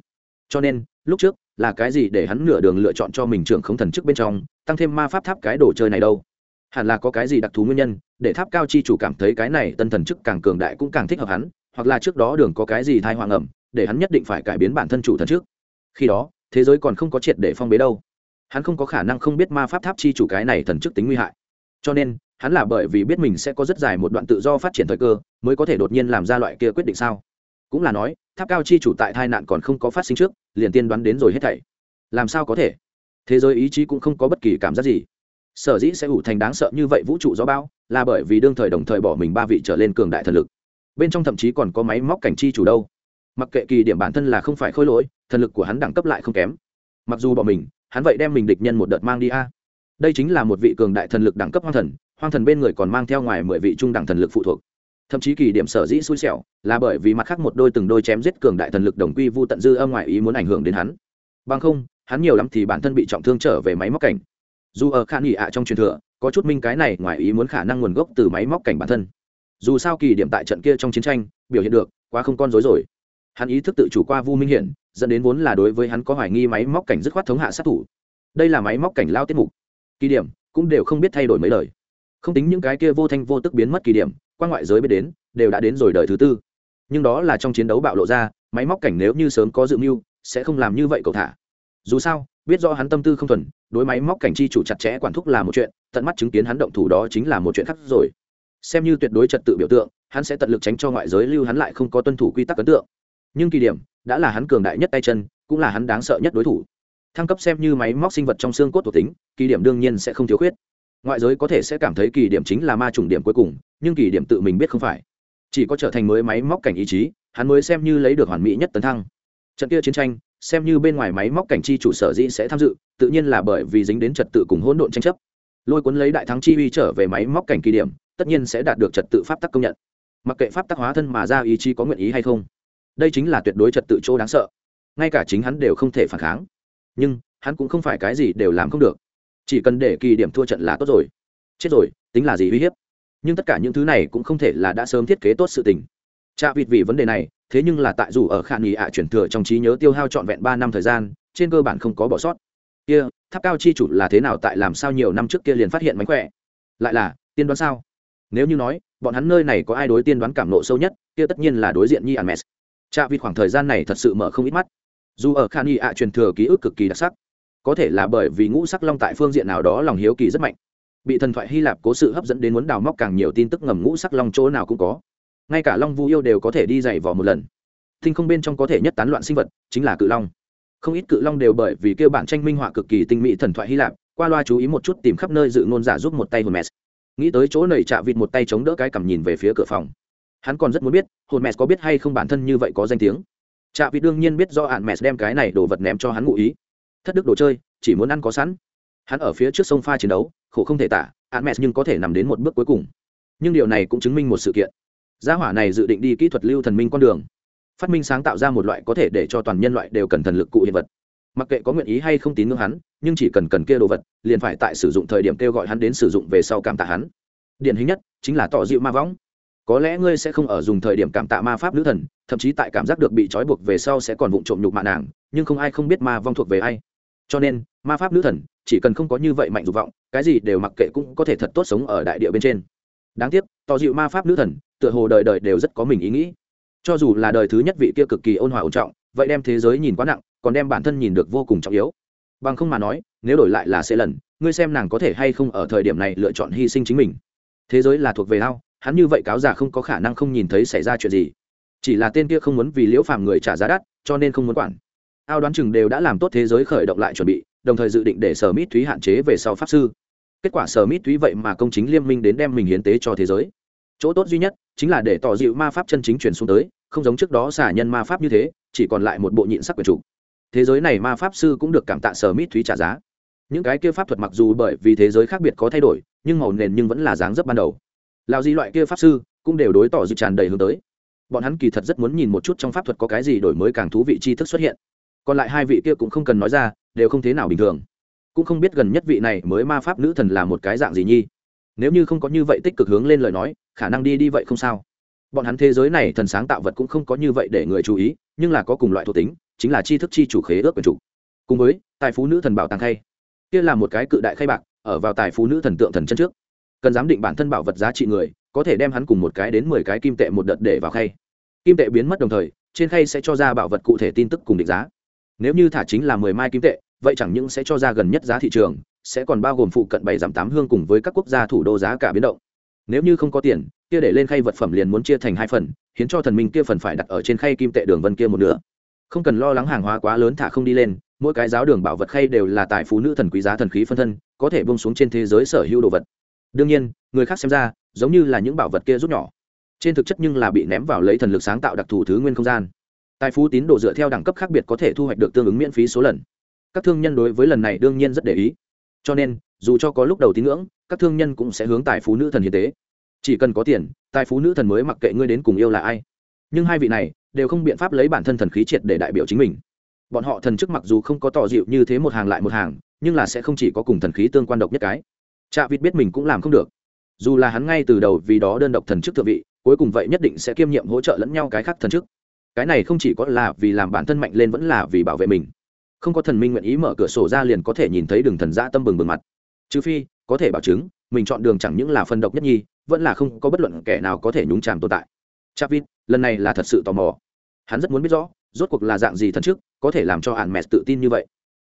Cho nên, lúc trước, là cái gì để hắn nửa đường lựa chọn cho mình trưởng không thần chức bên trong, tăng thêm ma pháp tháp cái đồ chơi này đâu? Hẳn là có cái gì đặc thù nguyên nhân, để tháp cao chi chủ cảm thấy cái này tân thần chức càng cường đại cũng càng thích hợp hắn, hoặc là trước đó đường có cái gì thai hoàng ẩm để hắn nhất định phải cải biến bản thân chủ thần trước khi đó, thế giới còn không có triệt để phong bế đâu. Hắn không có khả năng không biết ma pháp tháp chi chủ cái này thần chức tính nguy hại. Cho nên hắn là bởi vì biết mình sẽ có rất dài một đoạn tự do phát triển thời cơ, mới có thể đột nhiên làm ra loại kia quyết định sao? Cũng là nói, tháp cao chi chủ tại tai nạn còn không có phát sinh trước, liền tiên đoán đến rồi hết thảy. Làm sao có thể? Thế giới ý chí cũng không có bất kỳ cảm giác gì. Sở dĩ sẽ ủ thành đáng sợ như vậy vũ trụ gió bão, là bởi vì đương thời đồng thời bỏ mình ba vị trở lên cường đại thần lực. Bên trong thậm chí còn có máy móc cảnh chi chủ đâu. Mặc kệ kỳ điểm bản thân là không phải khôi lỗi, thần lực của hắn đẳng cấp lại không kém. Mặc dù bỏ mình, hắn vậy đem mình địch nhân một đợt mang đi a. Đây chính là một vị cường đại thần lực đẳng cấp hoang thần hoang thần bên người còn mang theo ngoài mười vị trung đẳng thần lực phụ thuộc. Thậm chí kỳ điểm sở dĩ xui xẻo là bởi vì mặt khác một đôi từng đôi chém giết cường đại thần lực đồng quy vu tận dư âm ngoại ý muốn ảnh hưởng đến hắn. Bằng không, hắn nhiều lắm thì bản thân bị trọng thương trở về máy móc cảnh. Dù ở khả nghỉ ạ trong truyền thừa, có chút minh cái này ngoài ý muốn khả năng nguồn gốc từ máy móc cảnh bản thân. Dù sao kỳ điểm tại trận kia trong chiến tranh, biểu hiện được, quá không con dối rồi. Hắn ý thức tự chủ qua vu minh hiển, dẫn đến vốn là đối với hắn có hoài nghi máy móc cảnh dứt khoát thống hạ sát thủ. Đây là máy móc cảnh lao tiết mục. Kỳ điểm, cũng đều không biết thay đổi mấy lời không tính những cái kia vô thanh vô tức biến mất kỳ điểm qua ngoại giới biết đến, đều đã đến rồi đời thứ tư. Nhưng đó là trong chiến đấu bạo lộ ra, máy móc cảnh nếu như sớm có dự mưu, sẽ không làm như vậy cậu thả. Dù sao, biết do hắn tâm tư không thuần, đối máy móc cảnh chi chủ chặt chẽ quản thúc là một chuyện, tận mắt chứng kiến hắn động thủ đó chính là một chuyện khác rồi. Xem như tuyệt đối trật tự biểu tượng, hắn sẽ tận lực tránh cho ngoại giới lưu hắn lại không có tuân thủ quy tắc ấn tượng. Nhưng kỳ điểm, đã là hắn cường đại nhất tay chân, cũng là hắn đáng sợ nhất đối thủ. Thăng cấp xem như máy móc sinh vật trong xương cốt thuộc tính, kỳ điểm đương nhiên sẽ không thiếu khuyết ngoại giới có thể sẽ cảm thấy kỳ điểm chính là ma trùng điểm cuối cùng, nhưng kỳ điểm tự mình biết không phải. Chỉ có trở thành mới máy móc cảnh ý chí, hắn mới xem như lấy được hoàn mỹ nhất tấn thăng. Trận kia chiến tranh, xem như bên ngoài máy móc cảnh chi chủ sở dĩ sẽ tham dự, tự nhiên là bởi vì dính đến trật tự cùng hỗn độn tranh chấp. Lôi cuốn lấy đại thắng chi uy trở về máy móc cảnh kỳ điểm, tất nhiên sẽ đạt được trật tự pháp tắc công nhận. Mặc kệ pháp tắc hóa thân mà ra ý chí có nguyện ý hay không, đây chính là tuyệt đối trật tự chỗ đáng sợ. Ngay cả chính hắn đều không thể phản kháng. Nhưng, hắn cũng không phải cái gì đều làm không được chỉ cần để kỳ điểm thua trận là tốt rồi. Chết rồi, tính là gì uy hiếp? Nhưng tất cả những thứ này cũng không thể là đã sớm thiết kế tốt sự tình. Chạ vịt vì vấn đề này, thế nhưng là tại dù ở khả nghị ạ chuyển thừa trong trí nhớ tiêu hao trọn vẹn ba năm thời gian, trên cơ bản không có bỏ sót. Kia, tháp cao chi chủ là thế nào tại làm sao nhiều năm trước kia liền phát hiện mánh khỏe? Lại là, tiên đoán sao? Nếu như nói, bọn hắn nơi này có ai đối tiên đoán cảm nộ sâu nhất, kia tất nhiên là đối diện nhi ăn mès chạ vịt khoảng thời gian này thật sự mở không ít mắt. Dù ở khả nghị ạ truyền thừa ký ức cực kỳ đặc sắc có thể là bởi vì ngũ sắc long tại phương diện nào đó lòng hiếu kỳ rất mạnh. Bị thần thoại hy lạp cố sự hấp dẫn đến muốn đào móc càng nhiều tin tức ngầm ngũ sắc long chỗ nào cũng có. Ngay cả long vu yêu đều có thể đi dày vò một lần. Thinh không bên trong có thể nhất tán loạn sinh vật, chính là cự long. Không ít cự long đều bởi vì kêu bản tranh minh họa cực kỳ tinh mỹ thần thoại hy lạp, qua loa chú ý một chút tìm khắp nơi dự ngôn giả giúp một tay hồn mèz nghĩ tới chỗ nầy chạ vịt một tay chống đỡ cái cầm nhìn về phía cửa phòng. Hắn còn rất muốn biết, hồn mèz có biết hay không bản thân như vậy có danh tiếng. Chạ vịt đương nhiên biết do hạn mèz đem cái này đồ vật ném cho hắn ngụ ý thất đức đồ chơi, chỉ muốn ăn có sẵn. Hắn ở phía trước sông pha chiến đấu, khổ không thể tả ạn mẹ nhưng có thể nằm đến một bước cuối cùng. Nhưng điều này cũng chứng minh một sự kiện. Gia hỏa này dự định đi kỹ thuật lưu thần minh con đường. Phát minh sáng tạo ra một loại có thể để cho toàn nhân loại đều cần thần lực cụ hiện vật. Mặc kệ có nguyện ý hay không tín ngưỡng hắn, nhưng chỉ cần cần kia đồ vật, liền phải tại sử dụng thời điểm kêu gọi hắn đến sử dụng về sau cảm tạ hắn. Điển hình nhất chính là tỏ dịu ma võng có lẽ ngươi sẽ không ở dùng thời điểm cảm tạ ma pháp nữ thần, thậm chí tại cảm giác được bị trói buộc về sau sẽ còn vụng trộm nhục mạ nàng, nhưng không ai không biết ma vong thuộc về ai. Cho nên, ma pháp nữ thần chỉ cần không có như vậy mạnh dục vọng, cái gì đều mặc kệ cũng có thể thật tốt sống ở đại địa bên trên. Đáng tiếc tỏ dịu ma pháp nữ thần, tựa hồ đời đời đều rất có mình ý nghĩ. Cho dù là đời thứ nhất vị kia cực kỳ ôn hòa ổn trọng, vậy đem thế giới nhìn quá nặng, còn đem bản thân nhìn được vô cùng trọng yếu. Bằng không mà nói, nếu đổi lại là sẽ lần, ngươi xem nàng có thể hay không ở thời điểm này lựa chọn hy sinh chính mình. Thế giới là thuộc về ao hắn như vậy cáo giả không có khả năng không nhìn thấy xảy ra chuyện gì. Chỉ là tên kia không muốn vì liễu phàm người trả giá đắt, cho nên không muốn quản. Ao đoán chừng đều đã làm tốt thế giới khởi động lại chuẩn bị, đồng thời dự định để sở mít thúy hạn chế về sau pháp sư. Kết quả sở mít thúy vậy mà công chính liên minh đến đem mình hiến tế cho thế giới. Chỗ tốt duy nhất chính là để tỏ dịu ma pháp chân chính chuyển xuống tới, không giống trước đó xả nhân ma pháp như thế, chỉ còn lại một bộ nhịn sắc quyền chủ. Thế giới này ma pháp sư cũng được cảm tạ sở mít thúy trả giá. Những cái kia pháp thuật mặc dù bởi vì thế giới khác biệt có thay đổi, nhưng màu nền nhưng vẫn là dáng dấp ban đầu lao gì loại kia pháp sư cũng đều đối tỏ dịu tràn đầy hướng tới. Bọn hắn kỳ thật rất muốn nhìn một chút trong pháp thuật có cái gì đổi mới càng thú vị tri thức xuất hiện. Còn lại hai vị kia cũng không cần nói ra, đều không thế nào bình thường. Cũng không biết gần nhất vị này mới ma pháp nữ thần là một cái dạng gì nhi. Nếu như không có như vậy tích cực hướng lên lời nói, khả năng đi đi vậy không sao. Bọn hắn thế giới này thần sáng tạo vật cũng không có như vậy để người chú ý, nhưng là có cùng loại thuộc tính, chính là tri thức chi chủ khế ước quyền chủ. Cùng với, tài phú nữ thần bảo tàng khay. Kia là một cái cự đại khay bạc, ở vào tài phú nữ thần tượng thần chân trước cần giám định bản thân bảo vật giá trị người, có thể đem hắn cùng một cái đến mười cái kim tệ một đợt để vào khay. Kim tệ biến mất đồng thời, trên khay sẽ cho ra bảo vật cụ thể tin tức cùng định giá. Nếu như thả chính là mười mai kim tệ, vậy chẳng những sẽ cho ra gần nhất giá thị trường, sẽ còn bao gồm phụ cận bảy giảm tám hương cùng với các quốc gia thủ đô giá cả biến động. Nếu như không có tiền, kia để lên khay vật phẩm liền muốn chia thành hai phần, khiến cho thần minh kia phần phải đặt ở trên khay kim tệ đường vân kia một nửa. Không cần lo lắng hàng hóa quá lớn thả không đi lên, mỗi cái giáo đường bảo vật khay đều là tài phú nữ thần quý giá thần khí phân thân, có thể bông xuống trên thế giới sở hữu đồ vật đương nhiên, người khác xem ra, giống như là những bảo vật kia rút nhỏ. Trên thực chất nhưng là bị ném vào lấy thần lực sáng tạo đặc thù thứ nguyên không gian. Tài phú tín đồ dựa theo đẳng cấp khác biệt có thể thu hoạch được tương ứng miễn phí số lần. Các thương nhân đối với lần này đương nhiên rất để ý. Cho nên, dù cho có lúc đầu tín ngưỡng, các thương nhân cũng sẽ hướng tài phú nữ thần hiến tế. Chỉ cần có tiền, tài phú nữ thần mới mặc kệ ngươi đến cùng yêu là ai. Nhưng hai vị này đều không biện pháp lấy bản thân thần khí triệt để đại biểu chính mình. Bọn họ thần chức mặc dù không có tỏ dịu như thế một hàng lại một hàng, nhưng là sẽ không chỉ có cùng thần khí tương quan độc nhất cái. Trạ vịt biết mình cũng làm không được. Dù là hắn ngay từ đầu vì đó đơn độc thần chức thượng vị, cuối cùng vậy nhất định sẽ kiêm nhiệm hỗ trợ lẫn nhau cái khác thần chức. Cái này không chỉ có là vì làm bản thân mạnh lên vẫn là vì bảo vệ mình. Không có thần minh nguyện ý mở cửa sổ ra liền có thể nhìn thấy đường thần dã tâm bừng bừng mặt. Trừ phi, có thể bảo chứng, mình chọn đường chẳng những là phân độc nhất nhi, vẫn là không có bất luận kẻ nào có thể nhúng chàm tồn tại. Chavit lần này là thật sự tò mò. Hắn rất muốn biết rõ, rốt cuộc là dạng gì thần chức, có thể làm cho hàn mẹ tự tin như vậy.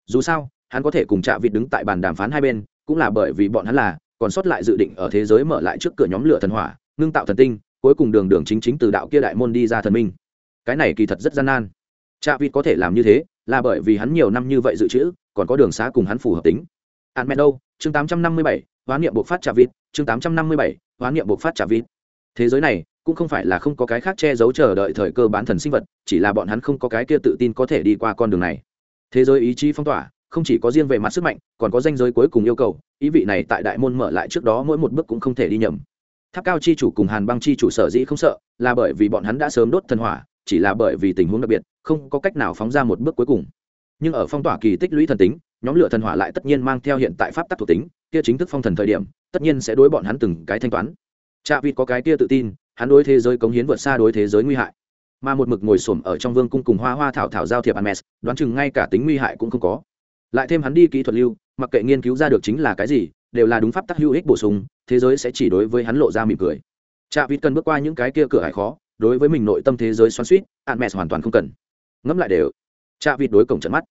Dù sao, hắn có thể cùng chạ vịt đứng tại bàn đàm phán hai bên cũng là bởi vì bọn hắn là, còn sót lại dự định ở thế giới mở lại trước cửa nhóm lửa thần hỏa, ngưng tạo thần tinh, cuối cùng đường đường chính chính từ đạo kia đại môn đi ra thần minh. Cái này kỳ thật rất gian nan. Cha vịt có thể làm như thế, là bởi vì hắn nhiều năm như vậy dự trữ, còn có đường xá cùng hắn phù hợp tính. An mẹ đâu, chương tám trăm năm mươi bảy hoán niệm buộc phát trà vịt, chương tám trăm năm mươi bảy hoán niệm buộc phát trà vịt. Thế giới này, cũng không phải là không có cái khác che giấu chờ đợi thời cơ bán thần sinh vật, chỉ là bọn hắn không có cái kia tự tin có thể đi qua con đường này. Thế giới ý chí phong tỏa không chỉ có riêng về mặt sức mạnh còn có danh giới cuối cùng yêu cầu ý vị này tại đại môn mở lại trước đó mỗi một bước cũng không thể đi nhầm. Tháp cao chi chủ cùng hàn băng chi chủ sở dĩ không sợ là bởi vì bọn hắn đã sớm đốt thần hỏa chỉ là bởi vì tình huống đặc biệt không có cách nào phóng ra một bước cuối cùng. Nhưng ở phong tỏa kỳ tích lũy thần tính nhóm lửa thần hỏa lại tất nhiên mang theo hiện tại pháp tắc thuộc tính kia chính thức phong thần thời điểm tất nhiên sẽ đối bọn hắn từng cái thanh toán. Cha vịt có cái kia tự tin hắn đối thế giới cống hiến vượt xa đối thế giới nguy hại. Mà một mực ngồi xổm ở trong vương cung cùng hoa hoa thảo thảo giao thiệp Hermes, đoán chừng ngay cả tính nguy hại cũng không có. Lại thêm hắn đi kỹ thuật lưu, mặc kệ nghiên cứu ra được chính là cái gì, đều là đúng pháp tắc hữu ích bổ sung, thế giới sẽ chỉ đối với hắn lộ ra mỉm cười. chạ Vịt cần bước qua những cái kia cửa hải khó, đối với mình nội tâm thế giới xoắn xuýt, mẹ hoàn toàn không cần. Ngẫm lại đều. chạ Vịt đối cổng trận mắt.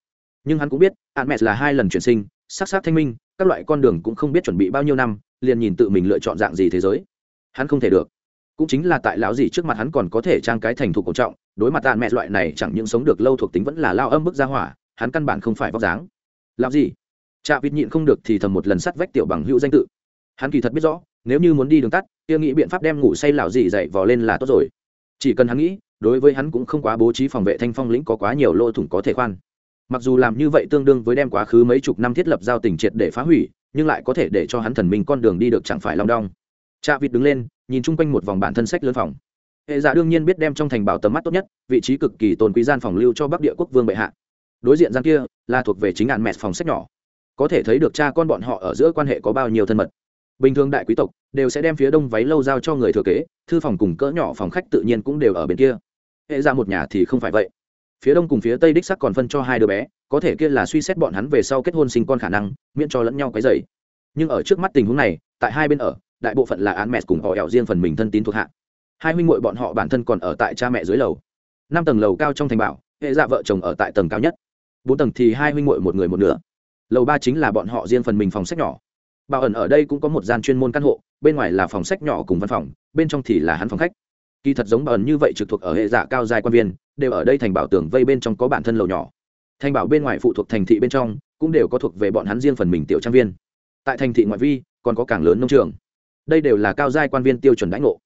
Nhưng hắn cũng biết, Hermes là hai lần chuyển sinh, sắc sắc thanh minh, các loại con đường cũng không biết chuẩn bị bao nhiêu năm, liền nhìn tự mình lựa chọn dạng gì thế giới. Hắn không thể được cũng chính là tại lão gì trước mặt hắn còn có thể trang cái thành thục cổ trọng đối mặt tàn mẹ loại này chẳng những sống được lâu thuộc tính vẫn là lao âm bức ra hỏa hắn căn bản không phải vóc dáng làm gì? Cha vịt nhịn không được thì thầm một lần sắt vách tiểu bằng hữu danh tự. Hắn kỳ thật biết rõ, nếu như muốn đi đường tắt, kia nghĩ biện pháp đem ngủ say lão dì dậy vò lên là tốt rồi. Chỉ cần hắn nghĩ, đối với hắn cũng không quá bố trí phòng vệ thanh phong lĩnh có quá nhiều lỗ thủng có thể khoan. Mặc dù làm như vậy tương đương với đem quá khứ mấy chục năm thiết lập giao tình triệt để phá hủy, nhưng lại có thể để cho hắn thần minh con đường đi được chẳng phải long đong. Cha vịt đứng lên, nhìn chung quanh một vòng bản thân sách lớn phòng. Hệ giả đương nhiên biết đem trong thành bảo tầm mắt tốt nhất, vị trí cực kỳ tôn quý gian phòng lưu cho bắc địa quốc vương bệ hạ đối diện gian kia là thuộc về chính ngàn mẹ phòng sách nhỏ. Có thể thấy được cha con bọn họ ở giữa quan hệ có bao nhiêu thân mật. Bình thường đại quý tộc đều sẽ đem phía đông váy lâu giao cho người thừa kế, thư phòng cùng cỡ nhỏ phòng khách tự nhiên cũng đều ở bên kia. Hệ ra một nhà thì không phải vậy. Phía đông cùng phía tây đích sắc còn phân cho hai đứa bé, có thể kia là suy xét bọn hắn về sau kết hôn sinh con khả năng, miễn cho lẫn nhau cái dày nhưng ở trước mắt tình huống này, tại hai bên ở, đại bộ phận là án mẹ cùng họ ẻo riêng phần mình thân tín thuộc hạ. Hai huynh muội bọn họ bản thân còn ở tại cha mẹ dưới lầu. Năm tầng lầu cao trong thành bảo, hệ dạ vợ chồng ở tại tầng cao nhất bốn tầng thì hai huynh muội một người một nửa. Lầu ba chính là bọn họ riêng phần mình phòng sách nhỏ. Bảo ẩn ở đây cũng có một gian chuyên môn căn hộ, bên ngoài là phòng sách nhỏ cùng văn phòng, bên trong thì là hắn phòng khách. Kỳ thật giống bảo ẩn như vậy trực thuộc ở hệ giả cao dài quan viên, đều ở đây thành bảo tường vây bên trong có bản thân lầu nhỏ. Thành bảo bên ngoài phụ thuộc thành thị bên trong, cũng đều có thuộc về bọn hắn riêng phần mình tiểu trang viên. Tại thành thị ngoại vi, còn có cảng lớn nông trường. Đây đều là cao giai quan viên tiêu chuẩn đãi ngộ.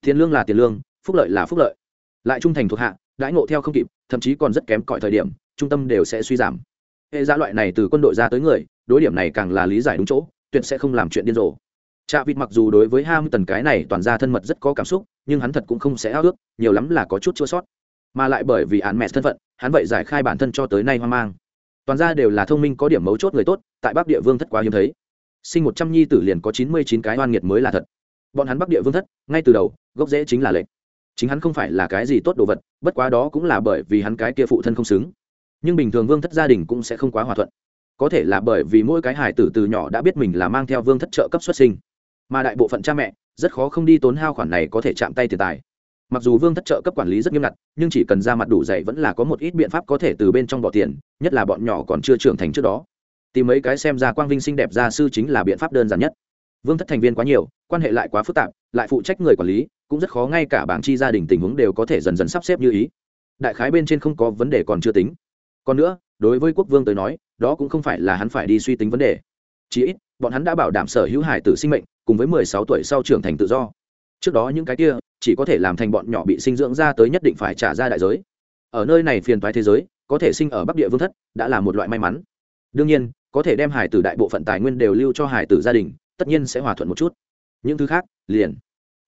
Tiền lương là tiền lương, phúc lợi là phúc lợi. Lại trung thành thuộc hạ, đãi ngộ theo không kịp, thậm chí còn rất kém cỏi thời điểm trung tâm đều sẽ suy giảm. Hệ gia loại này từ quân đội ra tới người đối điểm này càng là lý giải đúng chỗ tuyệt sẽ không làm chuyện điên rồ. Trạ vịt mặc dù đối với ham tần cái này toàn ra thân mật rất có cảm xúc, nhưng hắn thật cũng không sẽ ao ước, nhiều lắm là có chút chua sót. Mà lại bởi vì án mẹ thân phận, hắn vậy giải khai bản thân cho tới nay hoang mang. Toàn ra đều là thông minh có điểm mấu chốt người tốt, tại Bắc Địa Vương thất quá hiếm thấy. Sinh một trăm nhi tử liền có chín mươi chín cái oan nghiệt mới là thật. Bọn hắn bắc địa vương thất ngay từ đầu gốc rễ chính là lệnh chính hắn không phải là cái gì tốt đồ vật bất quá đó cũng là bởi vì hắn cái kia phụ thân không xứng nhưng bình thường vương thất gia đình cũng sẽ không quá hòa thuận. Có thể là bởi vì mỗi cái hải tử từ nhỏ đã biết mình là mang theo vương thất trợ cấp xuất sinh. Mà đại bộ phận cha mẹ, rất khó không đi tốn hao khoản này có thể chạm tay tiền tài. Mặc dù vương thất trợ cấp quản lý rất nghiêm ngặt, nhưng chỉ cần ra mặt đủ dày vẫn là có một ít biện pháp có thể từ bên trong bỏ tiền, nhất là bọn nhỏ còn chưa trưởng thành trước đó. Tìm mấy cái xem ra quang vinh xinh đẹp gia sư chính là biện pháp đơn giản nhất. Vương thất thành viên quá nhiều, quan hệ lại quá phức tạp, lại phụ trách người quản lý, cũng rất khó ngay cả bảng chi gia đình tình huống đều có thể dần dần sắp xếp như ý. Đại khái bên trên không có vấn đề còn chưa tính còn nữa, đối với quốc vương tới nói, đó cũng không phải là hắn phải đi suy tính vấn đề. Chí ít, bọn hắn đã bảo đảm sở hữu hải tử sinh mệnh, cùng với mười sáu tuổi sau trưởng thành tự do. Trước đó những cái kia, chỉ có thể làm thành bọn nhỏ bị sinh dưỡng ra tới nhất định phải trả ra đại giới. Ở nơi này phiền toái thế giới, có thể sinh ở bắc địa vương thất, đã là một loại may mắn. Đương nhiên, có thể đem hải tử đại bộ phận tài nguyên đều lưu cho hải tử gia đình, tất nhiên sẽ hòa thuận một chút. Những thứ khác, liền.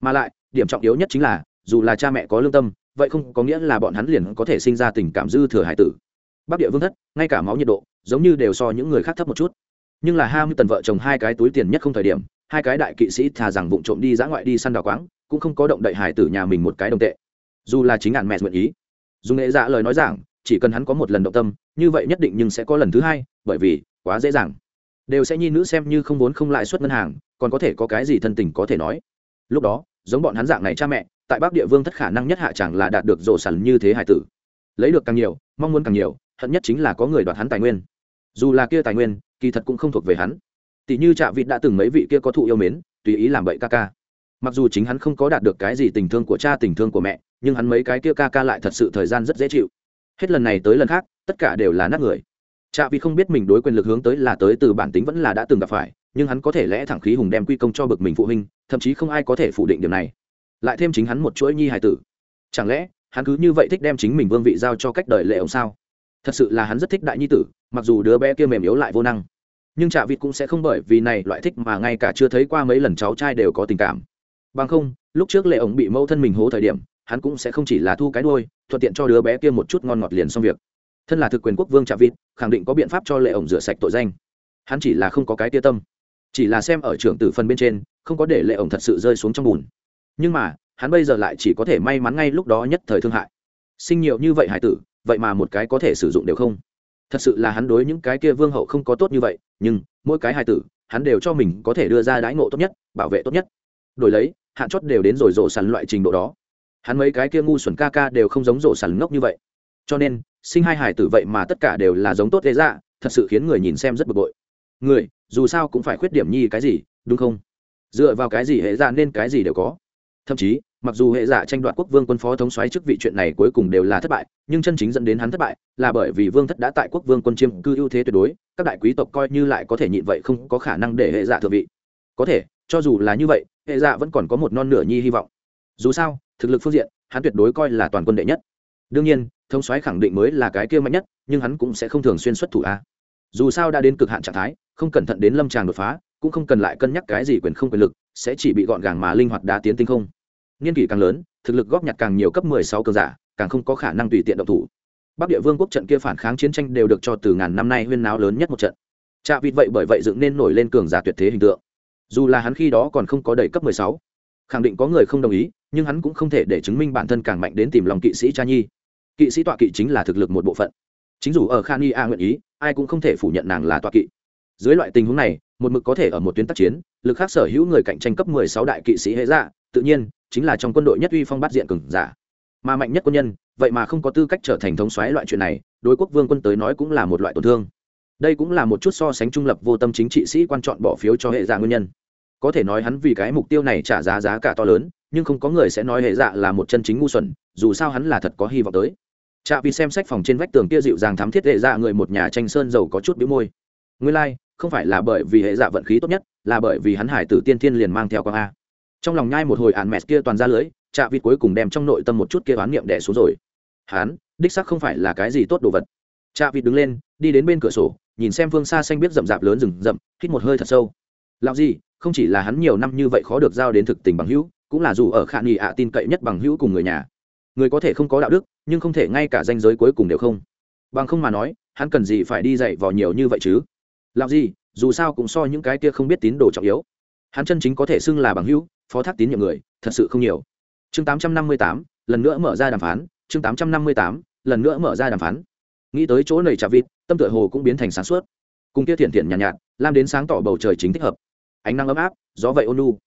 Mà lại, điểm trọng yếu nhất chính là, dù là cha mẹ có lương tâm, vậy không có nghĩa là bọn hắn liền có thể sinh ra tình cảm dư thừa hải tử bắc địa vương thất, ngay cả máu nhiệt độ, giống như đều so những người khác thấp một chút. Nhưng là hai mươi tần vợ chồng hai cái túi tiền nhất không thời điểm, hai cái đại kỵ sĩ thà rằng vụng trộm đi dã ngoại đi săn đào quáng, cũng không có động đậy hải tử nhà mình một cái đồng tệ. Dù là chính ngàn mẹ nguyện ý. Dùng nghệ dạ lời nói rằng chỉ cần hắn có một lần động tâm, như vậy nhất định nhưng sẽ có lần thứ hai, bởi vì, quá dễ dàng. Đều sẽ nhi nữ xem như không vốn không lãi suất ngân hàng, còn có thể có cái gì thân tình có thể nói. Lúc đó, giống bọn hắn dạng này cha mẹ, tại bắc địa vương thất khả năng nhất hạ chẳng là đạt được rộ sẵn như thế hải tử. Lấy được càng nhiều, mong muốn càng nhiều hận nhất chính là có người đoạt hắn tài nguyên. Dù là kia tài nguyên, kỳ thật cũng không thuộc về hắn. Tỷ như trạ vịt đã từng mấy vị kia có thụ yêu mến, tùy ý làm bậy ca ca. Mặc dù chính hắn không có đạt được cái gì tình thương của cha, tình thương của mẹ, nhưng hắn mấy cái kia ca ca lại thật sự thời gian rất dễ chịu. Hết lần này tới lần khác, tất cả đều là nát người. Trạ vịt không biết mình đối quyền lực hướng tới là tới từ bản tính vẫn là đã từng gặp phải, nhưng hắn có thể lẽ thẳng khí hùng đem quy công cho bực mình phụ huynh, thậm chí không ai có thể phủ định điều này. Lại thêm chính hắn một chuỗi nhi hài tử. Chẳng lẽ, hắn cứ như vậy thích đem chính mình vương vị giao cho cách đời lệ ông sao? Thật sự là hắn rất thích đại nhi tử, mặc dù đứa bé kia mềm yếu lại vô năng. Nhưng trạ vịt cũng sẽ không bởi vì này loại thích mà ngay cả chưa thấy qua mấy lần cháu trai đều có tình cảm. Bằng không, lúc trước lệ ổng bị mâu thân mình hố thời điểm, hắn cũng sẽ không chỉ là thu cái đôi thuận tiện cho đứa bé kia một chút ngon ngọt liền xong việc. Thân là thực quyền quốc vương trạ vịt, khẳng định có biện pháp cho lệ ổng rửa sạch tội danh. Hắn chỉ là không có cái tia tâm. Chỉ là xem ở trưởng tử phần bên trên, không có để lệ ổng thật sự rơi xuống trong bùn. Nhưng mà, hắn bây giờ lại chỉ có thể may mắn ngay lúc đó nhất thời thương hại. Sinh nhiều như vậy hải tử vậy mà một cái có thể sử dụng đều không. Thật sự là hắn đối những cái kia vương hậu không có tốt như vậy, nhưng mỗi cái hài tử, hắn đều cho mình có thể đưa ra đãi ngộ tốt nhất, bảo vệ tốt nhất. Đổi lấy, hạn chót đều đến rồi rổ sàn loại trình độ đó. Hắn mấy cái kia ngu xuẩn ca ca đều không giống rổ sàn ngốc như vậy. Cho nên, sinh hai hài tử vậy mà tất cả đều là giống tốt thế ra, thật sự khiến người nhìn xem rất bực bội. Người, dù sao cũng phải khuyết điểm nhi cái gì, đúng không? Dựa vào cái gì hệ ra nên cái gì đều có. Thậm chí mặc dù hệ giả tranh đoạt quốc vương quân phó thống xoáy chức vị chuyện này cuối cùng đều là thất bại, nhưng chân chính dẫn đến hắn thất bại là bởi vì vương thất đã tại quốc vương quân chiêm cư ưu thế tuyệt đối, các đại quý tộc coi như lại có thể nhịn vậy không có khả năng để hệ giả thượng vị. Có thể, cho dù là như vậy, hệ giả vẫn còn có một non nửa nhi hy vọng. Dù sao, thực lực phương diện, hắn tuyệt đối coi là toàn quân đệ nhất. Đương nhiên, thống xoáy khẳng định mới là cái kia mạnh nhất, nhưng hắn cũng sẽ không thường xuyên xuất thủ a. Dù sao đã đến cực hạn trạng thái, không cẩn thận đến lâm tràng đột phá, cũng không cần lại cân nhắc cái gì quyền không quyền lực, sẽ chỉ bị gọn gàng mà linh hoạt đá tiến tinh không niên kỷ càng lớn, thực lực góp nhặt càng nhiều cấp 16 cường giả, càng không có khả năng tùy tiện động thủ. Bắc địa vương quốc trận kia phản kháng chiến tranh đều được cho từ ngàn năm nay huyên náo lớn nhất một trận. Trạ vịt vậy bởi vậy dựng nên nổi lên cường giả tuyệt thế hình tượng. Dù là hắn khi đó còn không có đầy cấp 16. khẳng định có người không đồng ý, nhưng hắn cũng không thể để chứng minh bản thân càng mạnh đến tìm lòng kỵ sĩ cha nhi. Kỵ sĩ tọa kỵ chính là thực lực một bộ phận. Chính dù ở khan y a nguyện ý, ai cũng không thể phủ nhận nàng là tọa kỵ. Dưới loại tình huống này, một mực có thể ở một tuyến tác chiến, lực khác sở hữu người cạnh tranh cấp 16 đại kỵ sĩ hệ dạ tự nhiên chính là trong quân đội nhất uy phong bắt diện cường giả. Mà mạnh nhất quân nhân vậy mà không có tư cách trở thành thống soái loại chuyện này đối quốc vương quân tới nói cũng là một loại tổn thương. Đây cũng là một chút so sánh trung lập vô tâm chính trị sĩ quan chọn bỏ phiếu cho hệ dạ nguyên nhân. Có thể nói hắn vì cái mục tiêu này trả giá giá cả to lớn nhưng không có người sẽ nói hệ dạ là một chân chính ngu xuẩn dù sao hắn là thật có hy vọng tới. Chạ vì xem sách phòng trên vách tường kia dịu dàng thắm thiết hệ dạ người một nhà tranh sơn dầu có chút bĩu môi. Nguyên lai、like, không phải là bởi vì hệ dạ vận khí tốt nhất là bởi vì hắn hải tử tiên thiên liền mang theo con a trong lòng nhai một hồi ạn mẹt kia toàn ra lưới chạ vịt cuối cùng đem trong nội tâm một chút kia oán niệm đẻ xuống rồi. Hán, đích sắc không phải là cái gì tốt đồ vật. Chạ vịt đứng lên, đi đến bên cửa sổ, nhìn xem phương xa xanh biết rậm rạp lớn rừng rậm, hít một hơi thật sâu. Làm gì, không chỉ là hắn nhiều năm như vậy khó được giao đến thực tình bằng hữu, cũng là dù ở khả nghị ạ tin cậy nhất bằng hữu cùng người nhà. Người có thể không có đạo đức, nhưng không thể ngay cả danh giới cuối cùng đều không. Bằng không mà nói, hắn cần gì phải đi dạy vào nhiều như vậy chứ? Làm gì, dù sao cũng so những cái kia không biết tín đồ trọng yếu. Hắn chân chính có thể xưng là bằng hữu phó thác tín nhiệm người thật sự không nhiều. Chương tám trăm năm mươi tám lần nữa mở ra đàm phán. Chương tám trăm năm mươi tám lần nữa mở ra đàm phán. Nghĩ tới chỗ nầy trà vịt tâm tựa hồ cũng biến thành sáng suốt. Cùng kia thiện thiện nhàn nhạt, nhạt lam đến sáng tỏ bầu trời chính thích hợp. Ánh nắng ấm áp gió vậy ôn lu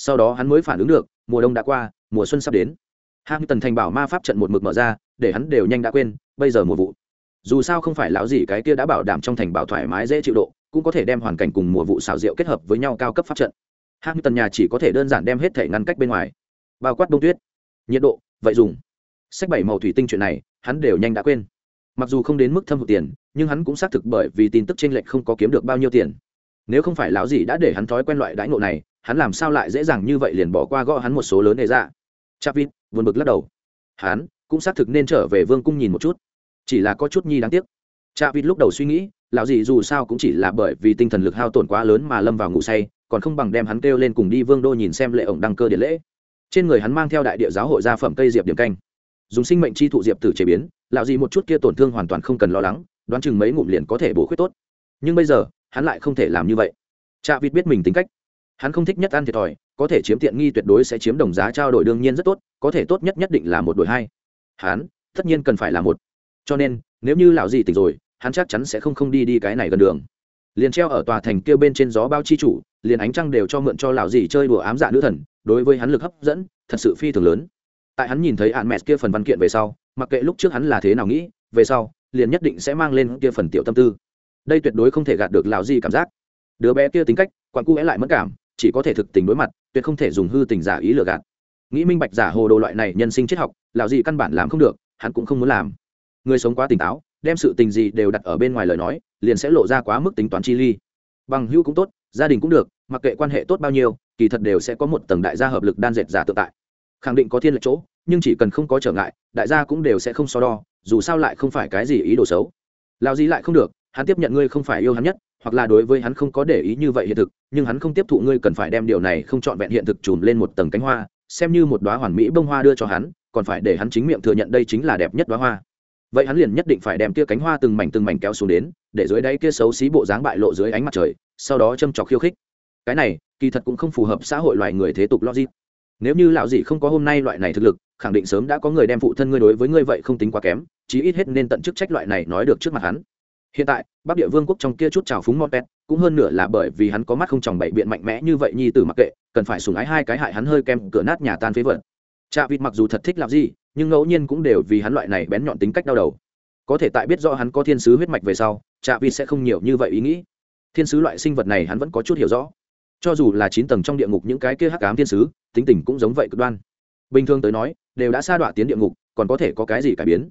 sau đó hắn mới phản ứng được mùa đông đã qua mùa xuân sắp đến. Hắn tần thành bảo ma pháp trận một mực mở ra để hắn đều nhanh đã quên bây giờ mùa vụ. Dù sao không phải lão gì cái kia đã bảo đảm trong thành bảo thoải mái dễ chịu độ cũng có thể đem hoàn cảnh cùng mùa vụ xào rượu kết hợp với nhau cao cấp pháp trận ham tần nhà chỉ có thể đơn giản đem hết thể ngăn cách bên ngoài. Bao quát đông tuyết, nhiệt độ, vậy dùng. Sách bảy màu thủy tinh chuyện này, hắn đều nhanh đã quên. Mặc dù không đến mức thâm hụt tiền, nhưng hắn cũng xác thực bởi vì tin tức t r ê n lệch không có kiếm được bao nhiêu tiền. Nếu không phải lão gì đã để hắn thói quen loại đãi ngộ này, hắn làm sao lại dễ dàng như vậy liền bỏ qua gõ hắn một số lớn đề ra? Chapit vượt bực lắc đầu. Hắn cũng xác thực nên trở về vương cung nhìn một chút. Chỉ là có chút nhi đáng tiếc. Chapit lúc đầu suy nghĩ, lão gì dù sao cũng chỉ là bởi vì tinh thần lực hao tổn quá lớn mà lâm vào ngủ say còn không bằng đem hắn kêu lên cùng đi vương đô nhìn xem lệ ổng đăng cơ điện lễ. Trên người hắn mang theo đại địa giáo hội gia phẩm cây diệp điểm canh. Dùng sinh mệnh chi thụ diệp tử chế biến lạo gì một chút kia tổn thương hoàn toàn không cần lo lắng, đoán chừng mấy ngụm liền có thể bổ khuyết tốt. Nhưng bây giờ, hắn lại không thể làm như vậy. Cha vịt biết mình tính cách. Hắn không thích nhất ăn thiệt thòi, có thể chiếm tiện nghi tuyệt đối sẽ chiếm đồng giá trao đổi đương nhiên rất tốt, có thể tốt nhất nhất định là một đổi hai. Hắn, tất nhiên cần phải là một. Cho nên, nếu như lão gì tỉnh rồi, hắn chắc chắn sẽ không không đi đi cái này gần đường. Liền treo ở tòa thành kia bên trên gió bao chi chủ liền ánh trăng đều cho mượn cho lão gì chơi đùa ám dạ nữ thần, đối với hắn lực hấp dẫn, thật sự phi thường lớn. Tại hắn nhìn thấy hạn mẹ kia phần văn kiện về sau, mặc kệ lúc trước hắn là thế nào nghĩ, về sau, liền nhất định sẽ mang lên kia phần tiểu tâm tư. Đây tuyệt đối không thể gạt được lão gì cảm giác. Đứa bé kia tính cách, quặn cu lại mất cảm, chỉ có thể thực tình đối mặt, tuyệt không thể dùng hư tình giả ý lừa gạt. Nghĩ minh bạch giả hồ đồ loại này nhân sinh triết học, lão gì căn bản làm không được, hắn cũng không muốn làm. Người sống quá tỉnh táo, đem sự tình gì đều đặt ở bên ngoài lời nói, liền sẽ lộ ra quá mức tính toán chi ly. Bằng hữu cũng tốt gia đình cũng được, mặc kệ quan hệ tốt bao nhiêu, kỳ thật đều sẽ có một tầng đại gia hợp lực đan dệt giả tự tại. Khẳng định có thiên lệch chỗ, nhưng chỉ cần không có trở ngại, đại gia cũng đều sẽ không so đo, dù sao lại không phải cái gì ý đồ xấu. Lao gì lại không được, hắn tiếp nhận ngươi không phải yêu hắn nhất, hoặc là đối với hắn không có để ý như vậy hiện thực, nhưng hắn không tiếp thụ ngươi cần phải đem điều này không trọn vẹn hiện thực chùm lên một tầng cánh hoa, xem như một đoá hoàn mỹ bông hoa đưa cho hắn, còn phải để hắn chính miệng thừa nhận đây chính là đẹp nhất đoá hoa vậy hắn liền nhất định phải đem kia cánh hoa từng mảnh từng mảnh kéo xuống đến, để dưới đáy kia xấu xí bộ dáng bại lộ dưới ánh mặt trời, sau đó châm trọc khiêu khích. Cái này, kỳ thật cũng không phù hợp xã hội loài người thế tục logic. Nếu như lão dị không có hôm nay loại này thực lực, khẳng định sớm đã có người đem phụ thân ngươi đối với ngươi vậy không tính quá kém, chí ít hết nên tận chức trách loại này nói được trước mặt hắn. Hiện tại, bắc địa vương quốc trong kia chút trào phúng mọt pet cũng hơn nửa là bởi vì hắn có mắt không tròng bậy biện mạnh mẽ như vậy nhi tử mặc kệ, cần phải sùng ái hai cái hại hắn hơi kem cửa nát nhà tan phế vật. Cha vịt mặc dù thật thích làm gì nhưng ngẫu nhiên cũng đều vì hắn loại này bén nhọn tính cách đau đầu. Có thể tại biết rõ hắn có thiên sứ huyết mạch về sau cha vịt sẽ không nhiều như vậy ý nghĩ. Thiên sứ loại sinh vật này hắn vẫn có chút hiểu rõ. Cho dù là chín tầng trong địa ngục những cái kia hắc ám thiên sứ, tính tình cũng giống vậy cực đoan. Bình thường tới nói, đều đã sa đọa tiến địa ngục, còn có thể có cái gì cải biến?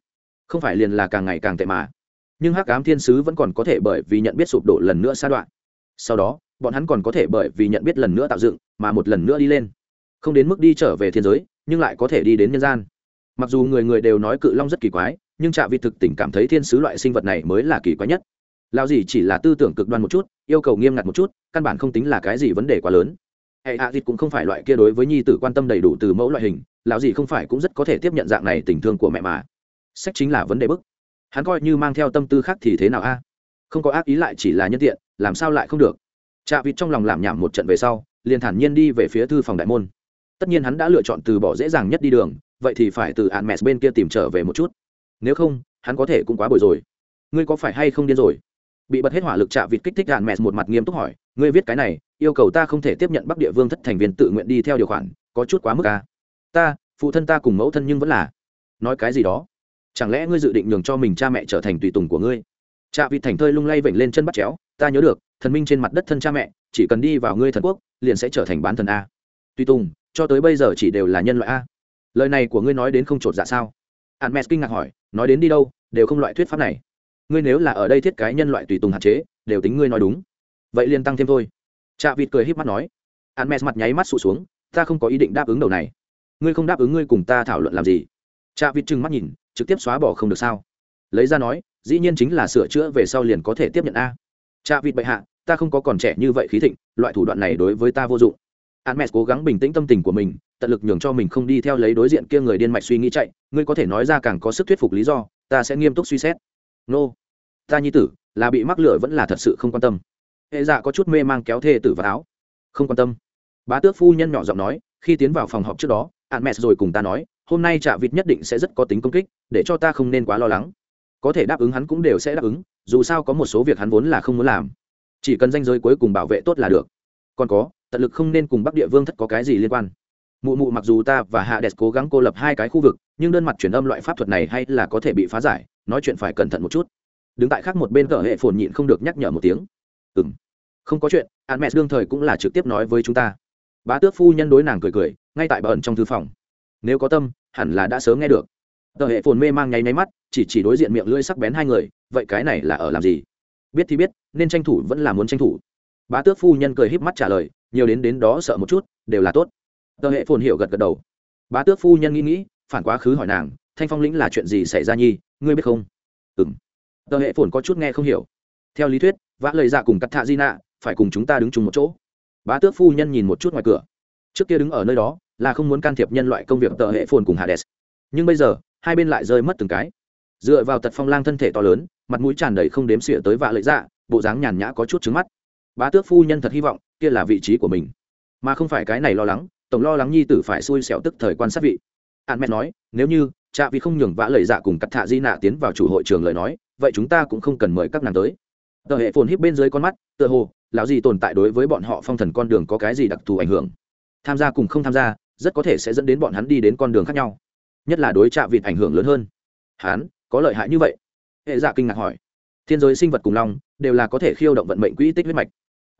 Không phải liền là càng ngày càng tệ mà. Nhưng hắc ám thiên sứ vẫn còn có thể bởi vì nhận biết sụp đổ lần nữa sa đoạn sau đó, bọn hắn còn có thể bởi vì nhận biết lần nữa tạo dựng, mà một lần nữa đi lên. Không đến mức đi trở về thiên giới, nhưng lại có thể đi đến nhân gian mặc dù người người đều nói cự long rất kỳ quái, nhưng trạ vị thực tỉnh cảm thấy thiên sứ loại sinh vật này mới là kỳ quái nhất. Lao gì chỉ là tư tưởng cực đoan một chút, yêu cầu nghiêm ngặt một chút, căn bản không tính là cái gì vấn đề quá lớn. Hệ hạ thịt cũng không phải loại kia đối với nhi tử quan tâm đầy đủ từ mẫu loại hình, lão gì không phải cũng rất có thể tiếp nhận dạng này tình thương của mẹ mà. Sách chính là vấn đề bức. Hắn coi như mang theo tâm tư khác thì thế nào a? Không có ác ý lại chỉ là nhân tiện, làm sao lại không được? Chạ vịt trong lòng làm nhảm một trận về sau, liền thản nhiên đi về phía thư phòng đại môn. Tất nhiên hắn đã lựa chọn từ bỏ dễ dàng nhất đi đường vậy thì phải từ ạn mẹ bên kia tìm trở về một chút. Nếu không, hắn có thể cũng quá bồi rồi. Ngươi có phải hay không điên rồi? Bị bật hết hỏa lực chạ vịt kích thích ạn mẹ một mặt nghiêm túc hỏi. Ngươi viết cái này, yêu cầu ta không thể tiếp nhận bắc địa vương thất thành viên tự nguyện đi theo điều khoản, có chút quá mức à. ta, phụ thân ta cùng mẫu thân nhưng vẫn là. Nói cái gì đó? Chẳng lẽ ngươi dự định nhường cho mình cha mẹ trở thành tùy tùng của ngươi? Cha vịt thành thơi lung lay vểnh lên chân bắt chéo. Ta nhớ được, thần minh trên mặt đất thân cha mẹ, chỉ cần đi vào ngươi thần quốc, liền sẽ trở thành bán thần a. Tùy tùng, cho tới bây giờ chỉ đều là nhân loại a lời này của ngươi nói đến không t r ộ t dạ sao? Hạn mẹ kinh ngạc hỏi, nói đến đi đâu, đều không loại thuyết pháp này. Ngươi nếu là ở đây thiết cái nhân loại tùy tùng hạn chế, đều tính ngươi nói đúng. Vậy liền tăng thêm thôi. Chạ vịt cười h í p mắt nói. Hạn mẹ mặt nháy mắt sụt xuống, ta không có ý định đáp ứng đầu này. Ngươi không đáp ứng ngươi cùng ta thảo luận làm gì? Chạ vịt trừng mắt nhìn, trực tiếp xóa bỏ không được sao? Lấy ra nói, dĩ nhiên chính là sửa chữa về sau liền có thể tiếp nhận a. Chạ vịt bệ hạ, ta không có còn trẻ như vậy khí thịnh, loại thủ đoạn này đối với ta vô dụng. An cố gắng bình tĩnh tâm tình của mình tận lực nhường cho mình không đi theo lấy đối diện kia người điên mạch suy nghĩ chạy, ngươi có thể nói ra càng có sức thuyết phục lý do, ta sẽ nghiêm túc suy xét. Nô, ta nhi tử, là bị mắc lửa vẫn là thật sự không quan tâm. Hệ dạ có chút mê mang kéo thê tử vào áo. Không quan tâm. Bá tước phu nhân nhỏ giọng nói, khi tiến vào phòng họp trước đó ạn mẹ rồi cùng ta nói, hôm nay trạ vịt nhất định sẽ rất có tính công kích, để cho ta không nên quá lo lắng. Có thể đáp ứng hắn cũng đều sẽ đáp ứng, dù sao có một số việc hắn vốn là không muốn làm. Chỉ cần danh giới cuối cùng bảo vệ tốt là được. Còn có, tận lực không nên cùng bắc địa vương thất có cái gì liên quan mụ mụ mặc dù ta và hạ đẹp cố gắng cô lập hai cái khu vực, nhưng đơn mặt truyền âm loại pháp thuật này hay là có thể bị phá giải, nói chuyện phải cẩn thận một chút. Đứng tại khác một bên cờ hệ phồn nhịn không được nhắc nhở một tiếng. Ừ m không có chuyện an mẹ đương thời cũng là trực tiếp nói với chúng ta. Bá tước phu nhân đối nàng cười cười, ngay tại bà ẩn trong thư phòng. Nếu có tâm, hẳn là đã sớm nghe được. Tờ hệ phồn mê mang nháy nháy mắt, chỉ chỉ đối diện miệng lưỡi sắc bén hai người, vậy cái này là ở làm gì? Biết thì biết, nên tranh thủ vẫn là muốn tranh thủ. Bá tước phu nhân cười híp mắt trả lời, nhiều đến đến đó sợ một chút, đều là tốt tờ hệ phồn hiểu gật gật đầu. Bá tước phu nhân nghĩ nghĩ, phản quá khứ hỏi nàng, thanh phong lĩnh là chuyện gì xảy ra nhi? Ngươi biết không? Ừ m tờ hệ phồn có chút nghe không hiểu. Theo lý thuyết, vã lời dạ cùng cắt thạ di nạ phải cùng chúng ta đứng chung một chỗ. Bá tước phu nhân nhìn một chút ngoài cửa. Trước kia đứng ở nơi đó là không muốn can thiệp nhân loại công việc tờ hệ phồn cùng hades. Nhưng bây giờ, hai bên lại rơi mất từng cái. Dựa vào tật phong lang thân thể to lớn, mặt mũi tràn đầy không đếm xịa tới vạ lợi dạ bộ dáng nhàn nhã có chút trứng mắt. Bá tước phu nhân thật hy vọng kia là vị trí của mình. Mà không phải cái này lo lắng tổng lo lắng nhi tử phải xui xẻo tức thời quan sát vị. An mẹ nói, nếu như cha vì không nhường vã lời dạ cùng cắt thạ di nạ tiến vào chủ hội trường lời nói, vậy chúng ta cũng không cần mời các nàng tới. Tờ hệ phồn híp bên dưới con mắt, tựa hồ, lão gì tồn tại đối với bọn họ phong thần con đường có cái gì đặc thù ảnh hưởng? Tham gia cùng không tham gia, rất có thể sẽ dẫn đến bọn hắn đi đến con đường khác nhau. Nhất là đối trạ vịt ảnh hưởng lớn hơn. Hắn có lợi hại như vậy? Hệ dạ kinh ngạc hỏi. Thiên giới sinh vật cùng long, đều là có thể khiêu động vận mệnh quỹ tích huyết mạch.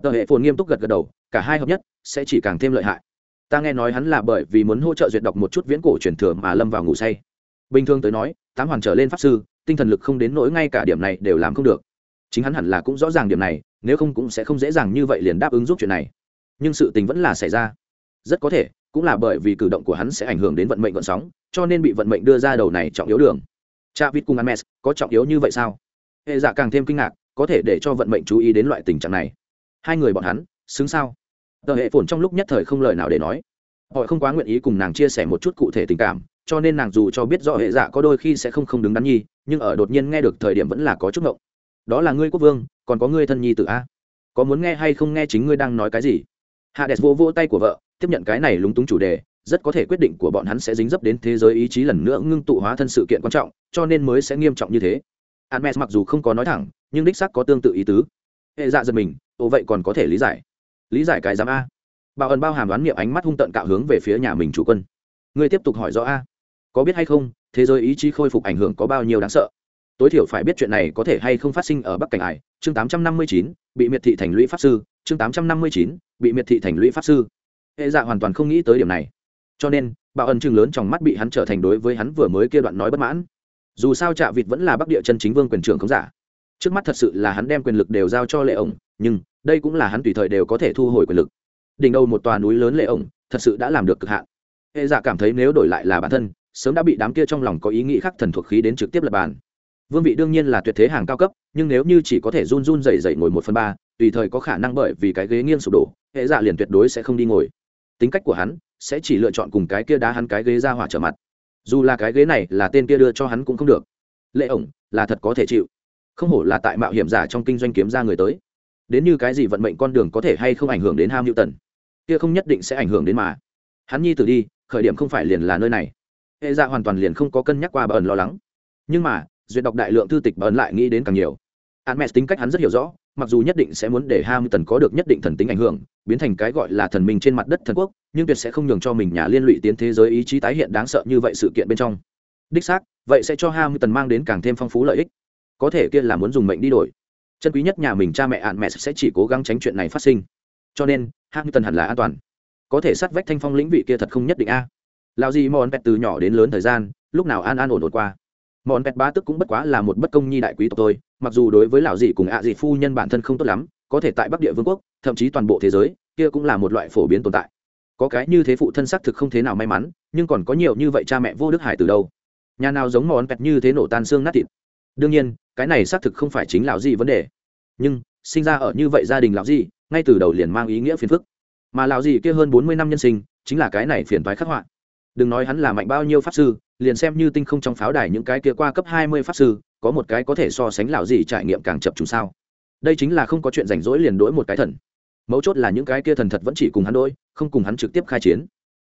Tờ hệ phồn nghiêm túc gật gật đầu, cả hai hợp nhất, sẽ chỉ càng thêm lợi hại ta nghe nói hắn là bởi vì muốn hỗ trợ duyệt đọc một chút viễn cổ truyền thừa mà lâm vào ngủ say. Bình thường tới nói, tám hoàn trở lên pháp sư, tinh thần lực không đến nỗi ngay cả điểm này đều làm không được. Chính hắn hẳn là cũng rõ ràng điểm này, nếu không cũng sẽ không dễ dàng như vậy liền đáp ứng giúp chuyện này. Nhưng sự tình vẫn là xảy ra. Rất có thể, cũng là bởi vì cử động của hắn sẽ ảnh hưởng đến vận mệnh vận sóng, cho nên bị vận mệnh đưa ra đầu này trọng yếu đường. Cha vít cùng ames có trọng yếu như vậy sao? Hệ dạ càng thêm kinh ngạc, có thể để cho vận mệnh chú ý đến loại tình trạng này. Hai người bọn hắn, xứng sao? Tờ hệ phồn trong lúc nhất thời không lời nào để nói. Họ không quá nguyện ý cùng nàng chia sẻ một chút cụ thể tình cảm, cho nên nàng dù cho biết rõ hệ dạ có đôi khi sẽ không không đứng đắn nhi, nhưng ở đột nhiên nghe được thời điểm vẫn là có chút ngộng. Đó là ngươi quốc vương, còn có ngươi thân nhi tự a? Có muốn nghe hay không nghe chính ngươi đang nói cái gì? Hạ đẹp vô vô tay của vợ, tiếp nhận cái này lúng túng chủ đề, rất có thể quyết định của bọn hắn sẽ dính dấp đến thế giới ý chí lần nữa ngưng tụ hóa thân sự kiện quan trọng, cho nên mới sẽ nghiêm trọng như thế. Hermes mặc dù không có nói thẳng, nhưng đích xác có tương tự ý tứ. Hệ dạ giật mình, ồ, vậy còn có thể lý giải lý giải cái giám a. Bảo ẩn bao hàm đoán niệm ánh mắt hung tận cạo hướng về phía nhà mình chủ quân. Ngươi tiếp tục hỏi rõ a. Có biết hay không thế giới ý chí khôi phục ảnh hưởng có bao nhiêu đáng sợ? Tối thiểu phải biết chuyện này có thể hay không phát sinh ở bắc cảnh ải chương 859, bị miệt thị thành lũy pháp sư. Chương 859, bị miệt thị thành lũy pháp sư. Hệ dạ hoàn toàn không nghĩ tới điểm này. Cho nên bảo ẩn chừng lớn trong mắt bị hắn trở thành đối với hắn vừa mới kia đoạn nói bất mãn. Dù sao trạ vịt vẫn là bắc địa chân chính vương quyền trưởng không giả. Trước mắt thật sự là hắn đem quyền lực đều giao cho lệ ổng nhưng đây cũng là hắn tùy thời đều có thể thu hồi quyền lực. Đỉnh đầu một tòa núi lớn lệ ổng, thật sự đã làm được cực hạn. Hệ giả cảm thấy nếu đổi lại là bản thân, sớm đã bị đám kia trong lòng có ý nghĩ khác thần thuộc khí đến trực tiếp lập bàn. Vương vị đương nhiên là tuyệt thế hàng cao cấp, nhưng nếu như chỉ có thể run run dày dày ngồi một phần ba, tùy thời có khả năng bởi vì cái ghế nghiêng sụp đổ, hệ giả liền tuyệt đối sẽ không đi ngồi. Tính cách của hắn sẽ chỉ lựa chọn cùng cái kia đá hắn cái ghế ra hỏa trở mặt. Dù là cái ghế này là tên kia đưa cho hắn cũng không được. Lệ ổng là thật có thể chịu. Không hổ là tại mạo hiểm giả trong kinh doanh kiếm ra người tới đến như cái gì vận mệnh con đường có thể hay không ảnh hưởng đến ham hữu tần kia không nhất định sẽ ảnh hưởng đến mà. Hắn nhi tử đi, khởi điểm không phải liền là nơi này. Hệ dạ hoàn toàn liền không có cân nhắc qua bờ ẩn lo lắng. Nhưng mà, duyệt đọc đại lượng thư tịch bờ ẩn lại nghĩ đến càng nhiều. Hắn mẹ tính cách hắn rất hiểu rõ, mặc dù nhất định sẽ muốn để ham tần có được nhất định thần tính ảnh hưởng, biến thành cái gọi là thần minh trên mặt đất thần quốc, nhưng tuyệt sẽ không nhường cho mình nhà liên lụy tiến thế giới ý chí tái hiện đáng sợ như vậy sự kiện bên trong. Đích xác, vậy sẽ cho ham tần mang đến càng thêm phong phú lợi ích. Có thể kia là muốn dùng mệnh đi đổi chân quý nhất nhà mình cha mẹ ạn mẹ sẽ chỉ cố gắng tránh chuyện này phát sinh. Cho nên tần hẳn là an toàn. Có thể sát vách thanh phong lĩnh vị kia thật không nhất định a. À. lao gì mòn pẹt từ nhỏ đến lớn thời gian, lúc nào an an ổn ổn qua. Mòn pẹt ba tức cũng bất quá là một bất công nhi đại quý tộc tôi mặc dù đối với lão dị cùng ạ dị phu nhân bản thân không tốt lắm, có thể tại bắc địa vương quốc, thậm chí toàn bộ thế giới, kia cũng là một loại phổ biến tồn tại. Có cái như thế phụ thân xác thực không thế nào may mắn, nhưng còn có nhiều như vậy cha mẹ vô đức hải từ đâu. Nhà nào giống mòn pẹt như thế nổ tan xương nát thịt? Đương nhiên cái này xác thực không phải chính lão gì vấn đề. Nhưng, sinh ra ở như vậy gia đình lão gì ngay từ đầu liền mang ý nghĩa phiền phức. Mà lão gì kia hơn bốn mươi năm nhân sinh, chính là cái này phiền toái khắc họa. Đừng nói hắn là mạnh bao nhiêu pháp sư, liền xem như tinh không trong pháo đài những cái kia qua cấp hai mươi pháp sư, có một cái có thể so sánh lão gì trải nghiệm càng chập trùng sao. Đây chính là không có chuyện rảnh rỗi liền đối một cái thần. Mấu chốt là những cái kia thần thật vẫn chỉ cùng hắn đôi, không cùng hắn trực tiếp khai chiến.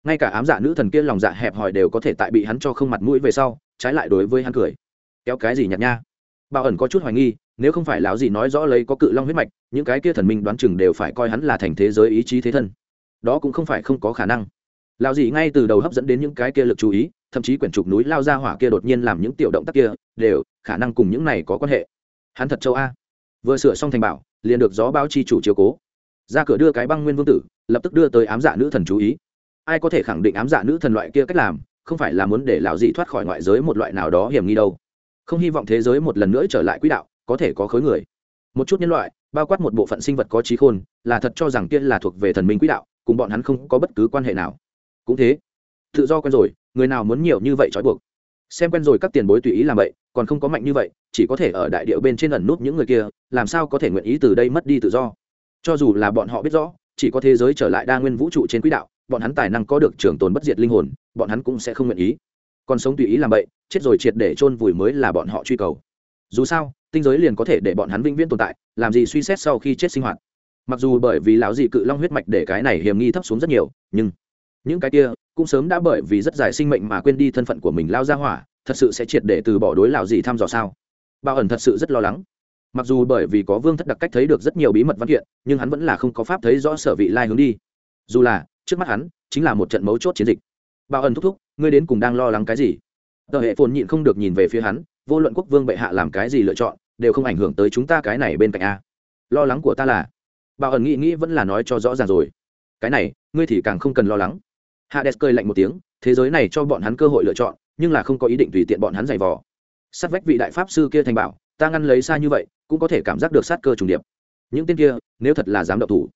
Ngay cả ám dạ nữ thần kia lòng dạ hẹp hòi đều có thể tại bị hắn cho không mặt mũi về sau, trái lại đối với hắn cười. Kéo cái gì nhặt nha? Bảo ẩn có chút hoài nghi, nếu không phải lão gì nói rõ lấy có cự long huyết mạch, những cái kia thần minh đoán chừng đều phải coi hắn là thành thế giới ý chí thế thân. Đó cũng không phải không có khả năng. Lão gì ngay từ đầu hấp dẫn đến những cái kia lực chú ý, thậm chí quyển trục núi lao ra hỏa kia đột nhiên làm những tiểu động tác kia, đều, khả năng cùng những này có quan hệ. Hắn thật châu a. Vừa sửa xong thành bảo, liền được gió báo chi chủ chiếu cố. Ra cửa đưa cái băng nguyên vương tử, lập tức đưa tới ám dạ nữ thần chú ý. Ai có thể khẳng định ám dạ nữ thần loại kia cách làm, không phải là muốn để lão dị thoát khỏi ngoại giới một loại nào đó hiểm nghi đâu không hy vọng thế giới một lần nữa trở lại quỹ đạo, có thể có khối người. Một chút nhân loại, bao quát một bộ phận sinh vật có trí khôn, là thật cho rằng kia là thuộc về thần minh quỹ đạo, cùng bọn hắn không có bất cứ quan hệ nào. Cũng thế, tự do quen rồi, người nào muốn nhiều như vậy trói buộc? Xem quen rồi các tiền bối tùy ý làm vậy, còn không có mạnh như vậy, chỉ có thể ở đại điệu bên trên ẩn nút những người kia, làm sao có thể nguyện ý từ đây mất đi tự do? Cho dù là bọn họ biết rõ, chỉ có thế giới trở lại đa nguyên vũ trụ trên quỹ đạo, bọn hắn tài năng có được trường tồn bất diệt linh hồn, bọn hắn cũng sẽ không nguyện ý còn sống tùy ý làm bậy, chết rồi triệt để chôn vùi mới là bọn họ truy cầu. Dù sao tinh giới liền có thể để bọn hắn vĩnh viễn tồn tại làm gì suy xét sau khi chết sinh hoạt. Mặc dù bởi vì lão dị cự long huyết mạch để cái này hiểm nghi thấp xuống rất nhiều nhưng những cái kia cũng sớm đã bởi vì rất dài sinh mệnh mà quên đi thân phận của mình lao ra hỏa thật sự sẽ triệt để từ bỏ đối lão dị thăm dò sao? Bao ẩn thật sự rất lo lắng. Mặc dù bởi vì có vương thất đặc cách thấy được rất nhiều bí mật văn kiện nhưng hắn vẫn là không có pháp thấy rõ sở vị lai hướng đi. Dù là trước mắt hắn chính là một trận mấu chốt chiến dịch. Bảo ẩn thúc thúc, ngươi đến cùng đang lo lắng cái gì? Tờ hệ phồn nhịn không được nhìn về phía hắn, vô luận quốc vương bệ hạ làm cái gì lựa chọn, đều không ảnh hưởng tới chúng ta cái này bên cạnh a. Lo lắng của ta là, Bảo ẩn nghĩ nghĩ vẫn là nói cho rõ ràng rồi. Cái này, ngươi thì càng không cần lo lắng. Hades cười lạnh một tiếng, thế giới này cho bọn hắn cơ hội lựa chọn, nhưng là không có ý định tùy tiện bọn hắn giày vò. Sát vách vị đại pháp sư kia thành bảo, ta ngăn lấy xa như vậy, cũng có thể cảm giác được sát cơ trùng điệp. Những tên kia, nếu thật là dám động thủ,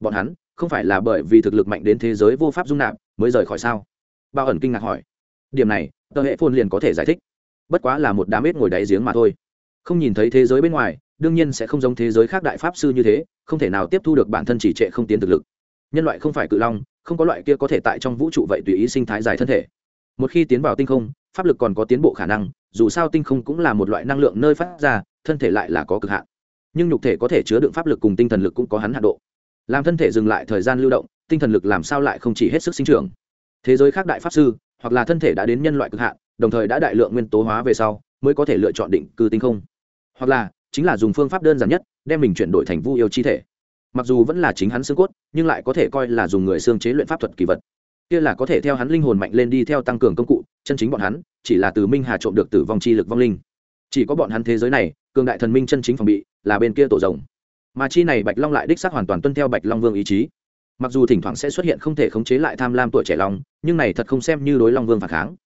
bọn hắn, không phải là bởi vì thực lực mạnh đến thế giới vô pháp dung nạp, mới rời khỏi sao? Bao ẩn kinh ngạc hỏi, điểm này, tờ hệ phôn liền có thể giải thích. Bất quá là một đám ếch ngồi đáy giếng mà thôi. Không nhìn thấy thế giới bên ngoài, đương nhiên sẽ không giống thế giới khác đại pháp sư như thế, không thể nào tiếp thu được bản thân chỉ trệ không tiến thực lực. Nhân loại không phải cự long, không có loại kia có thể tại trong vũ trụ vậy tùy ý sinh thái dài thân thể. Một khi tiến vào tinh không, pháp lực còn có tiến bộ khả năng, dù sao tinh không cũng là một loại năng lượng nơi phát ra, thân thể lại là có cực hạn. Nhưng nhục thể có thể chứa đựng pháp lực cùng tinh thần lực cũng có hắn hạ độ. Làm thân thể dừng lại thời gian lưu động, tinh thần lực làm sao lại không chỉ hết sức sinh trưởng? Thế giới khác đại pháp sư, hoặc là thân thể đã đến nhân loại cực hạn, đồng thời đã đại lượng nguyên tố hóa về sau, mới có thể lựa chọn định cư tinh không. Hoặc là, chính là dùng phương pháp đơn giản nhất, đem mình chuyển đổi thành vu yêu chi thể. Mặc dù vẫn là chính hắn xương cốt, nhưng lại có thể coi là dùng người xương chế luyện pháp thuật kỳ vật. Kia là có thể theo hắn linh hồn mạnh lên đi theo tăng cường công cụ, chân chính bọn hắn, chỉ là từ minh hà trộm được tử vong chi lực vong linh. Chỉ có bọn hắn thế giới này, cường đại thần minh chân chính phòng bị, là bên kia tổ rồng. Mà chi này bạch long lại đích xác hoàn toàn tuân theo bạch long vương ý chí mặc dù thỉnh thoảng sẽ xuất hiện không thể khống chế lại tham lam tuổi trẻ long, nhưng này thật không xem như đối long vương phản kháng.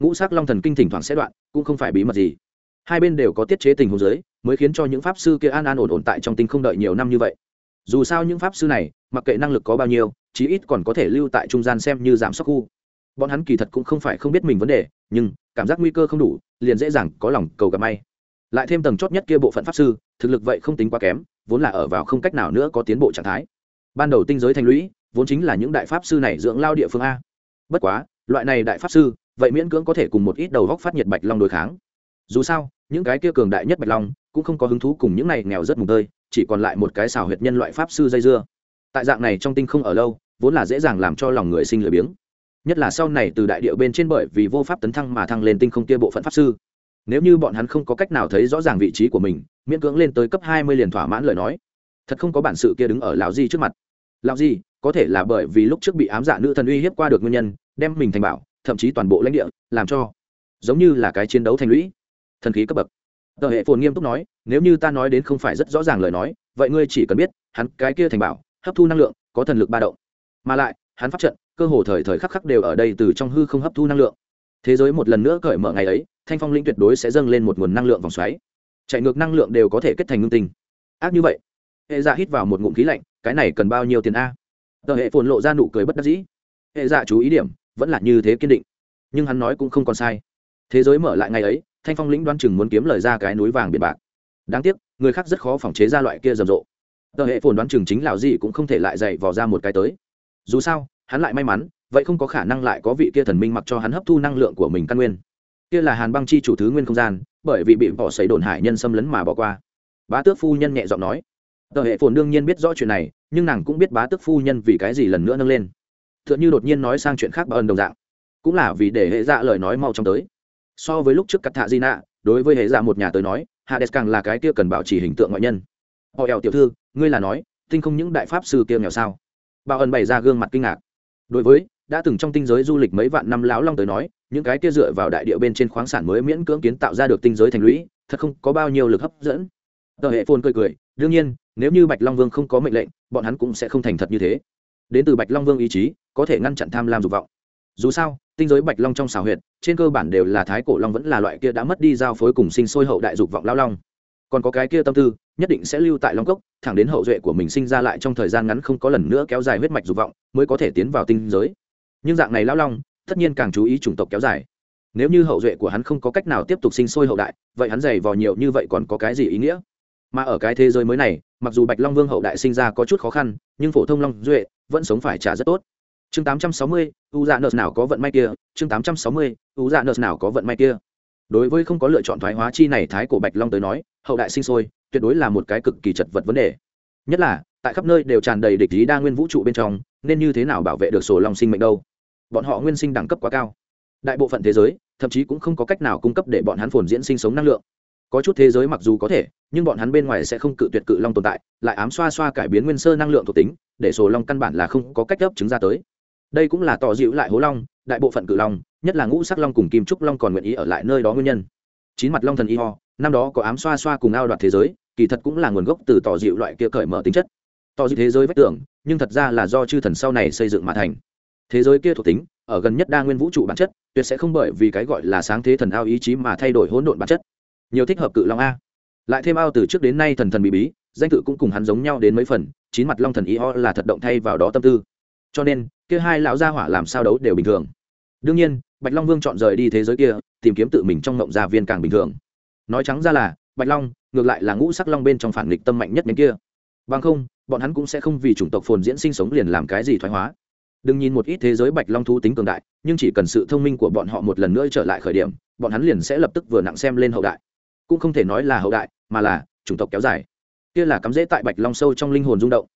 Ngũ sắc long thần kinh thỉnh thoảng sẽ đoạn, cũng không phải bí mật gì. Hai bên đều có tiết chế tình huống giới mới khiến cho những pháp sư kia an an ổn ổn tại trong tinh không đợi nhiều năm như vậy. Dù sao những pháp sư này, mặc kệ năng lực có bao nhiêu, chí ít còn có thể lưu tại trung gian xem như giảm sốc khu. Bọn hắn kỳ thật cũng không phải không biết mình vấn đề, nhưng cảm giác nguy cơ không đủ, liền dễ dàng có lòng cầu gặp may. Lại thêm tầng chót nhất kia bộ phận pháp sư, thực lực vậy không tính quá kém, vốn là ở vào không cách nào nữa có tiến bộ trạng thái ban đầu tinh giới thành lũy, vốn chính là những đại pháp sư này dưỡng lao địa phương a. Bất quá, loại này đại pháp sư, vậy miễn cưỡng có thể cùng một ít đầu góc phát nhiệt bạch long đối kháng. Dù sao, những cái kia cường đại nhất bạch long cũng không có hứng thú cùng những này nghèo rất mùng tơi, chỉ còn lại một cái xào huyệt nhân loại pháp sư dây dưa. Tại dạng này trong tinh không ở lâu, vốn là dễ dàng làm cho lòng người sinh lười biếng. Nhất là sau này từ đại điệu bên trên bởi vì vô pháp tấn thăng mà thăng lên tinh không kia bộ phận pháp sư. Nếu như bọn hắn không có cách nào thấy rõ ràng vị trí của mình, miễn cưỡng lên tới cấp hai mươi liền thỏa mãn lời nói. Thật không có bản sự kia đứng ở lão di trước mặt lão gì? có thể là bởi vì lúc trước bị ám dạ nữ thần uy hiếp qua được nguyên nhân, đem mình thành bảo, thậm chí toàn bộ lãnh địa, làm cho giống như là cái chiến đấu thành lũy. Thần khí cấp bậc. Tờ hệ phồn nghiêm túc nói, nếu như ta nói đến không phải rất rõ ràng lời nói, vậy ngươi chỉ cần biết, hắn cái kia thành bảo, hấp thu năng lượng, có thần lực ba động. Mà lại, hắn phát trận, cơ hồ thời thời khắc khắc đều ở đây từ trong hư không hấp thu năng lượng. Thế giới một lần nữa cởi mở ngày ấy, thanh phong linh tuyệt đối sẽ dâng lên một nguồn năng lượng vòng xoáy. Chạy ngược năng lượng đều có thể kết thành ngưng tinh. Ác như vậy hệ dạ hít vào một ngụm khí lạnh, cái này cần bao nhiêu tiền a? Tờ hệ phồn lộ ra nụ cười bất đắc dĩ. Hệ dạ chú ý điểm, vẫn là như thế kiên định. Nhưng hắn nói cũng không còn sai. Thế giới mở lại ngày ấy, thanh phong lĩnh đoan chừng muốn kiếm lời ra cái núi vàng biển bạc. Đáng tiếc, người khác rất khó phòng chế ra loại kia rầm rộ. Tờ hệ phồn đoán chừng chính lào gì cũng không thể lại dạy vò ra một cái tới. Dù sao, hắn lại may mắn, vậy không có khả năng lại có vị kia thần minh mặc cho hắn hấp thu năng lượng của mình căn nguyên. Kia là hàn băng chi chủ thứ nguyên không gian, bởi vì bị bỏ xấy đồn hải nhân xâm lấn mà bỏ qua. Bá tước phu nhân nhẹ giọng nói tờ hệ phồn đương nhiên biết rõ chuyện này, nhưng nàng cũng biết bá tước phu nhân vì cái gì lần nữa nâng lên. T h ư ợ n h ư đột nhiên nói sang chuyện khác bà ân đồng dạng. Cũng là vì để hệ dạ lời nói mau chóng tới. So với lúc trước cắt thạ di nạ đối với hệ dạ một nhà tới nói, hades càng là cái kia cần bảo trì hình tượng ngoại nhân. Họ eo tiểu thư, ngươi là nói, tinh không những đại pháp sư kia nghèo sao? Bảo ân bày ra gương mặt kinh ngạc. Đối với, đã từng trong tinh giới du lịch mấy vạn năm lão long tới nói, những cái kia dựa vào đại địa bên trên khoáng sản mới miễn cưỡng kiến tạo ra được tinh giới thành lũy, thật không có bao nhiêu lực hấp dẫn. Tờ hệ phôn cười cười, đương nhiên nếu như bạch long vương không có mệnh lệnh, bọn hắn cũng sẽ không thành thật như thế. Đến từ bạch long vương ý chí, có thể ngăn chặn tham lam dục vọng. Dù sao, tinh giới bạch long trong xào huyệt, trên cơ bản đều là thái cổ long vẫn là loại kia đã mất đi giao phối cùng sinh sôi hậu đại dục vọng lao long. Còn có cái kia tâm tư, nhất định sẽ lưu tại long cốc, thẳng đến hậu duệ của mình sinh ra lại trong thời gian ngắn không có lần nữa kéo dài huyết mạch dục vọng, mới có thể tiến vào tinh giới. Nhưng dạng này lao long, tất nhiên càng chú ý chủng tộc kéo dài. Nếu như hậu duệ của hắn không có cách nào tiếp tục sinh sôi hậu đại, vậy hắn dày vò nhiều như vậy còn có cái gì ý nghĩa? Mà ở cái thế giới mới này mặc dù bạch long vương hậu đại sinh ra có chút khó khăn nhưng phổ thông long duệ vẫn sống phải trả rất tốt. Chương 860, u dạ nợ nào có vận may kia chương 860, u dạ nợ nào có vận may kia. Đối với không có lựa chọn thoái hóa chi này thái cổ bạch long tới nói hậu đại sinh sôi tuyệt đối là một cái cực kỳ chật vật vấn đề. Nhất là tại khắp nơi đều tràn đầy địch ý đa nguyên vũ trụ bên trong nên như thế nào bảo vệ được sổ long sinh mệnh đâu? Bọn họ nguyên sinh đẳng cấp quá cao. Đại bộ phận thế giới thậm chí cũng không có cách nào cung cấp để bọn hắn phồn diễn sinh sống năng lượng có chút thế giới mặc dù có thể, nhưng bọn hắn bên ngoài sẽ không cự tuyệt cự long tồn tại, lại ám xoa xoa cải biến nguyên sơ năng lượng thuộc tính, để sổ long căn bản là không có cách ấp chứng ra tới. Đây cũng là tỏ dịu lại hố long, đại bộ phận cự long, nhất là ngũ sắc long cùng kim trúc long còn nguyện ý ở lại nơi đó nguyên nhân. Chín mặt long thần y ho, năm đó có ám xoa xoa cùng ao đoạt thế giới, kỳ thật cũng là nguồn gốc từ tỏ dịu loại kia cởi mở tính chất. Tỏ dịu thế giới vách tưởng nhưng thật ra là do chư thần sau này xây dựng mà thành. Thế giới kia thuộc tính, ở gần nhất đa nguyên vũ trụ bản chất, tuyệt sẽ không bởi vì cái gọi là sáng thế thần ao ý chí mà thay đổi hỗn độn bản chất nhiều thích hợp cự long a. Lại thêm ao từ trước đến nay thần thần bí bí, danh tự cũng cùng hắn giống nhau đến mấy phần, chín mặt long thần ý ho là thật động thay vào đó tâm tư. Cho nên, kia hai lão gia hỏa làm sao đấu đều bình thường. Đương nhiên, bạch long vương chọn rời đi thế giới kia, tìm kiếm tự mình trong ngộng gia viên càng bình thường. Nói trắng ra là, bạch long, ngược lại là ngũ sắc long bên trong phản nghịch tâm mạnh nhất đến kia. Bằng không, bọn hắn cũng sẽ không vì chủng tộc phồn diễn sinh sống liền làm cái gì thoái hóa. Đừng nhìn một ít thế giới bạch long thú tính cường đại, nhưng chỉ cần sự thông minh của bọn họ một lần nữa trở lại khởi điểm, bọn hắn liền sẽ lập tức vừa nặng xem lên hậu đại cũng không thể nói là hậu đại, mà là chủng tộc kéo dài. Kia là cắm rễ tại bạch long sâu trong linh hồn rung động.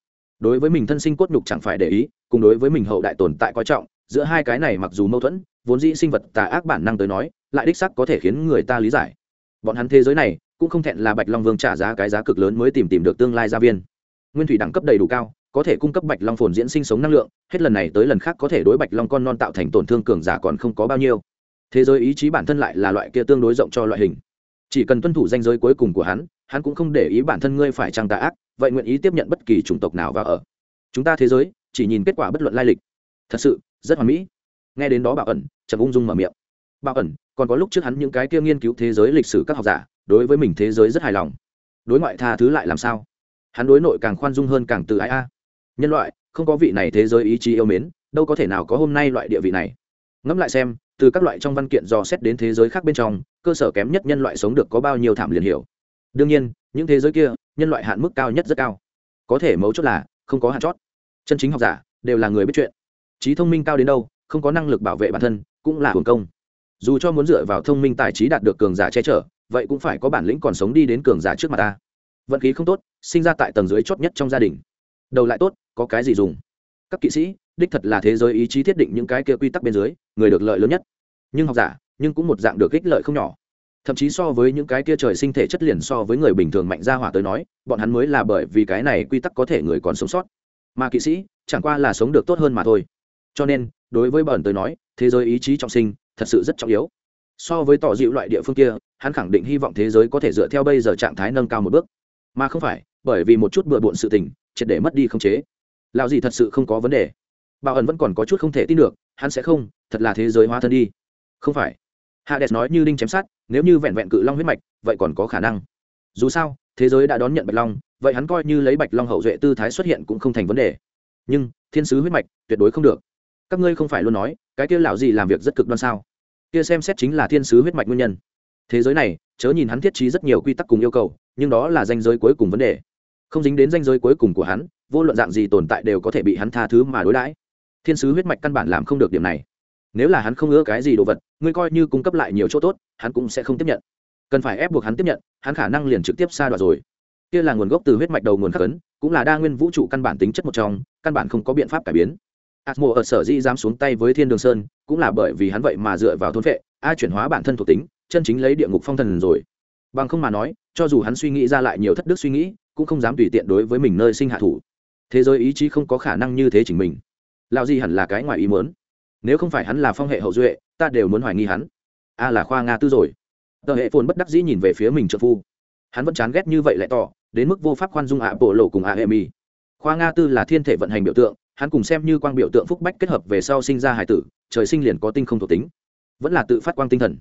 Đối với mình thân sinh cốt nhục chẳng phải để ý, cùng đối với mình hậu đại tồn tại coi trọng, giữa hai cái này mặc dù mâu thuẫn, vốn dĩ sinh vật tà ác bản năng tới nói, lại đích sắc có thể khiến người ta lý giải. Bọn hắn thế giới này, cũng không thẹn là bạch long vương trả giá cái giá cực lớn mới tìm tìm được tương lai gia viên. Nguyên thủy đẳng cấp đầy đủ cao, có thể cung cấp bạch long phồn diễn sinh sống năng lượng, hết lần này tới lần khác có thể đối bạch long con non tạo thành tổn thương cường giả còn không có bao nhiêu. Thế giới ý chí bản thân lại là loại kia tương đối rộng cho loại hình chỉ cần tuân thủ danh giới cuối cùng của hắn hắn cũng không để ý bản thân ngươi phải trăng tà ác, vậy nguyện ý tiếp nhận bất kỳ chủng tộc nào vào ở. Chúng ta thế giới, chỉ nhìn kết quả bất luận lai lịch. Thật sự, rất hoàn mỹ. Nghe đến đó bảo ẩn chậm ung dung mở miệng. Bảo ẩn, còn có lúc trước hắn những cái kia nghiên cứu thế giới lịch sử các học giả, đối với mình thế giới rất hài lòng. Đối ngoại tha thứ lại làm sao? Hắn đối nội càng khoan dung hơn càng từ ái a. Nhân loại, không có vị này thế giới ý chí yêu mến, đâu có thể nào có hôm nay loại địa vị này. Ngẫm lại xem từ các loại trong văn kiện dò xét đến thế giới khác bên trong, cơ sở kém nhất nhân loại sống được có bao nhiêu thảm liền hiểu. Đương nhiên, những thế giới kia, nhân loại hạn mức cao nhất rất cao. Có thể mấu chốt là, không có hạn chót. Chân chính học giả, đều là người biết chuyện. Trí thông minh cao đến đâu, không có năng lực bảo vệ bản thân, cũng là hưởng công. Dù cho muốn dựa vào thông minh tài trí đạt được cường giả che chở, vậy cũng phải có bản lĩnh còn sống đi đến cường giả trước mặt ta. Vận khí không tốt, sinh ra tại tầng dưới chót nhất trong gia đình. Đầu lại tốt, có cái gì dùng? Các kỵ sĩ, đích thật là thế giới ý chí thiết định những cái kia quy tắc bên dưới, người được lợi lớn nhất. Nhưng học giả, nhưng cũng một dạng được ích lợi không nhỏ. Thậm chí so với những cái kia trời sinh thể chất liền so với người bình thường mạnh ra hỏa tới nói, bọn hắn mới là bởi vì cái này quy tắc có thể người còn sống sót. Mà kỵ sĩ, chẳng qua là sống được tốt hơn mà thôi. Cho nên, đối với bẩn tới nói, thế giới ý chí trọng sinh, thật sự rất trọng yếu. So với tỏ dịu loại địa phương kia, hắn khẳng định hy vọng thế giới có thể dựa theo bây giờ trạng thái nâng cao một bước. Mà không phải, bởi vì một chút bừa bộn sự tình, triệt để mất đi không chế lão gì thật sự không có vấn đề. Bảo ẩn vẫn còn có chút không thể tin được, hắn sẽ không, thật là thế giới hóa thân đi. Không phải. Hades nói như đinh chém sát nếu như vẹn vẹn cự long huyết mạch, vậy còn có khả năng. Dù sao, thế giới đã đón nhận bạch long, vậy hắn coi như lấy bạch long hậu duệ tư thái xuất hiện cũng không thành vấn đề. Nhưng, thiên sứ huyết mạch, tuyệt đối không được. Các ngươi không phải luôn nói, cái kia lão gì làm việc rất cực đoan sao? Kia xem xét chính là thiên sứ huyết mạch nguyên nhân. Thế giới này, chớ nhìn hắn thiết trí rất nhiều quy tắc cùng yêu cầu, nhưng đó là danh giới cuối cùng vấn đề. Không dính đến danh giới cuối cùng của hắn vô luận dạng gì tồn tại đều có thể bị hắn tha thứ mà đối đãi. Thiên sứ huyết mạch căn bản làm không được điểm này. Nếu là hắn không ưa cái gì đồ vật, ngươi coi như cung cấp lại nhiều chỗ tốt, hắn cũng sẽ không tiếp nhận. Cần phải ép buộc hắn tiếp nhận, hắn khả năng liền trực tiếp xa đoạt rồi. Kia là nguồn gốc từ huyết mạch đầu nguồn khắc ấn, cũng là đa nguyên vũ trụ căn bản tính chất một trong, căn bản không có biện pháp cải biến. Asmo ở sở dĩ dám xuống tay với thiên đường sơn, cũng là bởi vì hắn vậy mà dựa vào thôn vệ a chuyển hóa bản thân thuộc tính, chân chính lấy địa ngục phong thần rồi. Bằng không mà nói, cho dù hắn suy nghĩ ra lại nhiều thất đức suy nghĩ, cũng không dám tùy tiện đối với mình nơi sinh hạ thủ thế giới ý chí không có khả năng như thế chỉnh mình. Lao gì hẳn là cái ngoài ý muốn. Nếu không phải hắn là phong hệ hậu duệ, ta đều muốn hoài nghi hắn. A là khoa nga tư rồi. Tờ hệ phồn bất đắc dĩ nhìn về phía mình trợ phu. Hắn vẫn chán ghét như vậy lại tỏ, đến mức vô pháp khoan dung ạ bộ lộ cùng a hệ mi khoa nga tư là thiên thể vận hành biểu tượng, hắn cùng xem như quang biểu tượng phúc bách kết hợp về sau sinh ra hải tử, trời sinh liền có tinh không thuộc tính. Vẫn là tự phát quang tinh thần.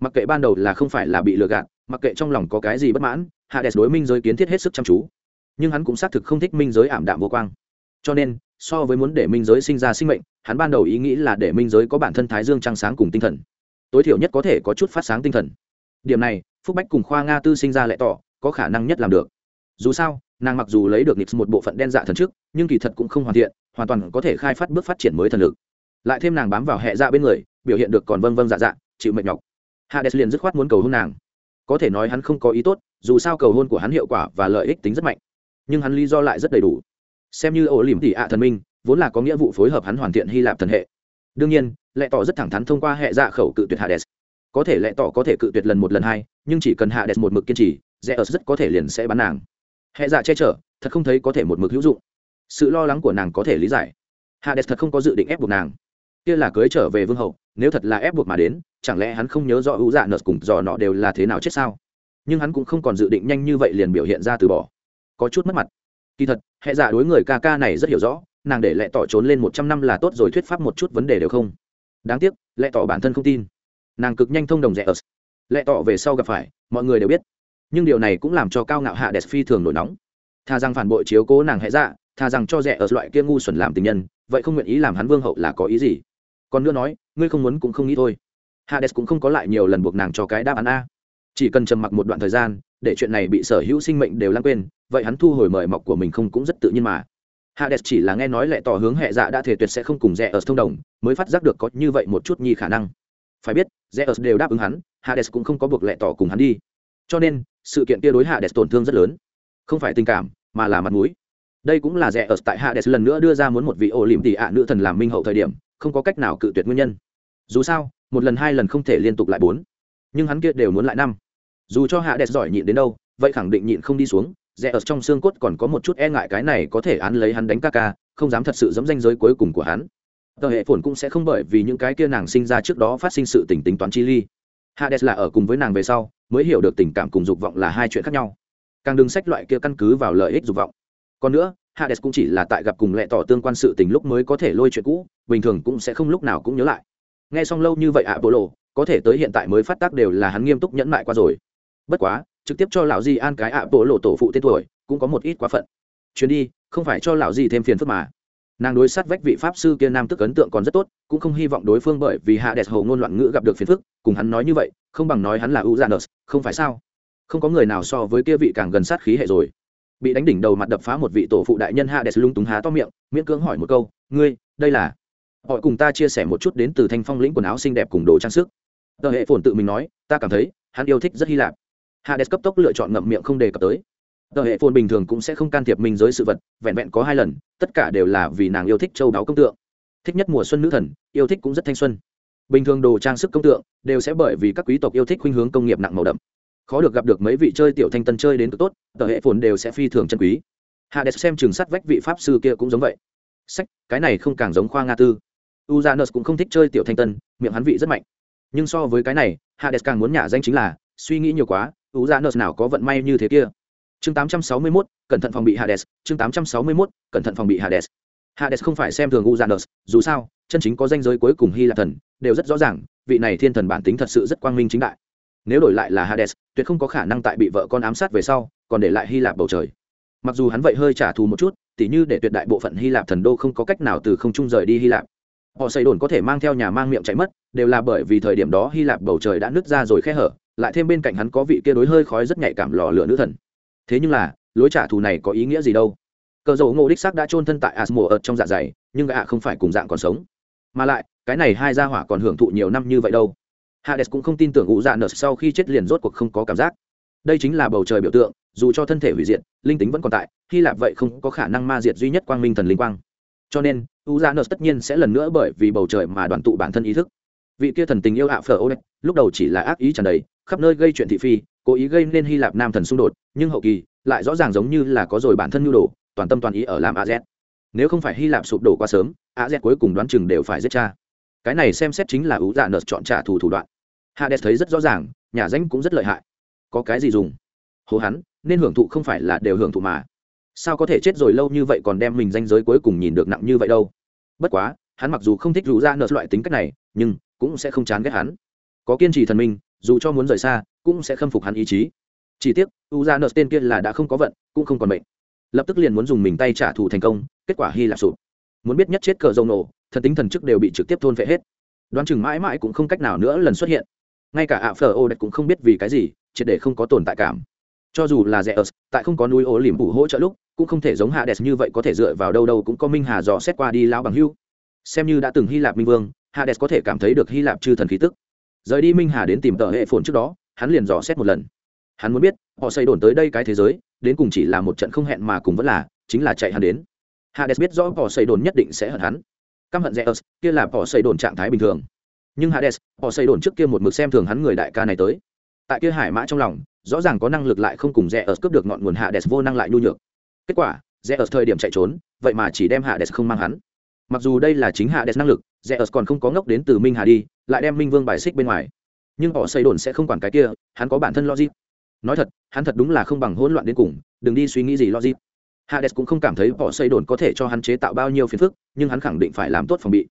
Mặc kệ ban đầu là không phải là bị lừa gạt, mặc kệ trong lòng có cái gì bất mãn hạ đẹp đối minh giới kiến thiết hết sức chăm chú nhưng hắn cũng xác thực không thích minh giới ảm đạm vô quang. Cho nên, so với muốn để minh giới sinh ra sinh mệnh, hắn ban đầu ý nghĩ là để minh giới có bản thân thái dương trăng sáng cùng tinh thần. Tối thiểu nhất có thể có chút phát sáng tinh thần. Điểm này, phúc bách cùng khoa nga tư sinh ra lại tỏ, có khả năng nhất làm được. Dù sao, nàng mặc dù lấy được nịp một bộ phận đen dạ thần trước, nhưng kỳ thật cũng không hoàn thiện, hoàn toàn có thể khai phát bước phát triển mới thần lực. Lại thêm nàng bám vào hệ dạ bên người, biểu hiện được còn vâng vâng dạ dạ chịu mệt nhọc. Hades liền dứt khoát muốn cầu hôn nàng. Có thể nói hắn không có ý tốt, dù sao cầu hôn của hắn hiệu quả và lợi ích tính rất mạnh nhưng hắn lý do lại rất đầy đủ. Xem như ổ lỉm tỉ ạ thần minh, vốn là có nghĩa vụ phối hợp hắn hoàn thiện hy lạp thần hệ. Đương nhiên, lệ tỏ rất thẳng thắn thông qua hệ dạ khẩu cự tuyệt hades. Có thể lệ tỏ có thể cự tuyệt lần một lần hai, nhưng chỉ cần hades một mực kiên trì rẽ ớt rất có thể liền sẽ bắn nàng. Hệ dạ che chở, thật không thấy có thể một mực hữu dụng. Sự lo lắng của nàng có thể lý giải. Hades thật không có dự định ép buộc nàng. Kia là cưới trở về vương hậu, nếu thật là ép buộc mà đến, chẳng lẽ hắn không nhớ rõ hữu dạ nợt cùng dò nọ đều là thế nào chết sao? Nhưng hắn cũng không còn dự định nhanh như vậy liền biểu hiện ra từ bỏ có chút mất mặt. Kỳ thật, hệ giả đối người ca ca này rất hiểu rõ, nàng để lẹ tỏ trốn lên một trăm năm là tốt rồi, thuyết pháp một chút vấn đề đều không. Đáng tiếc, lẹ tỏ bản thân không tin. Nàng cực nhanh thông đồng rẻ ớt lẹ tỏ về sau gặp phải, mọi người đều biết. Nhưng điều này cũng làm cho cao ngạo hạ đẹp phi thường nổi nóng. Thà rằng phản bội chiếu cố nàng hệ dạ thà rằng cho rẻ ở loại kia ngu xuẩn làm tình nhân, vậy không nguyện ý làm hắn vương hậu là có ý gì? Còn nữa nói, ngươi không muốn cũng không nghĩ thôi. Hades cũng không có lại nhiều lần buộc nàng cho cái đáp án a chỉ cần trầm mặc một đoạn thời gian, để chuyện này bị sở hữu sinh mệnh đều lãng quên, vậy hắn thu hồi mời mọc của mình không cũng rất tự nhiên mà. Hades chỉ là nghe nói lệ tỏ hướng hệ dạ đã thể tuyệt sẽ không cùng rẽ ở thông đồng, mới phát giác được có như vậy một chút nhi khả năng. Phải biết rẽ ở đều đáp ứng hắn, hades cũng không có buộc lệ tỏ cùng hắn đi. Cho nên, sự kiện kia đối hades tổn thương rất lớn. Không phải tình cảm, mà là mặt mũi. Đây cũng là rẽ ở tại hades lần nữa đưa ra muốn một vị ổ liềm tỷ ạ nữ thần làm minh hậu thời điểm, không có cách nào cự tuyệt nguyên nhân. Dù sao, một lần hai lần không thể liên tục lại bốn. Nhưng hắn kia đều muốn lại năm dù cho hạ đẹp giỏi nhịn đến đâu, vậy khẳng định nhịn không đi xuống. Rẽ ở trong xương cốt còn có một chút e ngại cái này có thể án lấy hắn đánh ca ca, không dám thật sự dẫm danh giới cuối cùng của hắn. Tờ hệ phồn cũng sẽ không bởi vì những cái kia nàng sinh ra trước đó phát sinh sự tình tính toán chi ly. Hades là ở cùng với nàng về sau, mới hiểu được tình cảm cùng dục vọng là hai chuyện khác nhau. Càng đừng sách loại kia căn cứ vào lợi ích dục vọng. Còn nữa hades cũng chỉ là tại gặp cùng lệ tỏ tương quan sự tình lúc mới có thể lôi chuyện cũ, bình thường cũng sẽ không lúc nào cũng nhớ lại. Nghe xong lâu như vậy ạ, bộ lộ, có thể tới hiện tại mới phát tác đều là hắn nghiêm túc nhẫn mại qua rồi bất quá, trực tiếp cho lão di an cái ạ bộ lộ tổ phụ tên tuổi, cũng có một ít quá phận. Chuyến đi, không phải cho lão di thêm phiền phức mà. Nàng đối sát vách vị pháp sư kia nam tức ấn tượng còn rất tốt, cũng không hy vọng đối phương bởi vì hạ đẹp hầu ngôn loạn ngữ gặp được phiền phức, cùng hắn nói như vậy, không bằng nói hắn là u không phải sao? Không có người nào so với kia vị càng gần sát khí hệ rồi. Bị đánh đỉnh đầu mặt đập phá một vị tổ phụ đại nhân hạ đẹp lung túng há to miệng, miễn cưỡng hỏi một câu, ngươi, đây là? Họ cùng ta chia sẻ một chút đến từ thanh phong lĩnh quần áo xinh đẹp cùng đồ trang sức. Tờ hệ phồn tự mình nói, ta cảm thấy, hắn yêu thích rất hy lạp hades cấp tốc lựa chọn ngậm miệng không đề cập tới. Tờ hệ phồn bình thường cũng sẽ không can thiệp minh giới sự vật, vẹn vẹn có hai lần, tất cả đều là vì nàng yêu thích châu đáo công tượng. Thích nhất mùa xuân nữ thần, yêu thích cũng rất thanh xuân. Bình thường đồ trang sức công tượng đều sẽ bởi vì các quý tộc yêu thích khuynh hướng công nghiệp nặng màu đậm. Khó được gặp được mấy vị chơi tiểu thanh tân chơi đến cực tốt, tờ hệ phồn đều sẽ phi thường chân quý. Hades xem trường sắt vách vị pháp sư kia cũng giống vậy. Sách, cái này không càng giống khoa nga tư. U z a n u s cũng không thích chơi tiểu thanh tân, miệng hắn vị rất mạnh. Nhưng so với cái này, hades càng muốn nhả danh chính là, suy nghĩ nhiều quá u z a n s nào có vận may như thế kia? Chương 861, cẩn thận phòng bị hades. Chương 861, cẩn thận phòng bị hades. Hades không phải xem thường u z a n s dù sao chân chính có danh giới cuối cùng hy lạp thần đều rất rõ ràng vị này thiên thần bản tính thật sự rất quang minh chính đại. Nếu đổi lại là hades tuyệt không có khả năng tại bị vợ con ám sát về sau còn để lại hy lạp bầu trời. Mặc dù hắn vậy hơi trả thù một chút tỉ như để tuyệt đại bộ phận hy lạp thần đô không có cách nào từ không trung rời đi hy lạp. Họ xây đồn có thể mang theo nhà mang miệng chạy mất đều là bởi vì thời điểm đó hy lạp bầu trời đã nứt ra rồi khe hở lại thêm bên cạnh hắn có vị kia đối hơi khói rất nhạy cảm lò lửa nữ thần. Thế nhưng là lối trả thù này có ý nghĩa gì đâu? Cờ dầu ngộ đích xác đã chôn thân tại asmo ở trong dạ dày nhưng gã không phải cùng dạng còn sống. Mà lại cái này hai gia hỏa còn hưởng thụ nhiều năm như vậy đâu. Hades cũng không tin tưởng ủ dạ nợ sau khi chết liền rốt cuộc không có cảm giác. Đây chính là bầu trời biểu tượng dù cho thân thể hủy diệt linh tính vẫn còn tại hy lạp vậy không có khả năng ma diệt duy nhất quang minh thần linh quang. Cho nên Uranus dạ tất nhiên sẽ lần nữa bởi vì bầu trời mà đoàn tụ bản thân ý thức. Vị kia thần tình yêu ạ phở Odet, lúc đầu chỉ là ác ý tràn đầy, khắp nơi gây chuyện thị phi, cố ý gây nên Hy Lạp Nam thần xung đột, nhưng hậu kỳ lại rõ ràng giống như là có rồi bản thân nhu đồ, toàn tâm toàn ý ở làm AZ. Nếu không phải Hy Lạp sụp đổ quá sớm, AZ cuối cùng đoán chừng đều phải giết cha. Cái này xem xét chính là Uranus dạ chọn trả thù thủ đoạn. Hades thấy rất rõ ràng, nhà danh cũng rất lợi hại. Có cái gì dùng? Hố hắn, nên hưởng thụ không phải là đều hưởng thụ mà sao có thể chết rồi lâu như vậy còn đem mình danh giới cuối cùng nhìn được nặng như vậy đâu bất quá hắn mặc dù không thích rủ ra dạ nợ loại tính cách này nhưng cũng sẽ không chán ghét hắn có kiên trì thần minh dù cho muốn rời xa, cũng sẽ khâm phục hắn ý chí. Chỉ tiếc, u ra nợ tên kia là đã không có vận, cũng không còn bệnh lập tức liền muốn dùng mình tay trả thù thành công, kết quả hy lạp sụp. Muốn biết nhất chết cờ dầu nổ, thần tính thần chức đều bị trực tiếp thôn phệ hết. Đoán chừng mãi mãi cũng không cách nào nữa lần xuất hiện. Ngay cả ạ phờ ô đất cũng không biết vì cái gì, triệt để không có tồn tại cảm. Cho dù là rẻ ớt, tại không có núi ô liềm phủ hỗ trợ lúc, cũng không thể giống hạ đẹp như vậy có thể dựa vào đâu đâu cũng có minh hà dò xét qua đi lao bằng hưu. Xem như đã từng hy lạp minh vương, hạ đẹp có thể cảm thấy được hy lạp chư thần khí tức rời đi minh hà đến tìm tờ hệ phồn trước đó, hắn liền dò xét một lần. Hắn muốn biết, họ xây đồn tới đây cái thế giới, đến cùng chỉ là một trận không hẹn mà cùng vẫn là, chính là chạy hắn đến. Hades biết rõ họ xây đồn nhất định sẽ hận hắn. Căm hận zeus, kia là họ xây đồn trạng thái bình thường. Nhưng hades, họ xây đồn trước kia một mực xem thường hắn người đại ca này tới. Tại kia hải mã trong lòng, rõ ràng có năng lực lại không cùng rẽ cướp được ngọn nguồn Hades vô năng lại nhu nhược. Kết quả rẽ thời điểm chạy trốn, vậy mà chỉ đem Hades không mang hắn. Mặc dù đây là chính Hades năng lực rẽ còn không có ngốc đến từ minh hà đi lại đem minh vương bài xích bên ngoài. Nhưng họ xây đồn sẽ không quản cái kia, hắn có bản thân logic. Nói thật, hắn thật đúng là không bằng hỗn loạn đến cùng, đừng đi suy nghĩ gì logic. Hades cũng không cảm thấy họ xây đồn có thể cho hắn chế tạo bao nhiêu phiền phức, nhưng hắn khẳng định phải làm tốt phòng bị.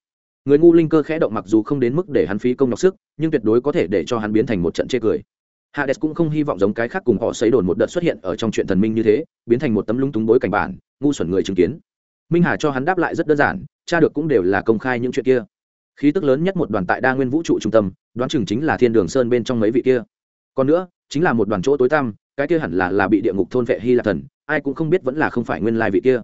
Người ngu linh cơ khẽ động mặc dù không đến mức để hắn phí công nhọc sức, nhưng tuyệt đối có thể để cho hắn biến thành một trận chê cười. Hades cũng không hy vọng giống cái khác cùng họ xây đồn một đợt xuất hiện ở trong chuyện thần minh như thế, biến thành một tấm lung túng bối cảnh bản, ngu xuẩn người chứng kiến. Minh hà cho hắn đáp lại rất đơn giản cha được cũng đều là công khai những chuyện kia khí tức lớn nhất một đoàn tại đa nguyên vũ trụ trung tâm, đoán chừng chính là thiên đường sơn bên trong mấy vị kia. Còn nữa, chính là một đoàn chỗ tối tăm, cái kia hẳn là là bị địa ngục thôn vệ hy lạp thần, ai cũng không biết vẫn là không phải nguyên lai vị kia.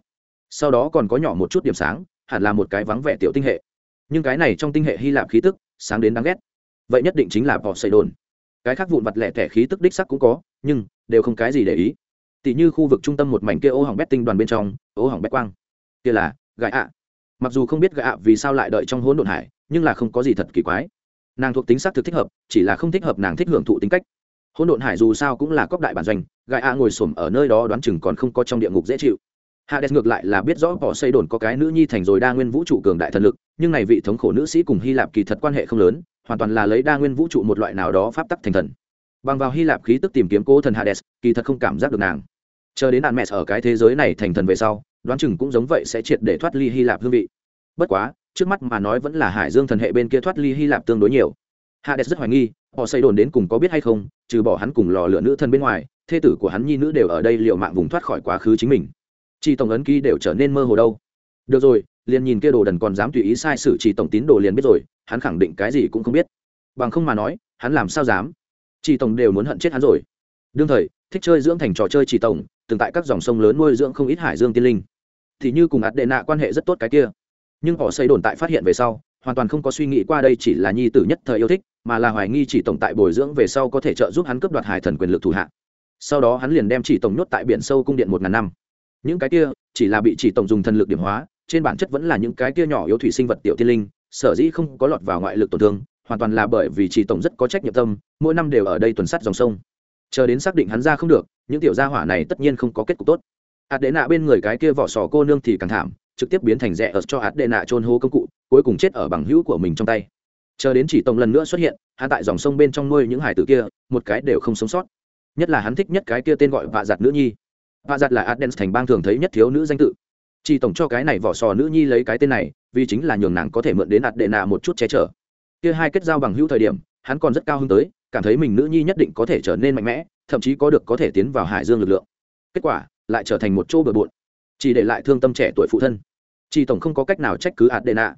Sau đó còn có nhỏ một chút điểm sáng, hẳn là một cái vắng vẻ tiểu tinh hệ. Nhưng cái này trong tinh hệ hy lạp khí tức, sáng đến đáng ghét. Vậy nhất định chính là bỏ xây đồn. Cái khác vụn vặt lẻ tẻ khí tức đích sắc cũng có, nhưng đều không cái gì để ý. Tỷ như khu vực trung tâm một mảnh kia ô hỏng bét tinh đoàn bên trong, ô hỏng bét quang. Kia là gãi ạ mặc dù không biết gạ vì sao lại đợi trong hỗn độn hải nhưng là không có gì thật kỳ quái nàng thuộc tính xác thực thích hợp chỉ là không thích hợp nàng thích hưởng thụ tính cách hỗn độn hải dù sao cũng là cóc đại bản doanh gạ ạ ngồi xổm ở nơi đó đoán chừng còn không có trong địa ngục dễ chịu Hades ngược lại là biết rõ bỏ xây đồn có cái nữ nhi thành rồi đa nguyên vũ trụ cường đại thần lực, nhưng này vị thống khổ nữ sĩ cùng Hy Lạp kỳ thật quan hệ không lớn, hoàn toàn là lấy đa nguyên vũ trụ một loại nào đó pháp tắc thành thần. Bằng vào Hy Lạp khí tức tìm kiếm cố thần Hades, kỳ thật không cảm giác được nàng. Chờ đến nạn mẹ ở cái thế giới này thành thần về sau, đoán chừng cũng giống vậy sẽ triệt để thoát ly Hy Lạp hương vị. Bất quá, trước mắt mà nói vẫn là Hải Dương thần hệ bên kia thoát ly Hy Lạp tương đối nhiều. Hades rất hoài nghi, họ xây đồn đến cùng có biết hay không, trừ bỏ hắn cùng lò lửa nữ thân bên ngoài, thê tử của hắn nhi nữ đều ở đây liệu mạng vùng thoát khỏi quá khứ chính mình. Chỉ tổng ấn ký đều trở nên mơ hồ đâu. Được rồi liền nhìn kia đồ đần còn dám tùy ý sai sự chỉ tổng tín đồ liền biết rồi hắn khẳng định cái gì cũng không biết. Bằng không mà nói hắn làm sao dám? Chỉ tổng đều muốn hận chết hắn rồi. Đương thời thích chơi dưỡng thành trò chơi chỉ tổng từng tại các dòng sông lớn nuôi dưỡng không ít hải dương tiên linh thì như cùng ạt đệ nạ quan hệ rất tốt cái kia. Nhưng họ xây đồn tại phát hiện về sau, hoàn toàn không có suy nghĩ qua đây chỉ là nhi tử nhất thời yêu thích, mà là hoài nghi chỉ tổng tại bồi dưỡng về sau có thể trợ giúp hắn cướp đoạt hải thần quyền lực thủ hạ. Sau đó hắn liền đem chỉ tổng nhốt tại biển sâu cung điện một ngàn năm. Những cái kia, chỉ là bị chỉ tổng dùng thần lực điểm hóa, trên bản chất vẫn là những cái kia nhỏ yếu thủy sinh vật tiểu tiên linh, sở dĩ không có lọt vào ngoại lực tổn thương, hoàn toàn là bởi vì chỉ tổng rất có trách nhiệm tâm, mỗi năm đều ở đây tuần sắt dòng sông. Chờ đến xác định hắn ra không được, những tiểu gia hỏa này tất nhiên không có kết cục tốt ạt đệ nạ bên người cái kia vỏ sò cô nương thì càng thảm trực tiếp biến thành rẽ ở cho ạt đệ nạ trôn hô công cụ cuối cùng chết ở bằng hữu của mình trong tay chờ đến chỉ tổng lần nữa xuất hiện hắn tại dòng sông bên trong nuôi những hải tử kia một cái đều không sống sót nhất là hắn thích nhất cái kia tên gọi vạ giặt nữ nhi Vạ giặt là Adens thành bang thường thấy nhất thiếu nữ danh tự. Chỉ tổng cho cái này vỏ sò nữ nhi lấy cái tên này, vì chính là nhường nàng có thể mượn đến ạt đệ nạ một chút che chở. Kia hai kết giao bằng hữu thời điểm, hắn còn rất cao hứng tới, cảm thấy mình nữ nhi nhất định có thể trở nên mạnh mẽ, thậm chí có được có thể tiến vào hải dương lực lượng. Kết quả, lại trở thành một chỗ bừa bộn, chỉ để lại thương tâm trẻ tuổi phụ thân. Chỉ tổng không có cách nào trách cứ ạt đệ nạ.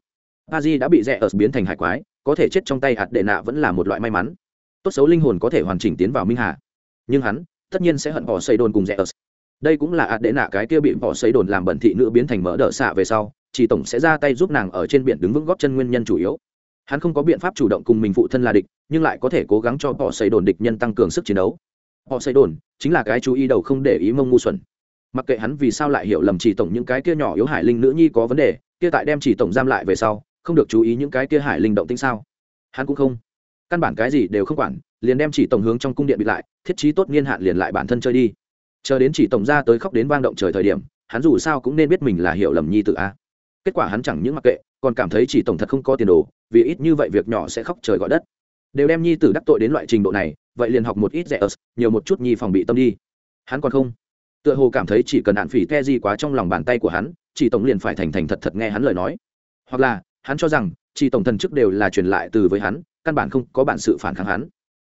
Aji đã bị rẽ ở biến thành hải quái, có thể chết trong tay ạt đệ nạ vẫn là một loại may mắn. Tốt xấu linh hồn có thể hoàn chỉnh tiến vào minh hà, nhưng hắn tất nhiên sẽ hận bỏ xây đồn cùng rẽ ở đây cũng là ạt đệ nạ cái kia bị bỏ xây đồn làm bẩn thị nữ biến thành mỡ đỡ xạ về sau chỉ tổng sẽ ra tay giúp nàng ở trên biển đứng vững góp chân nguyên nhân chủ yếu hắn không có biện pháp chủ động cùng mình phụ thân là địch nhưng lại có thể cố gắng cho họ xây đồn địch nhân tăng cường sức chiến đấu họ xây đồn chính là cái chú ý đầu không để ý mông ngu xuẩn mặc kệ hắn vì sao lại hiểu lầm chỉ tổng những cái kia nhỏ yếu hải linh nữ nhi có vấn đề, kia tại đem chỉ tổng giam lại về sau, không được chú ý những cái kia hải linh động tinh sao? Hắn cũng không. Căn bản cái gì đều không quản, liền đem chỉ tổng hướng trong cung điện bị lại, thiết trí tốt niên hạn liền lại bản thân chơi đi. Chờ đến chỉ tổng ra tới khóc đến vang động trời thời điểm, hắn dù sao cũng nên biết mình là hiểu lầm nhi tự a. Kết quả hắn chẳng những mặc kệ, còn cảm thấy chỉ tổng thật không có tiền đồ, vì ít như vậy việc nhỏ sẽ khóc trời gọi đất. Đều đem nhi tử đắc tội đến loại trình độ này, vậy liền học một ít rẻ ớt, nhiều một chút nhi phòng bị tâm đi. Hắn còn không tựa hồ cảm thấy chỉ cần đạn phỉ te di quá trong lòng bàn tay của hắn chỉ tổng liền phải thành thành thật thật nghe hắn lời nói. Hoặc là hắn cho rằng chỉ tổng thần chức đều là truyền lại từ với hắn căn bản không có bản sự phản kháng hắn.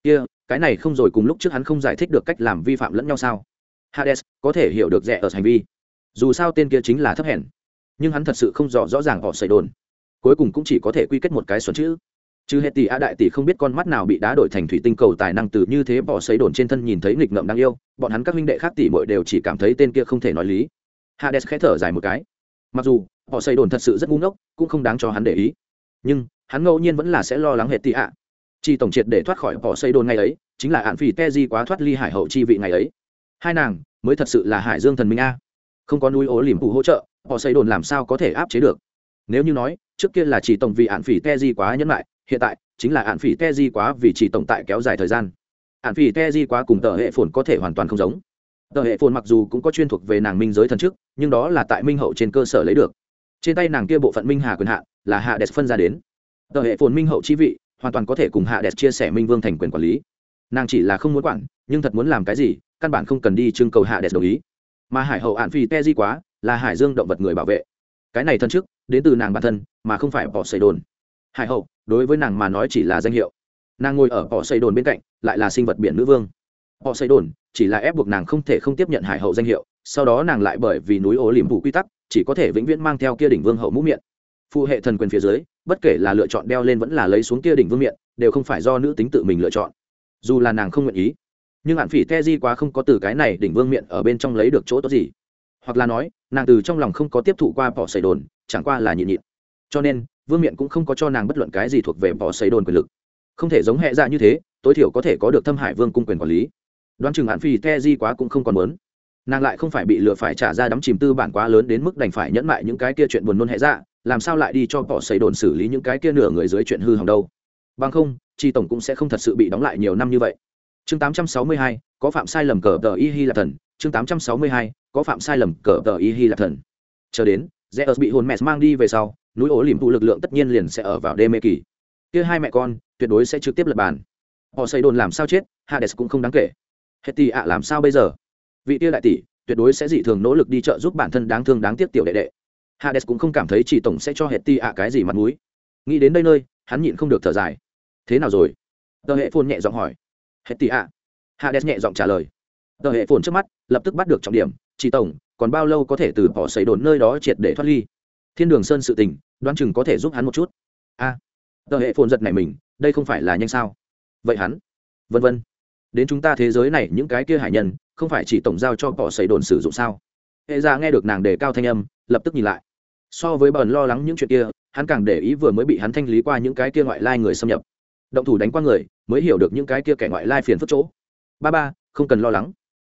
Kia、yeah, cái này không rồi cùng lúc trước hắn không giải thích được cách làm vi phạm lẫn nhau sao? Hades có thể hiểu được rẻ ở hành vi. Dù sao tên kia chính là thấp hèn. Nhưng hắn thật sự không rõ rõ ràng họ xảy đồn. Cuối cùng cũng chỉ có thể quy kết một cái xuẩn chữ chứ hệ tỷ a đại tỷ không biết con mắt nào bị đá đổi thành thủy tinh cầu tài năng từ như thế bỏ xấy đồn trên thân nhìn thấy nghịch ngợm đáng yêu, bọn hắn các huynh đệ khác tỷ muội đều chỉ cảm thấy tên kia không thể nói lý. Hades khẽ thở dài một cái. Mặc dù, họ xây đồn thật sự rất ngu ngốc, cũng không đáng cho hắn để ý. Nhưng, hắn ngẫu nhiên vẫn là sẽ lo lắng hệ tỷ ạ chỉ tổng triệt để thoát khỏi họ xây đồn ngày ấy, chính là hạn phỉ te di quá thoát ly hải hậu chi vị ngày ấy. Hai nàng, mới thật sự là hải dương thần minh a. Không có núi ố liềm phụ hỗ trợ, họ xây đồn làm sao có thể áp chế được? Nếu như nói, trước kia là chỉ tổng vì hạn phỉ te di quá nhẫn lại hiện tại, chính là hạn phỉ te di quá vì chỉ tổng tại kéo dài thời gian. Hạn phỉ te di quá cùng tờ hệ phồn có thể hoàn toàn không giống. Tờ hệ phồn mặc dù cũng có chuyên thuộc về nàng minh giới thần trước, nhưng đó là tại minh hậu trên cơ sở lấy được. Trên tay nàng kia bộ phận minh hà quyền hạ là hạ đẹp phân ra đến. Tờ hệ phồn minh hậu chi vị, hoàn toàn có thể cùng hạ đẹp chia sẻ minh vương thành quyền quản lý. Nàng chỉ là không muốn quản, nhưng thật muốn làm cái gì, căn bản không cần đi trưng cầu hạ đẹp đồng ý. Mà hải hậu hạn phi te di quá là hải dương động vật người bảo vệ. Cái này thân trước, đến từ nàng bản thân, mà không phải bỏ xây đồn. Hải hậu đối với nàng mà nói chỉ là danh hiệu. Nàng ngồi ở họ xây đồn bên cạnh, lại là sinh vật biển nữ vương. Họ xây đồn chỉ là ép buộc nàng không thể không tiếp nhận hải hậu danh hiệu, sau đó nàng lại bởi vì núi ố liềm phủ quy tắc, chỉ có thể vĩnh viễn mang theo kia đỉnh vương hậu mũ miệng. Phụ hệ thần quyền phía dưới, bất kể là lựa chọn đeo lên vẫn là lấy xuống kia đỉnh vương miệng, đều không phải do nữ tính tự mình lựa chọn. Dù là nàng không nguyện ý, nhưng hạn phỉ te di quá không có từ cái này đỉnh vương miệng ở bên trong lấy được chỗ tốt gì. Hoặc là nói, nàng từ trong lòng không có tiếp thụ qua bỏ xây đồn, chẳng qua là nhịn nhịn. Cho nên vương miện cũng không có cho nàng bất luận cái gì thuộc về bỏ xây đồn quyền lực. Không thể giống hệ dạ như thế tối thiểu có thể có được thâm hải vương cung quyền quản lý. Đoán chừng hạn phi the di quá cũng không còn muốn. Nàng lại không phải bị lừa phải trả ra đắm chìm tư bản quá lớn đến mức đành phải nhẫn mại những cái kia chuyện buồn nôn hệ dạ làm sao lại đi cho bỏ xây đồn xử lý những cái kia nửa người dưới chuyện hư hỏng đâu. Bằng không chi tổng cũng sẽ không thật sự bị đóng lại nhiều năm như vậy. Chương 862, có phạm sai lầm cờ tờ y hy là thần. Chương 862, có phạm sai lầm cờ tờ y hy là thần. Chờ đến rẽ bị hồn mẹ mang đi về sau núi ổ liềm tụ lực lượng tất nhiên liền sẽ ở vào đê mê kỳ. Kia hai mẹ con, tuyệt đối sẽ trực tiếp lập bàn. Họ xây đồn làm sao chết, hades cũng không đáng kể. Hết tỷ ạ, làm sao bây giờ? Vị tia đại tỷ, tuyệt đối sẽ dị thường nỗ lực đi trợ giúp bản thân đáng thương đáng tiếc tiểu đệ đệ. Hades cũng không cảm thấy chỉ tổng sẽ cho hết tỷ ạ cái gì mặt mũi. Nghĩ đến đây nơi, hắn nhịn không được thở dài. Thế nào rồi? Tờ hệ phôn nhẹ giọng hỏi. Hết tỷ ạ. Hades nhẹ giọng trả lời. Tờ hệ phồn trước mắt, lập tức bắt được trọng điểm, chỉ tổng, còn bao lâu có thể từ họ xây đồn nơi đó triệt để thoát ly? Thiên đường sơn sự tình đoán chừng có thể giúp hắn một chút. A à, tờ hệ phồn giật này mình đây không phải là nhanh sao? Vậy hắn? Vân vân. Đến chúng ta thế giới này những cái kia hải nhân không phải chỉ tổng giao cho cỏ xảy đồn sử dụng sao? Hệ ra nghe được nàng đề cao thanh âm lập tức nhìn lại. So với bờn lo lắng những chuyện kia hắn càng để ý vừa mới bị hắn thanh lý qua những cái kia ngoại lai người xâm nhập. Động thủ đánh qua người mới hiểu được những cái kia kẻ ngoại lai phiền phức chỗ. Ba ba không cần lo lắng.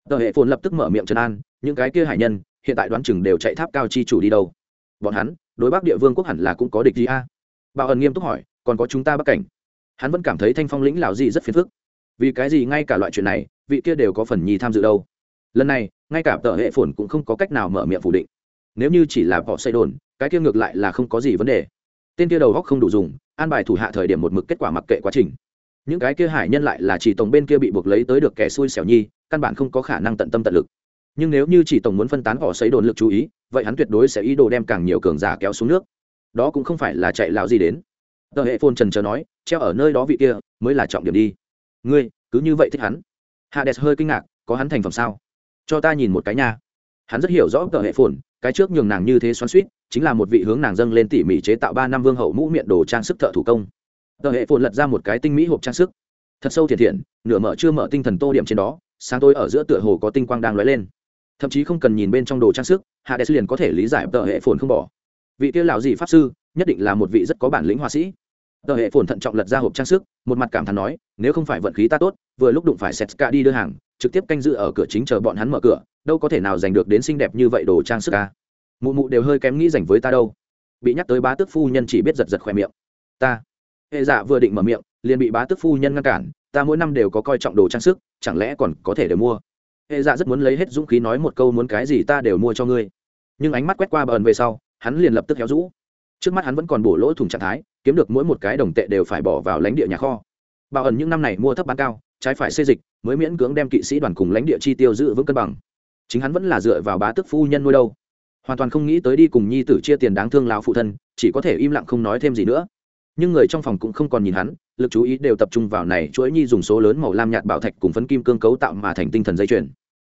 Tờ hệ phồn lập tức mở miệng trấn an những cái kia hải nhân hiện tại đoán chừng đều chạy tháp cao chi chủ đi đâu bọn hắn, đối bắc địa vương quốc hẳn là cũng có địch gì a. Bảo ẩn nghiêm túc hỏi, còn có chúng ta bắc cảnh? Hắn vẫn cảm thấy thanh phong lĩnh lào gì rất phiền phức. Vì cái gì ngay cả loại chuyện này, vị kia đều có phần nhì tham dự đâu? Lần này, ngay cả tờ hệ phồn cũng không có cách nào mở miệng phủ định. Nếu như chỉ là bỏ xây đồn, cái kia ngược lại là không có gì vấn đề. Tên kia đầu góc không đủ dùng, an bài thủ hạ thời điểm một mực kết quả mặc kệ quá trình. Những cái kia hải nhân lại là chỉ tổng bên kia bị buộc lấy tới được kẻ xui xẻo nhi, căn bản không có khả năng tận tâm tận lực. Nhưng nếu như chỉ tổng muốn phân tán bỏ xây đồn lực chú ý vậy hắn tuyệt đối sẽ ý đồ đem càng nhiều cường giả kéo xuống nước. Đó cũng không phải là chạy lão gì đến. Tờ hệ phôn trần trờ nói, treo ở nơi đó vị kia, mới là trọng điểm đi. Ngươi, cứ như vậy thích hắn. Hades hơi kinh ngạc, có hắn thành phẩm sao? Cho ta nhìn một cái nha. Hắn rất hiểu rõ tờ hệ phồn, cái trước nhường nàng như thế xoắn suýt chính là một vị hướng nàng dâng lên tỉ mỉ chế tạo ba năm vương hậu mũ miệng đồ trang sức thợ thủ công. Tờ hệ phồn lật ra một cái tinh mỹ hộp trang sức. Thật sâu thiệt thiện nửa mở chưa mở tinh thần tô điểm trên đó, sáng tôi ở giữa tựa hồ có tinh quang đang lóe lên thậm chí không cần nhìn bên trong đồ trang sức hades liền có thể lý giải tờ hệ phồn không bỏ. Vị kia lào gì pháp sư, nhất định là một vị rất có bản lĩnh họa sĩ. Tờ hệ phồn thận trọng lật ra hộp trang sức, một mặt cảm thán nói, nếu không phải vận khí ta tốt, vừa lúc đụng phải setska đi đưa hàng, trực tiếp canh giữ ở cửa chính chờ bọn hắn mở cửa, đâu có thể nào giành được đến xinh đẹp như vậy đồ trang sức ca mụ mụ đều hơi kém nghĩ dành với ta đâu. Bị nhắc tới bá tước phu nhân chỉ biết giật giật khỏe miệng. Ta. Hệ dạ vừa định mở miệng, liền bị bá tước phu nhân ngăn cản, ta mỗi năm đều có coi trọng đồ trang sức, chẳng lẽ còn có thể để mua? Hệ dạ rất muốn lấy hết dũng khí nói một câu muốn cái gì ta đều mua cho ngươi. Nhưng ánh mắt quét qua bờn về sau, hắn liền lập tức héo rũ. Trước mắt hắn vẫn còn bổ lỗ thủng trạng thái, kiếm được mỗi một cái đồng tệ đều phải bỏ vào lãnh địa nhà kho. Bảo ẩn những năm này mua thấp bán cao, trái phải xây dịch, mới miễn cưỡng đem kỵ sĩ đoàn cùng lãnh địa chi tiêu giữ vững cân bằng. Chính hắn vẫn là dựa vào bá tức phu nhân nuôi đâu. Hoàn toàn không nghĩ tới đi cùng nhi tử chia tiền đáng thương lão phụ thân, chỉ có thể im lặng không nói thêm gì nữa nhưng người trong phòng cũng không còn nhìn hắn, lực chú ý đều tập trung vào này chuỗi nhi dùng số lớn màu lam nhạt bảo thạch cùng phấn kim cương cấu tạo mà thành tinh thần dây chuyền.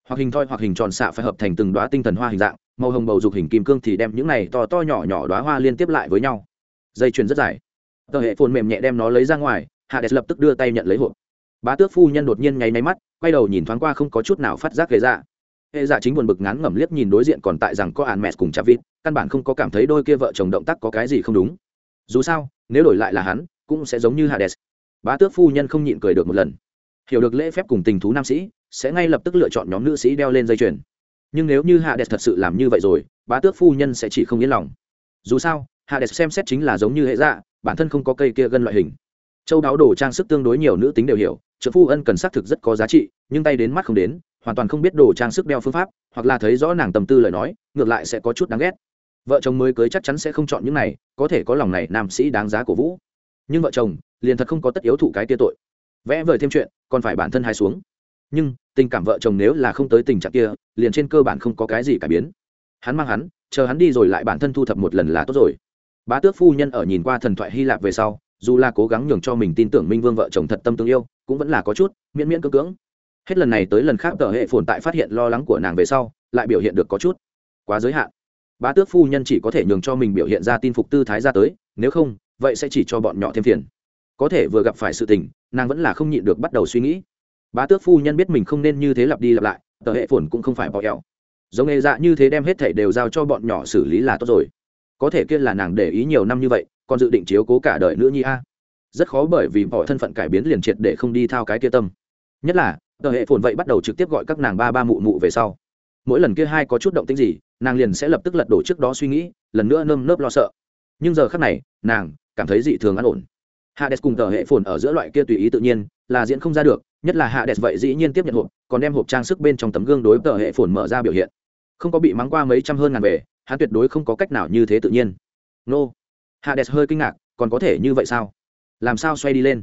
Hoặc hình thoi hoặc hình tròn xạ phải hợp thành từng đoá tinh thần hoa hình dạng, màu hồng bầu dục hình kim cương thì đem những này to to nhỏ nhỏ đoá hoa liên tiếp lại với nhau. Dây chuyền rất dài. Tờ hệ phồn mềm nhẹ đem nó lấy ra ngoài, hạ đẹp lập tức đưa tay nhận lấy hộp. Bá tước phu nhân đột nhiên nháy máy mắt, quay đầu nhìn thoáng qua không có chút nào phát giác ghế ra hệ dạ chính buồn bực ngán ngẩm liếc nhìn đối diện còn tại rằng có ạn mẹ cùng chạp vịt căn bản không có cảm thấy đôi kia vợ chồng động tác có cái gì không đúng dù sao, nếu đổi lại là hắn, cũng sẽ giống như hades. Bá tước phu nhân không nhịn cười được một lần. Hiểu được lễ phép cùng tình thú nam sĩ, sẽ ngay lập tức lựa chọn nhóm nữ sĩ đeo lên dây chuyền. Nhưng nếu như hades thật sự làm như vậy rồi, bá tước phu nhân sẽ chỉ không yên lòng. Dù sao, hades xem xét chính là giống như hệ dạ bản thân không có cây kia gân loại hình. Châu đáo đồ trang sức tương đối nhiều nữ tính đều hiểu, trợ phu ân cần xác thực rất có giá trị, nhưng tay đến mắt không đến, hoàn toàn không biết đồ trang sức đeo phương pháp, hoặc là thấy rõ nàng tâm tư lời nói, ngược lại sẽ có chút đáng ghét vợ chồng mới cưới chắc chắn sẽ không chọn những này, có thể có lòng này nam sĩ đáng giá của vũ. Nhưng vợ chồng liền thật không có tất yếu thụ cái tia tội. Vẽ vời thêm chuyện, còn phải bản thân hai xuống. Nhưng, tình cảm vợ chồng nếu là không tới tình trạng kia, liền trên cơ bản không có cái gì cải biến. Hắn mang hắn, chờ hắn đi rồi lại bản thân thu thập một lần là tốt rồi. Bá tước phu nhân ở nhìn qua thần thoại hy lạp về sau, dù là cố gắng nhường cho mình tin tưởng minh vương vợ chồng thật tâm tương yêu, cũng vẫn là có chút, miễn miễn cưỡng cưỡng. Hết lần này tới lần khác, tờ hệ phồn tại phát hiện lo lắng của nàng về sau, lại biểu hiện được có chút quá giới hạn bá tước phu nhân chỉ có thể nhường cho mình biểu hiện ra tin phục tư thái ra tới, nếu không, vậy sẽ chỉ cho bọn nhỏ thêm phiền. Có thể vừa gặp phải sự tình, nàng vẫn là không nhịn được bắt đầu suy nghĩ. Bá tước phu nhân biết mình không nên như thế lặp đi lặp lại, tờ hệ phồn cũng không phải bỏ eo. Giống nghề dạ như thế đem hết thảy đều giao cho bọn nhỏ xử lý là tốt rồi. Có thể kia là nàng để ý nhiều năm như vậy, còn dự định chiếu cố cả đời nữa nhi a. Rất khó bởi vì bỏ thân phận cải biến liền triệt để không đi thao cái kia tâm. Nhất là, tờ hệ phồn vậy bắt đầu trực tiếp gọi các nàng ba ba mụ mụ về sau. Mỗi lần kia hai có chút động tính gì nàng liền sẽ lập tức lật đổ trước đó suy nghĩ, lần nữa nơm nớp lo sợ. Nhưng giờ khác này, nàng cảm thấy dị thường an ổn. Hades cùng tờ hệ phồn ở giữa loại kia tùy ý tự nhiên là diễn không ra được, nhất là hades vậy dĩ nhiên tiếp nhận hộp, còn đem hộp trang sức bên trong tấm gương đối tờ hệ phồn mở ra biểu hiện. Không có bị mắng qua mấy trăm hơn ngàn về hắn tuyệt đối không có cách nào như thế tự nhiên. Nô. Hades hơi kinh ngạc, còn có thể như vậy sao? Làm sao xoay đi lên?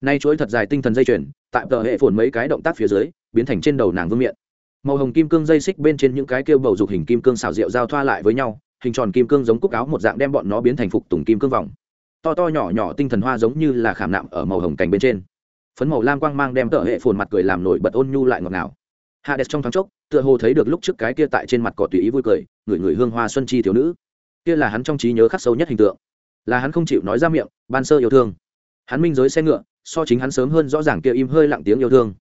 Nay chuỗi thật dài tinh thần dây chuyền, tại tờ hệ phồn mấy cái động tác phía dưới, biến thành trên đầu nàng vương miện màu hồng kim cương dây xích bên trên những cái kêu bầu dục hình kim cương xào rượu giao thoa lại với nhau, hình tròn kim cương giống cúc áo một dạng đem bọn nó biến thành phục tùng kim cương vòng. To to nhỏ nhỏ tinh thần hoa giống như là khảm nạm ở màu hồng cành bên trên. Phấn màu lam quang mang đem tợ hệ phồn mặt cười làm nổi bật ôn nhu lại ngọt ngào. Hạ đẹp trong thoáng chốc, tựa hồ thấy được lúc trước cái kia tại trên mặt cỏ tùy ý vui cười, người người hương hoa xuân chi thiếu nữ. Kia là hắn trong trí nhớ khắc sâu nhất hình tượng. Là hắn không chịu nói ra miệng, ban sơ yêu thương. Hắn minh giới xe ngựa, so chính hắn sớm hơn rõ ràng kia im hơi lặng tiếng yêu thương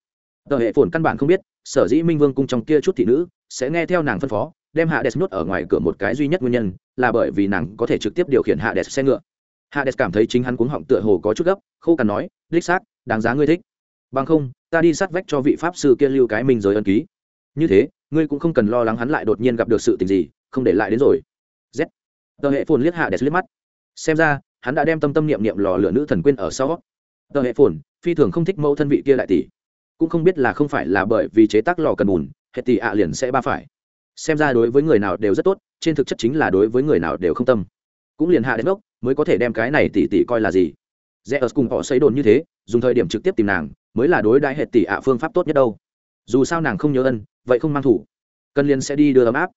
tờ hệ phồn căn bản không biết, sở dĩ minh vương cung trong kia chút thị nữ sẽ nghe theo nàng phân phó, đem hạ đès nhốt ở ngoài cửa một cái duy nhất nguyên nhân là bởi vì nàng có thể trực tiếp điều khiển hạ đès xe ngựa. Hạ đès cảm thấy chính hắn cuống họng tựa hồ có chút gấp, khô cằn nói, đích xác, đáng giá ngươi thích. Bằng không, ta đi sát vách cho vị pháp sư kia lưu cái minh giới ân ký. Như thế, ngươi cũng không cần lo lắng hắn lại đột nhiên gặp được sự tình gì, không để lại đến rồi. Z. Tờ hệ phồn liếc hạ đès liếc mắt. Xem ra, hắn đã đem tâm tâm niệm niệm lò lửa nữ thần quên ở sau. Tờ hệ phồn, phi thường không thích mẫu thân vị kia lại tỷ cũng không biết là không phải là bởi vì chế tác lò cần bùn, hệ tỷ ạ liền sẽ ba phải. Xem ra đối với người nào đều rất tốt, trên thực chất chính là đối với người nào đều không tâm. Cũng liền hạ đến gốc mới có thể đem cái này tỷ tỷ coi là gì. Rẽ ớt cùng họ xây đồn như thế, dùng thời điểm trực tiếp tìm nàng, mới là đối đãi hệ tỷ ạ phương pháp tốt nhất đâu. Dù sao nàng không nhớ ân, vậy không mang thủ. Cần liền sẽ đi đưa ấm áp.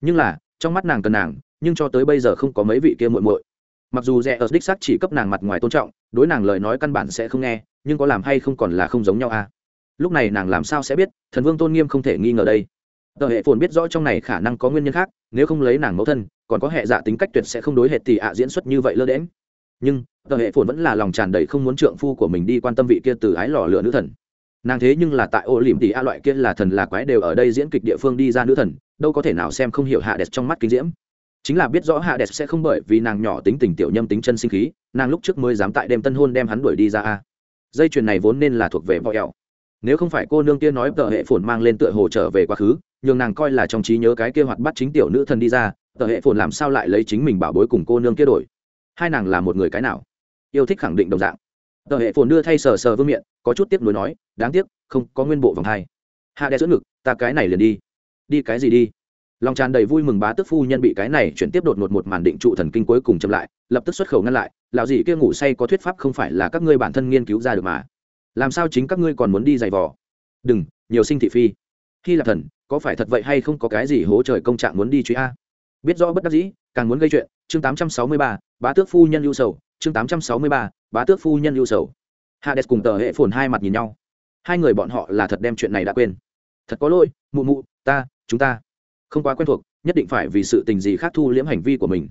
Nhưng là, trong mắt nàng cần nàng, nhưng cho tới bây giờ không có mấy vị kia muội muội. Mặc dù rẽ ớt đích xác chỉ cấp nàng mặt ngoài tôn trọng, đối nàng lời nói căn bản sẽ không nghe, nhưng có làm hay không còn là không giống nhau à lúc này nàng làm sao sẽ biết, thần vương tôn nghiêm không thể nghi ngờ đây? Tờ hệ phồn biết rõ trong này khả năng có nguyên nhân khác, nếu không lấy nàng mẫu thân, còn có hệ giả tính cách tuyệt sẽ không đối hệ tỷ ạ diễn xuất như vậy lơ đễm nhưng, tờ hệ phồn vẫn là lòng tràn đầy không muốn trượng phu của mình đi quan tâm vị kia từ ái lò lửa nữ thần. Nàng thế nhưng là tại ô lìm tỷ a loại kia là thần là quái đều ở đây diễn kịch địa phương đi ra nữ thần, đâu có thể nào xem không hiểu hạ đẹp trong mắt kinh diễm. Chính là biết rõ hạ đẹp sẽ không bởi vì nàng nhỏ tính tình tiểu nhâm tính chân sinh khí, nàng lúc trước mới dám tại đêm tân hôn đem hắn đuổi đi ra a. Dây chuyền này vốn nên là thuộc về võ ẹo nếu không phải cô nương kia nói tờ hệ phồn mang lên tựa hồ trở về quá khứ, nhường nàng coi là trong trí nhớ cái kia hoạt bắt chính tiểu nữ thần đi ra tờ hệ phồn làm sao lại lấy chính mình bảo bối cùng cô nương kia đổi? Hai nàng là một người cái nào? Yêu thích khẳng định đồng dạng. Tờ hệ phồn đưa thay sờ sờ vương miện, có chút tiếc nuối nói, đáng tiếc, không có nguyên bộ vòng hai. Hạ đe giữa ngực, ta cái này liền đi. Đi cái gì đi? Lòng tràn đầy vui mừng bá tức phu nhân bị cái này chuyển tiếp đột ngột một màn định trụ thần kinh cuối cùng chậm lại, lập tức xuất khẩu ngăn lại, lão gì kia ngủ say có thuyết pháp không phải là các ngươi bản thân nghiên cứu ra được mà làm sao chính các ngươi còn muốn đi giày vò? Đừng nhiều sinh thị phi. Khi là thần có phải thật vậy hay không có cái gì hố trời công trạng muốn đi truy a? Biết rõ bất đắc dĩ càng muốn gây chuyện chương 863, bá tước phu nhân lưu sầu chương 863, bá tước phu nhân lưu sầu. Hades cùng tờ hệ phồn hai mặt nhìn nhau. Hai người bọn họ là thật đem chuyện này đã quên. Thật có lỗi mụ mụ ta chúng ta. Không quá quen thuộc nhất định phải vì sự tình gì khác thu liễm hành vi của mình.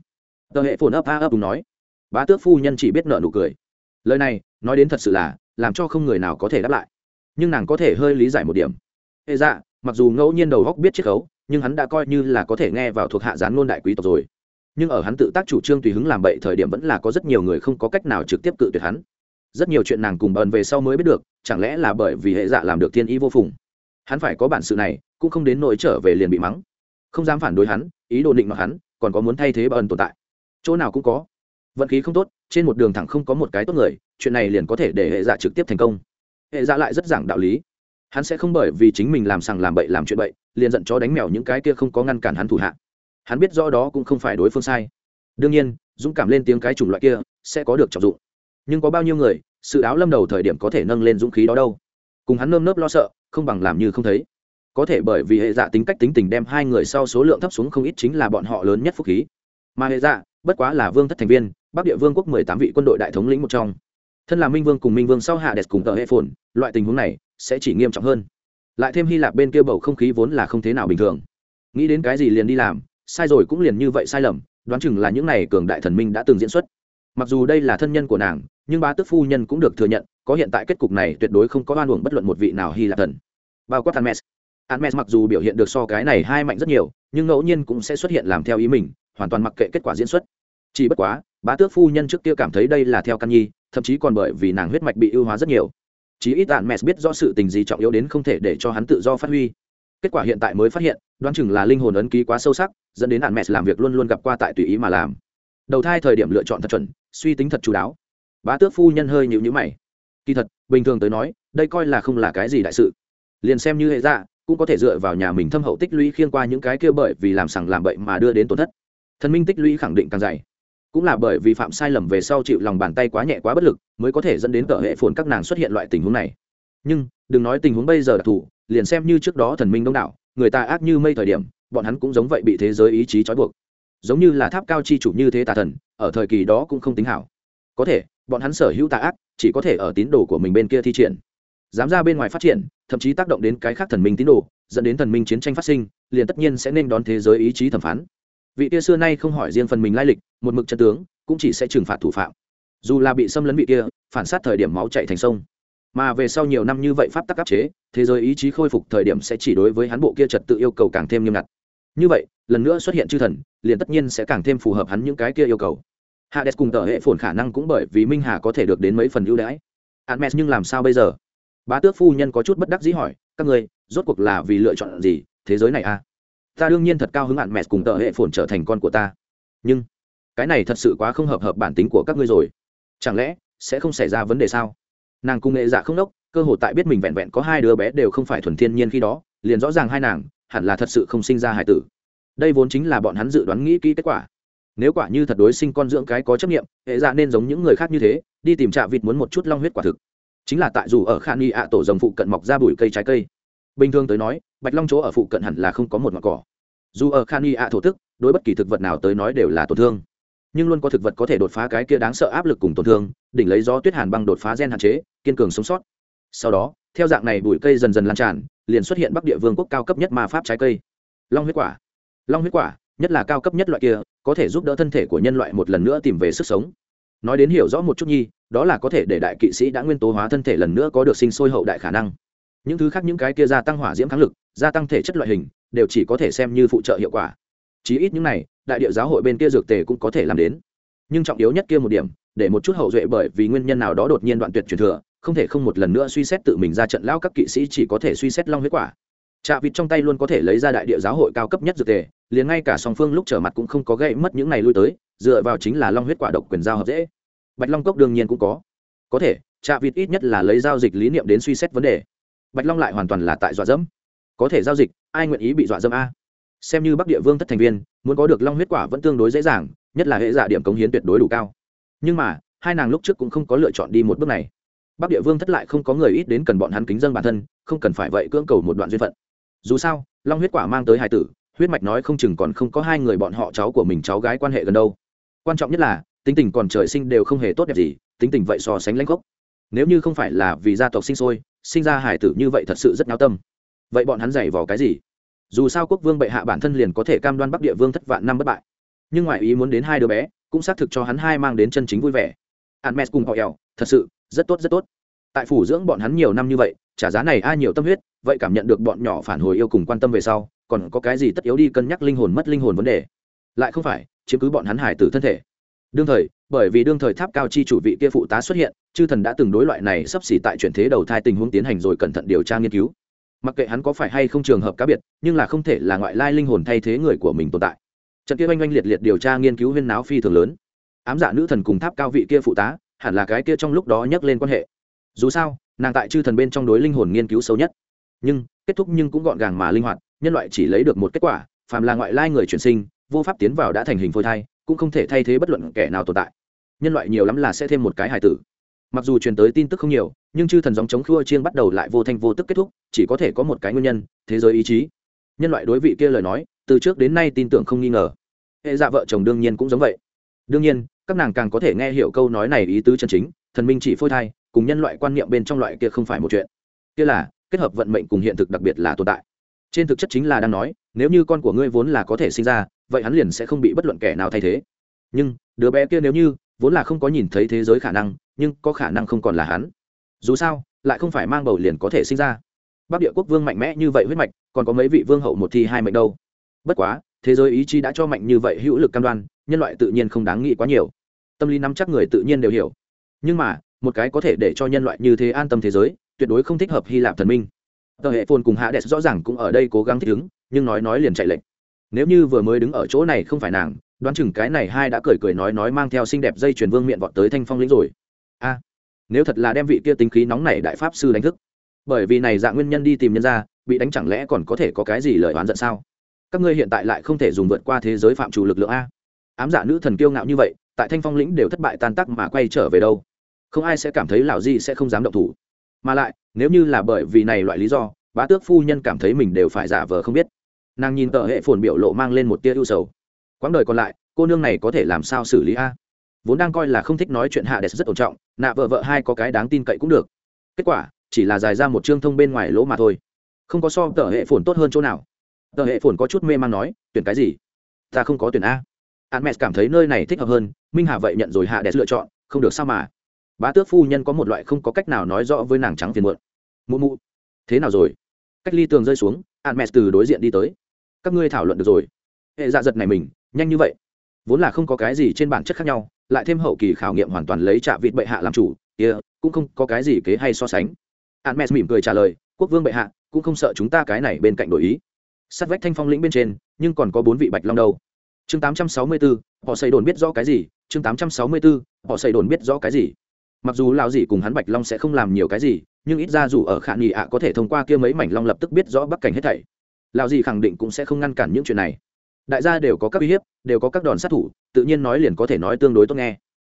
Tờ hệ phồn ấp a ấp đúng nói. Bá tước phu nhân chỉ biết nợ nụ cười. Lời này nói đến thật sự là làm cho không người nào có thể đáp lại. Nhưng nàng có thể hơi lý giải một điểm. Hệ dạ mặc dù ngẫu nhiên đầu góc biết chiết khấu, nhưng hắn đã coi như là có thể nghe vào thuộc hạ gián ngôn đại quý tộc rồi. Nhưng ở hắn tự tác chủ trương tùy hứng làm bậy thời điểm vẫn là có rất nhiều người không có cách nào trực tiếp cự tuyệt hắn. Rất nhiều chuyện nàng cùng bờn về sau mới biết được, chẳng lẽ là bởi vì hệ dạ làm được thiên ý vô phùng. Hắn phải có bản sự này, cũng không đến nỗi trở về liền bị mắng. Không dám phản đối hắn, ý đồ định mặc hắn, còn có muốn thay thế bờn tồn tại. Chỗ nào cũng có. Vận khí không tốt, trên một đường thẳng không có một cái tốt người chuyện này liền có thể để hệ dạ trực tiếp thành công. Hệ dạ lại rất giảng đạo lý. Hắn sẽ không bởi vì chính mình làm sằng làm bậy làm chuyện bậy, liền giận chó đánh mèo những cái kia không có ngăn cản hắn thủ hạ. Hắn biết rõ đó cũng không phải đối phương sai. Đương nhiên, dũng cảm lên tiếng cái chủng loại kia sẽ có được trọng dụng. Nhưng có bao nhiêu người, sự áo lâm đầu thời điểm có thể nâng lên dũng khí đó đâu? Cùng hắn nơm nớp lo sợ, không bằng làm như không thấy. Có thể bởi vì hệ dạ tính cách tính tình đem hai người sau số lượng thấp xuống không ít chính là bọn họ lớn nhất phúc khí. Mà hệ dạ bất quá là vương thất thành viên, bắc địa vương quốc mười tám vị quân đội đại thống lĩnh một trong thân là minh vương cùng minh vương sau hạ đẹp cùng tờ hệ phồn loại tình huống này sẽ chỉ nghiêm trọng hơn. Lại thêm hy lạp bên kia bầu không khí vốn là không thế nào bình thường. Nghĩ đến cái gì liền đi làm sai rồi cũng liền như vậy sai lầm đoán chừng là những n à y cường đại thần minh đã từng diễn xuất. Mặc dù đây là thân nhân của nàng nhưng ba tước phu nhân cũng được thừa nhận có hiện tại kết cục này tuyệt đối không có oan uổng bất luận một vị nào hy lạp thần. Bao quát anmes anmes mặc dù biểu hiện được so cái này hai mạnh rất nhiều, nhưng ngẫu nhiên cũng sẽ xuất hiện làm theo ý mình, hoàn toàn mặc kệ kết quả diễn xuất. Chỉ bất quá, bá tước phu nhân trước kia cảm thấy đây là theo căn nhi, thậm chí còn bởi vì nàng huyết mạch bị ưu hóa rất nhiều. Chỉ ít Hermes biết rõ sự tình gì trọng yếu đến không thể để cho hắn tự do phát huy. Kết quả hiện tại mới phát hiện, đoán chừng là linh hồn ấn ký quá sâu sắc, dẫn đến Hermes làm việc luôn luôn gặp qua tại tùy ý mà làm. Đầu thai thời điểm lựa chọn thật chuẩn, suy tính thật chú đáo. Bá tước phu nhân hơi nhíu nhíu mày. Kỳ thật, bình thường tới nói, đây coi là không là cái gì đại sự. Liền xem như hệ dạ, cũng có thể dựa vào nhà mình thâm hậu tích lũy khiên qua những cái kia bởi vì làm sằng làm bậy mà đưa đến tổn thất thần minh tích lũy khẳng định càng dày cũng là bởi vì phạm sai lầm về sau chịu lòng bàn tay quá nhẹ quá bất lực mới có thể dẫn đến cỡ hệ phồn các nàng xuất hiện loại tình huống này. Nhưng, đừng nói tình huống bây giờ đặc thù liền xem như trước đó thần minh đông đảo, người ta ác như mây thời điểm, bọn hắn cũng giống vậy bị thế giới ý chí trói buộc. Giống như là tháp cao chi chủ như thế tà thần, ở thời kỳ đó cũng không tính hảo. Có thể, bọn hắn sở hữu tà ác, chỉ có thể ở tín đồ của mình bên kia thi triển. Dám ra bên ngoài phát triển, thậm chí tác động đến cái khác thần minh tín đồ, dẫn đến thần minh chiến tranh phát sinh, liền tất nhiên sẽ nên đón thế giới ý chí thẩm phán vị kia xưa nay không hỏi riêng phần mình lai lịch, một mực chân tướng, cũng chỉ sẽ trừng phạt thủ phạm. Dù là bị xâm lấn vị kia, phản sát thời điểm máu chạy thành sông. Mà về sau nhiều năm như vậy pháp tắc áp chế, thế giới ý chí khôi phục thời điểm sẽ chỉ đối với hắn bộ kia trật tự yêu cầu càng thêm nghiêm ngặt. Như vậy, lần nữa xuất hiện chư thần, liền tất nhiên sẽ càng thêm phù hợp hắn những cái kia yêu cầu. Hades cùng tờ hệ phồn khả năng cũng bởi vì minh hà có thể được đến mấy phần ưu đãi. Admes nhưng làm sao bây giờ? Bá tước phu nhân có chút bất đắc dĩ hỏi, các ngươi, rốt cuộc là vì lựa chọn gì thế giới này à? Ta đương nhiên thật cao hứng hạn mẹ cùng tờ hệ phồn trở thành con của ta. Nhưng, cái này thật sự quá không hợp hợp bản tính của các ngươi rồi. Chẳng lẽ, sẽ không xảy ra vấn đề sao? Nàng cung nghệ dạ không đốc, cơ hội tại biết mình vẹn vẹn có hai đứa bé đều không phải thuần thiên nhiên khi đó, liền rõ ràng hai nàng, hẳn là thật sự không sinh ra hải tử. Đây vốn chính là bọn hắn dự đoán nghĩ kỹ kết quả. Nếu quả như thật đối sinh con dưỡng cái có chấp nghiệm hệ dạ nên giống những người khác như thế, đi tìm trạ vịt muốn một chút long huyết quả thực. Chính là tại dù ở khan y ạ tổ rồng phụ cận mọc ra bụi cây trái cây. Bình thường tới nói bạch long chỗ ở phụ cận hẳn là không có một ngọn cỏ. Dù ở khan y ạ thổ tức, đối bất kỳ thực vật nào tới nói đều là tổn thương. Nhưng luôn có thực vật có thể đột phá cái kia đáng sợ áp lực cùng tổn thương, đỉnh lấy gió tuyết hàn băng đột phá gen hạn chế, kiên cường sống sót. Sau đó, theo dạng này bụi cây dần dần lan tràn, liền xuất hiện bắc địa vương quốc cao cấp nhất ma pháp trái cây. Long huyết quả. Long huyết quả, nhất là cao cấp nhất loại kia, có thể giúp đỡ thân thể của nhân loại một lần nữa tìm về sức sống. Nói đến hiểu rõ một chút nhi, đó là có thể để đại kỵ sĩ đã nguyên tố hóa thân thể lần nữa có được sinh sôi hậu đại khả năng những thứ khác những cái kia gia tăng hỏa diễm kháng lực, gia tăng thể chất loại hình, đều chỉ có thể xem như phụ trợ hiệu quả. Chí ít những này, đại địa giáo hội bên kia dược tề cũng có thể làm đến. Nhưng trọng yếu nhất kia một điểm, để một chút hậu duệ bởi vì nguyên nhân nào đó đột nhiên đoạn tuyệt truyền thừa, không thể không một lần nữa suy xét tự mình ra trận lao các kỵ sĩ chỉ có thể suy xét long huyết quả. Trạ vịt trong tay luôn có thể lấy ra đại địa giáo hội cao cấp nhất dược tề, liền ngay cả song phương lúc trở mặt cũng không có gây mất những này lui tới, dựa vào chính là long huyết quả độc quyền giao hợp dễ. Bạch long cốc đương nhiên cũng có. Có thể, trạ vịt ít nhất là lấy giao dịch lý niệm đến suy xét vấn đề bạch long lại hoàn toàn là tại dọa dẫm. Có thể giao dịch, ai nguyện ý bị dọa dẫm a? Xem như bắc địa vương thất thành viên, muốn có được long huyết quả vẫn tương đối dễ dàng, nhất là hệ giả điểm cống hiến tuyệt đối đủ cao. Nhưng mà, hai nàng lúc trước cũng không có lựa chọn đi một bước này. Bắc địa vương thất lại không có người ít đến cần bọn hắn kính dân bản thân, không cần phải vậy cưỡng cầu một đoạn duyên phận. Dù sao, long huyết quả mang tới hai tử, huyết mạch nói không chừng còn không có hai người bọn họ cháu của mình cháu gái quan hệ gần đâu. Quan trọng nhất là, tính tình còn trời sinh đều không hề tốt đẹp gì, tính tình vậy so sánh lãnh gốc nếu như không phải là vì gia tộc sinh sôi, sinh ra hải tử như vậy thật sự rất náo tâm. Vậy bọn hắn giày vò cái gì? Dù sao quốc vương bệ hạ bản thân liền có thể cam đoan bắc địa vương thất vạn năm bất bại. Nhưng ngoại ý muốn đến hai đứa bé, cũng xác thực cho hắn hai mang đến chân chính vui vẻ. Hermes cùng họ eo, thật sự, rất tốt rất tốt. Tại phủ dưỡng bọn hắn nhiều năm như vậy, trả giá này ai nhiều tâm huyết, vậy cảm nhận được bọn nhỏ phản hồi yêu cùng quan tâm về sau, còn có cái gì tất yếu đi cân nhắc linh hồn mất linh hồn vấn đề. Lại không phải chứ cứ bọn hắn hải tử thân thể đương thời, bởi vì đương thời tháp cao chi chủ vị kia phụ tá xuất hiện, chư thần đã từng đối loại này sắp xỉ tại chuyển thế đầu thai tình huống tiến hành rồi cẩn thận điều tra nghiên cứu. Mặc kệ hắn có phải hay không trường hợp cá biệt, nhưng là không thể là ngoại lai linh hồn thay thế người của mình tồn tại. Trận kia oanh oanh liệt liệt điều tra nghiên cứu huyên náo phi thường lớn. Ám dạ nữ thần cùng tháp cao vị kia phụ tá, hẳn là cái kia trong lúc đó nhắc lên quan hệ. Dù sao, nàng tại chư thần bên trong đối linh hồn nghiên cứu sâu nhất. Nhưng, kết thúc nhưng cũng gọn gàng mà linh hoạt, nhân loại chỉ lấy được một kết quả, phàm là ngoại lai người chuyển sinh, vô pháp tiến vào đã thành hình phôi thai cũng không thể thay thế bất luận kẻ nào tồn tại. Nhân loại nhiều lắm là sẽ thêm một cái hài tử. Mặc dù truyền tới tin tức không nhiều, nhưng chư thần dòng chống khua chiên bắt đầu lại vô thanh vô tức kết thúc, chỉ có thể có một cái nguyên nhân, thế giới ý chí. Nhân loại đối vị kia lời nói, từ trước đến nay tin tưởng không nghi ngờ. Hệ dạ vợ chồng đương nhiên cũng giống vậy. Đương nhiên, các nàng càng có thể nghe hiểu câu nói này ý tứ chân chính, thần minh chỉ phôi thai, cùng nhân loại quan niệm bên trong loại kia không phải một chuyện. Kia là, kết hợp vận mệnh cùng hiện thực đặc biệt là tồn tại. Trên thực chất chính là đang nói nếu như con của ngươi vốn là có thể sinh ra, vậy hắn liền sẽ không bị bất luận kẻ nào thay thế. Nhưng, đứa bé kia nếu như vốn là không có nhìn thấy thế giới khả năng, nhưng có khả năng không còn là hắn. Dù sao, lại không phải mang bầu liền có thể sinh ra. Bắc địa quốc vương mạnh mẽ như vậy huyết mạch, còn có mấy vị vương hậu một thi hai mệnh đâu. Bất quá, thế giới ý chí đã cho mạnh như vậy hữu lực cam đoan, nhân loại tự nhiên không đáng nghĩ quá nhiều. Tâm lý nắm chắc người tự nhiên đều hiểu. Nhưng mà, một cái có thể để cho nhân loại như thế an tâm thế giới, tuyệt đối không thích hợp hy lạp thần minh tờ hệ phồn cùng hạ đẹp rõ ràng cũng ở đây cố gắng thích ứng, nhưng nói nói liền chạy lệnh nếu như vừa mới đứng ở chỗ này không phải nàng, đoán chừng cái này hai đã cười cười nói nói mang theo xinh đẹp dây chuyền vương miệng vọt tới thanh phong lĩnh rồi. A, nếu thật là đem vị kia tính khí nóng này đại pháp sư đánh thức. Bởi vì này dạng nguyên nhân đi tìm nhân ra bị đánh chẳng lẽ còn có thể có cái gì lời oán giận sao? Các ngươi hiện tại lại không thể dùng vượt qua thế giới phạm chủ lực lượng a. Ám dạ nữ thần kiêu ngạo như vậy, tại thanh phong lĩnh đều thất bại tan tắc mà quay trở về đâu. Không ai sẽ cảm thấy lào di sẽ không dám động thủ mà lại, nếu như là bởi vì này loại lý do, bá tước phu nhân cảm thấy mình đều phải giả vờ không biết. Nàng nhìn tờ hệ phồn biểu lộ mang lên một tia ưu sầu. Quãng đời còn lại, cô nương này có thể làm sao xử lý a? Vốn đang coi là không thích nói chuyện hạ đẹp rất ổn trọng, nạ vợ vợ hai có cái đáng tin cậy cũng được. Kết quả, chỉ là dài ra một chương thông bên ngoài lỗ mà thôi. Không có so tờ hệ phồn tốt hơn chỗ nào. Tờ hệ phồn có chút mê man nói, tuyển cái gì? Ta không có tuyển a. A mẹ cảm thấy nơi này thích hợp hơn, minh hà vậy nhận rồi hạ đẹp lựa chọn, không được sao mà bá tước phu nhân có một loại không có cách nào nói rõ với nàng trắng phiền muộn. Mụ mụ thế nào rồi? Cách ly tường rơi xuống hạn mẹ từ đối diện đi tới. Các ngươi thảo luận được rồi. Hệ dạ giật này mình nhanh như vậy. Vốn là không có cái gì trên bản chất khác nhau lại thêm hậu kỳ khảo nghiệm hoàn toàn lấy trạ vịt bệ hạ làm chủ kia、yeah, cũng không có cái gì kế hay so sánh. Hạn mẹ mỉm cười trả lời quốc vương bệ hạ cũng không sợ chúng ta cái này bên cạnh đổi ý. Sát vách thanh phong lĩnh bên trên nhưng còn có bốn vị bạch long đâu. Chương tám trăm sáu mươi bốn họ xây đồn biết rõ cái gì? Chương tám trăm sáu mươi bốn họ xây đồn biết rõ cái gì? Mặc dù lão dị cùng hắn bạch long sẽ không làm nhiều cái gì nhưng ít ra dù ở khả nghị ạ có thể thông qua kia mấy mảnh long lập tức biết rõ bắc cảnh hết thảy. Lão dị khẳng định cũng sẽ không ngăn cản những chuyện này. Đại gia đều có các uy hiếp đều có các đòn sát thủ tự nhiên nói liền có thể nói tương đối tốt nghe.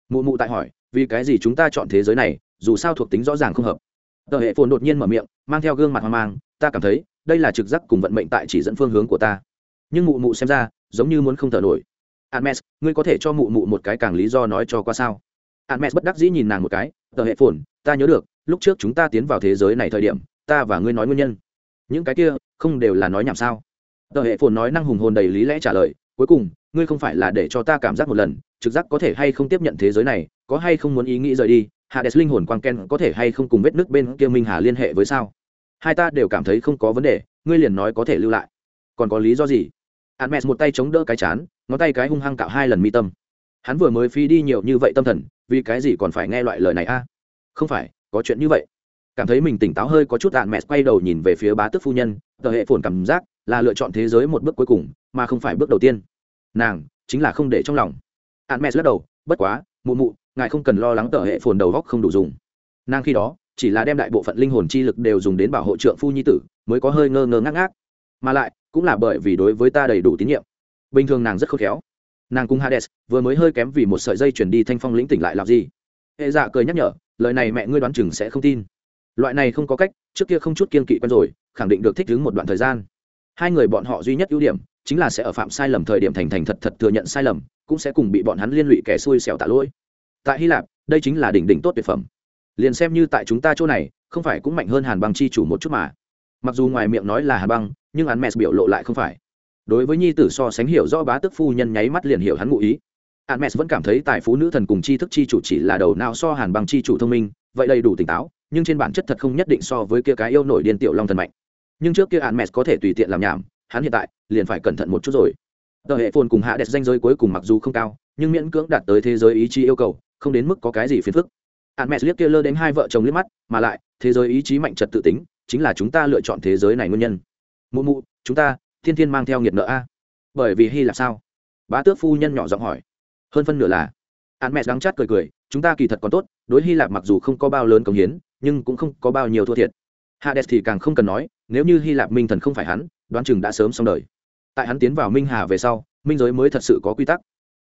Mụ mụ tại hỏi vì cái gì chúng ta chọn thế giới này dù sao thuộc tính rõ ràng không hợp. Tờ hệ phồn đột nhiên mở miệng mang theo gương mặt hoang mang ta cảm thấy đây là trực giác cùng vận mệnh tại chỉ dẫn phương hướng của ta. Nhưng mụ mụ xem ra giống như muốn không thở nổi. Admes, ngươi có thể cho mụ mụ một cái càng lý do nói cho qua sao? Hermes bất đắc dĩ nhìn nàng một cái, "Tờ hệ phồn, ta nhớ được, lúc trước chúng ta tiến vào thế giới này thời điểm, ta và ngươi nói nguyên nhân. Những cái kia, không đều là nói nhảm sao?" Tờ hệ phồn nói năng hùng hồn đầy lý lẽ trả lời, "Cuối cùng, ngươi không phải là để cho ta cảm giác một lần, trực giác có thể hay không tiếp nhận thế giới này, có hay không muốn ý nghĩ rời đi, Hades linh hồn quang ken có thể hay không cùng vết nước bên kia Minh Hà liên hệ với sao?" Hai ta đều cảm thấy không có vấn đề, ngươi liền nói có thể lưu lại. Còn có lý do gì? Hermes một tay chống đỡ cái chán, ngón tay cái hung hăng cạo hai lần mi tâm. Hắn vừa mới phi đi nhiều như vậy tâm thần, vì cái gì còn phải nghe loại lời này a? Không phải, có chuyện như vậy. Cảm thấy mình tỉnh táo hơi có chút đạn mẹ quay đầu nhìn về phía bá tước phu nhân, tờ hệ phồn cảm giác là lựa chọn thế giới một bước cuối cùng, mà không phải bước đầu tiên. Nàng chính là không để trong lòng. Hạn mẹ lắc đầu, bất quá, mụ mụ, ngài không cần lo lắng tờ hệ phồn đầu góc không đủ dùng. Nàng khi đó chỉ là đem đại bộ phận linh hồn chi lực đều dùng đến bảo hộ trượng phu nhi tử, mới có hơi ngơ ngơ ngác ngác. Mà lại, cũng là bởi vì đối với ta đầy đủ tín nhiệm. Bình thường nàng rất khôn khéo nàng cùng hades, vừa mới hơi kém vì một sợi dây chuyển đi thanh phong lĩnh tỉnh lại làm gì? Hệ dạ cười nhắc nhở, lời này mẹ ngươi đoán chừng sẽ không tin. Loại này không có cách, trước kia không chút kiên kỵ quen rồi, khẳng định được thích ứng một đoạn thời gian. Hai người bọn họ duy nhất ưu điểm, chính là sẽ ở phạm sai lầm thời điểm thành thành thật thật thừa nhận sai lầm, cũng sẽ cùng bị bọn hắn liên lụy kẻ xui xẻo tạ lỗi. Tại hy lạp, đây chính là đỉnh đỉnh tốt tuyệt phẩm. Liền xem như tại chúng ta chỗ này, không phải cũng mạnh hơn hàn băng chi chủ một chút mà. Mặc dù ngoài miệng nói là hàn băng, nhưng hắn mẹ biểu lộ lại không phải đối với nhi tử so sánh hiểu rõ bá tức phu nhân nháy mắt liền hiểu hắn ngụ ý Hermes vẫn cảm thấy tài phú nữ thần cùng chi thức chi chủ chỉ là đầu nào so hàn bằng chi chủ thông minh, vậy đầy đủ tỉnh táo, nhưng trên bản chất thật không nhất định so với kia cái yêu nổi điên tiểu long thần mạnh. Nhưng trước kia Hermes có thể tùy tiện làm nhảm, hắn hiện tại liền phải cẩn thận một chút rồi. Tờ hệ phồn cùng hạ đẹp danh giới cuối cùng mặc dù không cao, nhưng miễn cưỡng đạt tới thế giới ý chí yêu cầu, không đến mức có cái gì phiền phức. Hermes liếc kia lơ đến hai vợ chồng liếc mắt, mà lại, thế giới ý chí mạnh trật tự tính, chính là chúng ta lựa chọn thế giới này nguyên nhân. Mụ mụ, chúng ta, thiên thiên mang theo nghiệt nợ a. Bởi vì Hy Lạp sao? Bá tước phu nhân nhỏ giọng hỏi. Hơn phân nửa là an mẹ đắng chát cười cười, chúng ta kỳ thật còn tốt, đối hy lạp mặc dù không có bao lớn công hiến, nhưng cũng không có bao nhiêu thua thiệt. Hades thì càng không cần nói, nếu như hy lạp minh thần không phải hắn, đoán chừng đã sớm xong đời. Tại hắn tiến vào minh hà về sau, minh giới mới thật sự có quy tắc.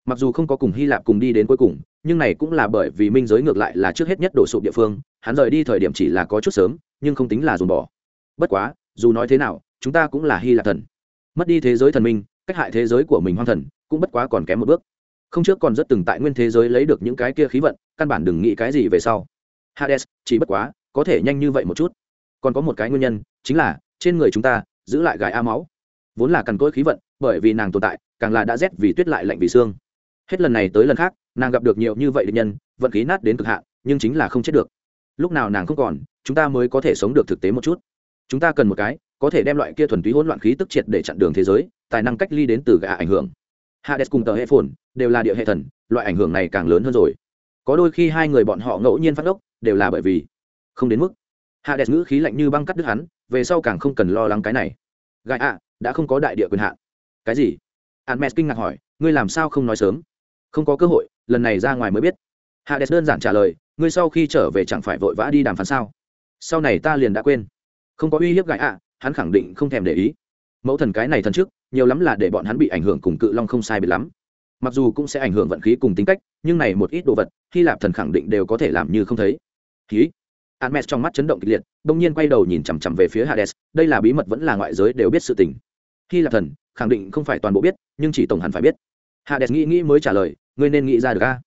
Mặc dù không có cùng hy lạp cùng đi đến cuối cùng, nhưng này cũng là bởi vì minh giới ngược lại là trước hết nhất đổ sụp địa phương, hắn rời đi thời điểm chỉ là có chút sớm, nhưng không tính là dồn bỏ. Bất quá, dù nói thế nào, chúng ta cũng là hy lạp thần mất đi thế giới thần minh, cách hại thế giới của mình hoang thần, cũng bất quá còn kém một bước. Không trước còn rất từng tại nguyên thế giới lấy được những cái kia khí vận, căn bản đừng nghĩ cái gì về sau. Hades, chỉ bất quá, có thể nhanh như vậy một chút. Còn có một cái nguyên nhân, chính là, trên người chúng ta, giữ lại gái a máu. Vốn là cằn cỗi khí vận, bởi vì nàng tồn tại, càng là đã rét vì tuyết lại lạnh vì xương. Hết lần này tới lần khác, nàng gặp được nhiều như vậy định nhân, vận khí nát đến cực hạn, nhưng chính là không chết được. Lúc nào nàng không còn, chúng ta mới có thể sống được thực tế một chút. Chúng ta cần một cái có thể đem loại kia thuần túy hỗn loạn khí tức triệt để chặn đường thế giới, tài năng cách ly đến từ gã ảnh hưởng. Hades cùng tờ hệ phồn đều là địa hệ thần, loại ảnh hưởng này càng lớn hơn rồi. Có đôi khi hai người bọn họ ngẫu nhiên phát ốc, đều là bởi vì không đến mức. Hades ngữ khí lạnh như băng cắt đứt hắn, về sau càng không cần lo lắng cái này. Gai ạ, đã không có đại địa quyền hạn. Cái gì? Hermes kinh ngạc hỏi, ngươi làm sao không nói sớm? Không có cơ hội, lần này ra ngoài mới biết. Hades đơn giản trả lời, ngươi sau khi trở về chẳng phải vội vã đi đàm phán sao? Sau này ta liền đã quên. Không có uy hiếp gãi ạ hắn khẳng định không thèm để ý mẫu thần cái này thần trước nhiều lắm là để bọn hắn bị ảnh hưởng cùng cự long không sai biệt lắm mặc dù cũng sẽ ảnh hưởng vận khí cùng tính cách nhưng này một ít đồ vật hy lạp thần khẳng định đều có thể làm như không thấy khí Hermes trong mắt chấn động kịch liệt, bỗng nhiên quay đầu nhìn chằm chằm về phía Hades, đây là bí mật vẫn là ngoại giới đều biết sự tình. Hy Lạp thần, khẳng định không phải toàn bộ biết, nhưng chỉ tổng hẳn phải biết. Hades nghĩ nghĩ mới trả lời, ngươi nên nghĩ ra được a.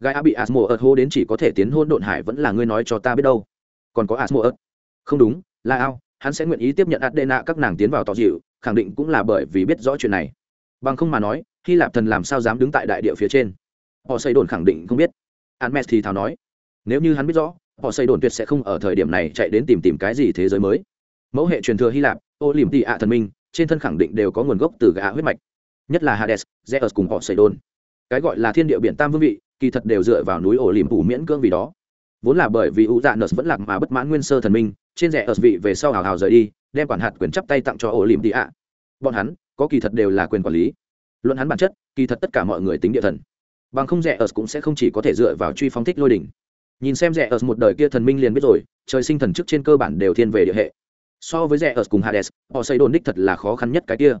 Gaia bị Asmodeus hô đến chỉ có thể tiến hôn độn hải vẫn là ngươi nói cho ta biết đâu. Còn có Asmodeus. Không đúng, là ao, hắn sẽ nguyện ý tiếp nhận Adena các nàng tiến vào tỏ dịu, khẳng định cũng là bởi vì biết rõ chuyện này. Bằng không mà nói hy lạp thần làm sao dám đứng tại đại địa phía trên? Họ xây đồn khẳng định không biết. Hermes thì thào nói nếu như hắn biết rõ họ xây đồn tuyệt sẽ không ở thời điểm này chạy đến tìm tìm cái gì thế giới mới. Mẫu hệ truyền thừa hy lạp ô liềm tị ạ thần minh trên thân khẳng định đều có nguồn gốc từ gã huyết mạch nhất là hades zeus cùng họ xây đồn cái gọi là thiên địa biển tam vương vị kỳ thật đều dựa vào núi ổ liềm phủ miễn cưỡng vì đó. Vốn là bởi vì u dạ nợ vẫn lạc mà bất mãn nguyên sơ thần minh trên rẻ ở vị về sau hào hào rời đi, đem quản hạt quyền chấp tay tặng cho ổ liềm đi ạ. Bọn hắn, có kỳ thật đều là quyền quản lý. Luận hắn bản chất, kỳ thật tất cả mọi người tính địa thần. Bằng không rẻ ở cũng sẽ không chỉ có thể dựa vào truy phóng thích lôi đỉnh. Nhìn xem rẻ ở một đời kia thần minh liền biết rồi, trời sinh thần chức trên cơ bản đều thiên về địa hệ. So với rẻ ở cùng hades, họ xây đồn đích thật là khó khăn nhất cái kia.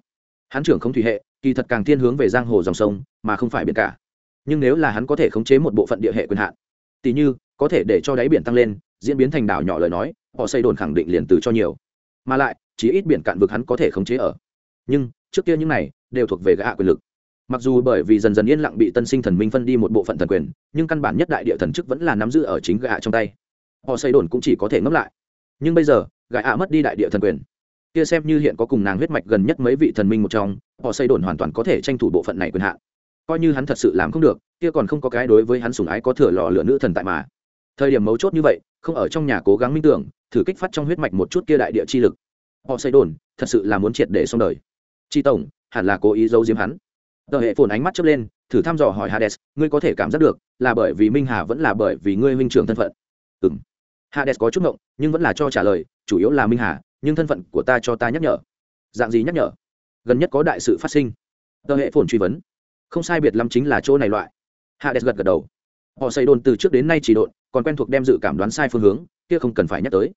Hắn trưởng không thủy hệ, kỳ thật càng thiên hướng về giang hồ dòng sông, mà không phải biển cả. Nhưng nếu là hắn có thể khống chế một bộ phận địa hệ quyền hạn tỷ như, có thể để cho đáy biển tăng lên, diễn biến thành đảo nhỏ lời nói họ xây đồn khẳng định liền từ cho nhiều. Mà lại chỉ ít biển cạn vực hắn có thể khống chế ở. Nhưng, trước kia những này đều thuộc về gã quyền lực. Mặc dù bởi vì dần dần yên lặng bị tân sinh thần minh phân đi một bộ phận thần quyền, nhưng căn bản nhất đại địa thần chức vẫn là nắm giữ ở chính gã trong tay. Họ xây đồn cũng chỉ có thể ngấp lại. Nhưng bây giờ, gã mất đi đại địa thần quyền. Kia xem như hiện có cùng nàng huyết mạch gần nhất mấy vị thần minh một trong, họ xây đồn hoàn toàn có thể tranh thủ bộ phận này quyền hạn. Coi như hắn thật sự làm không được, kia còn không có cái đối với hắn sủng ái có thừa lò lửa nữ thần tại mà. Thời điểm mấu chốt như vậy, không ở trong nhà cố gắng minh tưởng thử kích phát trong huyết mạch một chút kia đại địa chi lực. Họ xây đồn, thật sự là muốn triệt để xong đời. Chi tổng, hẳn là cố ý giấu giếm hắn. Tờ hệ phồn ánh mắt chớp lên, thử thăm dò hỏi hades, ngươi có thể cảm giác được là bởi vì minh hà vẫn là bởi vì ngươi minh trưởng thân phận? Ừng hades có chút ngộng, nhưng vẫn là cho trả lời, chủ yếu là minh hà, nhưng thân phận của ta cho ta nhắc nhở. Dạng gì nhắc nhở? Gần nhất có đại sự phát sinh. Tờ hệ phồn truy vấn. Không sai biệt lắm chính là chỗ này loại. Hades gật gật đầu. Họ xây đồn từ trước đến nay chỉ độn, còn quen thuộc đem dự cảm đoán sai phương hướng, kia không cần phải nhắc tới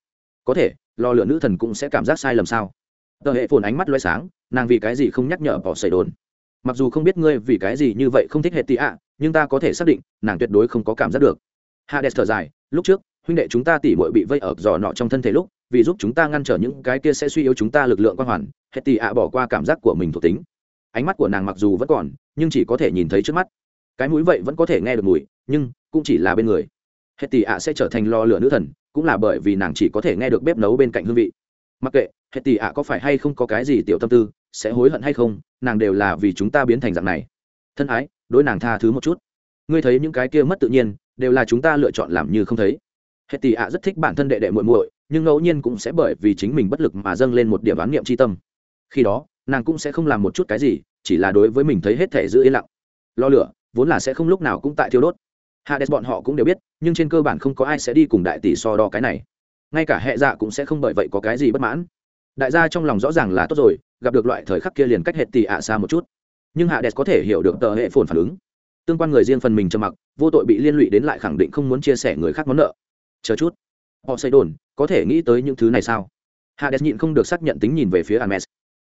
có thể, lò lửa nữ thần cũng sẽ cảm giác sai lầm sao? Tờ hệ phồn ánh mắt loay sáng, nàng vì cái gì không nhắc nhở họ xảy đồn? Mặc dù không biết ngươi vì cái gì như vậy không thích hệ tị ạ, nhưng ta có thể xác định, nàng tuyệt đối không có cảm giác được. Hades thở dài, lúc trước, huynh đệ chúng ta tỉ mội bị vây ở giò nọ trong thân thể lúc, vì giúp chúng ta ngăn trở những cái kia sẽ suy yếu chúng ta lực lượng quan hoàn hệ tị ạ bỏ qua cảm giác của mình thuộc tính. Ánh mắt của nàng mặc dù vẫn còn, nhưng chỉ có thể nhìn thấy trước mắt. Cái mũi vậy vẫn có thể nghe được mùi, nhưng cũng chỉ là bên người. Hệ tị ạ sẽ trở thành lo lửa nữ thần cũng là bởi vì nàng chỉ có thể nghe được bếp nấu bên cạnh hương vị. Mặc kệ hệ tỷ ạ có phải hay không có cái gì tiểu tâm tư, sẽ hối hận hay không, nàng đều là vì chúng ta biến thành dạng này. Thân ái, đối nàng tha thứ một chút. Ngươi thấy những cái kia mất tự nhiên, đều là chúng ta lựa chọn làm như không thấy. Hệ tỷ ạ rất thích bản thân đệ đệ muội muội, nhưng ngẫu nhiên cũng sẽ bởi vì chính mình bất lực mà dâng lên một điểm oán niệm tri tâm. Khi đó, nàng cũng sẽ không làm một chút cái gì, chỉ là đối với mình thấy hết thể giữ yên lặng. Lo lửa, vốn là sẽ không lúc nào cũng tại thiêu đốt hades bọn họ cũng đều biết nhưng trên cơ bản không có ai sẽ đi cùng đại tỷ so đo cái này. Ngay cả hệ dạ cũng sẽ không bởi vậy có cái gì bất mãn. Đại gia trong lòng rõ ràng là tốt rồi gặp được loại thời khắc kia liền cách hệ tỷ ạ xa một chút. Nhưng hạ có thể hiểu được tờ hệ phồn phản ứng. Tương quan người riêng phần mình trầm mặc vô tội bị liên lụy đến lại khẳng định không muốn chia sẻ người khác món nợ. Chờ chút. Họ xây đồn có thể nghĩ tới những thứ này sao? Hades nhịn không được xác nhận tính nhìn về phía Hermes.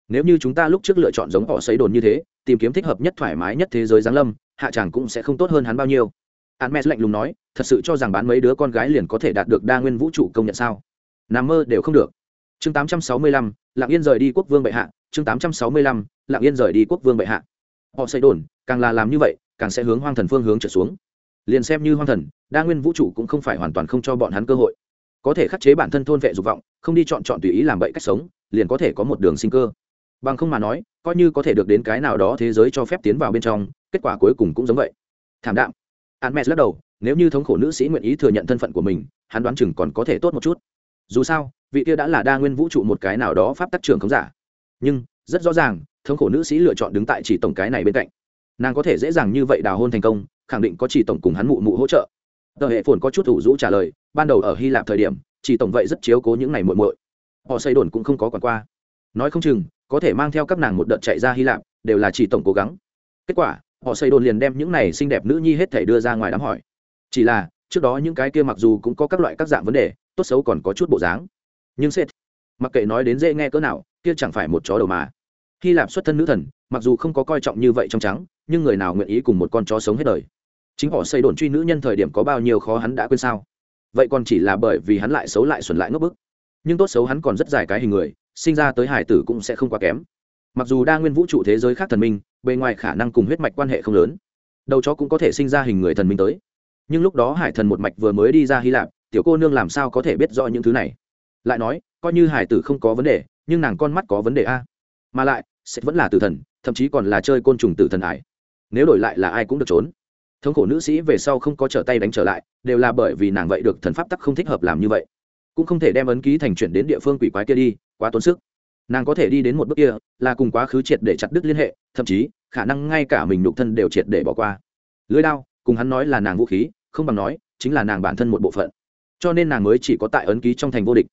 Nếu như chúng ta lúc trước lựa chọn giống họ xây đồn như thế, tìm kiếm thích hợp nhất thoải mái nhất thế giới giáng lâm, hạ chàng cũng sẽ không tốt hơn hắn bao nhiêu. Hermes lạnh lùng nói, thật sự cho rằng bán mấy đứa con gái liền có thể đạt được đa nguyên vũ trụ công nhận sao? Nằm mơ đều không được. Chương 865, Lặng Yên rời đi quốc vương bệ hạ, chương 865, Lặng Yên rời đi quốc vương bệ hạ. Họ xây đồn, càng là làm như vậy, càng sẽ hướng hoang thần phương hướng trở xuống liền xem như hoang thần đa nguyên vũ trụ cũng không phải hoàn toàn không cho bọn hắn cơ hội có thể khắc chế bản thân thôn vệ dục vọng không đi chọn chọn tùy ý làm bậy cách sống liền có thể có một đường sinh cơ bằng không mà nói coi như có thể được đến cái nào đó thế giới cho phép tiến vào bên trong kết quả cuối cùng cũng giống vậy thảm đạm Hermes lắc đầu, nếu như thống khổ nữ sĩ nguyện ý thừa nhận thân phận của mình, hắn đoán chừng còn có thể tốt một chút. Dù sao, vị kia đã là đa nguyên vũ trụ một cái nào đó pháp tắc trưởng không giả. Nhưng, rất rõ ràng, thống khổ nữ sĩ lựa chọn đứng tại chỉ tổng cái này bên cạnh. Nàng có thể dễ dàng như vậy đào hôn thành công, khẳng định có chỉ tổng cùng hắn mụ mụ hỗ trợ. Tờ hệ phồn có chút thủ rũ trả lời, ban đầu ở hy lạp thời điểm, chỉ tổng vậy rất chiếu cố những ngày muội muội. Họ xây đồn cũng không có quản qua. Nói không chừng, có thể mang theo các nàng một đợt chạy ra hy lạp, đều là chỉ tổng cố gắng. Kết quả họ xây đồn liền đem những này xinh đẹp nữ nhi hết thể đưa ra ngoài đám hỏi. Chỉ là, trước đó những cái kia mặc dù cũng có các loại các dạng vấn đề, tốt xấu còn có chút bộ dáng. Nhưng sệt mặc kệ nói đến dễ nghe cỡ nào, kia chẳng phải một chó đầu mà. Hy lạp xuất thân nữ thần, mặc dù không có coi trọng như vậy trong trắng, nhưng người nào nguyện ý cùng một con chó sống hết đời? Chính họ xây đồn truy nữ nhân thời điểm có bao nhiêu khó hắn đã quên sao? Vậy còn chỉ là bởi vì hắn lại xấu lại xuẩn lại ngốc bức. Nhưng tốt xấu hắn còn rất dài cái hình người, sinh ra tới hải tử cũng sẽ không quá kém. Mặc dù đa nguyên vũ trụ thế giới khác thần minh bề ngoài khả năng cùng huyết mạch quan hệ không lớn. Đầu chó cũng có thể sinh ra hình người thần minh tới. Nhưng lúc đó hải thần một mạch vừa mới đi ra hy lạp, tiểu cô nương làm sao có thể biết rõ những thứ này? Lại nói, coi như hải tử không có vấn đề, nhưng nàng con mắt có vấn đề a. Mà lại sẽ vẫn là tử thần, thậm chí còn là chơi côn trùng tử thần ải nếu đổi lại là ai cũng được trốn. Thống khổ nữ sĩ về sau không có trở tay đánh trở lại, đều là bởi vì nàng vậy được thần pháp tắc không thích hợp làm như vậy. Cũng không thể đem ấn ký thành chuyển đến địa phương quỷ quái kia đi, quá tốn sức nàng có thể đi đến một bước kia, là cùng quá khứ triệt để chặt đứt liên hệ, thậm chí, khả năng ngay cả mình nhục thân đều triệt để bỏ qua. Lưới đao, cùng hắn nói là nàng vũ khí, không bằng nói, chính là nàng bản thân một bộ phận. Cho nên nàng mới chỉ có tại ấn ký trong thành vô địch.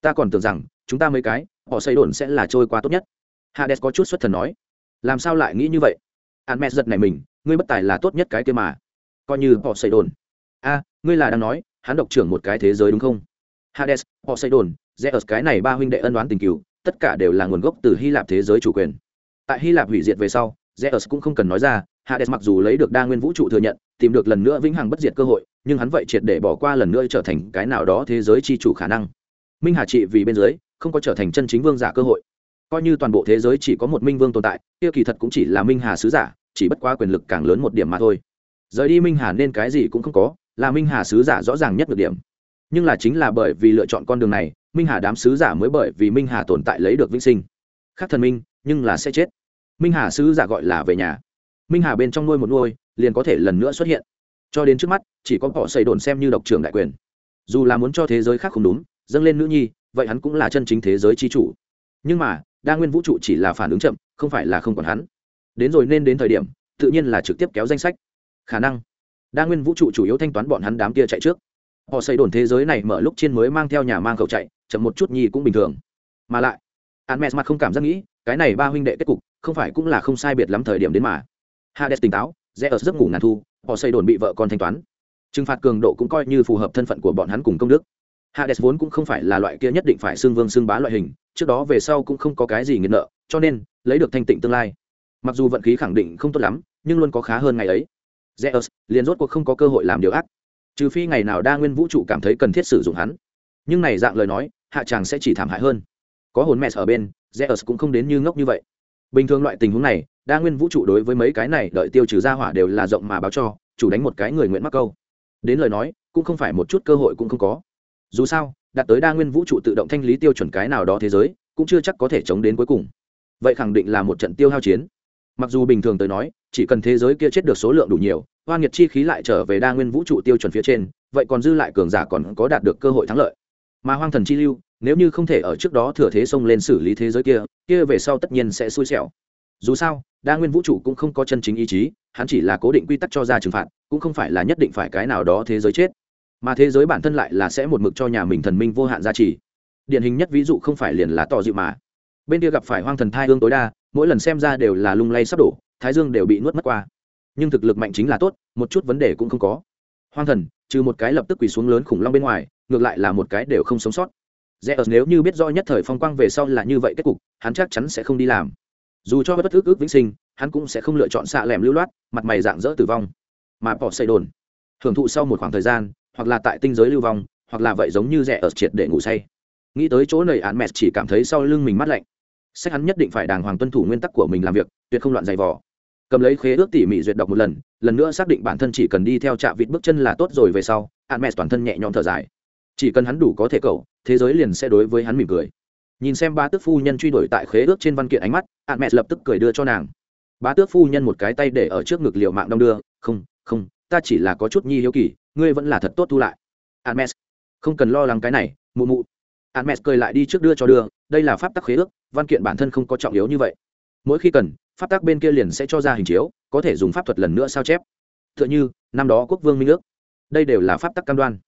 Ta còn tưởng rằng, chúng ta mấy cái, họ xây đồn sẽ là trôi qua tốt nhất. Hades có chút xuất thần nói. Làm sao lại nghĩ như vậy? Hắn mẹ giật này mình, ngươi bất tài là tốt nhất cái kia mà. Coi như họ xây đồn. A, ngươi là đang nói, hắn độc trưởng một cái thế giới đúng không? Hades, họ xây đồn, zeus cái này ba huynh đệ ân đoán tình cựu tất cả đều là nguồn gốc từ hy lạp thế giới chủ quyền. Tại hy lạp hủy diệt về sau, zeus cũng không cần nói ra, hades mặc dù lấy được đa nguyên vũ trụ thừa nhận, tìm được lần nữa vĩnh hằng bất diệt cơ hội, nhưng hắn vậy triệt để bỏ qua lần nữa trở thành cái nào đó thế giới chi chủ khả năng. Minh hà trị vì bên dưới, không có trở thành chân chính vương giả cơ hội. Coi như toàn bộ thế giới chỉ có một minh vương tồn tại, kia kỳ thật cũng chỉ là minh hà sứ giả, chỉ bất quá quyền lực càng lớn một điểm mà thôi. Rời đi minh hà nên cái gì cũng không có, là minh hà sứ giả rõ ràng nhất được điểm nhưng là chính là bởi vì lựa chọn con đường này, minh hà đám sứ giả mới bởi vì minh hà tồn tại lấy được vĩnh sinh. Khác thần minh, nhưng là sẽ chết. Minh hà sứ giả gọi là về nhà. Minh hà bên trong nuôi một nuôi, liền có thể lần nữa xuất hiện. Cho đến trước mắt, chỉ có cỏ xây đồn xem như độc trưởng đại quyền. Dù là muốn cho thế giới khác không đúng, dâng lên nữ nhi, vậy hắn cũng là chân chính thế giới chi chủ. Nhưng mà, đa nguyên vũ trụ chỉ là phản ứng chậm, không phải là không còn hắn. Đến rồi nên đến thời điểm, tự nhiên là trực tiếp kéo danh sách. Khả năng, đa nguyên vũ trụ chủ yếu thanh toán bọn hắn đám kia chạy trước họ xây đồn thế giới này mở lúc trên mới mang theo nhà mang khẩu chạy, chậm một chút nhi cũng bình thường. Mà lại Hermes mặt không cảm giác nghĩ, cái này ba huynh đệ kết cục, không phải cũng là không sai biệt lắm thời điểm đến mà. Hades tỉnh táo, rẽ ở giấc ngủ ngàn thu, họ xây đồn bị vợ con thanh toán. Trừng phạt cường độ cũng coi như phù hợp thân phận của bọn hắn cùng công đức. Hades vốn cũng không phải là loại kia nhất định phải xương vương xương bá loại hình, trước đó về sau cũng không có cái gì nghiện nợ, cho nên, lấy được thanh tịnh tương lai. Mặc dù vận khí khẳng định không tốt lắm, nhưng luôn có khá hơn ngày ấy. Zeus liền rốt cuộc không có cơ hội làm điều ác trừ phi ngày nào đa nguyên vũ trụ cảm thấy cần thiết sử dụng hắn. Nhưng này dạng lời nói, hạ chàng sẽ chỉ thảm hại hơn. Có hồn mẹ ở bên, Zeus cũng không đến như ngốc như vậy. Bình thường loại tình huống này, đa nguyên vũ trụ đối với mấy cái này đợi tiêu trừ ra hỏa đều là rộng mà báo cho, chủ đánh một cái người nguyện mắc câu. Đến lời nói, cũng không phải một chút cơ hội cũng không có. Dù sao, đạt tới đa nguyên vũ trụ tự động thanh lý tiêu chuẩn cái nào đó thế giới, cũng chưa chắc có thể chống đến cuối cùng. Vậy khẳng định là một trận tiêu hao chiến. Mặc dù bình thường tới nói, chỉ cần thế giới kia chết được số lượng đủ nhiều hoa nghiệt chi khí lại trở về đa nguyên vũ trụ tiêu chuẩn phía trên, vậy còn dư lại cường giả còn có đạt được cơ hội thắng lợi. Mà hoang thần chi lưu, nếu như không thể ở trước đó thừa thế xông lên xử lý thế giới kia kia về sau tất nhiên sẽ xui xẻo. Dù sao, đa nguyên vũ trụ cũng không có chân chính ý chí, hắn chỉ là cố định quy tắc cho ra trừng phạt, cũng không phải là nhất định phải cái nào đó thế giới chết. Mà thế giới bản thân lại là sẽ một mực cho nhà mình thần minh vô hạn giá trị điển hình nhất ví dụ không phải liền là tỏ dịu mà. Bên kia gặp phải hoang thần thai hương tối đa, mỗi lần xem ra đều là lung lay sắp đổ, thái dương đều bị nuốt mất qua nhưng thực lực mạnh chính là tốt, một chút vấn đề cũng không có. Hoang thần, trừ một cái lập tức quỳ xuống lớn khủng long bên ngoài, ngược lại là một cái đều không sống sót. Rẽ ớt nếu như biết do nhất thời phong quang về sau là như vậy kết cục, hắn chắc chắn sẽ không đi làm. Dù cho bất ước ước vĩnh sinh, hắn cũng sẽ không lựa chọn xạ lẻm lưu loát, mặt mày dạng dỡ tử vong. Mà bỏ xây đồn, hưởng thụ sau một khoảng thời gian, hoặc là tại tinh giới lưu vong, hoặc là vậy giống như rẻ ở triệt để ngủ say. Nghĩ tới chỗ này án mẹ chỉ cảm thấy sau lưng mình mát lạnh. Sách hắn nhất định phải đàng hoàng tuân thủ nguyên tắc của mình làm việc, tuyệt không loạn giày vò cầm lấy khế ước tỉ mỉ duyệt đọc một lần lần nữa xác định bản thân chỉ cần đi theo trạm vịt bước chân là tốt rồi về sau hạn mẹ toàn thân nhẹ nhõm thở dài chỉ cần hắn đủ có thể cầu thế giới liền sẽ đối với hắn mỉm cười nhìn xem ba tước phu nhân truy đuổi tại khế ước trên văn kiện ánh mắt hạn mẹ lập tức cười đưa cho nàng Ba tước phu nhân một cái tay để ở trước ngực liệu mạng đong đưa không không ta chỉ là có chút nhi hiếu kỳ ngươi vẫn là thật tốt thu lại Hermes, không cần lo lắng cái này, mụ mụ. Hermes cười lại đi trước đưa cho đưa, đây là pháp tắc khế ước, văn kiện bản thân không có trọng yếu như vậy. Mỗi khi cần, pháp tắc bên kia liền sẽ cho ra hình chiếu, có thể dùng pháp thuật lần nữa sao chép. Tựa như, năm đó quốc vương minh ước. Đây đều là pháp tắc cam đoan.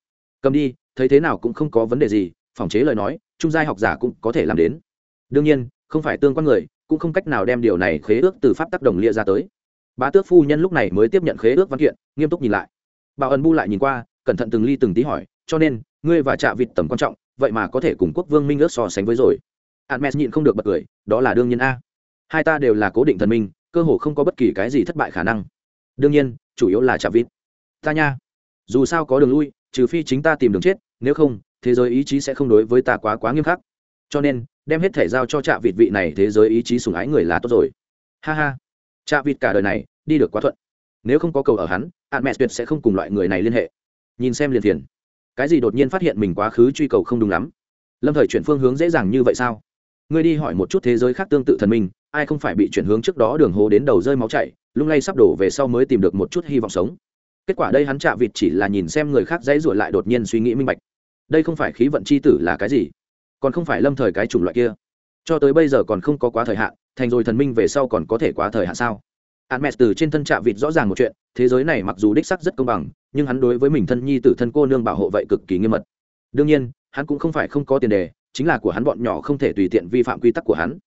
Cầm đi, thấy thế nào cũng không có vấn đề gì, phòng chế lời nói, trung giai học giả cũng có thể làm đến. Đương nhiên, không phải tương quan người, cũng không cách nào đem điều này khế ước từ pháp tắc đồng lia ra tới. Bá tước phu nhân lúc này mới tiếp nhận khế ước văn kiện, nghiêm túc nhìn lại. Bảo ẩn bu lại nhìn qua, cẩn thận từng ly từng tí hỏi cho nên ngươi và trạ vịt tầm quan trọng vậy mà có thể cùng quốc vương minh ước so sánh với rồi admes nhịn không được bật cười đó là đương nhiên a hai ta đều là cố định thần minh, cơ hồ không có bất kỳ cái gì thất bại khả năng. Đương nhiên, chủ yếu là chạm vịt. Ta nha. Dù sao có đường lui, trừ phi chính ta tìm đường chết, nếu không, thế giới ý chí sẽ không đối với ta quá quá nghiêm khắc. Cho nên, đem hết thể giao cho trạ vịt vị này, thế giới ý chí sùng ái người là tốt rồi. Ha ha. Trạ vịt cả đời này, đi được quá thuận. Nếu không có cầu ở hắn admes tuyệt sẽ không cùng loại người này liên hệ. Nhìn xem liền thiền. cái gì đột nhiên phát hiện mình quá khứ truy cầu không đúng lắm? Lâm thời chuyển phương hướng dễ dàng như vậy sao? Ngươi đi hỏi một chút thế giới khác tương tự thần minh ai không phải bị chuyển hướng trước đó đường hố đến đầu rơi máu chảy lung lay sắp đổ về sau mới tìm được một chút hy vọng sống. Kết quả đây hắn chạ vịt chỉ là nhìn xem người khác dãy ruột lại đột nhiên suy nghĩ minh bạch. Đây không phải khí vận c h i tử là cái gì? Còn không phải lâm thời cái chủng loại kia. Cho tới bây giờ còn không có quá thời hạn thành rồi thần minh về sau còn có thể quá thời hạn sao? Hermes từ trên thân chạ vịt rõ ràng một chuyện, thế giới này mặc dù đích sắc rất công bằng, nhưng hắn đối với mình thân nhi tử thân cô nương bảo hộ vậy cực kỳ nghiêm mật. Đương nhiên, hắn cũng không phải không có tiền đề, chính là của hắn bọn nhỏ không thể tùy tiện vi phạm quy tắc của hắn.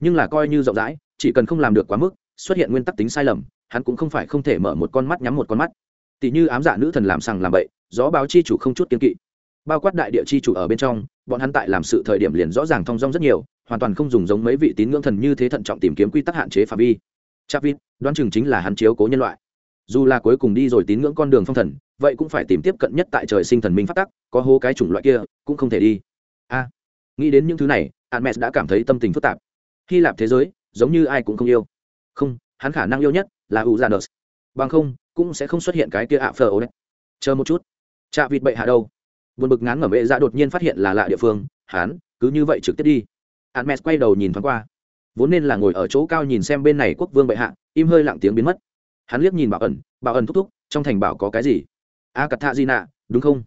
Nhưng là coi như rộng rãi, chỉ cần không làm được quá mức, xuất hiện nguyên tắc tính sai lầm, hắn cũng không phải không thể mở một con mắt nhắm một con mắt. Tỷ như ám dạ nữ thần làm sằng làm bậy, gió báo chi chủ không chút kiên kỵ. Bao quát đại địa chi chủ ở bên trong, bọn hắn tại làm sự thời điểm liền rõ ràng thông dong rất nhiều, hoàn toàn không dùng giống mấy vị tín ngưỡng thần như thế thận trọng tìm kiếm quy tắc hạn chế phạm vi Chavit, đoán chừng chính là hắn chiếu cố nhân loại. Dù là cuối cùng đi rồi tín ngưỡng con đường phong thần, vậy cũng phải tìm tiếp cận nhất tại trời sinh thần minh phát tắc, có hố cái chủng loại kia, cũng không thể đi. A, nghĩ đến những thứ này, Hermes đã cảm thấy tâm tình phức tạp. Hy Lạp thế giới, giống như ai cũng không yêu. Không, hắn khả năng yêu nhất là U Uranus. Bằng không, cũng sẽ không xuất hiện cái kia ạ phở đấy. Chờ một chút, chạ vịt bệ hạ đâu? Buồn bực ngán ngẩm bệ ra dạ đột nhiên phát hiện là lạ địa phương, hắn cứ như vậy trực tiếp đi. Hermes quay đầu nhìn thoáng qua vốn nên là ngồi ở chỗ cao nhìn xem bên này quốc vương bệ hạ im hơi lặng tiếng biến mất hắn liếc nhìn bảo ẩn bảo ẩn thúc thúc trong thành bảo có cái gì a cắt thạ di nạ đúng không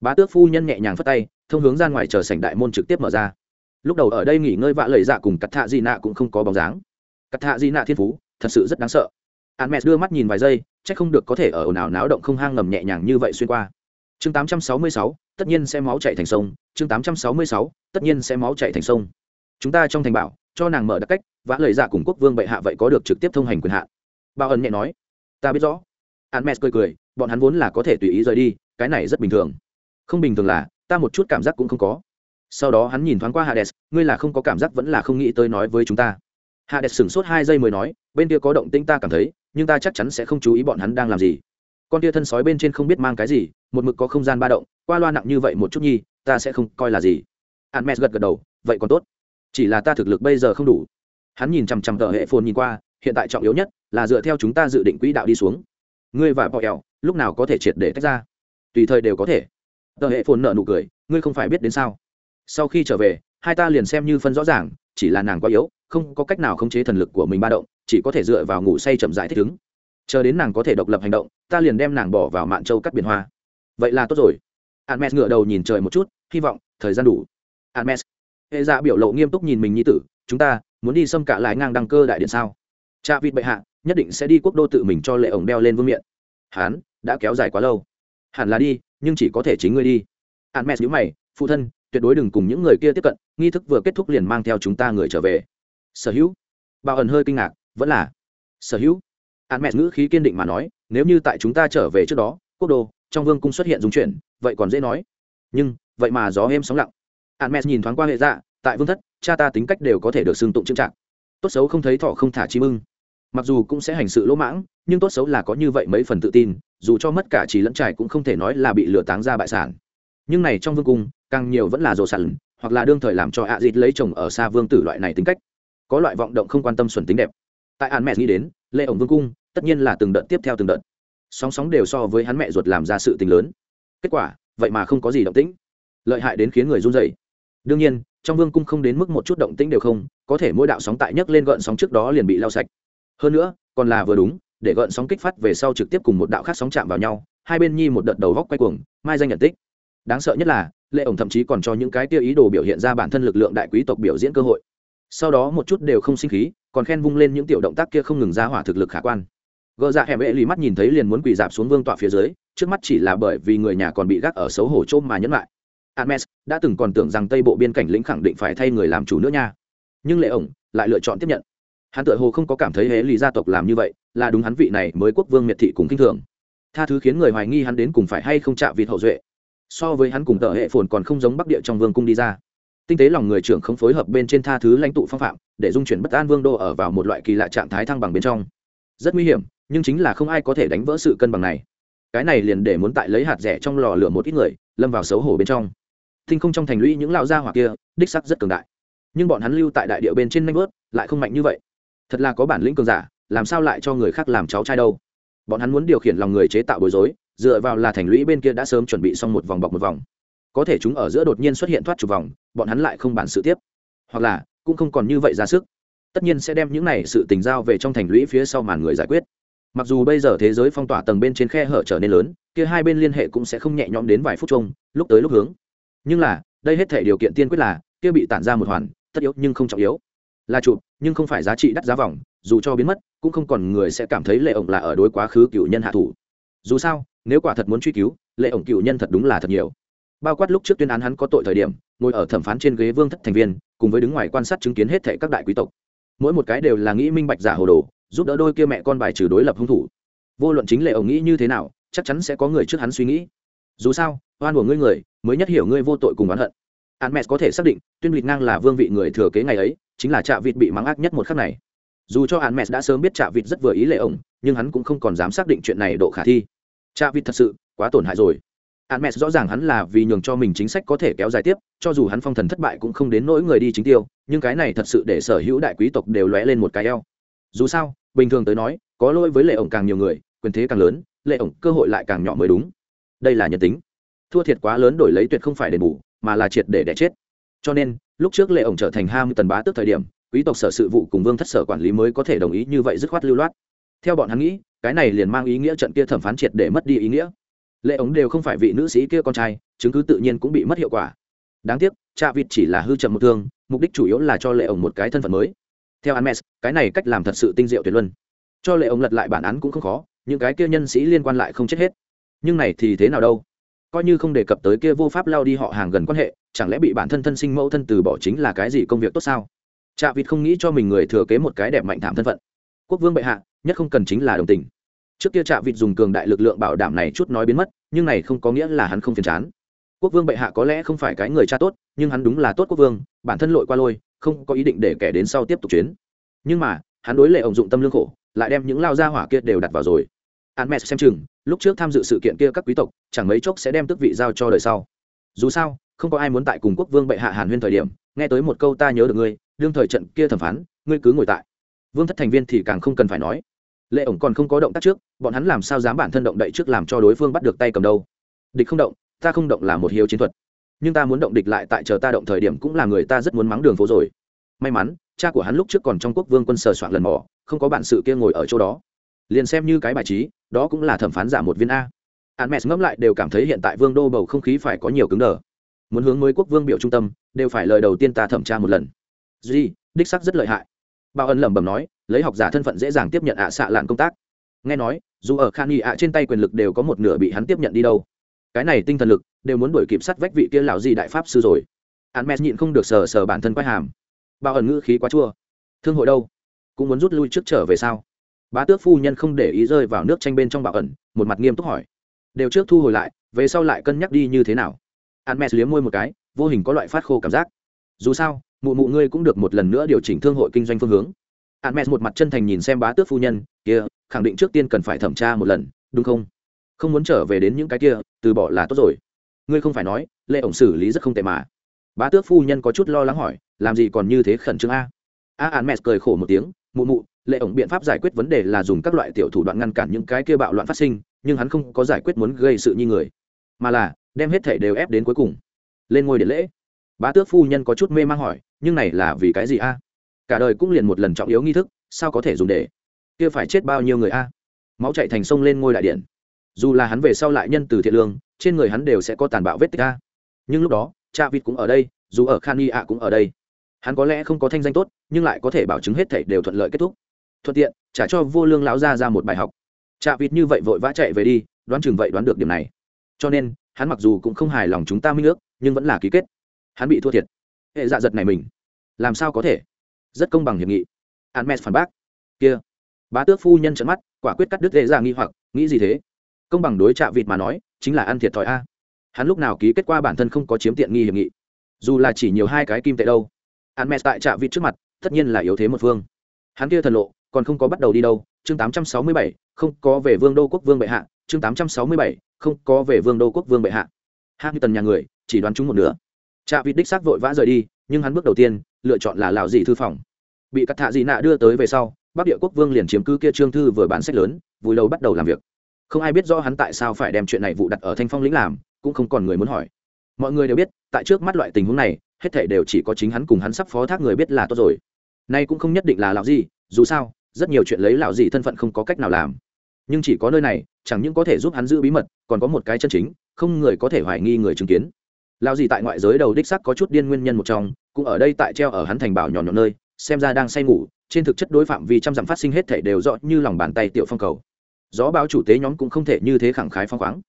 bá tước phu nhân nhẹ nhàng phất tay thông hướng ra ngoài chờ sảnh đại môn trực tiếp mở ra lúc đầu ở đây nghỉ ngơi vạ lời dạ cùng cắt thạ di nạ cũng không có bóng dáng. Cắt thạ di nạ thiên phú thật sự rất đáng sợ. Hắn mẹ đưa mắt nhìn vài giây c h ắ c không được có thể ở ồn ào náo động không hang ngầm nhẹ nhàng như vậy xuyên qua. Chương 866, tất nhiên sẽ máu chảy thành sông. Chương 866, tất nhiên sẽ máu chảy thành sông. Chúng ta trong thành bảo cho nàng mở đặc cách vã lời dạ cùng quốc vương bệ hạ vậy có được trực tiếp thông hành quyền hạn. Bao ẩn nhẹ nói ta biết rõ. Hermes cười cười bọn hắn vốn là có thể tùy ý rời đi cái này rất bình thường. Không bình thường là ta một chút cảm giác cũng không có sau đó hắn nhìn thoáng qua hades, ngươi là không có cảm giác vẫn là không nghĩ tới nói với chúng ta. Hades sửng sốt hai giây mới nói, bên kia có động tĩnh ta cảm thấy, nhưng ta chắc chắn sẽ không chú ý bọn hắn đang làm gì. Con tia thân sói bên trên không biết mang cái gì, một mực có không gian ba động, qua loa nặng như vậy một chút nhi, ta sẽ không coi là gì. Hermes gật gật đầu, vậy còn tốt. Chỉ là ta thực lực bây giờ không đủ. Hắn nhìn chằm chằm tờ hệ phồn nhìn qua, hiện tại trọng yếu nhất là dựa theo chúng ta dự định quỹ đạo đi xuống. Ngươi và bọ kẹo lúc nào có thể triệt để tách ra? Tùy thời đều có thể. Tờ hệ phồn nợ nụ cười, ngươi không phải biết đến sao? Sau khi trở về, hai ta liền xem như phân rõ ràng, chỉ là nàng quá yếu, không có cách nào khống chế thần lực của mình ba động, chỉ có thể dựa vào ngủ say chậm rãi thích ứng. Chờ đến nàng có thể độc lập hành động, ta liền đem nàng bỏ vào mạn châu cắt biển hoa. Vậy là tốt rồi. Admet ngựa đầu nhìn trời một chút, hy vọng thời gian đủ. Admet, hệ dạ biểu lộ nghiêm túc nhìn mình như tử, chúng ta muốn đi xâm cả lại ngang đăng cơ đại điện sao? Cha vịt bệ hạ, nhất định sẽ đi quốc đô tự mình cho lệ ổng đeo lên vương miện. Hán, đã kéo dài quá lâu. Hẳn là đi, nhưng chỉ có thể chính ngươi đi. Admet mẹ nhữ mày, phụ thân tuyệt đối đừng cùng những người kia tiếp cận, nghi thức vừa kết thúc liền mang theo chúng ta người trở về. Sở hữu. Bảo ẩn hơi kinh ngạc, vẫn là. Sở hữu. An mẹ ngữ khí kiên định mà nói, nếu như tại chúng ta trở về trước đó, quốc đô, trong vương cung xuất hiện dung chuyển, vậy còn dễ nói. Nhưng, vậy mà gió êm sóng lặng. An mẹ nhìn thoáng qua hệ dạ tại vương thất, cha ta tính cách đều có thể được xưng tụng trưng trạng tốt xấu không thấy thọ không thả chim ưng. Mặc dù cũng sẽ hành sự lỗ mãng, nhưng tốt xấu là có như vậy mấy phần tự tin, dù cho mất cả chỉ lẫn trải cũng không thể nói là bị lừa táng ra bại sản nhưng này trong vương cung, càng nhiều vẫn là rồ sẵn hoặc là đương thời làm cho ạ à dịt lấy chồng ở xa vương tử loại này tính cách. Có loại vọng động không quan tâm xuẩn tính đẹp. Tại an mẹ nghĩ đến, lệ ổng vương cung, tất nhiên là từng đợt tiếp theo từng đợt. Sóng sóng đều so với hắn mẹ ruột làm ra sự tình lớn. Kết quả, vậy mà không có gì động tĩnh. Lợi hại đến khiến người run rẩy. Đương nhiên, trong vương cung không đến mức một chút động tĩnh đều không, có thể mỗi đạo sóng tại nhấc lên gợn sóng trước đó liền bị lau sạch. Hơn nữa, còn là vừa đúng, để gợn sóng kích phát về sau trực tiếp cùng một đạo khác sóng chạm vào nhau, hai bên nhi một đợt đầu góc quay cuồng, mai danh nhận tích đáng sợ nhất là lệ ổng thậm chí còn cho những cái tia ý đồ biểu hiện ra bản thân lực lượng đại quý tộc biểu diễn cơ hội sau đó một chút đều không sinh khí còn khen vung lên những tiểu động tác kia không ngừng ra hỏa thực lực khả quan gợ dạ hẻm ệ lì mắt nhìn thấy liền muốn quỳ dạp xuống vương tọa phía dưới trước mắt chỉ là bởi vì người nhà còn bị gác ở xấu hổ chôm mà nhẫn lại Admes đã từng còn tưởng rằng Tây Bộ biên cảnh lĩnh khẳng định phải thay người làm chủ nữa nha. Nhưng Lệ ổng lại lựa chọn tiếp nhận. Hắn tựa hồ không có cảm thấy hế lý gia tộc làm như vậy, là đúng hắn vị này mới quốc vương miệt thị cùng kinh thường. Tha thứ khiến người hoài nghi hắn đến cùng phải hay không chạm vịt hậu duệ. So với hắn cùng tờ hệ phồn còn không giống Bắc Địa trong vương cung đi ra. Tinh tế lòng người trưởng không phối hợp bên trên tha thứ lãnh tụ phong phạm, để dung chuyển bất an vương đô ở vào một loại kỳ lạ trạng thái thăng bằng bên trong. Rất nguy hiểm, nhưng chính là không ai có thể đánh vỡ sự cân bằng này. Cái này liền để muốn tại lấy hạt rẻ trong lò lửa một ít người, lâm vào xấu hổ bên trong thinh không trong thành lũy những lão gia hỏa kia đích sắc rất cường đại nhưng bọn hắn lưu tại đại địa bên trên nanh vớt lại không mạnh như vậy thật là có bản lĩnh cường giả làm sao lại cho người khác làm cháu trai đâu bọn hắn muốn điều khiển lòng người chế tạo bối rối dựa vào là thành lũy bên kia đã sớm chuẩn bị xong một vòng bọc một vòng. Có thể chúng ở giữa đột nhiên xuất hiện thoát chục vòng, bọn hắn lại không bản sự tiếp. Hoặc là, cũng không còn như vậy ra sức. Tất nhiên sẽ đem những này sự tình giao về trong thành lũy phía sau màn người giải quyết. Mặc dù bây giờ thế giới phong tỏa tầng bên trên khe hở trở nên lớn, kia hai bên liên hệ cũng sẽ không nhẹ nhõm đến vài phút chung, lúc tới lúc hướng. Nhưng là, đây hết thể điều kiện tiên quyết là, kia bị tản ra một hoàn, tất yếu nhưng không trọng yếu. Là chụp, nhưng không phải giá trị đắt giá vòng, dù cho biến mất, cũng không còn người sẽ cảm thấy lệ ổng là ở đối quá khứ cựu nhân hạ thủ. Dù sao nếu quả thật muốn truy cứu, lệ ổng cựu nhân thật đúng là thật nhiều. Bao quát lúc trước tuyên án hắn có tội thời điểm, ngồi ở thẩm phán trên ghế vương thất thành viên, cùng với đứng ngoài quan sát chứng kiến hết thệ các đại quý tộc. Mỗi một cái đều là nghĩ minh bạch giả hồ đồ, giúp đỡ đôi kia mẹ con bài trừ đối lập hung thủ. Vô luận chính lệ ổng nghĩ như thế nào, chắc chắn sẽ có người trước hắn suy nghĩ. Dù sao, oan của ngươi người, mới nhất hiểu ngươi vô tội cùng oán hận. An mẹ có thể xác định, tuyên lịch ngang là vương vị người thừa kế ngày ấy, chính là trạ vịt bị mắng ác nhất một khắc này. Dù cho an mẹ đã sớm biết trạ vịt rất vừa ý lệ ổng, nhưng hắn cũng không còn dám xác định chuyện này độ khả thi. Cha vịt thật sự quá tổn hại rồi. An mẹ rõ ràng hắn là vì nhường cho mình chính sách có thể kéo dài tiếp, cho dù hắn phong thần thất bại cũng không đến nỗi người đi chính tiêu, nhưng cái này thật sự để sở hữu đại quý tộc đều lóe lên một cái eo. Dù sao, bình thường tới nói, có lỗi với lệ ổng càng nhiều người, quyền thế càng lớn, lệ ổng cơ hội lại càng nhỏ mới đúng. Đây là nhân tính. Thua thiệt quá lớn đổi lấy tuyệt không phải đền bù, mà là triệt để đẻ chết. Cho nên, lúc trước lệ ổng trở thành ham tần bá tước thời điểm, quý tộc sở sự vụ cùng vương thất sở quản lý mới có thể đồng ý như vậy dứt khoát lưu loát. Theo bọn hắn nghĩ cái này liền mang ý nghĩa trận kia thẩm phán triệt để mất đi ý nghĩa. Lệ ống đều không phải vị nữ sĩ kia con trai chứng cứ tự nhiên cũng bị mất hiệu quả. Đáng tiếc cha vịt chỉ là hư trầm một thương mục đích chủ yếu là cho lệ ổng một cái thân phận mới. Theo Hermes, cái này cách làm thật sự tinh diệu tuyệt luân. Cho lệ ổng lật lại bản án cũng không khó những cái kia nhân sĩ liên quan lại không chết hết. Nhưng này thì thế nào đâu? Coi như không đề cập tới kia vô pháp lao đi họ hàng gần quan hệ chẳng lẽ bị bản thân thân sinh mẫu thân từ bỏ chính là cái gì công việc tốt sao? Trạ vịt không nghĩ cho mình người thừa kế một cái đẹp mạnh thảm thân phận. Quốc vương bệ hạ nhất không cần chính là đồng tình trước kia trạ vịt dùng cường đại lực lượng bảo đảm này chút nói biến mất nhưng này không có nghĩa là hắn không phiền chán quốc vương bệ hạ có lẽ không phải cái người cha tốt nhưng hắn đúng là tốt quốc vương bản thân lội qua lôi không có ý định để kẻ đến sau tiếp tục chuyến nhưng mà hắn đối lệ ổng dụng tâm lương khổ lại đem những lao gia hỏa kia đều đặt vào rồi Hermes xem chừng, lúc trước tham dự sự kiện kia các quý tộc, chẳng mấy chốc sẽ đem tước vị giao cho đời sau. Dù sao, không có ai muốn tại cùng quốc vương bệ hạ Hàn Huyên thời điểm, nghe tới một câu ta nhớ được ngươi, đương thời trận kia thẩm phán, ngươi cứ ngồi tại. Vương thất thành viên thì càng không cần phải nói. Lệ ổng còn không có động tác trước, bọn hắn làm sao dám bản thân động đậy trước làm cho đối phương bắt được tay cầm đâu? Địch không động, ta không động là một hiếu chiến thuật. Nhưng ta muốn động địch lại tại chờ ta động thời điểm cũng là người ta rất muốn mắng đường phố rồi. May mắn, cha của hắn lúc trước còn trong quốc vương quân sờ soạn lần mỏ không có bản sự kia ngồi ở chỗ đó liền xem như cái bài trí đó cũng là thẩm phán giả một viên a hắn mẹ ngẫm lại đều cảm thấy hiện tại vương đô bầu không khí phải có nhiều cứng đờ muốn hướng mới quốc vương biểu trung tâm đều phải lời đầu tiên ta thẩm tra một lần duy đích sắc rất lợi hại bảo ân lẩm bẩm nói, lấy học giả thân phận dễ dàng tiếp nhận ạ xạ lạn công tác. Nghe nói, dù ở khan y ạ trên tay quyền lực đều có một nửa bị hắn tiếp nhận đi đâu. Cái này tinh thần lực, đều muốn đuổi kịp sát vách vị kia lão gì đại pháp sư rồi. Hắn mẹ nhịn không được sờ sờ bản thân quay hàm. Bảo ẩn ngữ khí quá chua. Thương hội đâu? Cũng muốn rút lui trước trở về sao? Bá tước phu nhân không để ý rơi vào nước tranh bên trong bảo ẩn một mặt nghiêm túc hỏi. Đều trước thu hồi lại, về sau lại cân nhắc đi như thế nào? Hắn mẹ liếm môi một cái, vô hình có loại phát khô cảm giác. Dù sao mụ mụ ngươi cũng được một lần nữa điều chỉnh thương hội kinh doanh phương hướng. Hạn mẹ một mặt chân thành nhìn xem bá tước phu nhân, kia, khẳng định trước tiên cần phải thẩm tra một lần, đúng không? Không muốn trở về đến những cái kia, từ bỏ là tốt rồi. Ngươi không phải nói, lệ ổng xử lý rất không tệ mà. Bá tước phu nhân có chút lo lắng hỏi, làm gì còn như thế khẩn trương a? A hạn mẹ cười khổ một tiếng, mụ mụ, lệ ổng biện pháp giải quyết vấn đề là dùng các loại tiểu thủ đoạn ngăn cản những cái kia bạo loạn phát sinh, nhưng hắn không có giải quyết muốn gây sự như người, mà là đem hết thể đều ép đến cuối cùng. Lên ngôi điện lễ. Bá tước phu nhân có chút mê mang hỏi nhưng này là vì cái gì a? Cả đời cũng liền một lần trọng yếu nghi thức, sao có thể dùng để? Kia phải chết bao nhiêu người a? Máu chạy thành sông lên ngôi đại điện. Dù là hắn về sau lại nhân từ thiện lương, trên người hắn đều sẽ có tàn bạo vết tích a. Nhưng lúc đó, cha vịt cũng ở đây, dù ở khan y ạ cũng ở đây. Hắn có lẽ không có thanh danh tốt, nhưng lại có thể bảo chứng hết thảy đều thuận lợi kết thúc. Thuận tiện, trả cho vô lương lão gia ra một bài học. Chạ vịt như vậy vội vã chạy về đi, đoán chừng vậy đoán được điểm này. Cho nên, hắn mặc dù cũng không hài lòng chúng ta minh ước, nhưng vẫn là ký kết. Hắn bị thua thiệt. Hệ dạ giật này mình làm sao có thể? Rất công bằng hiệp nghị. Hắn mẹ phản bác. Kia. Bá tước phu nhân trận mắt quả quyết cắt đứt dễ dạ ra nghi hoặc nghĩ gì thế? Công bằng đối trạ vịt mà nói chính là ăn thiệt thòi a. Hắn lúc nào ký kết qua bản thân không có chiếm tiện nghi hiệp nghị. Dù là chỉ nhiều hai cái kim tệ đâu. Hắn mẹ tại trạ vịt trước mặt tất nhiên là yếu thế một phương. Hắn kia thần lộ còn không có bắt đầu đi đâu. Chương 867, không có về vương đô quốc vương bệ hạ. Chương 867, không có về vương đô quốc vương bệ hạ. Hạ như tần nhà người chỉ đoán chúng một nửa. Trạ vịt đích xác vội vã rời đi nhưng hắn bước đầu tiên lựa chọn là lào dị thư phòng. Bị cắt thạ dị nạ đưa tới về sau, bắc địa quốc vương liền chiếm cứ kia trương thư vừa bán sách lớn, vui lâu bắt đầu làm việc. Không ai biết rõ hắn tại sao phải đem chuyện này vụ đặt ở thanh phong lĩnh làm, cũng không còn người muốn hỏi. Mọi người đều biết, tại trước mắt loại tình huống này, hết thể đều chỉ có chính hắn cùng hắn sắp phó thác người biết là tốt rồi. Nay cũng không nhất định là lão gì dù sao, rất nhiều chuyện lấy lão gì thân phận không có cách nào làm. Nhưng chỉ có nơi này, chẳng những có thể giúp hắn giữ bí mật, còn có một cái chân chính, không người có thể hoài nghi người chứng kiến. Lão gì tại ngoại giới đầu đích sắc có chút điên nguyên nhân một trong cũng ở đây tại treo ở hắn thành bảo nhỏ nhỏ nơi, xem ra đang say ngủ, trên thực chất đối phạm vì trăm dặm phát sinh hết thể đều rõ như lòng bàn tay tiểu phong cầu. Gió báo chủ tế nhóm cũng không thể như thế khẳng khái phong khoáng.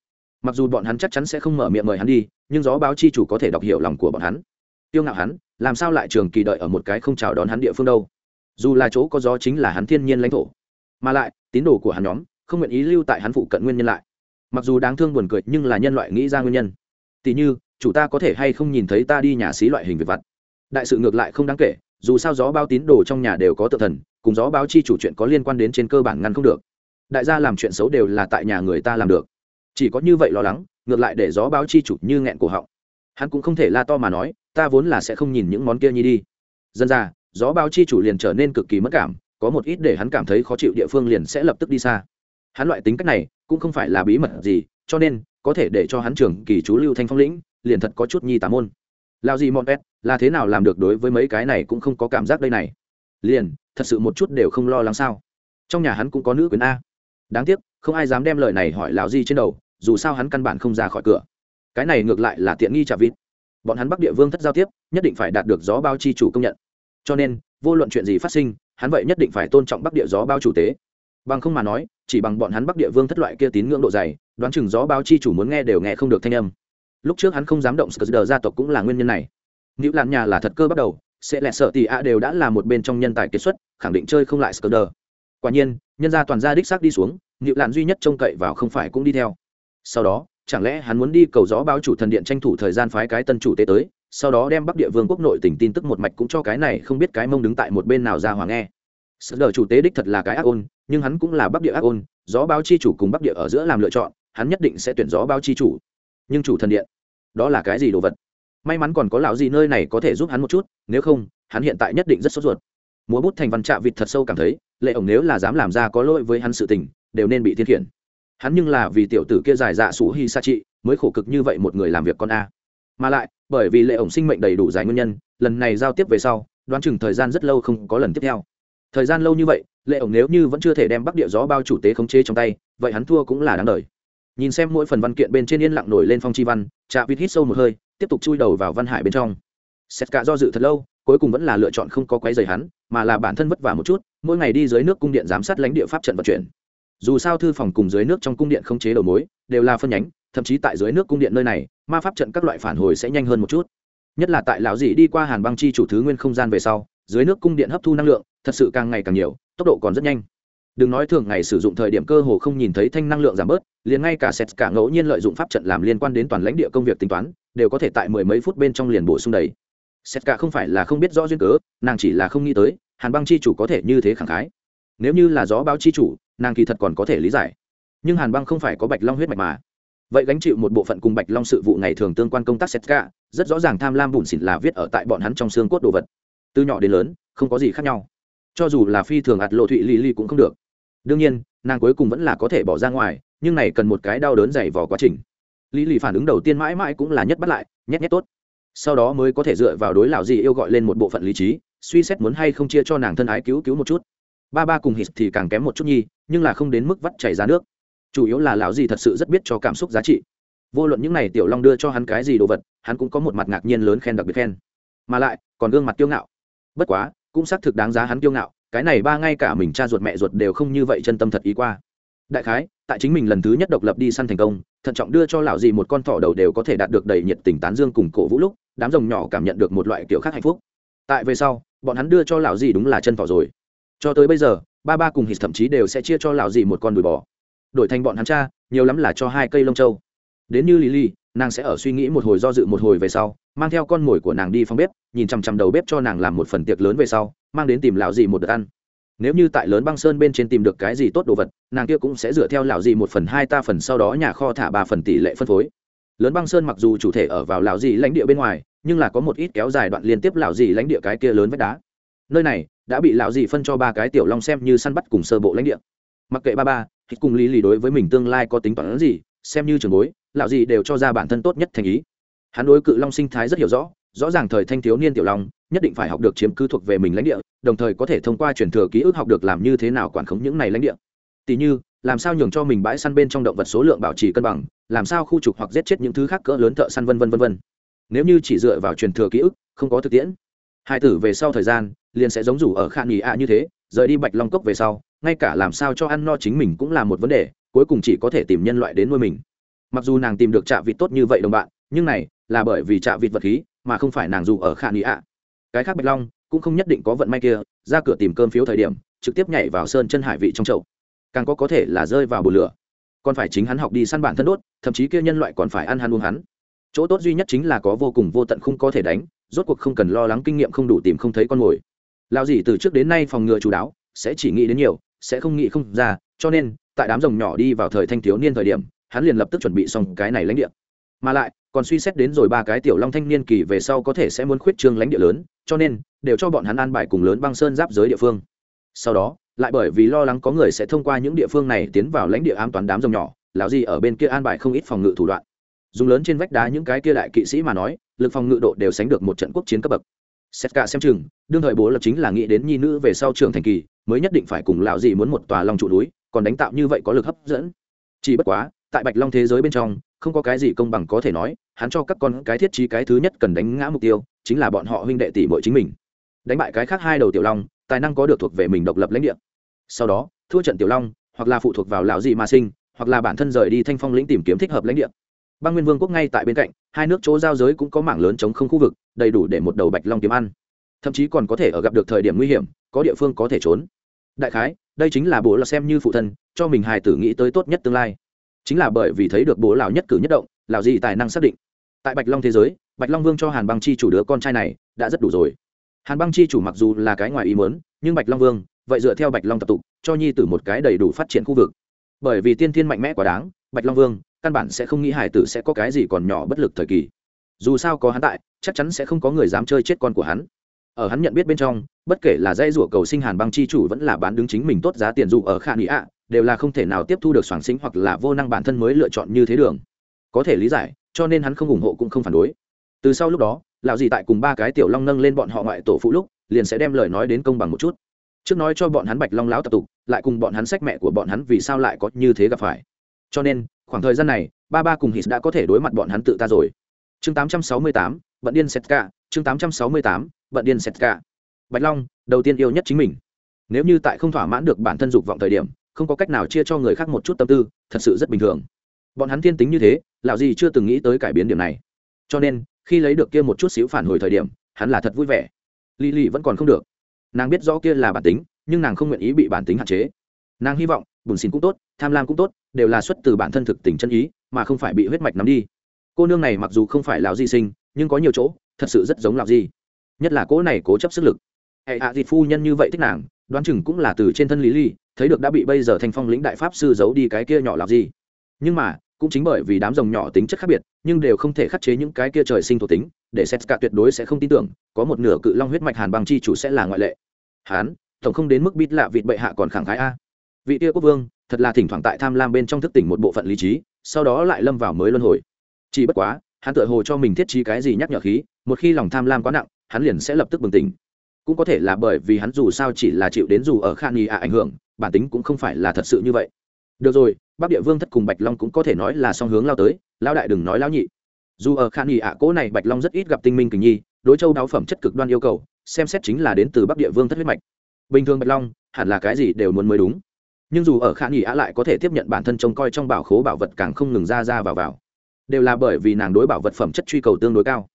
Mặc dù bọn hắn chắc chắn sẽ không mở miệng mời hắn đi, nhưng gió báo chi chủ có thể đọc hiểu lòng của bọn hắn. Tiêu ngạo hắn, làm sao lại trường kỳ đợi ở một cái không chào đón hắn địa phương đâu? Dù là chỗ có gió chính là hắn thiên nhiên lãnh thổ. Mà lại, tín đồ của hắn nhóm không nguyện ý lưu tại hắn phụ cận nguyên nhân lại. Mặc dù đáng thương buồn cười nhưng là nhân loại nghĩ ra nguyên nhân. Tỉ như, chủ ta có thể hay không nhìn thấy ta đi nhà xí loại hình việc vặt? Đại sự ngược lại không đáng kể, dù sao gió bao tín đồ trong nhà đều có tự thần, cùng gió báo chi chủ chuyện có liên quan đến trên cơ bản ngăn không được. Đại gia làm chuyện xấu đều là tại nhà người ta làm được. Chỉ có như vậy lo lắng, ngược lại để gió báo chi chủ như nghẹn cổ họng. Hắn cũng không thể la to mà nói, ta vốn là sẽ không nhìn những món kia nhi đi. Dân ra, gió báo chi chủ liền trở nên cực kỳ mất cảm, có một ít để hắn cảm thấy khó chịu địa phương liền sẽ lập tức đi xa. Hắn loại tính cách này, cũng không phải là bí mật gì, cho nên, có thể để cho hắn trưởng kỳ chú lưu thanh phong lĩnh, liền thật có chút nhi tà môn. Lao gì mọn pet là thế nào làm được đối với mấy cái này cũng không có cảm giác đây này? Liền, thật sự một chút đều không lo lắng sao? Trong nhà hắn cũng có nữ quyền a. Đáng tiếc, không ai dám đem lời này hỏi lão di trên đầu, dù sao hắn căn bản không ra khỏi cửa. Cái này ngược lại là tiện nghi trả vịt. Bọn hắn bắc địa vương thất giao tiếp, nhất định phải đạt được gió bao chi chủ công nhận. Cho nên, vô luận chuyện gì phát sinh, hắn vậy nhất định phải tôn trọng bắc địa gió bao chủ tế. Bằng không mà nói, chỉ bằng bọn hắn bắc địa vương thất loại kia tín ngưỡng độ dày, đoán chừng gió báo chi chủ muốn nghe đều nghe không được thanh âm. Lúc trước hắn không dám động sờ gia tộc cũng là nguyên nhân này nữ lạn nhà là thật cơ bắt đầu, sẽ lẹ sợ tỷ ạ đều đã là một bên trong nhân tài kết xuất, khẳng định chơi không lại sờ quả nhiên, nhân gia toàn gia đích xác đi xuống, nữ lạn duy nhất trông cậy vào không phải cũng đi theo. Sau đó, chẳng lẽ hắn muốn đi cầu gió báo chủ thần điện tranh thủ thời gian phái cái tân chủ tế tới, sau đó đem bắc địa vương quốc nội tỉnh tin tức một mạch cũng cho cái này không biết cái mông đứng tại một bên nào ra hoàng nghe. Sợ đờ chủ tế đích thật là cái ác ôn, nhưng hắn cũng là bắc địa ác ôn, gió báo chi chủ cùng bắc địa ở giữa làm lựa chọn, hắn nhất định sẽ tuyển gió báo chi chủ. Nhưng chủ thần điện, đó là cái gì đồ vật? May mắn còn có lão gì nơi này có thể giúp hắn một chút, nếu không, hắn hiện tại nhất định rất sốt ruột. Múa bút thành văn trạ vịt thật sâu cảm thấy, lệ ổng nếu là dám làm ra có lỗi với hắn sự tình, đều nên bị thiên khiển. Hắn nhưng là vì tiểu tử kia dài dạ sủ hi sa trị mới khổ cực như vậy một người làm việc con a. Mà lại, bởi vì lệ ổng sinh mệnh đầy đủ dài nguyên nhân, lần này giao tiếp về sau, đoán chừng thời gian rất lâu không có lần tiếp theo. Thời gian lâu như vậy, lệ ổng nếu như vẫn chưa thể đem bắc địa gió bao chủ tế khống chế trong tay, vậy hắn thua cũng là đáng đời. Nhìn xem mỗi phần văn kiện bên trên yên lặng nổi lên phong chi văn, trạ vịt hít sâu một hơi tiếp tục chui đầu vào văn hải bên trong. Xét cả do dự thật lâu, cuối cùng vẫn là lựa chọn không có quấy rầy hắn, mà là bản thân vất vả một chút, mỗi ngày đi dưới nước cung điện giám sát lãnh địa pháp trận vận chuyển. Dù sao thư phòng cùng dưới nước trong cung điện không chế đầu mối, đều là phân nhánh, thậm chí tại dưới nước cung điện nơi này, ma pháp trận các loại phản hồi sẽ nhanh hơn một chút. Nhất là tại lão dị đi qua hàn băng chi chủ thứ nguyên không gian về sau, dưới nước cung điện hấp thu năng lượng, thật sự càng ngày càng nhiều, tốc độ còn rất nhanh đừng nói thường ngày sử dụng thời điểm cơ hồ không nhìn thấy thanh năng lượng giảm bớt, liền ngay cả sét cả ngẫu nhiên lợi dụng pháp trận làm liên quan đến toàn lãnh địa công việc tính toán, đều có thể tại mười mấy phút bên trong liền bổ sung đầy. Sét cả không phải là không biết rõ duyên cớ, nàng chỉ là không nghĩ tới, hàn băng chi chủ có thể như thế khẳng khái. Nếu như là gió báo chi chủ, nàng kỳ thật còn có thể lý giải. Nhưng hàn băng không phải có bạch long huyết mạch mà. Vậy gánh chịu một bộ phận cùng bạch long sự vụ ngày thường tương quan công tác sét cả, rất rõ ràng tham lam bùn xỉn là viết ở tại bọn hắn trong xương cốt đồ vật. Từ nhỏ đến lớn, không có gì khác nhau. Cho dù là phi thường ạt lộ thụy ly ly cũng không được đương nhiên, nàng cuối cùng vẫn là có thể bỏ ra ngoài, nhưng này cần một cái đau đớn dày vò quá trình. Lý lì phản ứng đầu tiên mãi mãi cũng là nhất bắt lại, nhét nhét tốt. Sau đó mới có thể dựa vào đối lão gì yêu gọi lên một bộ phận lý trí, suy xét muốn hay không chia cho nàng thân ái cứu cứu một chút. Ba ba cùng hít thì càng kém một chút nhi, nhưng là không đến mức vắt chảy ra nước. Chủ yếu là lão gì thật sự rất biết cho cảm xúc giá trị. Vô luận những này tiểu long đưa cho hắn cái gì đồ vật, hắn cũng có một mặt ngạc nhiên lớn khen đặc biệt khen. Mà lại, còn gương mặt kiêu ngạo. Bất quá, cũng xác thực đáng giá hắn kiêu ngạo cái này ba ngay cả mình cha ruột mẹ ruột đều không như vậy chân tâm thật ý qua. Đại khái, tại chính mình lần thứ nhất độc lập đi săn thành công, thận trọng đưa cho lão dì một con thỏ đầu đều có thể đạt được đầy nhiệt tình tán dương cùng cổ vũ lúc, đám rồng nhỏ cảm nhận được một loại kiểu khác hạnh phúc. Tại về sau, bọn hắn đưa cho lão dì đúng là chân thỏ rồi. Cho tới bây giờ, ba ba cùng hít thậm chí đều sẽ chia cho lão dì một con đùi bò. Đổi thành bọn hắn cha, nhiều lắm là cho hai cây lông trâu đến như lily, nàng sẽ ở suy nghĩ một hồi do dự một hồi về sau, mang theo con mồi của nàng đi phòng bếp, nhìn chằm chằm đầu bếp cho nàng làm một phần tiệc lớn về sau mang đến tìm lão gì một đợt ăn. Nếu như tại lớn băng sơn bên trên tìm được cái gì tốt đồ vật, nàng kia cũng sẽ dựa theo lão gì một phần hai ta phần sau đó nhà kho thả ba phần tỷ lệ phân phối. Lớn băng sơn mặc dù chủ thể ở vào lão gì lãnh địa bên ngoài, nhưng là có một ít kéo dài đoạn liên tiếp lão gì lãnh địa cái kia lớn vách đá. Nơi này đã bị lão gì phân cho ba cái tiểu long xem như săn bắt cùng sơ bộ lãnh địa. Mặc kệ ba ba, thì cùng lý lý đối với mình tương lai có tính toán gì, xem như trường bối, lão gì đều cho ra bản thân tốt nhất thành ý. Hắn đối cự long sinh thái rất hiểu rõ rõ ràng thời thanh thiếu niên tiểu long nhất định phải học được chiếm cứ thuộc về mình lãnh địa, đồng thời có thể thông qua truyền thừa ký ức học được làm như thế nào quản khống những này lãnh địa. Tỷ như, làm sao nhường cho mình bãi săn bên trong động vật số lượng bảo trì cân bằng, làm sao khu trục hoặc giết chết những thứ khác cỡ lớn thợ săn vân vân vân vân. Nếu như chỉ dựa vào truyền thừa ký ức, không có thực tiễn, hai tử về sau thời gian, liền sẽ giống rủ ở khả nghỉ ạ như thế, rời đi bạch long cốc về sau, ngay cả làm sao cho ăn no chính mình cũng là một vấn đề, cuối cùng chỉ có thể tìm nhân loại đến nuôi mình. Mặc dù nàng tìm được trạ vịt tốt như vậy đồng bạn, nhưng này là bởi vì trạ vịt vật khí mà không phải nàng dù ở khả nghị ạ. Cái khác bạch long cũng không nhất định có vận may kia, ra cửa tìm cơm phiếu thời điểm, trực tiếp nhảy vào sơn chân hải vị trong chậu. Càng có có thể là rơi vào bù lửa. Còn phải chính hắn học đi săn bản thân đốt, thậm chí kia nhân loại còn phải ăn hắn uống hắn. Chỗ tốt duy nhất chính là có vô cùng vô tận không có thể đánh, rốt cuộc không cần lo lắng kinh nghiệm không đủ tìm không thấy con mồi. Lao gì từ trước đến nay phòng ngừa chú đáo, sẽ chỉ nghĩ đến nhiều, sẽ không nghĩ không ra, cho nên, tại đám rồng nhỏ đi vào thời thanh thiếu niên thời điểm, hắn liền lập tức chuẩn bị xong cái này lãnh địa. Mà lại còn suy xét đến rồi ba cái tiểu long thanh niên kỳ về sau có thể sẽ muốn khuyết trương lãnh địa lớn, cho nên, đều cho bọn hắn an bài cùng lớn băng sơn giáp giới địa phương. Sau đó, lại bởi vì lo lắng có người sẽ thông qua những địa phương này tiến vào lãnh địa an toàn đám rồng nhỏ, lão gì ở bên kia an bài không ít phòng ngự thủ đoạn. Dùng lớn trên vách đá những cái kia đại kỵ sĩ mà nói, lực phòng ngự độ đều sánh được một trận quốc chiến cấp bậc. Xét cả xem chừng, đương thời bố lập chính là nghĩ đến nhi nữ về sau trường thành kỳ, mới nhất định phải cùng lão gì muốn một tòa long trụ núi, còn đánh tạo như vậy có lực hấp dẫn. Chỉ bất quá, tại bạch long thế giới bên trong, không có cái gì công bằng có thể nói hắn cho các con cái thiết trí cái thứ nhất cần đánh ngã mục tiêu, chính là bọn họ huynh đệ tỷ muội chính mình. Đánh bại cái khác hai đầu tiểu long, tài năng có được thuộc về mình độc lập lãnh địa. Sau đó, thua trận tiểu long, hoặc là phụ thuộc vào lão dị mà sinh, hoặc là bản thân rời đi thanh phong lĩnh tìm kiếm thích hợp lãnh địa. Băng nguyên vương quốc ngay tại bên cạnh, hai nước chỗ giao giới cũng có mảng lớn chống không khu vực, đầy đủ để một đầu bạch long kiếm ăn. Thậm chí còn có thể ở gặp được thời điểm nguy hiểm, có địa phương có thể trốn. Đại khái, đây chính là bố là xem như phụ thân, cho mình hài tử nghĩ tới tốt nhất tương lai. Chính là bởi vì thấy được bố lão nhất cử nhất động, lão dị tài năng xác định tại bạch long thế giới, bạch long vương cho hàn băng chi chủ đứa con trai này đã rất đủ rồi. Hàn băng chi chủ mặc dù là cái ngoài ý mớn nhưng bạch long vương, vậy dựa theo bạch long tập tục, cho nhi tử một cái đầy đủ phát triển khu vực. Bởi vì tiên thiên mạnh mẽ quá đáng, bạch long vương, căn bản sẽ không nghĩ hải tử sẽ có cái gì còn nhỏ bất lực thời kỳ. Dù sao có hắn tại, chắc chắn sẽ không có người dám chơi chết con của hắn. Ở hắn nhận biết bên trong, bất kể là dây rủa cầu sinh hàn băng chi chủ vẫn là bán đứng chính mình tốt giá tiền dụ ở khả nghĩ ạ, đều là không thể nào tiếp thu được soảng sinh hoặc là vô năng bản thân mới lựa chọn như thế đường. Có thể lý giải cho nên hắn không ủng hộ cũng không phản đối. Từ sau lúc đó lão gì tại cùng ba cái tiểu long nâng lên bọn họ ngoại tổ phụ lúc liền sẽ đem lời nói đến công bằng một chút. Trước nói cho bọn hắn bạch long lão tập tục lại cùng bọn hắn sách mẹ của bọn hắn vì sao lại có như thế gặp phải. Cho nên khoảng thời gian này ba ba cùng hít đã có thể đối mặt bọn hắn tự ta rồi. Chương 868, bận điên setka chương 868, bận điên setka bạch long đầu tiên yêu nhất chính mình. Nếu như tại không thỏa mãn được bản thân dục vọng thời điểm không có cách nào chia cho người khác một chút tâm tư thật sự rất bình thường bọn hắn thiên tính như thế, lão gì chưa từng nghĩ tới cải biến điểm này. Cho nên, khi lấy được kia một chút xíu phản hồi thời điểm, hắn là thật vui vẻ. Lì lì vẫn còn không được. Nàng biết rõ kia là bản tính, nhưng nàng không nguyện ý bị bản tính hạn chế. Nàng hy vọng, bùn xin cũng tốt, tham lam cũng tốt, đều là xuất từ bản thân thực tình chân ý, mà không phải bị huyết mạch nắm đi. Cô nương này mặc dù không phải lão di sinh, nhưng có nhiều chỗ, thật sự rất giống lão di. Nhất là cỗ này cố chấp sức lực. Hệ hạ à phu nhân như vậy thích nàng, đoán chừng cũng là từ trên thân lý ly thấy được đã bị bây giờ thanh phong lĩnh đại pháp sư giấu đi cái kia nhỏ làm gì nhưng mà cũng chính bởi vì đám rồng nhỏ tính chất khác biệt, nhưng đều không thể khắc chế những cái kia trời sinh thuộc tính, để setska tuyệt đối sẽ không tin tưởng, có một nửa cự long huyết mạch hàn băng chi chủ sẽ là ngoại lệ. Hán, tổng không đến mức bít lạ vịt bệ hạ còn khẳng khái a. Vị tia quốc vương, thật là thỉnh thoảng tại tham lam bên trong thức tỉnh một bộ phận lý trí, sau đó lại lâm vào mới luân hồi. Chỉ bất quá, hắn tự hồ cho mình thiết trí cái gì nhắc nhở khí, một khi lòng tham lam quá nặng, hắn liền sẽ lập tức bừng tỉnh. Cũng có thể là bởi vì hắn dù sao chỉ là chịu đến dù ở khan nghi ạ ảnh hưởng, bản tính cũng không phải là thật sự như vậy được rồi, bắc địa vương thất cùng bạch long cũng có thể nói là song hướng lao tới lao đại đừng nói lao nhị. Dù ở khan nghị ạ cố này bạch long rất ít gặp tinh minh kình nhi, đối châu đáo phẩm chất cực đoan yêu cầu, xem xét chính là đến từ bắc địa vương thất huyết mạch. Bình thường bạch long, hẳn là cái gì đều muốn mới đúng. Nhưng dù ở khan nghị ạ lại có thể tiếp nhận bản thân trông coi trong bảo khố bảo vật càng không ngừng ra ra vào vào. Đều là bởi vì nàng đối bảo vật phẩm chất truy cầu tương đối cao.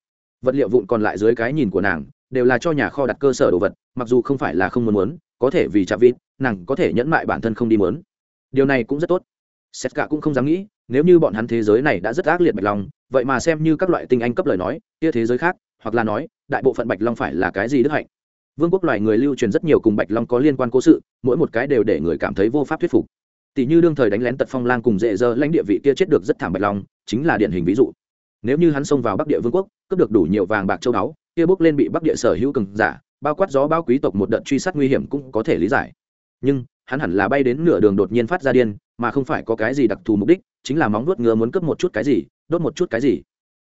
Vật liệu vụn còn lại dưới cái nhìn của nàng, đều là cho nhà kho đặt cơ sở đồ vật, mặc dù không phải là không muốn muốn, có thể vì chạm vịt, nàng có thể nhẫn mại bản thân không đi muốn điều này cũng rất tốt. Sét cả cũng không dám nghĩ, nếu như bọn hắn thế giới này đã rất ác liệt bạch long, vậy mà xem như các loại tinh anh cấp lời nói, kia thế giới khác, hoặc là nói, đại bộ phận bạch long phải là cái gì đức hạnh? Vương quốc loài người lưu truyền rất nhiều cùng bạch long có liên quan cố sự, mỗi một cái đều để người cảm thấy vô pháp thuyết phục. Tỷ như đương thời đánh lén tật phong lang cùng dễ dơ lãnh địa vị kia chết được rất thảm bạch long, chính là điển hình ví dụ. Nếu như hắn xông vào bắc địa vương quốc, cướp được đủ nhiều vàng bạc châu báu, kia bước lên bị bắc địa sở hữu cường giả, bao quát gió bao quý tộc một đợt truy sát nguy hiểm cũng có thể lý giải. Nhưng hắn hẳn là bay đến nửa đường đột nhiên phát ra điên, mà không phải có cái gì đặc thù mục đích, chính là móng nuốt ngựa muốn cướp một chút cái gì, đốt một chút cái gì.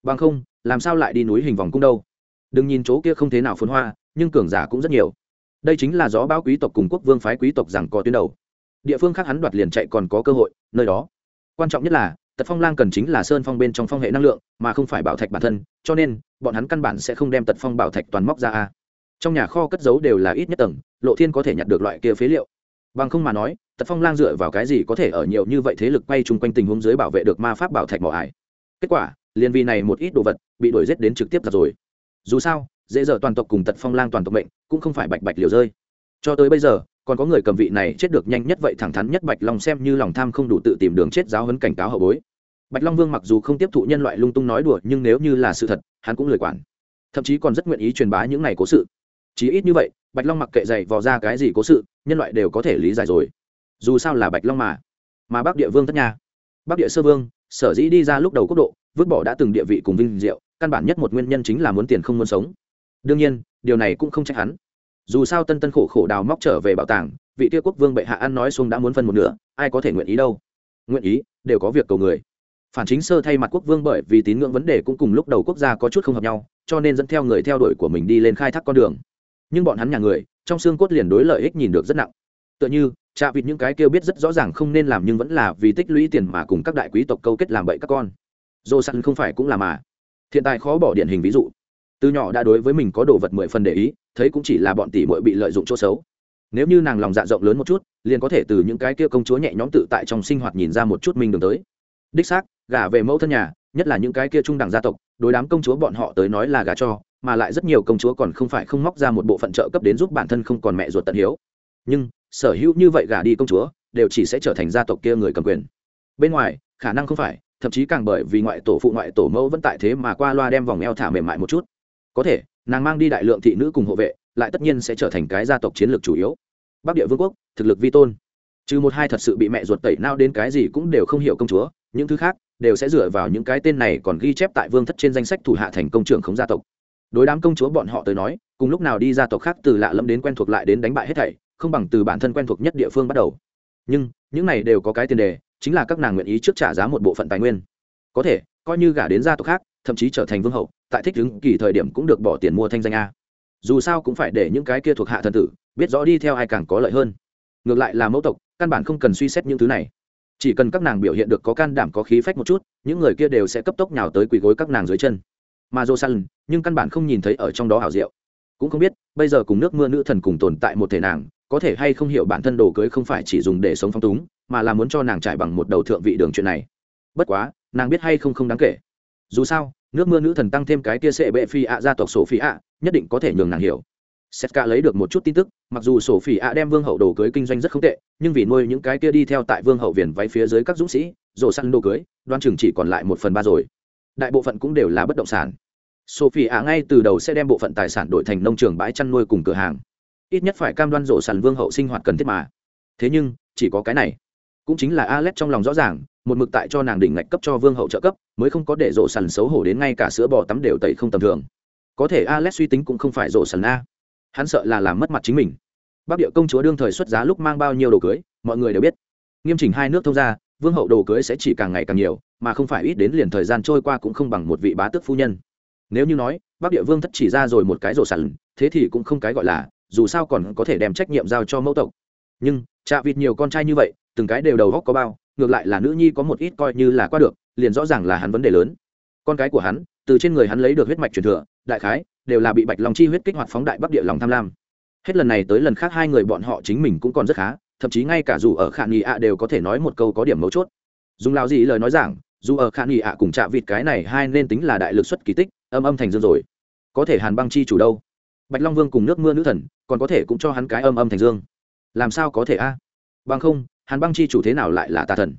Bằng không, làm sao lại đi núi hình vòng cung đâu? Đừng nhìn chỗ kia không thế nào phồn hoa, nhưng cường giả cũng rất nhiều. Đây chính là gió báo quý tộc cùng quốc vương phái quý tộc rằng có tuyến đầu. Địa phương khác hắn đoạt liền chạy còn có cơ hội, nơi đó. Quan trọng nhất là, tật phong lang cần chính là sơn phong bên trong phong hệ năng lượng, mà không phải bảo thạch bản thân, cho nên, bọn hắn căn bản sẽ không đem tật phong bảo thạch toàn móc ra a. Trong nhà kho cất giấu đều là ít nhất tầng, lộ thiên có thể nhặt được loại kia phế liệu bằng không mà nói, tật phong lang dựa vào cái gì có thể ở nhiều như vậy thế lực quay chung quanh tình huống dưới bảo vệ được ma pháp bảo thạch mỏ ải? Kết quả, liền vì này một ít đồ vật, bị đuổi g đến trực tiếp ra rồi. Dù sao, dễ dở toàn tộc cùng tật phong lang toàn tộc mệnh, cũng không phải bạch bạch liều rơi. Cho tới bây giờ, còn có người cầm vị này chết được nhanh nhất vậy thẳng thắn nhất bạch long xem như lòng tham không đủ tự tìm đường chết giáo hấn cảnh cáo hậu bối. Bạch long vương mặc dù không tiếp thụ nhân loại lung tung nói đùa, nhưng nếu như là sự thật, hắn cũng lời quản. Thậm chí còn rất nguyện ý truyền bá những này cố sự chí ít như vậy, bạch long mặc kệ dày vò ra cái gì cố sự, nhân loại đều có thể lý giải rồi. Dù sao là bạch long mà. Mà bắc địa vương thất nha. Bắc địa sơ vương, sở dĩ đi ra lúc đầu quốc độ, vứt bỏ đã từng địa vị cùng vinh diệu, căn bản nhất một nguyên nhân chính là muốn tiền không muốn sống. Đương nhiên, điều này cũng không trách hắn. Dù sao tân tân khổ khổ đào móc trở về bảo tàng, vị tiêu quốc vương bệ hạ ăn nói xuống đã muốn phân một nửa, ai có thể nguyện ý đâu? Nguyện ý, đều có việc cầu người. Phản chính sơ thay mặt quốc vương bởi vì tín ngưỡng vấn đề cũng cùng lúc đầu quốc gia có chút không hợp nhau, cho nên dẫn theo người theo đuổi của mình đi lên khai thác con đường nhưng bọn hắn nhà người, trong xương cốt liền đối lợi ích nhìn được rất nặng. Tựa như chạ vịt những cái kêu biết rất rõ ràng không nên làm nhưng vẫn là vì tích lũy tiền mà cùng các đại quý tộc câu kết làm bậy các con. Dô săn không phải cũng là mà. Thiện tài khó bỏ điển hình ví dụ. Từ nhỏ đã đối với mình có đồ vật mười phần để ý, thấy cũng chỉ là bọn tỷ muội bị lợi dụng chỗ xấu. Nếu như nàng lòng dạ rộng lớn một chút, liền có thể từ những cái kia công chúa nhẹ nhõm tự tại trong sinh hoạt nhìn ra một chút minh đường tới. Đích xác, gả về mẫu thân nhà nhất là những cái kia trung đẳng gia tộc, đối đám công chúa bọn họ tới nói là gả cho, mà lại rất nhiều công chúa còn không phải không móc ra một bộ phận trợ cấp đến giúp bản thân không còn mẹ ruột tận hiếu. Nhưng, sở hữu như vậy gả đi công chúa, đều chỉ sẽ trở thành gia tộc kia người cầm quyền. Bên ngoài, khả năng không phải, thậm chí càng bởi vì ngoại tổ phụ ngoại tổ mẫu vẫn tại thế mà qua loa đem vòng eo thả mềm mại một chút. Có thể, nàng mang đi đại lượng thị nữ cùng hộ vệ, lại tất nhiên sẽ trở thành cái gia tộc chiến lược chủ yếu. Bắc địa vương quốc, thực lực vi tôn. Trừ một hai thật sự bị mẹ ruột tẩy nao đến cái gì cũng đều không hiểu công chúa, những thứ khác đều sẽ dựa vào những cái tên này còn ghi chép tại vương thất trên danh sách thủ hạ thành công trưởng khống gia tộc. Đối đám công chúa bọn họ tới nói, cùng lúc nào đi gia tộc khác từ lạ lẫm đến quen thuộc lại đến đánh bại hết thảy, không bằng từ bản thân quen thuộc nhất địa phương bắt đầu. Nhưng, những này đều có cái tiền đề, chính là các nàng nguyện ý trước trả giá một bộ phận tài nguyên. Có thể, coi như gả đến gia tộc khác, thậm chí trở thành vương hậu, tại thích ứng kỳ thời điểm cũng được bỏ tiền mua thanh danh a. Dù sao cũng phải để những cái kia thuộc hạ thần tử, biết rõ đi theo ai càng có lợi hơn. Ngược lại là mẫu tộc, căn bản không cần suy xét những thứ này chỉ cần các nàng biểu hiện được có can đảm có khí phách một chút, những người kia đều sẽ cấp tốc nhào tới quỳ gối các nàng dưới chân. Mà dô săn nhưng căn bản không nhìn thấy ở trong đó hảo diệu. Cũng không biết, bây giờ cùng nước mưa nữ thần cùng tồn tại một thể nàng, có thể hay không hiểu bản thân đồ cưới không phải chỉ dùng để sống phong túng, mà là muốn cho nàng trải bằng một đầu thượng vị đường chuyện này. Bất quá, nàng biết hay không không đáng kể. Dù sao, nước mưa nữ thần tăng thêm cái kia sệ bệ phi ạ gia tộc sổ phi ạ nhất định có thể nhường nàng hiểu. Setka lấy được một chút tin tức, mặc dù sổ phỉ ạ đem vương hậu đồ cưới kinh doanh rất không tệ, nhưng vì nuôi những cái kia đi theo tại vương hậu viền váy phía dưới các dũng sĩ, rổ săn đồ cưới, đoan chừng chỉ còn lại một phần ba rồi. Đại bộ phận cũng đều là bất động sản. Sophie ạ ngay từ đầu sẽ đem bộ phận tài sản đổi thành nông trường bãi chăn nuôi cùng cửa hàng. Ít nhất phải cam đoan rổ săn vương hậu sinh hoạt cần thiết mà. Thế nhưng, chỉ có cái này. Cũng chính là Alex trong lòng rõ ràng, một mực tại cho nàng đỉnh ngạch cấp cho vương hậu trợ cấp, mới không có để rổ săn xấu hổ đến ngay cả sữa bò tắm đều tẩy không tầm thường. Có thể Alex suy tính cũng không phải rổ săn a hắn sợ là làm mất mặt chính mình. Bắc địa công chúa đương thời xuất giá lúc mang bao nhiêu đồ cưới, mọi người đều biết. Nghiêm chỉnh hai nước thông ra vương hậu đồ cưới sẽ chỉ càng ngày càng nhiều, mà không phải ít đến liền thời gian trôi qua cũng không bằng một vị bá tước phu nhân. Nếu như nói, bắc địa vương thất chỉ ra rồi một cái rổ sẵn, thế thì cũng không cái gọi là, dù sao còn có thể đem trách nhiệm giao cho mẫu tộc. Nhưng chạ vịt nhiều con trai như vậy, từng cái đều đầu góc có bao, ngược lại là nữ nhi có một ít coi như là qua được, liền rõ ràng là hắn vấn đề lớn. Con cái của hắn, từ trên người hắn lấy được huyết mạch truyền thừa, đại khái đều là bị bạch long chi huyết kích hoạt phóng đại bắc địa lòng tham lam. Hết lần này tới lần khác hai người bọn họ chính mình cũng còn rất khá, thậm chí ngay cả dù ở khả nghị ạ đều có thể nói một câu có điểm mấu chốt. Dùng lao gì lời nói rằng dù ở khả nghị ạ cùng chạ vịt cái này hai nên tính là đại lực xuất kỳ tích, âm âm thành dương rồi. Có thể hàn băng chi chủ đâu? Bạch long vương cùng nước mưa nữ thần, còn có thể cũng cho hắn cái âm âm thành dương. Làm sao có thể a? Bằng không, hàn băng chi chủ thế nào lại là tà thần?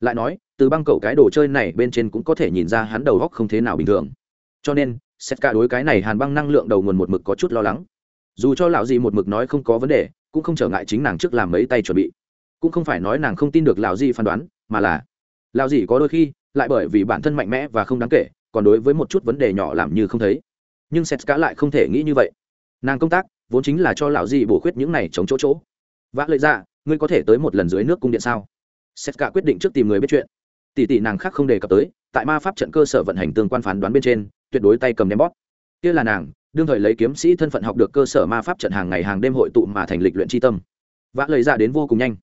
Lại nói, từ băng cầu cái đồ chơi này bên trên cũng có thể nhìn ra hắn đầu góc không thế nào bình thường. Cho nên xét cả đối cái này hàn băng năng lượng đầu nguồn một mực có chút lo lắng. Dù cho lão gì một mực nói không có vấn đề, cũng không trở ngại chính nàng trước làm mấy tay chuẩn bị. Cũng không phải nói nàng không tin được lão gì phán đoán, mà là lão gì có đôi khi lại bởi vì bản thân mạnh mẽ và không đáng kể, còn đối với một chút vấn đề nhỏ làm như không thấy. Nhưng xét cả lại không thể nghĩ như vậy. Nàng công tác vốn chính là cho lão gì bổ khuyết những này chống chỗ chỗ. Vã lợi ra ngươi có thể tới một lần dưới nước cung điện sao? Xét cả quyết định trước tìm người biết chuyện tỷ tỷ nàng khác không đề cập tới, tại ma pháp trận cơ sở vận hành tương quan phán đoán bên trên, tuyệt đối tay cầm đem bót. kia là nàng, đương thời lấy kiếm sĩ thân phận học được cơ sở ma pháp trận hàng ngày hàng đêm hội tụ mà thành lịch luyện tri tâm. Vã lời ra đến vô cùng nhanh.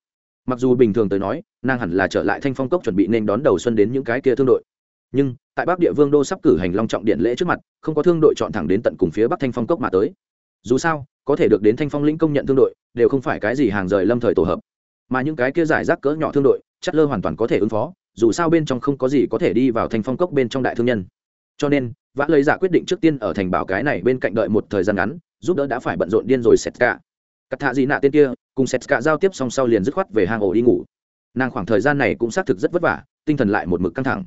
Mặc dù bình thường tới nói, nàng hẳn là trở lại thanh phong cốc chuẩn bị nên đón đầu xuân đến những cái kia thương đội. Nhưng, tại bắc địa vương đô sắp cử hành long trọng điện lễ trước mặt, không có thương đội chọn thẳng đến tận cùng phía bắc thanh phong cốc mà tới. Dù sao, có thể được đến thanh phong lĩnh công nhận thương đội, đều không phải cái gì hàng rời lâm thời tổ hợp. Mà những cái kia giải rác cỡ nhỏ thương đội, chất lơ hoàn toàn có thể ứng phó dù sao bên trong không có gì có thể đi vào thành phong cốc bên trong đại thương nhân. Cho nên, vã lấy giả dạ quyết định trước tiên ở thành bảo cái này bên cạnh đợi một thời gian ngắn, giúp đỡ đã phải bận rộn điên rồi sét cả cắt thạ gì nạ tên kia, cùng sét cả giao tiếp xong sau liền dứt khoát về hang ổ đi ngủ. Nàng khoảng thời gian này cũng xác thực rất vất vả, tinh thần lại một mực căng thẳng.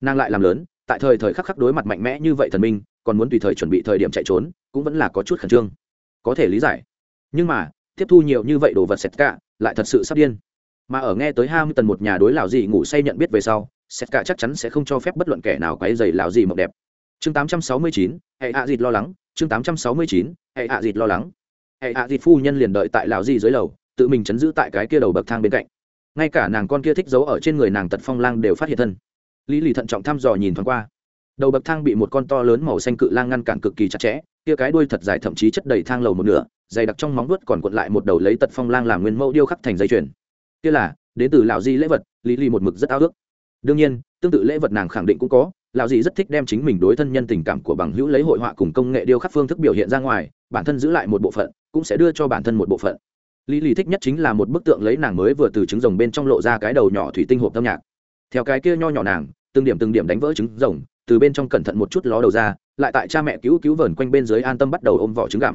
Nàng lại làm lớn, tại thời thời khắc khắc đối mặt mạnh mẽ như vậy thần minh, còn muốn tùy thời chuẩn bị thời điểm chạy trốn, cũng vẫn là có chút khẩn trương. Có thể lý giải. Nhưng mà, tiếp thu nhiều như vậy đồ vật sét cả lại thật sự sắp điên mà ở nghe tới hai mươi tần một nhà đối lão gì ngủ say nhận biết về sau sét cả chắc chắn sẽ không cho phép bất luận kẻ nào quấy rầy lão gì mộng đẹp. Chương 869, hệ hạ dịt lo lắng. Chương 869, hệ hạ dịt lo lắng. Hệ hạ dịt phu nhân liền đợi tại lão gì dưới lầu tự mình chấn giữ tại cái kia đầu bậc thang bên cạnh. Ngay cả nàng con kia thích giấu ở trên người nàng tật phong lang đều phát hiện thân. Lý lì thận trọng thăm dò nhìn thoáng qua. Đầu bậc thang bị một con to lớn màu xanh cự lang ngăn cản cực kỳ chặt chẽ kia cái đuôi thật dài thậm chí chất đầy thang lầu một nửa dày đặc trong móng vuốt còn cuộn lại một đầu lấy tật phong lang làm nguyên mẫu điêu khắc thành dây chuyền kia là, đến từ lão di lễ vật, lý lì một mực rất ao ước. Đương nhiên, tương tự lễ vật nàng khẳng định cũng có, lão Di rất thích đem chính mình đối thân nhân tình cảm của bằng hữu lấy hội họa cùng công nghệ điêu khắc phương thức biểu hiện ra ngoài, bản thân giữ lại một bộ phận, cũng sẽ đưa cho bản thân một bộ phận. Lý lý thích nhất chính là một bức tượng lấy nàng mới vừa từ trứng rồng bên trong lộ ra cái đầu nhỏ thủy tinh hộp âm nhạc. Theo cái kia nho nhỏ nàng, từng điểm từng điểm đánh vỡ trứng rồng, từ bên trong cẩn thận một chút ló đầu ra, lại tại cha mẹ cứu cứu vờn quanh bên dưới an tâm bắt đầu ôm vỏ trứng gặm.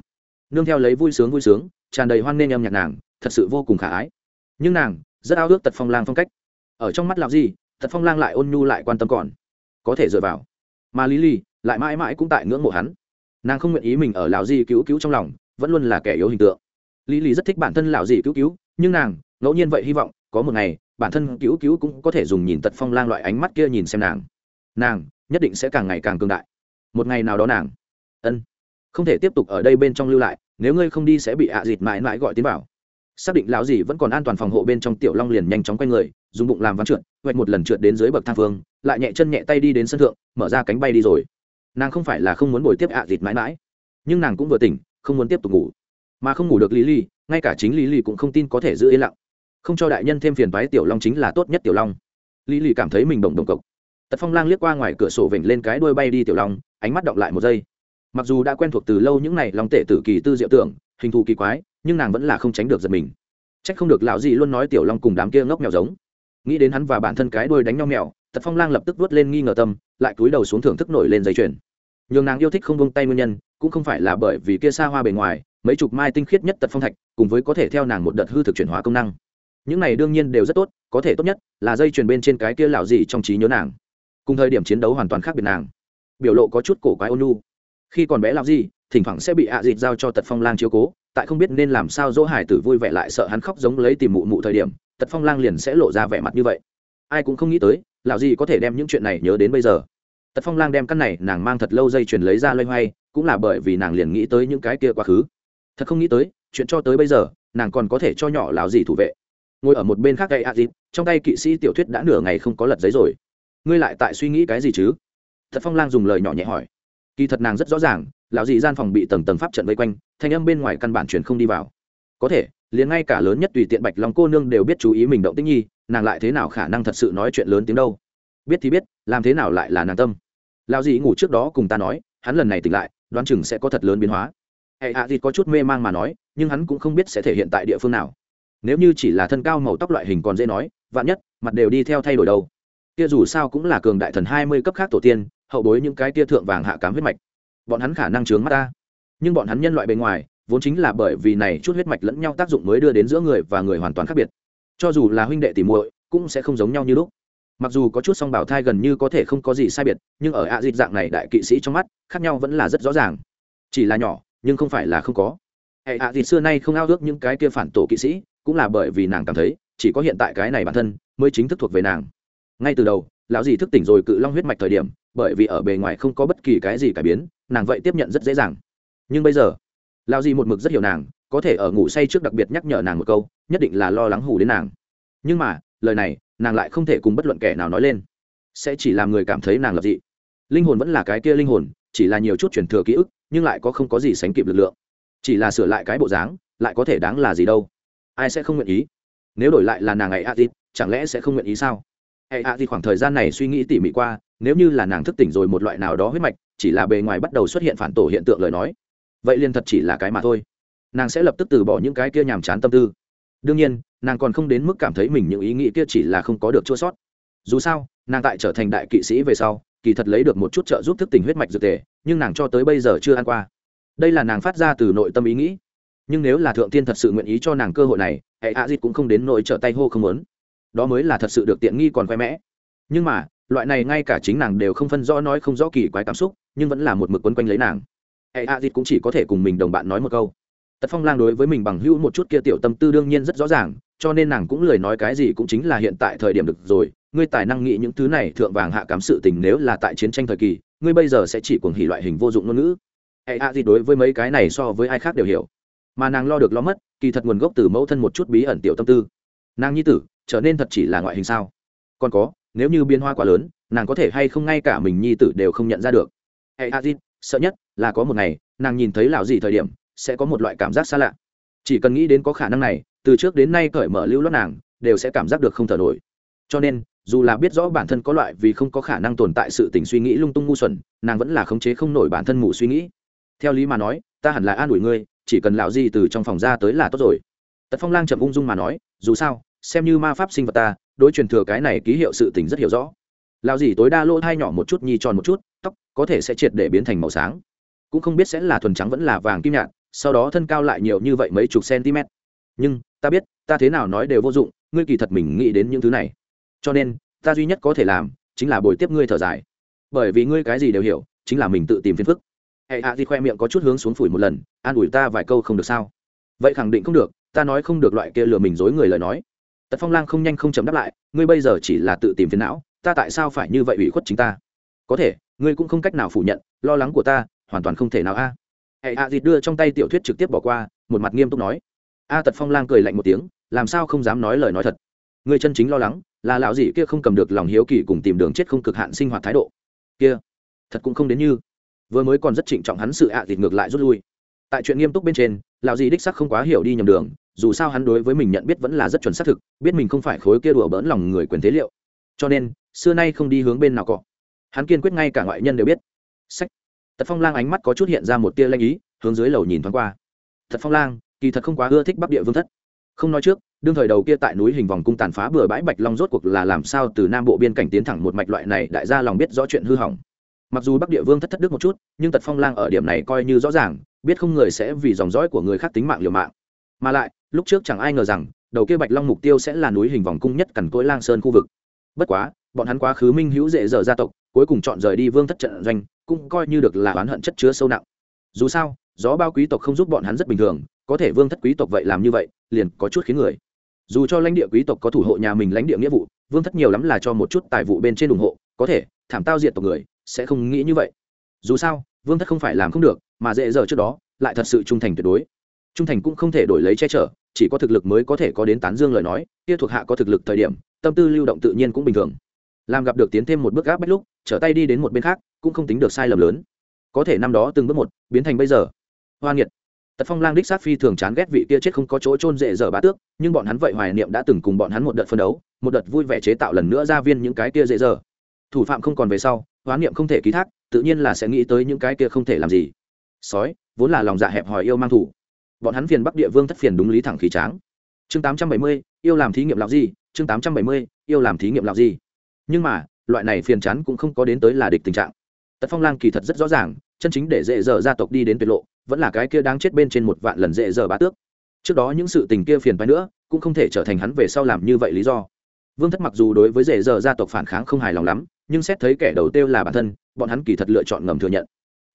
Nương theo lấy vui sướng vui sướng, tràn đầy hoan nghênh âm nhạc nàng, thật sự vô cùng khả ái nhưng nàng, rất ao ước tật phong lang phong cách. Ở trong mắt lão gì, tật phong lang lại ôn nhu lại quan tâm còn. Có thể dựa vào. Mà lý lý lại mãi mãi cũng tại ngưỡng mộ hắn. Nàng không nguyện ý mình ở lão di cứu cứu trong lòng, vẫn luôn là kẻ yếu hình tượng. Lý lý rất thích bản thân lão di cứu cứu, nhưng nàng, ngẫu nhiên vậy hy vọng, có một ngày, bản thân cứu cứu cũng có thể dùng nhìn tật phong lang loại ánh mắt kia nhìn xem nàng. Nàng, nhất định sẽ càng ngày càng cường đại. Một ngày nào đó nàng, ân, không thể tiếp tục ở đây bên trong lưu lại, nếu ngươi không đi sẽ bị ạ à dịt mãi mãi gọi tiến vào xác định lão gì vẫn còn an toàn phòng hộ bên trong tiểu long liền nhanh chóng quay người, dùng bụng làm ván trượt vạch một lần trượt đến dưới bậc thang phương, lại nhẹ chân nhẹ tay đi đến sân thượng, mở ra cánh bay đi rồi. Nàng không phải là không muốn bồi tiếp ạ à dịt mãi mãi, nhưng nàng cũng vừa tỉnh, không muốn tiếp tục ngủ. Mà không ngủ được lý ly ngay cả chính lý ly cũng không tin có thể giữ yên lặng. Không cho đại nhân thêm phiền toái tiểu long chính là tốt nhất tiểu long. Lý ly cảm thấy mình bồng đồng cộc. Tật phong lang liếc qua ngoài cửa sổ vểnh lên cái đuôi bay đi tiểu long, ánh mắt động lại một giây. Mặc dù đã quen thuộc từ lâu những n à y lòng tệ tử kỳ tư diệu tưởng, hình thù kỳ quái nhưng nàng vẫn là không tránh được giật mình. C h ắ c không được lão gì luôn nói tiểu long cùng đám kia ngốc mèo giống. Nghĩ đến hắn và bản thân cái đuôi đánh nhau mèo, tật phong lang lập tức vớt lên nghi ngờ tâm, lại cúi đầu xuống thưởng thức nổi lên dây chuyền. Nhường nàng yêu thích không vung tay nguyên nhân, cũng không phải là bởi vì kia xa hoa bề ngoài, mấy chục mai tinh khiết nhất tật phong thạch, cùng với có thể theo nàng một đợt hư thực chuyển hóa công năng. Những này đương nhiên đều rất tốt, có thể tốt nhất là dây chuyền bên trên cái kia lão gì trong trí nhớ nàng. Cùng thời điểm chiến đấu hoàn toàn khác biệt nàng. Biểu lộ có chút cổ quái ôn khi còn bé lão gì thỉnh thoảng sẽ bị ạ à dịt giao cho tật phong lang chiếu cố tại không biết nên làm sao dỗ hải tử vui vẻ lại sợ hắn khóc giống lấy tìm mụ mụ thời điểm, tật phong lang liền sẽ lộ ra vẻ mặt như vậy. Ai cũng không nghĩ tới, lão gì có thể đem những chuyện này nhớ đến bây giờ. Tật phong lang đem căn này nàng mang thật lâu dây chuyền lấy ra loay hoay, cũng là bởi vì nàng liền nghĩ tới những cái kia quá khứ. Thật không nghĩ tới, chuyện cho tới bây giờ, nàng còn có thể cho nhỏ lão gì thủ vệ. Ngồi ở một bên khác gây a dịp trong tay kỵ sĩ tiểu thuyết đã nửa ngày không có lật giấy rồi. Ngươi lại tại suy nghĩ cái gì chứ? Thật phong lang dùng lời nhỏ nhẹ hỏi. Kỳ thật nàng rất rõ ràng lão dị gian phòng bị tầng tầng pháp trận vây quanh, thanh âm bên ngoài căn bản truyền không đi vào. Có thể, liền ngay cả lớn nhất tùy tiện bạch lòng cô nương đều biết chú ý mình động tích nhi, nàng lại thế nào khả năng thật sự nói chuyện lớn tiếng đâu? Biết thì biết, làm thế nào lại là nàng tâm? Lão dị ngủ trước đó cùng ta nói, hắn lần này tỉnh lại, đoán chừng sẽ có thật lớn biến hóa. Hệ hạ à có chút mê mang mà nói, nhưng hắn cũng không biết sẽ thể hiện tại địa phương nào. Nếu như chỉ là thân cao màu tóc loại hình còn dễ nói, vạn nhất, mặt đều đi theo thay đổi đâu. Kia dù sao cũng là cường đại thần hai mươi cấp khác tổ tiên, hậu bối những cái tia thượng vàng hạ cám huyết mạch bọn hắn khả năng chướng mắt ta. Nhưng bọn hắn nhân loại bề ngoài, vốn chính là bởi vì này chút huyết mạch lẫn nhau tác dụng mới đưa đến giữa người và người hoàn toàn khác biệt. Cho dù là huynh đệ tỉ muội, cũng sẽ không giống nhau như lúc. Mặc dù có chút song bảo thai gần như có thể không có gì sai biệt, nhưng ở ạ à dịch dạng này đại kỵ sĩ trong mắt, khác nhau vẫn là rất rõ ràng. Chỉ là nhỏ, nhưng không phải là không có. Hệ ạ dịch xưa nay không ao ước những cái kia phản tổ kỵ sĩ, cũng là bởi vì nàng cảm thấy, chỉ có hiện tại cái này bản thân mới chính thức thuộc về nàng. Ngay từ đầu, lão dì thức tỉnh rồi cự long huyết mạch thời điểm, bởi vì ở bề ngoài không có bất kỳ cái gì cải biến nàng vậy tiếp nhận rất dễ dàng. Nhưng bây giờ, lão di một mực rất hiểu nàng, có thể ở ngủ say trước đặc biệt nhắc nhở nàng một câu, nhất định là lo lắng hù đến nàng. Nhưng mà, lời này, nàng lại không thể cùng bất luận kẻ nào nói lên. Sẽ chỉ làm người cảm thấy nàng lập dị. Linh hồn vẫn là cái kia linh hồn, chỉ là nhiều chút chuyển thừa ký ức, nhưng lại có không có gì sánh kịp lực lượng. Chỉ là sửa lại cái bộ dáng, lại có thể đáng là gì đâu. Ai sẽ không nguyện ý? Nếu đổi lại là nàng ấy a t chẳng lẽ sẽ không nguyện ý sao? Hệ hạ thì khoảng thời gian này suy nghĩ tỉ mỉ qua nếu như là nàng thức tỉnh rồi một loại nào đó huyết mạch, chỉ là bề ngoài bắt đầu xuất hiện phản tổ hiện tượng lời nói, vậy liền thật chỉ là cái mà thôi. Nàng sẽ lập tức từ bỏ những cái kia nhàm chán tâm tư. Đương nhiên, nàng còn không đến mức cảm thấy mình những ý nghĩ kia chỉ là không có được chua sót. Dù sao, nàng tại trở thành đại kỵ sĩ về sau, kỳ thật lấy được một chút trợ giúp thức tỉnh huyết mạch dược tề nhưng nàng cho tới bây giờ chưa ăn qua. Đây là nàng phát ra từ nội tâm ý nghĩ. Nhưng nếu là thượng tiên thật sự nguyện ý cho nàng cơ hội này, hệ hạ dịt cũng không đến nỗi trở tay hô không muốn. Đó mới là thật sự được tiện nghi còn khoe mẽ. Nhưng mà loại này ngay cả chính nàng đều không phân rõ nói không rõ kỳ quái cảm xúc, nhưng vẫn là một mực quấn quanh lấy nàng. Hệ a dịt cũng chỉ có thể cùng mình đồng bạn nói một câu. Tật phong lang đối với mình bằng hữu một chút kia tiểu tâm tư đương nhiên rất rõ ràng, cho nên nàng cũng lời nói cái gì cũng chính là hiện tại thời điểm được rồi, ngươi tài năng nghĩ những thứ này thượng vàng hạ cám sự tình nếu là tại chiến tranh thời kỳ, ngươi bây giờ sẽ chỉ cuồng hỉ loại hình vô dụng ngôn ngữ. Hệ a dịt đối với mấy cái này so với ai khác đều hiểu. Mà nàng lo được lo mất, kỳ thật nguồn gốc từ mẫu thân một chút bí ẩn tiểu tâm tư. Nàng nhi tử, trở nên thật chỉ là ngoại hình sao? Còn có nếu như biến hoa quá lớn nàng có thể hay không ngay cả mình nhi tử đều không nhận ra được. Hệ a di, sợ nhất là có một ngày nàng nhìn thấy lão gì thời điểm sẽ có một loại cảm giác xa lạ. Chỉ cần nghĩ đến có khả năng này từ trước đến nay cởi mở lưu lót nàng đều sẽ cảm giác được không thở nổi. Cho nên dù là biết rõ bản thân có loại vì không có khả năng tồn tại sự tình suy nghĩ lung tung ngu xuẩn nàng vẫn là khống chế không nổi bản thân mù suy nghĩ. Theo lý mà nói ta hẳn là an ủi ngươi chỉ cần lão di từ trong phòng ra tới là tốt rồi. Tật phong lang chậm ung dung mà nói dù sao xem như ma pháp sinh vật ta, đối truyền thừa cái này ký hiệu sự tình rất hiểu rõ. Lao gì tối đa lỗ thai nhỏ một chút nhi tròn một chút, tóc có thể sẽ triệt để biến thành màu sáng. Cũng không biết sẽ là thuần trắng vẫn là vàng kim nhạt, sau đó thân cao lại nhiều như vậy mấy chục cm. Nhưng, ta biết, ta thế nào nói đều vô dụng, ngươi kỳ thật mình nghĩ đến những thứ này. Cho nên, ta duy nhất có thể làm, chính là bồi tiếp ngươi thở dài. Bởi vì ngươi cái gì đều hiểu, chính là mình tự tìm phiền phức. Hệ hạ thì khoe miệng có chút hướng xuống phủi một lần, an ủi ta vài câu không được sao? Vậy khẳng định không được, ta nói không được loại kia lừa mình dối người lời nói tật phong lang không nhanh không chấm đáp lại, ngươi bây giờ chỉ là tự tìm phiền não, ta tại sao phải như vậy ủy khuất chính ta? Có thể, ngươi cũng không cách nào phủ nhận, lo lắng của ta hoàn toàn không thể nào a. Hệ a dịt đưa trong tay tiểu thuyết trực tiếp bỏ qua, một mặt nghiêm túc nói. A tật phong lang cười lạnh một tiếng, làm sao không dám nói lời nói thật? Ngươi chân chính lo lắng là lão gì kia không cầm được lòng hiếu kỳ cùng tìm đường chết không cực hạn sinh hoạt thái độ. Kia, thật cũng không đến như. Vừa mới còn rất trịnh trọng hắn sự ạ à thịt ngược lại rút lui. Tại chuyện nghiêm túc bên trên, lão gì đích sắc không quá hiểu đi nhầm đường dù sao hắn đối với mình nhận biết vẫn là rất chuẩn xác thực, biết mình không phải khối kia đùa bỡn lòng người quyền thế liệu. Cho nên, xưa nay không đi hướng bên nào cọ. Hắn kiên quyết ngay cả ngoại nhân đều biết. Sách. Tật phong lang ánh mắt có chút hiện ra một tia lanh ý, hướng dưới lầu nhìn thoáng qua. Thật phong lang, kỳ thật không quá ưa thích bắc địa vương thất. Không nói trước, đương thời đầu kia tại núi hình vòng cung tàn phá bừa bãi bạch long rốt cuộc là làm sao từ nam bộ biên cảnh tiến thẳng một mạch loại này, đại gia lòng biết rõ chuyện hư hỏng. Mặc dù bắc địa vương thất thất đức một chút, nhưng tật phong lang ở điểm này coi như rõ ràng, biết không người sẽ vì dòng dõi của người khác tính mạng liều mạng. Mà lại lúc trước chẳng ai ngờ rằng, đầu kia bạch long mục tiêu sẽ là núi hình vòng cung nhất cằn cỗi lang sơn khu vực. Bất quá, bọn hắn quá khứ minh hữu dễ dở gia tộc, cuối cùng chọn rời đi vương thất trận doanh, cũng coi như được là oán hận chất chứa sâu nặng. Dù sao, gió bao quý tộc không giúp bọn hắn rất bình thường, có thể vương thất quý tộc vậy làm như vậy, liền có chút khiến người. Dù cho lãnh địa quý tộc có thủ hộ nhà mình lãnh địa nghĩa vụ, vương thất nhiều lắm là cho một chút tài vụ bên trên ủng hộ, có thể, thảm tao diệt tộc người, sẽ không nghĩ như vậy. Dù sao, vương thất không phải làm không được, mà dễ dở trước đó, lại thật sự trung thành tuyệt đối. Trung thành cũng không thể đổi lấy che chở chỉ có thực lực mới có thể có đến tán dương lời nói, kia thuộc hạ có thực lực thời điểm, tâm tư lưu động tự nhiên cũng bình thường. Làm gặp được tiến thêm một bước gáp bách lúc, trở tay đi đến một bên khác, cũng không tính được sai lầm lớn. Có thể năm đó từng bước một, biến thành bây giờ. Hoa nghiệt. Tật phong lang đích sát phi thường chán ghét vị kia chết không có chỗ trôn dễ dở bá tước, nhưng bọn hắn vậy hoài niệm đã từng cùng bọn hắn một đợt phân đấu, một đợt vui vẻ chế tạo lần nữa ra viên những cái kia dễ dở thủ phạm không còn về sau hoán niệm không thể ký thác, tự nhiên là sẽ nghĩ tới những cái kia không thể làm gì. Sói, vốn là lòng dạ hẹp hòi yêu mang thủ bọn hắn phiền bắc địa vương thất phiền đúng lý thẳng khí tráng. Chương tám trăm bảy mươi, yêu làm thí nghiệm lạc gì chương tám trăm bảy mươi, yêu làm thí nghiệm lạc gì nhưng mà, loại này phiền chán cũng không có đến tới là địch tình trạng. Tật phong lang kỳ thật rất rõ ràng, chân chính để dễ dở gia tộc đi đến tuyệt lộ, vẫn là cái kia đang chết bên trên một vạn lần dễ dở bá tước. Trước đó những sự tình kia phiền phái nữa, cũng không thể trở thành hắn về sau làm như vậy lý do. Vương thất mặc dù đối với dễ dở gia tộc phản kháng không hài lòng lắm, nhưng xét thấy kẻ đầu tiêu là bản thân, bọn hắn kỳ thật lựa chọn ngầm thừa nhận.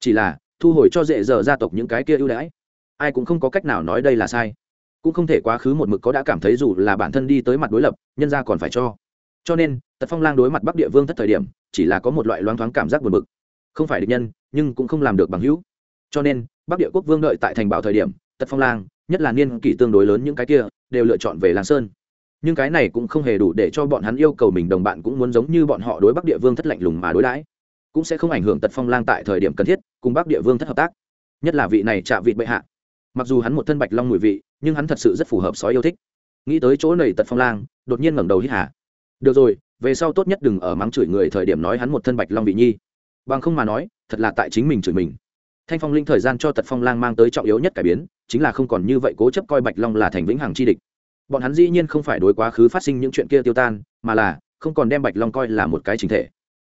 Chỉ là, thu hồi cho dễ dở gia tộc những cái kia ưu đãi ai cũng không có cách nào nói đây là sai. Cũng không thể quá khứ một mực có đã cảm thấy dù là bản thân đi tới mặt đối lập, nhân ra còn phải cho. Cho nên, tật phong lang đối mặt bắc địa vương thất thời điểm, chỉ là có một loại loáng thoáng cảm giác buồn bực. Không phải địch nhân, nhưng cũng không làm được bằng hữu. Cho nên, bắc địa quốc vương đợi tại thành bảo thời điểm, tật phong lang, nhất là niên kỷ tương đối lớn những cái kia, đều lựa chọn về làng sơn. Nhưng cái này cũng không hề đủ để cho bọn hắn yêu cầu mình đồng bạn cũng muốn giống như bọn họ đối bắc địa vương thất lạnh lùng mà đối đãi. Cũng sẽ không ảnh hưởng tật phong lang tại thời điểm cần thiết cùng bắc địa vương thất hợp tác. Nhất là vị này chạm vị bệ hạ mặc dù hắn một thân bạch long mùi vị, nhưng hắn thật sự rất phù hợp sói yêu thích. Nghĩ tới chỗ này tật phong lang, đột nhiên ngẩng đầu hít hà. Được rồi, về sau tốt nhất đừng ở mắng chửi người thời điểm nói hắn một thân bạch long vị nhi. Bằng không mà nói, thật là tại chính mình chửi mình. Thanh phong linh thời gian cho tật phong lang mang tới trọng yếu nhất cải biến, chính là không còn như vậy cố chấp coi bạch long là thành vĩnh hằng chi địch. Bọn hắn dĩ nhiên không phải đối quá khứ phát sinh những chuyện kia tiêu tan, mà là không còn đem bạch long coi là một cái chính thể.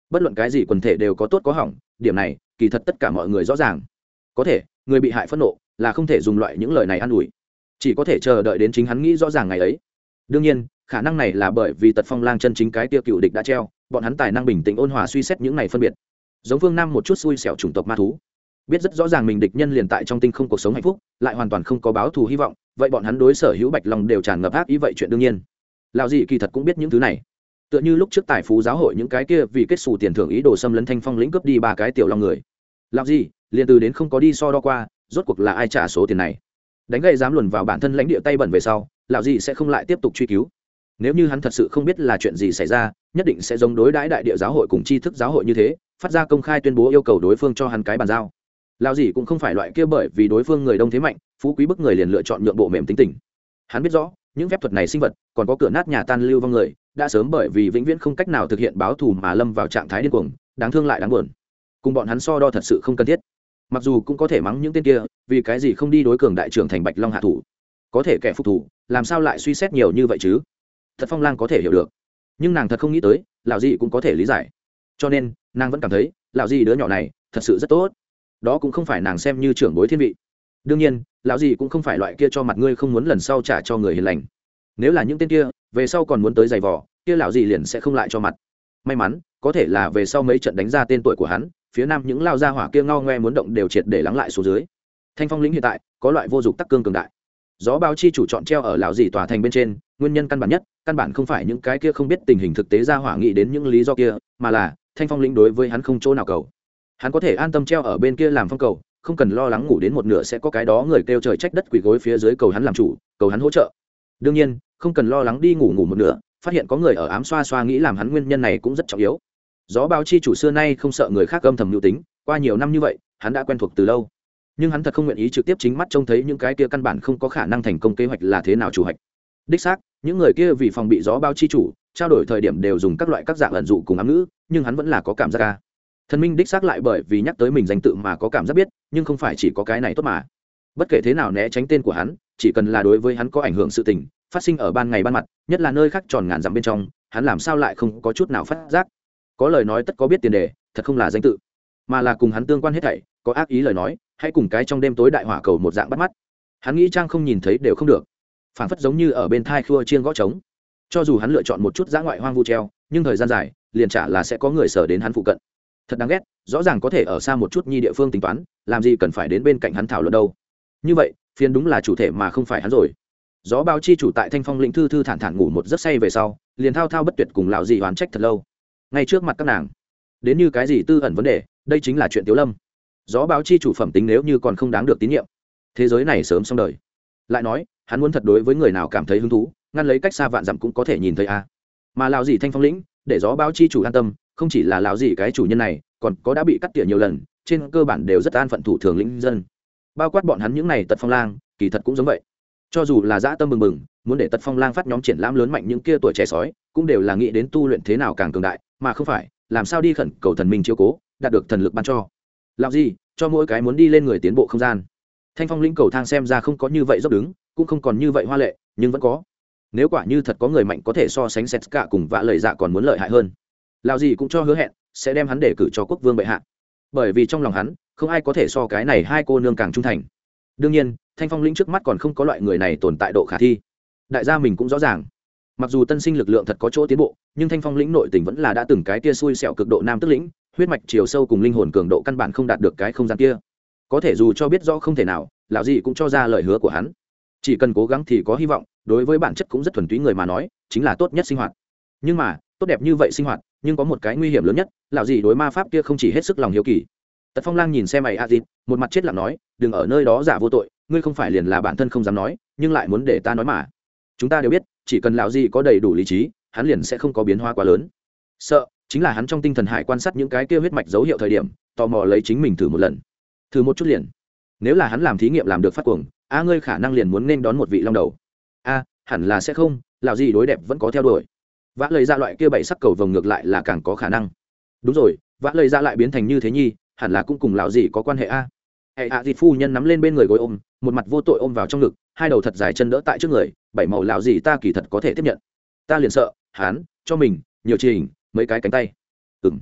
Bất luận cái gì quần thể đều có tốt có hỏng, điểm này, kỳ thật tất cả mọi người rõ ràng. Có thể, người bị hại phẫn nộ là không thể dùng loại những lời này an ủi. Chỉ có thể chờ đợi đến chính hắn nghĩ rõ ràng ngày ấy. Đương nhiên, khả năng này là bởi vì tật phong lang chân chính cái tiêu cựu địch đã treo, bọn hắn tài năng bình tĩnh ôn hòa suy xét những này phân biệt. Giống phương nam một chút xui xẻo chủng tộc ma thú. Biết rất rõ ràng mình địch nhân liền tại trong tinh không cuộc sống hạnh phúc, lại hoàn toàn không có báo thù hy vọng, vậy bọn hắn đối sở hữu bạch long đều tràn ngập ác ý vậy chuyện đương nhiên. Lào dị kỳ thật cũng biết những thứ này. Tựa như lúc trước tài phú giáo hội những cái kia vì kết xù tiền thưởng ý đồ xâm lấn thanh phong lĩnh cướp đi ba cái tiểu long người. Lào dị, liền từ đến không có đi so đo qua rốt cuộc là ai trả số tiền này? Đánh gậy dám luồn vào bản thân lãnh địa tay bẩn về sau, lão dị sẽ không lại tiếp tục truy cứu. Nếu như hắn thật sự không biết là chuyện gì xảy ra, nhất định sẽ giống đối đãi đại địa giáo hội cùng tri thức giáo hội như thế, phát ra công khai tuyên bố yêu cầu đối phương cho hắn cái bàn giao. Lão gì cũng không phải loại kia bởi vì đối phương người đông thế mạnh, phú quý bức người liền lựa chọn nhượng bộ mềm tính tình. Hắn biết rõ, những phép thuật này sinh vật, còn có cửa nát nhà tan lưu vong người, đã sớm bởi vì vĩnh viễn không cách nào thực hiện báo thù mà lâm vào trạng thái điên cuồng, đáng thương lại đáng buồn. Cùng bọn hắn so đo thật sự không cần thiết mặc dù cũng có thể mắng những tên kia, vì cái gì không đi đối cường đại trưởng thành bạch long hạ thủ? Có thể kẻ phục thủ, làm sao lại suy xét nhiều như vậy chứ? Thật phong lang có thể hiểu được. Nhưng nàng thật không nghĩ tới, lão dị cũng có thể lý giải. Cho nên, nàng vẫn cảm thấy, lão dị đứa nhỏ này, thật sự rất tốt. Đó cũng không phải nàng xem như trưởng bối thiên vị. Đương nhiên, lão dị cũng không phải loại kia cho mặt ngươi không muốn lần sau trả cho người hiền lành. Nếu là những tên kia, về sau còn muốn tới giày vò, kia lão dị liền sẽ không lại cho mặt. May mắn, có thể là về sau mấy trận đánh ra tên tuổi của hắn phía nam những lao gia hỏa kia ngao ngoe muốn động đều triệt để lắng lại xuống dưới. Thanh phong lĩnh hiện tại, có loại vô dụng tắc cương cường đại. Gió báo chi chủ chọn treo ở lão dì tòa thành bên trên, nguyên nhân căn bản nhất, căn bản không phải những cái kia không biết tình hình thực tế ra hỏa nghị đến những lý do kia, mà là, thanh phong lĩnh đối với hắn không chỗ nào cầu. Hắn có thể an tâm treo ở bên kia làm phong cầu, không cần lo lắng ngủ đến một nửa sẽ có cái đó người kêu trời trách đất quỳ gối phía dưới cầu hắn làm chủ, cầu hắn hỗ trợ. Đương nhiên, không cần lo lắng đi ngủ ngủ một nửa, phát hiện có người ở ám xoa xoa nghĩ làm hắn nguyên nhân này cũng rất trọng yếu gió báo chi chủ xưa nay không sợ người khác âm thầm mưu tính, qua nhiều năm như vậy, hắn đã quen thuộc từ lâu. Nhưng hắn thật không nguyện ý trực tiếp chính mắt trông thấy những cái kia căn bản không có khả năng thành công kế hoạch là thế nào chủ hoạch. Đích xác, những người kia vì phòng bị gió báo chi chủ, trao đổi thời điểm đều dùng các loại các dạng ẩn dụ cùng ám ngữ, nhưng hắn vẫn là có cảm giác ca. Thần minh đích xác lại bởi vì nhắc tới mình danh tự mà có cảm giác biết, nhưng không phải chỉ có cái này tốt mà. Bất kể thế nào né tránh tên của hắn, chỉ cần là đối với hắn có ảnh hưởng sự tình, phát sinh ở ban ngày ban mặt, nhất là nơi khác tròn ngàn dặm bên trong, hắn làm sao lại không có chút nào phát giác có lời nói tất có biết tiền đề, thật không là danh tự, mà là cùng hắn tương quan hết thảy, có ác ý lời nói, hay cùng cái trong đêm tối đại hỏa cầu một dạng bắt mắt. Hắn nghĩ trang không nhìn thấy đều không được. Phản phất giống như ở bên thai khua chiên gõ trống. Cho dù hắn lựa chọn một chút dã ngoại hoang vu treo, nhưng thời gian dài, liền trả là sẽ có người sở đến hắn phụ cận. Thật đáng ghét, rõ ràng có thể ở xa một chút nhi địa phương tính toán, làm gì cần phải đến bên cạnh hắn thảo luận đâu. Như vậy, phiền đúng là chủ thể mà không phải hắn rồi. Gió bao chi chủ tại thanh phong lĩnh thư thư thản thản ngủ một giấc say về sau, liền thao thao bất tuyệt cùng lão dị oán trách thật lâu ngay trước mặt các nàng. Đến như cái gì tư ẩn vấn đề, đây chính là chuyện tiếu lâm. Gió báo chi chủ phẩm tính nếu như còn không đáng được tín nhiệm, thế giới này sớm xong đời. Lại nói, hắn muốn thật đối với người nào cảm thấy hứng thú, ngăn lấy cách xa vạn dặm cũng có thể nhìn thấy a mà lào gì thanh phong lĩnh, để gió báo chi chủ an tâm, không chỉ là lào gì cái chủ nhân này, còn có đã bị cắt tỉa nhiều lần, trên cơ bản đều rất an phận thủ thường lĩnh dân. Bao quát bọn hắn những này tật phong lang, kỳ thật cũng giống vậy. Cho dù là dã tâm mừng mừng muốn để tật phong lang phát nhóm triển lãm lớn mạnh những kia tuổi trẻ sói, cũng đều là nghĩ đến tu luyện thế nào càng cường đại mà không phải, làm sao đi khẩn cầu thần minh chiếu cố, đạt được thần lực ban cho. Làm gì cho mỗi cái muốn đi lên người tiến bộ không gian. Thanh phong lĩnh cầu thang xem ra không có như vậy dốc đứng, cũng không còn như vậy hoa lệ, nhưng vẫn có. Nếu quả như thật có người mạnh có thể so sánh xét cả cùng vạ lời dạ còn muốn lợi hại hơn. Lào gì cũng cho hứa hẹn, sẽ đem hắn để cử cho quốc vương bệ hạ. Bởi vì trong lòng hắn, không ai có thể so cái này hai cô nương càng trung thành. Đương nhiên, thanh phong lĩnh trước mắt còn không có loại người này tồn tại độ khả thi. Đại gia mình cũng rõ ràng mặc dù tân sinh lực lượng thật có chỗ tiến bộ, nhưng thanh phong lĩnh nội tỉnh vẫn là đã từng cái kia xui xẹo cực độ nam tức lĩnh, huyết mạch chiều sâu cùng linh hồn cường độ căn bản không đạt được cái không gian kia. Có thể dù cho biết rõ không thể nào, lão gì cũng cho ra lời hứa của hắn. Chỉ cần cố gắng thì có hy vọng, đối với bản chất cũng rất thuần túy người mà nói, chính là tốt nhất sinh hoạt. Nhưng mà, tốt đẹp như vậy sinh hoạt, nhưng có một cái nguy hiểm lớn nhất, lão gì đối ma pháp kia không chỉ hết sức lòng hiếu kỳ. Tật phong lang nhìn xem mày a dịt một mặt chết lặng nói, đừng ở nơi đó giả vô tội, ngươi không phải liền là bản thân không dám nói, nhưng lại muốn để ta nói mà. Chúng ta đều biết chỉ cần lão gì có đầy đủ lý trí, hắn liền sẽ không có biến hóa quá lớn. Sợ, chính là hắn trong tinh thần hải quan sát những cái kia huyết mạch dấu hiệu thời điểm, tò mò lấy chính mình thử một lần. Thử một chút liền. Nếu là hắn làm thí nghiệm làm được phát cuồng, a ngươi khả năng liền muốn nên đón một vị long đầu. A, hẳn là sẽ không, lão gì đối đẹp vẫn có theo đuổi. Vã lời ra dạ loại kia bảy sắc cầu vồng ngược lại là càng có khả năng. Đúng rồi, vã lời ra dạ lại biến thành như thế nhi, hẳn là cũng cùng lão gì có quan hệ a. Hệ hạ à phu nhân nắm lên bên người gối ôm, một mặt vô tội ôm vào trong ngực hai đầu thật dài chân đỡ tại trước người, bảy màu lão gì ta kỳ thật có thể tiếp nhận. Ta liền sợ hán cho mình, nhiều trình mấy cái cánh tay. Ừng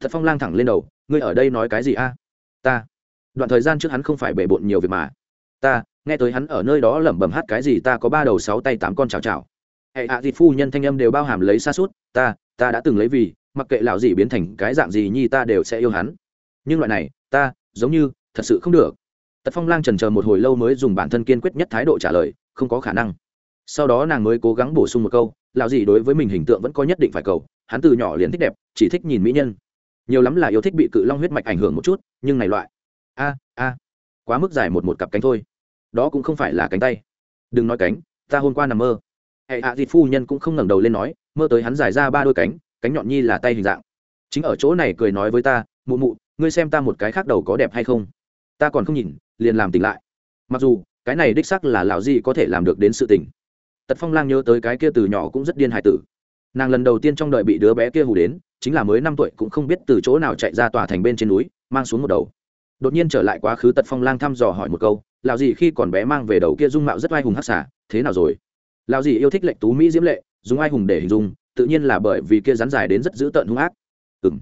thật phong lang thẳng lên đầu, ngươi ở đây nói cái gì a? Ta. Đoạn thời gian trước hắn không phải bể bộn nhiều việc mà. Ta, nghe tới hắn ở nơi đó lẩm bẩm hát cái gì ta có ba đầu sáu tay tám con chào chào hệ hạ à phu nhân thanh âm đều bao hàm lấy xa suốt, ta ta đã từng lấy vì, mặc kệ lão gì biến thành cái dạng gì nhi ta đều sẽ yêu hắn. Nhưng loại này, ta, giống như, thật sự không được tật phong lang trần chờ một hồi lâu mới dùng bản thân kiên quyết nhất thái độ trả lời, không có khả năng. Sau đó nàng mới cố gắng bổ sung một câu, lão gì đối với mình hình tượng vẫn có nhất định phải cầu, hắn từ nhỏ liền thích đẹp, chỉ thích nhìn mỹ nhân. Nhiều lắm là yêu thích bị cự long huyết mạch ảnh hưởng một chút, nhưng này loại, a a, quá mức dài một một cặp cánh thôi. Đó cũng không phải là cánh tay. Đừng nói cánh, ta hôm qua nằm mơ. Hệ hạ à phu nhân cũng không ngẩng đầu lên nói, mơ tới hắn dài ra ba đôi cánh cánh nhọn nhi là tay hình dạng. Chính ở chỗ này cười nói với ta, mụ mụ, ngươi xem ta một cái khác đầu có đẹp hay không? Ta còn không nhìn liền làm tỉnh lại. Mặc dù, cái này đích sắc là lão di có thể làm được đến sự tỉnh. Tật phong lang nhớ tới cái kia từ nhỏ cũng rất điên hài tử. Nàng lần đầu tiên trong đời bị đứa bé kia hù đến, chính là mới năm tuổi cũng không biết từ chỗ nào chạy ra tòa thành bên trên núi, mang xuống một đầu. Đột nhiên trở lại quá khứ tật phong lang thăm dò hỏi một câu, Lão gì khi còn bé mang về đầu kia dung mạo rất oai hùng hắc xả thế nào rồi? Lão gì yêu thích lệnh tú mỹ diễm lệ, dùng ai hùng để hình dung, tự nhiên là bởi vì kia rắn dài đến rất dữ tợn hung ác. Ừ m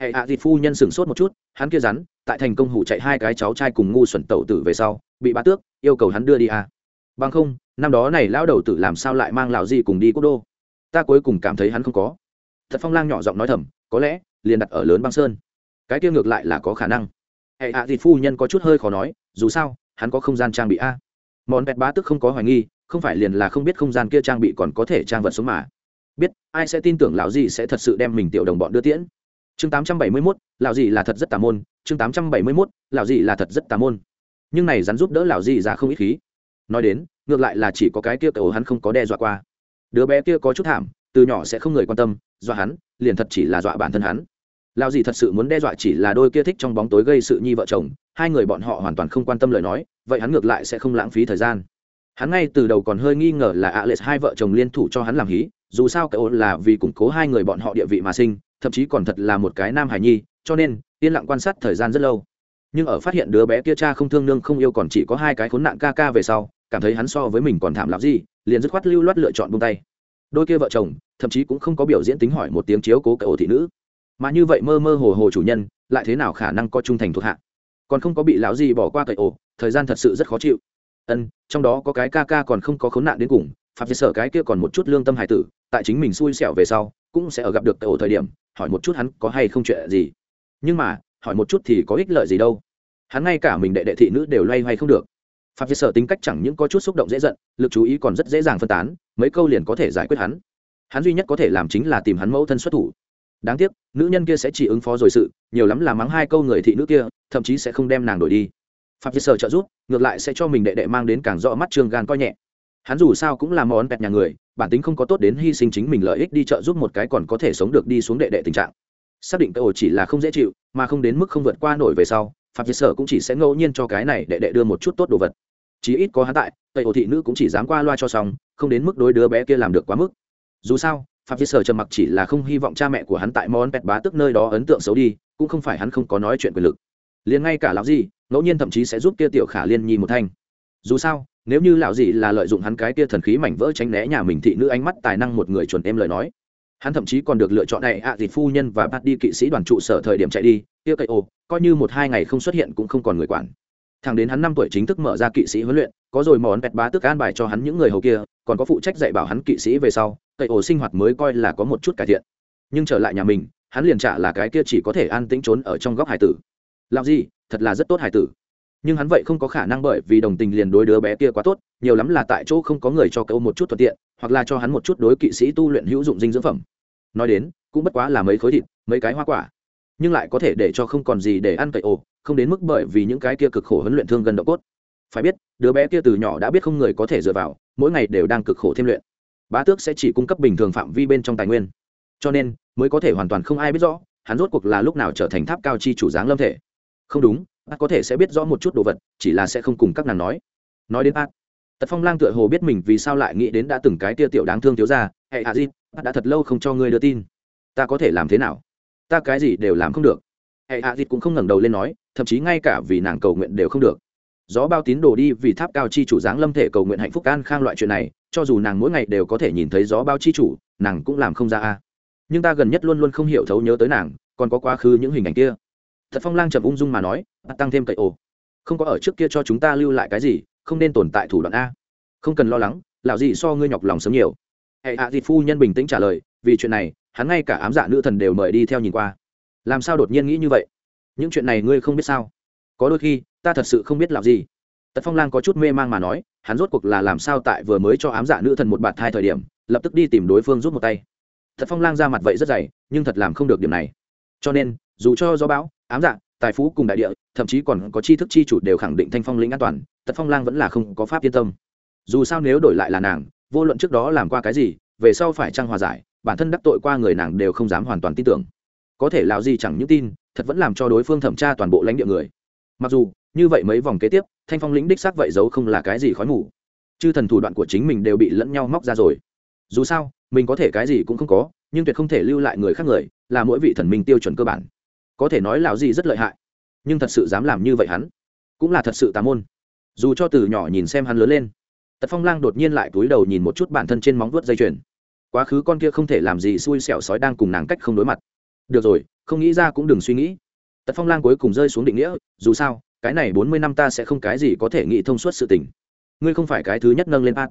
hệ hạ dịt phu nhân sửng sốt một chút, hắn kia rắn, tại thành công hủ chạy hai cái cháu trai cùng ngu xuẩn tẩu tử về sau, bị bá tước, yêu cầu hắn đưa đi à. bằng không, năm đó này lão đầu tử làm sao lại mang lão gì cùng đi quốc đô? Ta cuối cùng cảm thấy hắn không có. Thật phong lang nhỏ giọng nói thầm, có lẽ, liền đặt ở lớn băng sơn. Cái kia ngược lại là có khả năng. Hệ hạ dịt phu nhân có chút hơi khó nói, dù sao, hắn có không gian trang bị a. Món vẹt bá tức không có hoài nghi, không phải liền là không biết không gian kia trang bị còn có thể trang vật sống mà. Biết, ai sẽ tin tưởng lão gì sẽ thật sự đem mình tiểu đồng bọn đưa tiễn? Chương 871, lão gì là thật rất tà môn chương 871, lão gì là thật rất tà môn. Nhưng này rắn giúp đỡ lão gì ra không ít khí. Nói đến ngược lại là chỉ có cái kia cậu hắn không có đe dọa qua. Đứa bé kia có chút thảm từ nhỏ sẽ không người quan tâm dọa hắn liền thật chỉ là dọa bản thân hắn. Lao gì thật sự muốn đe dọa chỉ là đôi kia thích trong bóng tối gây sự nhi vợ chồng hai người bọn họ hoàn toàn không quan tâm lời nói vậy hắn ngược lại sẽ không lãng phí thời gian. Hắn ngay từ đầu còn hơi nghi ngờ là ạ lệ hai vợ chồng liên thủ cho hắn làm hí dù sao cái là vì củng cố hai người bọn họ địa vị mà sinh thậm chí còn thật là một cái nam hải nhi, cho nên, yên lặng quan sát thời gian rất lâu. Nhưng ở phát hiện đứa bé kia cha không thương nương không yêu còn chỉ có hai cái khốn nạn ca ca về sau, cảm thấy hắn so với mình còn thảm lắm gì, liền dứt khoát lưu loát lựa chọn buông tay. Đôi kia vợ chồng, thậm chí cũng không có biểu diễn tính hỏi một tiếng chiếu cố cậu thị nữ. Mà như vậy mơ mơ hồ hồ chủ nhân, lại thế nào khả năng có trung thành thuộc hạ? Còn không có bị lão gì bỏ qua cậy ổ, thời gian thật sự rất khó chịu. Ân, trong đó có cái ca ca còn không có khốn nạn đến cùng phạm sở cái kia còn một chút lương tâm hải tử, tại chính mình xui xẻo về sau, cũng sẽ ở gặp được cậy ổ thời điểm hỏi một chút hắn có hay không chuyện gì. Nhưng mà, hỏi một chút thì có ích lợi gì đâu. Hắn ngay cả mình đệ đệ thị nữ đều loay hoay không được. Phạm sở tính cách chẳng những có chút xúc động dễ giận, lực chú ý còn rất dễ dàng phân tán, mấy câu liền có thể giải quyết hắn. Hắn duy nhất có thể làm chính là tìm hắn mẫu thân xuất thủ. Đáng tiếc, nữ nhân kia sẽ chỉ ứng phó rồi sự, nhiều lắm là mắng hai câu người thị nữ kia, thậm chí sẽ không đem nàng đổi đi. Phạm việt sở trợ giúp, ngược lại sẽ cho mình đệ đệ mang đến càng rõ mắt trương gan coi nhẹ. Hắn dù sao cũng là món bẹt nhà người bản tính không có tốt đến hy sinh chính mình lợi ích đi trợ giúp một cái còn có thể sống được đi xuống đệ đệ tình trạng. Xác định cái ổ chỉ là không dễ chịu, mà không đến mức không vượt qua nổi về sau phạm vi sở cũng chỉ sẽ ngẫu nhiên cho cái này đệ đệ đưa một chút tốt đồ vật. Chí ít có hắn tại tây ổ thị nữ cũng chỉ dám qua loa cho xong, không đến mức đối đứa bé kia làm được quá mức. Dù sao phạm vi sở trầm mặc chỉ là không hy vọng cha mẹ của hắn tại món pẹt bá tức nơi đó ấn tượng xấu đi, cũng không phải hắn không có nói chuyện quyền lực. Liền ngay cả lão gì ngẫu nhiên thậm chí sẽ giúp kia tiểu khả liên nhi một thanh. Dù sao nếu như lão gì là lợi dụng hắn cái kia thần khí mảnh vỡ tránh né nhà mình thị nữ ánh mắt tài năng một người chuẩn em lời nói. Hắn thậm chí còn được lựa chọn này ạ à, dịt phu nhân và bắt đi kỵ sĩ đoàn trụ sở thời điểm chạy đi. Kia cậy ồ coi như một hai ngày không xuất hiện cũng không còn người quản. Thằng đến hắn năm tuổi chính thức mở ra kỵ sĩ huấn luyện có rồi món bẹt bá tức an bài cho hắn những người hầu kia còn có phụ trách dạy bảo hắn kỵ sĩ về sau cậy ổ sinh hoạt mới coi là có một chút cải thiện. Nhưng trở lại nhà mình hắn liền trả là cái kia chỉ có thể an tĩnh trốn ở trong góc hải tử. Làm gì thật là rất tốt hải tử nhưng hắn vậy không có khả năng bởi vì đồng tình liền đối đứa bé kia quá tốt, nhiều lắm là tại chỗ không có người cho cậu một chút thuận tiện, hoặc là cho hắn một chút đối kỵ sĩ tu luyện hữu dụng dinh dưỡng phẩm. Nói đến, cũng bất quá là mấy khối thịt, mấy cái hoa quả. Nhưng lại có thể để cho không còn gì để ăn cậy ồ, không đến mức bởi vì những cái kia cực khổ huấn luyện thương gần độ cốt. Phải biết, đứa bé kia từ nhỏ đã biết không người có thể dựa vào, mỗi ngày đều đang cực khổ thêm luyện. Bá tước sẽ chỉ cung cấp bình thường phạm vi bên trong tài nguyên. Cho nên, mới có thể hoàn toàn không ai biết rõ, hắn rốt cuộc là lúc nào trở thành tháp cao chi chủ dáng lâm thể. Không đúng bác có thể sẽ biết rõ một chút đồ vật, chỉ là sẽ không cùng các nàng nói. Nói đến bác, tật phong lang tựa hồ biết mình vì sao lại nghĩ đến đã từng cái tia tiểu đáng thương thiếu ra hệ hạ di, bác đã thật lâu không cho ngươi đưa tin. Ta có thể làm thế nào? Ta cái gì đều làm không được. Hệ hạ di cũng không ngẩng đầu lên nói, thậm chí ngay cả vì nàng cầu nguyện đều không được. Gió bao tín đồ đi vì tháp cao chi chủ dáng lâm thể cầu nguyện hạnh phúc an khang loại chuyện này, cho dù nàng mỗi ngày đều có thể nhìn thấy gió bao chi chủ, nàng cũng làm không ra a. Nhưng ta gần nhất luôn luôn không hiểu thấu nhớ tới nàng, còn có quá khứ những hình ảnh kia thật phong lang trầm ung dung mà nói tăng thêm cậy ồ. Không có ở trước kia cho chúng ta lưu lại cái gì không nên tồn tại thủ đoạn a. Không cần lo lắng lão gì so ngươi nhọc lòng sớm nhiều. Hệ hạ à, phu nhân bình tĩnh trả lời vì chuyện này hắn ngay cả ám dạ nữ thần đều mời đi theo nhìn qua. Làm sao đột nhiên nghĩ như vậy? Những chuyện này ngươi không biết sao? Có đôi khi ta thật sự không biết làm gì tật phong lang có chút mê mang mà nói hắn rốt cuộc là làm sao tại vừa mới cho ám dạ nữ thần một bạt thai thời điểm lập tức đi tìm đối phương rút một tay. Tật phong lang ra mặt vậy rất dày nhưng thật làm không được điểm này. Cho nên dù cho do bão, ám dạ tài phú cùng đại địa, thậm chí còn có tri thức chi chủ đều khẳng định thanh phong lĩnh an toàn, tật phong lang vẫn là không có pháp yên tâm. Dù sao nếu đổi lại là nàng, vô luận trước đó làm qua cái gì, về sau phải trăng hòa giải, bản thân đắc tội qua người nàng đều không dám hoàn toàn tin tưởng. Có thể lào gì chẳng những tin, thật vẫn làm cho đối phương thẩm tra toàn bộ lãnh địa người. Mặc dù, như vậy mấy vòng kế tiếp, thanh phong lĩnh đích xác vậy giấu không là cái gì khói mù. Chư thần thủ đoạn của chính mình đều bị lẫn nhau móc ra rồi. Dù sao, mình có thể cái gì cũng không có, nhưng tuyệt không thể lưu lại người khác người, là mỗi vị thần minh tiêu chuẩn cơ bản có thể nói lão gì rất lợi hại. Nhưng thật sự dám làm như vậy hắn, cũng là thật sự tà môn. Dù cho từ nhỏ nhìn xem hắn lớn lên, tật phong lang đột nhiên lại cúi đầu nhìn một chút bản thân trên móng vuốt dây chuyền. Quá khứ con kia không thể làm gì xui xẻo sói đang cùng nàng cách không đối mặt. Được rồi, không nghĩ ra cũng đừng suy nghĩ. Tật phong lang cuối cùng rơi xuống định nghĩa, dù sao, cái này bốn mươi năm ta sẽ không cái gì có thể nghĩ thông suốt sự tình. Ngươi không phải cái thứ nhất nâng lên ác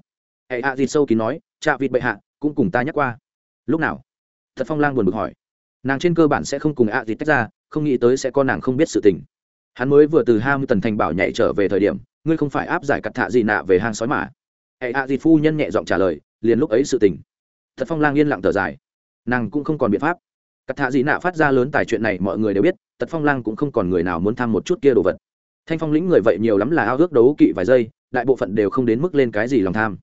hệ hạ dịt sâu kín nói chạ vịt bệ hạ, cũng cùng ta nhắc qua. Lúc nào? Thật phong lang buồn bực hỏi. Nàng trên cơ bản sẽ không cùng ạ dịt tách ra không nghĩ tới sẽ có nàng không biết sự tình. Hắn mới vừa từ ham tần thành bảo nhảy trở về thời điểm, ngươi không phải áp giải cặt thạ gì nạ về hang sói mà. Hệ hạ dịt phu nhân nhẹ giọng trả lời, liền lúc ấy sự tình. Thật phong lang yên lặng thở dài. Nàng cũng không còn biện pháp. Cặt thạ gì nạ phát ra lớn tài chuyện này mọi người đều biết tật phong lang cũng không còn người nào muốn tham một chút kia đồ vật. Thanh phong lĩnh người vậy nhiều lắm là ao ước đấu kỵ vài giây, đại bộ phận đều không đến mức lên cái gì lòng tham.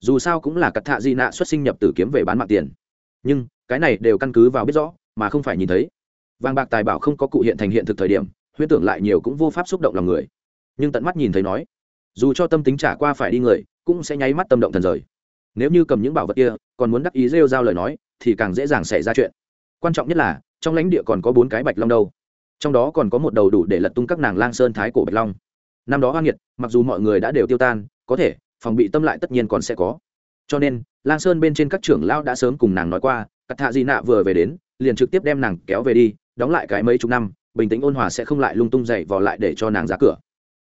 Dù sao cũng là cặt thạ di nạ xuất sinh nhập tử kiếm về bán mạng tiền. Nhưng, cái này đều căn cứ vào biết rõ, mà không phải nhìn thấy vàng bạc tài bảo không có cụ hiện thành hiện thực thời điểm, huyễn tưởng lại nhiều cũng vô pháp xúc động lòng người. Nhưng tận mắt nhìn thấy nói, dù cho tâm tính trả qua phải đi người, cũng sẽ nháy mắt tâm động thần rời. Nếu như cầm những bảo vật kia, còn muốn đắc ý rêu giao lời nói, thì càng dễ dàng xảy ra chuyện. Quan trọng nhất là, trong lãnh địa còn có bốn cái bạch long đâu. Trong đó còn có một đầu đủ để lật tung các nàng lang sơn thái cổ bạch long. Năm đó hoa nghiệt, mặc dù mọi người đã đều tiêu tan, có thể, phòng bị tâm lại tất nhiên còn sẽ có. Cho nên, lang sơn bên trên các trưởng lão đã sớm cùng nàng nói qua, cắt thạ di nạ vừa về đến, liền trực tiếp đem nàng kéo về đi đóng lại cái mấy chục năm, bình tĩnh ôn hòa sẽ không lại lung tung dậy vò lại để cho nàng ra cửa.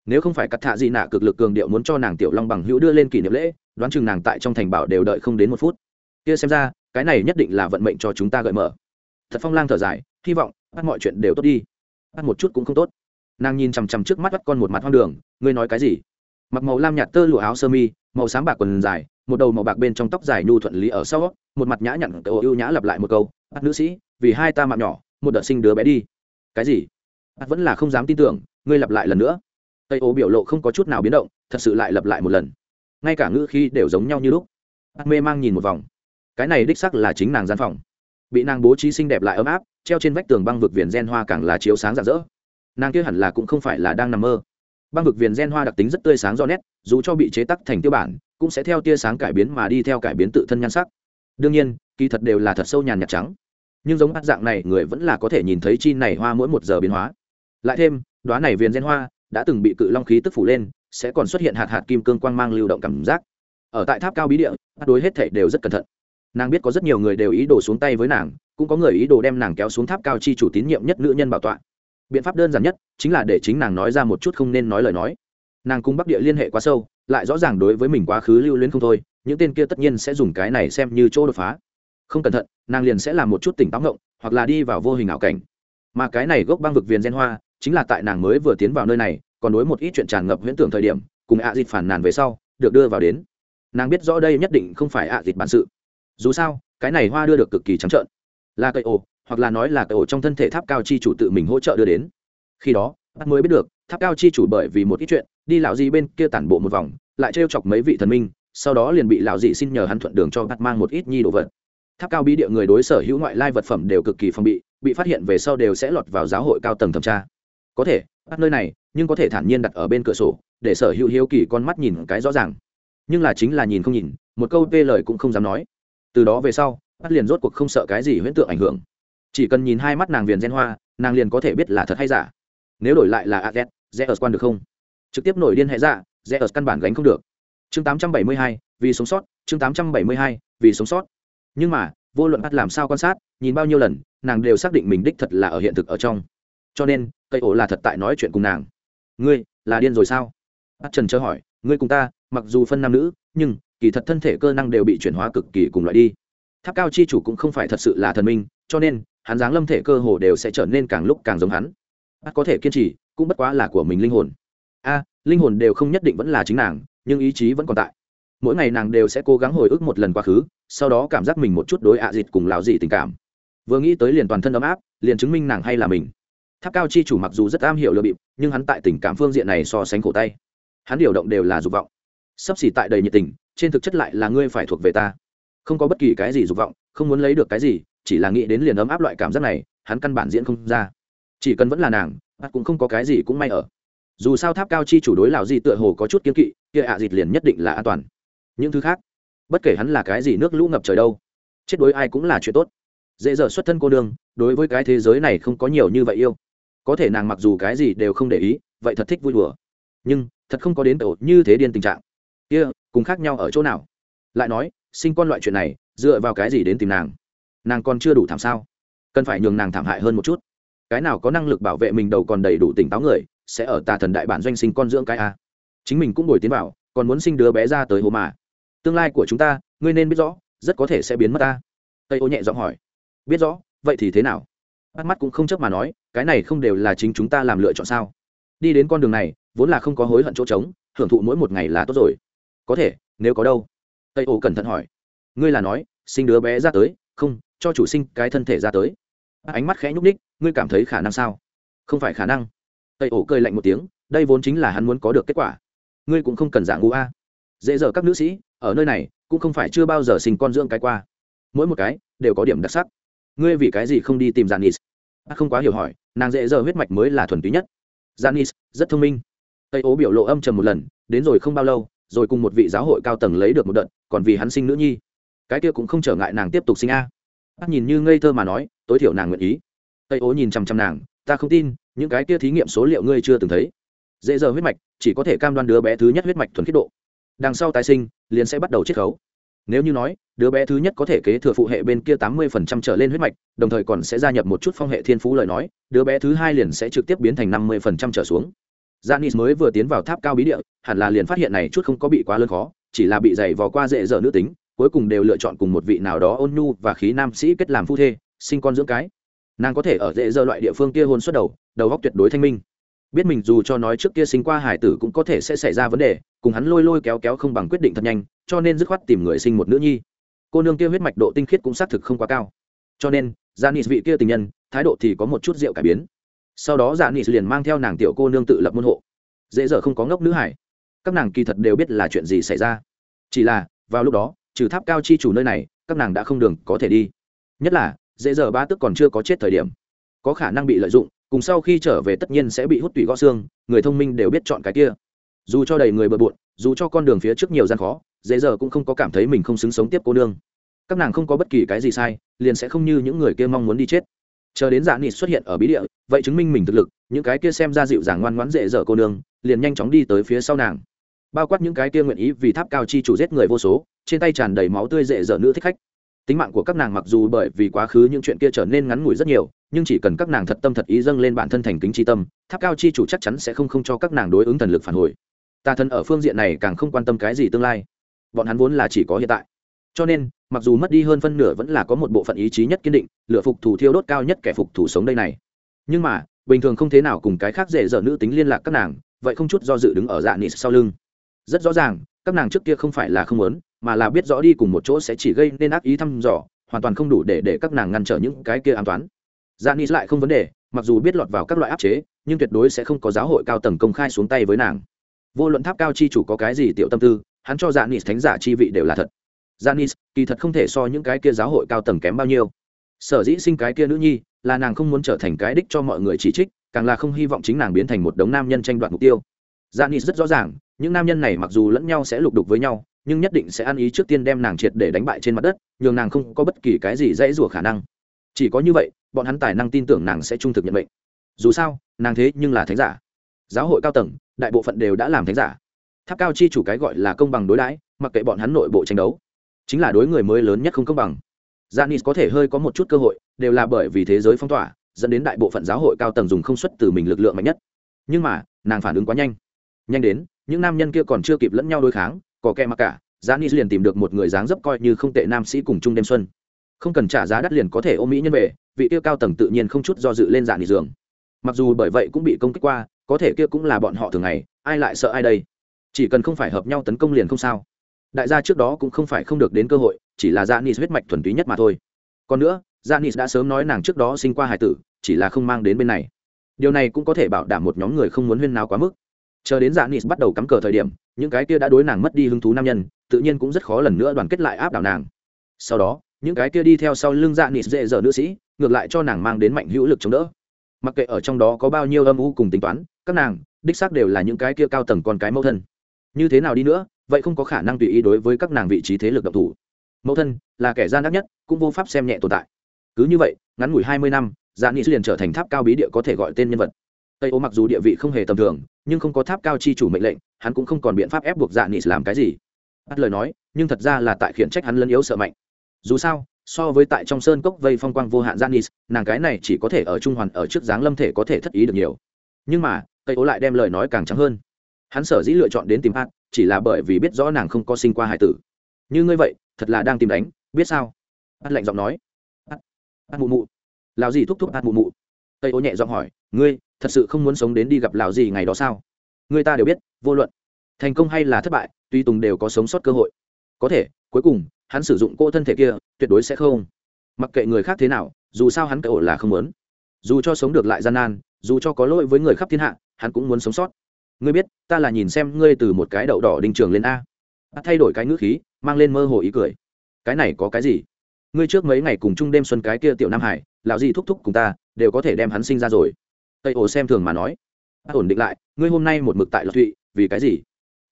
Nếu không phải cắt thạ gì nạ cực lực cường điệu muốn cho nàng tiểu long bằng hữu đưa lên kỷ niệm lễ, đoán chừng nàng tại trong thành bảo đều đợi không đến một phút. Kia xem ra, cái này nhất định là vận mệnh cho chúng ta gợi mở. Thật phong lang thở dài, hy vọng bắt mọi chuyện đều tốt đi. Bắt một chút cũng không tốt. Nàng nhìn chằm chằm trước mắt bắt con một mặt hoang đường, ngươi nói cái gì? Mặc màu lam nhạt tơ lụa áo sơ mi, màu sáng bạc quần dài, một đầu màu bạc bên trong tóc dài nhu thuận lý ở sau, một mặt nhã nhặn cậu ưu nhã lặp lại một câu, bắt nữ sĩ, vì hai ta mạng nhỏ một đợt sinh đứa bé đi. Cái gì? Bắt vẫn là không dám tin tưởng, ngươi lặp lại lần nữa. Tây ô biểu lộ không có chút nào biến động, thật sự lại lặp lại một lần. Ngay cả ngữ khi đều giống nhau như lúc. Bắt mê mang nhìn một vòng. Cái này đích sắc là chính nàng gian phòng. Bị nàng bố trí xinh đẹp lại ấm áp, treo trên vách tường băng vực viền gen hoa càng là chiếu sáng rạng rỡ. Nàng kia hẳn là cũng không phải là đang nằm mơ. Băng vực viền gen hoa đặc tính rất tươi sáng rõ nét, dù cho bị chế tắc thành tiêu bản, cũng sẽ theo tia sáng cải biến mà đi theo cải biến tự thân nhan sắc. Đương nhiên, kỳ thật đều là thật sâu nhàn nhạt trắng nhưng giống át dạng này, người vẫn là có thể nhìn thấy chi này hoa mỗi một giờ biến hóa. Lại thêm đoá này viền gen hoa đã từng bị cự long khí tức phủ lên, sẽ còn xuất hiện hạt hạt kim cương quang mang lưu động cảm giác. Ở tại tháp cao bí địa bắt đối hết thể đều rất cẩn thận. Nàng biết có rất nhiều người đều ý đồ xuống tay với nàng, cũng có người ý đồ đem nàng kéo xuống tháp cao chi chủ tín nhiệm nhất nữ nhân bảo tọa. Biện pháp đơn giản nhất chính là để chính nàng nói ra một chút không nên nói lời nói. Nàng cùng bắc địa liên hệ quá sâu, lại rõ ràng đối với mình quá khứ lưu luyến không thôi, những tên kia tất nhiên sẽ dùng cái này xem như chỗ đột phá không cẩn thận nàng liền sẽ làm một chút tỉnh táo ngộng hoặc là đi vào vô hình ảo cảnh. Mà cái này gốc băng vực viền gen hoa chính là tại nàng mới vừa tiến vào nơi này còn đối một ít chuyện tràn ngập huyễn tưởng thời điểm cùng ạ à dịt phản nàn về sau được đưa vào đến. Nàng biết rõ đây nhất định không phải ạ à dịt bản sự. Dù sao cái này hoa đưa được cực kỳ trắng trợn. Là cây ổ, hoặc là nói là cây ổ trong thân thể tháp cao chi chủ tự mình hỗ trợ đưa đến. Khi đó bắt mới biết được tháp cao chi chủ bởi vì một ít chuyện đi lão gì bên kia tản bộ một vòng lại trêu chọc mấy vị thần minh sau đó liền bị lão dị xin nhờ hắn thuận đường cho bắt mang một ít nhi đồ vật tháp cao bí địa người đối sở hữu ngoại lai vật phẩm đều cực kỳ phòng bị bị phát hiện về sau đều sẽ lọt vào giáo hội cao tầng thẩm tra. Có thể bắt nơi này nhưng có thể thản nhiên đặt ở bên cửa sổ để sở hữu hiếu kỳ con mắt nhìn cái rõ ràng. Nhưng là chính là nhìn không nhìn một câu vê lời cũng không dám nói. Từ đó về sau bắt liền rốt cuộc không sợ cái gì huyễn tượng ảnh hưởng. Chỉ cần nhìn hai mắt nàng viền gen hoa nàng liền có thể biết là thật hay giả. Nếu đổi lại là a z, rẽ ở quan được không? Trực tiếp nổi điên hệ dạ rẽ ở căn bản gánh không được. Chương 872, vì sống sót chương 872, vì sống sót nhưng mà, vô luận bắt làm sao quan sát, nhìn bao nhiêu lần, nàng đều xác định mình đích thật là ở hiện thực ở trong. Cho nên, cây ổ là thật tại nói chuyện cùng nàng. Ngươi, là điên rồi sao? Bắt trần chớ hỏi, ngươi cùng ta, mặc dù phân nam nữ, nhưng kỳ thật thân thể cơ năng đều bị chuyển hóa cực kỳ cùng loại đi. Tháp cao chi chủ cũng không phải thật sự là thần minh, cho nên, hắn dáng lâm thể cơ hồ đều sẽ trở nên càng lúc càng giống hắn. Bắt có thể kiên trì, cũng bất quá là của mình linh hồn. A, linh hồn đều không nhất định vẫn là chính nàng, nhưng ý chí vẫn còn tại mỗi ngày nàng đều sẽ cố gắng hồi ức một lần quá khứ, sau đó cảm giác mình một chút đối ạ à dịt cùng lào dị tình cảm. Vừa nghĩ tới liền toàn thân ấm áp, liền chứng minh nàng hay là mình. Tháp cao chi chủ mặc dù rất am hiểu lừa bịp, nhưng hắn tại tình cảm phương diện này so sánh khổ tay. Hắn điều động đều là dục vọng. Sắp xỉ tại đầy nhiệt tình, trên thực chất lại là ngươi phải thuộc về ta. Không có bất kỳ cái gì dục vọng, không muốn lấy được cái gì, chỉ là nghĩ đến liền ấm áp loại cảm giác này, hắn căn bản diễn không ra. Chỉ cần vẫn là nàng, hắn cũng không có cái gì cũng may ở. Dù sao tháp cao chi chủ đối lào gì tựa hồ có chút kiếm kỵ, kia ạ à dịt liền nhất định là an toàn những thứ khác. Bất kể hắn là cái gì nước lũ ngập trời đâu, chết đối ai cũng là chuyện tốt. Dễ dở xuất thân cô đương đối với cái thế giới này không có nhiều như vậy yêu. Có thể nàng mặc dù cái gì đều không để ý, vậy thật thích vui đùa. Nhưng, thật không có đến tổ như thế điên tình trạng. Kia, cùng khác nhau ở chỗ nào? Lại nói, sinh con loại chuyện này, dựa vào cái gì đến tìm nàng? Nàng còn chưa đủ thảm sao? Cần phải nhường nàng thảm hại hơn một chút. Cái nào có năng lực bảo vệ mình đầu còn đầy đủ tỉnh táo người, sẽ ở tà thần đại bản doanh sinh con dưỡng cái a. Chính mình cũng đổi tiến vào, còn muốn sinh đứa bé ra tới hồ mà tương lai của chúng ta, ngươi nên biết rõ, rất có thể sẽ biến mất ta. Tây ô nhẹ giọng hỏi. Biết rõ, vậy thì thế nào? Bắt mắt cũng không chấp mà nói, cái này không đều là chính chúng ta làm lựa chọn sao? Đi đến con đường này, vốn là không có hối hận chỗ trống, hưởng thụ mỗi một ngày là tốt rồi. Có thể, nếu có đâu? Tây ô cẩn thận hỏi. Ngươi là nói, sinh đứa bé ra tới, không, cho chủ sinh cái thân thể ra tới. Ánh mắt khẽ nhúc ních ngươi cảm thấy khả năng sao? Không phải khả năng. Tây ổ cười lạnh một tiếng, đây vốn chính là hắn muốn có được kết quả. Ngươi cũng không cần dạng ngu a. Dễ dở các nữ sĩ ở nơi này cũng không phải chưa bao giờ sinh con dưỡng cái qua. Mỗi một cái đều có điểm đặc sắc. Ngươi vì cái gì không đi tìm janis A à, không quá hiểu hỏi, nàng dễ giờ huyết mạch mới là thuần túy nhất. Janis rất thông minh. Tây ố biểu lộ âm trầm một lần, đến rồi không bao lâu, rồi cùng một vị giáo hội cao tầng lấy được một đợt, còn vì hắn sinh nữ nhi. Cái kia cũng không trở ngại nàng tiếp tục sinh a. Bắt nhìn như ngây thơ mà nói, tối thiểu nàng nguyện ý. Tây ố nhìn chằm chằm nàng, ta không tin, những cái kia thí nghiệm số liệu ngươi chưa từng thấy. Dễ giờ huyết mạch chỉ có thể cam đoan đứa bé thứ nhất huyết mạch thuần khiết độ đằng sau tái sinh liền sẽ bắt đầu chiết khấu nếu như nói đứa bé thứ nhất có thể kế thừa phụ hệ bên kia tám mươi phần trăm trở lên huyết mạch đồng thời còn sẽ gia nhập một chút phong hệ thiên phú lời nói đứa bé thứ hai liền sẽ trực tiếp biến thành năm mươi phần trăm trở xuống Janis mới vừa tiến vào tháp cao bí địa, hẳn là liền phát hiện này chút không có bị quá lớn khó, chỉ là bị dày vò qua dễ dở nữ tính, cuối cùng đều lựa chọn cùng một vị nào đó ôn nhu và khí nam sĩ kết làm phu thê, sinh con dưỡng cái. Nàng có thể ở dễ dơ loại địa phương kia hôn xuất đầu, đầu góc tuyệt đối thanh minh. Biết mình dù cho nói trước kia sinh qua hải tử cũng có thể sẽ xảy ra vấn đề, cùng hắn lôi lôi kéo kéo không bằng quyết định thật nhanh, cho nên dứt khoát tìm người sinh một nữ nhi. Cô nương kia huyết mạch độ tinh khiết cũng xác thực không quá cao. Cho nên, Janis vị kia tình nhân, thái độ thì có một chút rượu cải biến. Sau đó dạ nị liền mang theo nàng tiểu cô nương tự lập môn hộ. Dễ dở không có ngốc nữ hải. Các nàng kỳ thật đều biết là chuyện gì xảy ra. Chỉ là vào lúc đó trừ tháp cao chi chủ nơi này các nàng đã không đường có thể đi. Nhất là dễ dở ba tức còn chưa có chết thời điểm. Có khả năng bị lợi dụng cùng sau khi trở về tất nhiên sẽ bị hút tủy gõ xương, người thông minh đều biết chọn cái kia. Dù cho đầy người bừa bộn, dù cho con đường phía trước nhiều gian khó, dễ giờ cũng không có cảm thấy mình không xứng sống tiếp cô nương. Các nàng không có bất kỳ cái gì sai, liền sẽ không như những người kia mong muốn đi chết. Chờ đến dạ nịt xuất hiện ở bí địa, vậy chứng minh mình thực lực, những cái kia xem ra dịu dàng ngoan ngoãn dễ dở cô nương, liền nhanh chóng đi tới phía sau nàng. Bao quát những cái kia nguyện ý vì tháp cao chi chủ giết người vô số, trên tay tràn đầy máu tươi dễ dở nữ thích khách tính mạng của các nàng mặc dù bởi vì quá khứ những chuyện kia trở nên ngắn ngủi rất nhiều, nhưng chỉ cần các nàng thật tâm thật ý dâng lên bản thân thành kính tri tâm, tháp cao chi chủ chắc chắn sẽ không không cho các nàng đối ứng thần lực phản hồi. Tà thân ở phương diện này càng không quan tâm cái gì tương lai. Bọn hắn vốn là chỉ có hiện tại. Cho nên, mặc dù mất đi hơn phân nửa vẫn là có một bộ phận ý chí nhất kiên định, lựa phục thủ thiêu đốt cao nhất kẻ phục thủ sống đây này. Nhưng mà, bình thường không thế nào cùng cái khác dễ dở nữ tính liên lạc các nàng, vậy không chút do dự đứng ở dạ nị sau lưng. Rất rõ ràng, các nàng trước kia không phải là không muốn mà là biết rõ đi cùng một chỗ sẽ chỉ gây nên ác ý thăm dò hoàn toàn không đủ để để các nàng ngăn trở những cái kia an toán dạ ni lại không vấn đề mặc dù biết lọt vào các loại áp chế nhưng tuyệt đối sẽ không có giáo hội cao tầng công khai xuống tay với nàng vô luận tháp cao chi chủ có cái gì tiểu tâm tư hắn cho dạ ni thánh giả chi vị đều là thật Janis, kỳ thật không thể so những cái kia giáo hội cao tầng kém bao nhiêu. Sở dĩ sinh cái kia nữ nhi, là nàng không muốn trở thành cái đích cho mọi người chỉ trích, càng là không hy vọng chính nàng biến thành một đống nam nhân tranh đoạt mục tiêu. Janis rất rõ ràng, những nam nhân này mặc dù lẫn nhau sẽ lục đục với nhau, nhưng nhất định sẽ ăn ý trước tiên đem nàng triệt để đánh bại trên mặt đất, nhường nàng không có bất kỳ cái gì dãy rủa khả năng. Chỉ có như vậy, bọn hắn tài năng tin tưởng nàng sẽ trung thực nhận mệnh. Dù sao, nàng thế nhưng là thánh giả. Giáo hội cao tầng, đại bộ phận đều đã làm thánh giả. Tháp cao chi chủ cái gọi là công bằng đối đãi, mặc kệ bọn hắn nội bộ tranh đấu chính là đối người mới lớn nhất không công bằng Janis có thể hơi có một chút cơ hội, đều là bởi vì thế giới phong tỏa, dẫn đến đại bộ phận giáo hội cao tầng dùng không xuất từ mình lực lượng mạnh nhất. Nhưng mà, nàng phản ứng quá nhanh. Nhanh đến, những nam nhân kia còn chưa kịp lẫn nhau đối kháng, có kẻ mà cả, Janis liền tìm được một người dáng dấp coi như không tệ nam sĩ cùng chung đêm xuân. Không cần trả giá đắt liền có thể ôm mỹ nhân về, vị tiêu cao tầng tự nhiên không chút do dự lên dạ Janis giường. Mặc dù bởi vậy cũng bị công kích qua, có thể kia cũng là bọn họ thường ngày, ai lại sợ ai đây? Chỉ cần không phải hợp nhau tấn công liền không sao đại gia trước đó cũng không phải không được đến cơ hội chỉ là dạ Janis huyết mạch thuần túy nhất mà thôi còn nữa dạ Janis đã sớm nói nàng trước đó sinh qua hải tử chỉ là không mang đến bên này điều này cũng có thể bảo đảm một nhóm người không muốn huyên nào quá mức chờ đến dạ Janis bắt đầu cắm cờ thời điểm, những cái kia đã đối nàng mất đi hứng thú nam nhân, tự nhiên cũng rất khó lần nữa đoàn kết lại áp đảo nàng. Sau đó, những cái kia đi theo sau lưng dạ Janis dễ dở nữ sĩ, ngược lại cho nàng mang đến mạnh hữu lực chống đỡ. Mặc kệ ở trong đó có bao nhiêu âm u cùng tính toán, các nàng, đích xác đều là những cái kia cao tầng con cái mẫu thân. Như thế nào đi nữa, vậy không có khả năng tùy ý đối với các nàng vị trí thế lực độc thủ. Mẫu thân, là kẻ gian ác nhất, cũng vô pháp xem nhẹ tồn tại. Cứ như vậy, ngắn ngủi hai mươi năm dạ nghị liền trở thành tháp cao bí địa có thể gọi tên nhân vật tây ô mặc dù địa vị không hề tầm thường nhưng không có tháp cao chi chủ mệnh lệnh hắn cũng không còn biện pháp ép buộc dạ nịt làm cái gì bắt lời nói nhưng thật ra là tại khiển trách hắn lân yếu sợ mạnh dù sao so với tại trong sơn cốc vây phong quang vô hạn dạ Janis, nàng cái này chỉ có thể ở trung hoàn ở trước dáng lâm thể có thể thất ý được nhiều. Nhưng mà, Tây Ố lại đem lời nói càng trắng hơn. Hắn sở dĩ lựa chọn đến tìm hát chỉ là bởi vì biết rõ nàng không có sinh qua hải tử. Như ngươi vậy, thật là đang tìm đánh, biết sao? hát lạnh giọng nói. hát mụ mụ. lào gì thúc thúc hát mụ mụ. Tây Ố nhẹ giọng hỏi, ngươi, thật sự không muốn sống đến đi gặp lão gì ngày đó sao? người ta đều biết, vô luận thành công hay là thất bại, tuy tùng đều có sống sót cơ hội. Có thể, cuối cùng, hắn sử dụng cô thân thể kia tuyệt đối sẽ không. Mặc kệ người khác thế nào dù sao hắn cậu là không muốn. Dù cho sống được lại gian nan dù cho có lỗi với người khắp thiên hạ hắn cũng muốn sống sót. Ngươi biết ta là nhìn xem ngươi từ một cái đậu đỏ đinh trường lên a. Thay đổi cái ngữ khí mang lên mơ hồ ý cười. Cái này có cái gì? Ngươi trước mấy ngày cùng chung đêm xuân cái kia tiểu nam hải lão gì thúc thúc cùng ta đều có thể đem hắn sinh ra rồi tây ổ xem thường mà nói. Ổn định lại, ngươi hôm nay một mực tại lộc thụy, vì cái gì?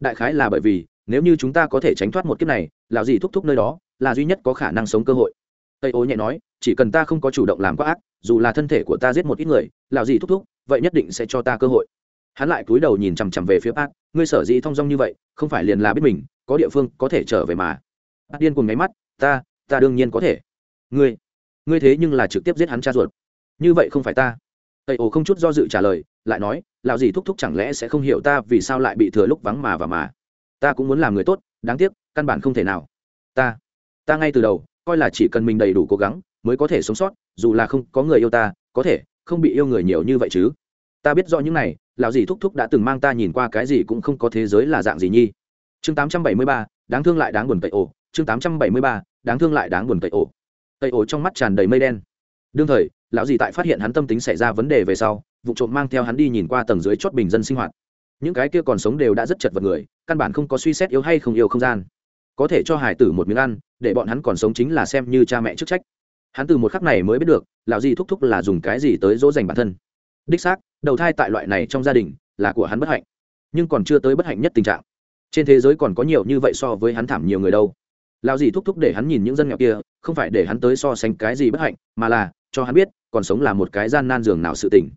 Đại khái là bởi vì, nếu như chúng ta có thể tránh thoát một kiếp này, lão gì thúc thúc nơi đó là duy nhất có khả năng sống cơ hội. Tây ô nhẹ nói, chỉ cần ta không có chủ động làm quá ác, dù là thân thể của ta giết một ít người, lão gì thúc thúc, vậy nhất định sẽ cho ta cơ hội. Hắn lại cúi đầu nhìn chằm chằm về phía bác, ngươi sở dĩ thong dong như vậy, không phải liền là biết mình, có địa phương có thể trở về mà. Bác điên cùng nháy mắt, ta ta đương nhiên có thể. Ngươi ngươi thế nhưng là trực tiếp giết hắn cha ruột. Như vậy không phải ta tây ồ không chút do dự trả lời lại nói lão gì thúc thúc chẳng lẽ sẽ không hiểu ta vì sao lại bị thừa lúc vắng mà và mà? Ta cũng muốn làm người tốt đáng tiếc căn bản không thể nào. Ta ta ngay từ đầu coi là chỉ cần mình đầy đủ cố gắng mới có thể sống sót dù là không có người yêu ta có thể không bị yêu người nhiều như vậy chứ. Ta biết rõ những này lão gì thúc thúc đã từng mang ta nhìn qua cái gì cũng không có thế giới là dạng gì nhi. Chương 873, đáng thương lại đáng buồn cậy ổ chương 873, đáng thương lại đáng buồn cậy ổ cậy ổ trong mắt tràn đầy mây đen. Đương thời lão gì tại phát hiện hắn tâm tính xảy ra vấn đề về sau, vụ trộm mang theo hắn đi nhìn qua tầng dưới chót bình dân sinh hoạt. Những cái kia còn sống đều đã rất chật vật người, căn bản không có suy xét yêu hay không yêu không gian. Có thể cho hải tử một miếng ăn, để bọn hắn còn sống chính là xem như cha mẹ chức trách. Hắn từ một khắc này mới biết được, lão gì thúc thúc là dùng cái gì tới dỗ dành bản thân. Đích xác, đầu thai tại loại này trong gia đình, là của hắn bất hạnh. Nhưng còn chưa tới bất hạnh nhất tình trạng. Trên thế giới còn có nhiều như vậy so với hắn thảm nhiều người đâu. Lão gì thúc thúc để hắn nhìn những dân nghèo kia, không phải để hắn tới so sánh cái gì bất hạnh, mà là cho hắn biết còn sống là một cái gian nan giường nào sự tình.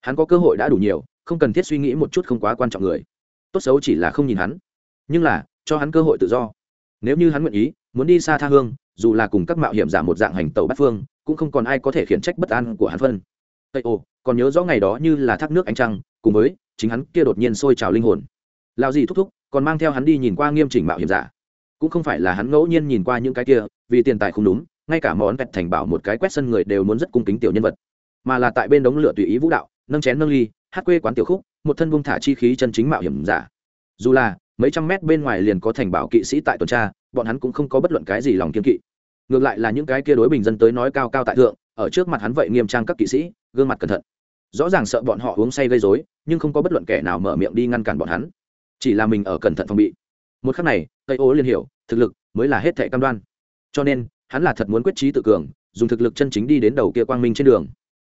Hắn có cơ hội đã đủ nhiều, không cần thiết suy nghĩ một chút không quá quan trọng người. Tốt xấu chỉ là không nhìn hắn, nhưng là, cho hắn cơ hội tự do. Nếu như hắn nguyện ý, muốn đi xa tha hương, dù là cùng các mạo hiểm giả một dạng hành tàu bát phương, cũng không còn ai có thể khiển trách bất an của hắn phân. Tây ô còn nhớ rõ ngày đó như là thác nước ánh trăng, cùng với, chính hắn kia đột nhiên sôi trào linh hồn. Lao gì thúc thúc, còn mang theo hắn đi nhìn qua nghiêm chỉnh mạo hiểm giả. Cũng không phải là hắn ngẫu nhiên nhìn qua những cái kia, vì tiền tài không đúng ngay cả món vẹt thành bảo một cái quét sân người đều muốn rất cung kính tiểu nhân vật. Mà là tại bên đống lửa tùy ý vũ đạo, nâng chén nâng ly, hát quê quán tiểu khúc, một thân vung thả chi khí chân chính mạo hiểm giả. Dù là, mấy trăm mét bên ngoài liền có thành bảo kỵ sĩ tại tuần tra, bọn hắn cũng không có bất luận cái gì lòng kiên kỵ. Ngược lại là những cái kia đối bình dân tới nói cao cao tại thượng, ở trước mặt hắn vậy nghiêm trang các kỵ sĩ, gương mặt cẩn thận. Rõ ràng sợ bọn họ uống say gây dối nhưng không có bất luận kẻ nào mở miệng đi ngăn cản bọn hắn. Chỉ là mình ở cẩn thận phòng bị. Một khắc này, tây ô liên hiểu, thực lực mới là hết thệ cam đoan. Cho nên hắn là thật muốn quyết trí tự cường, dùng thực lực chân chính đi đến đầu kia quang minh trên đường.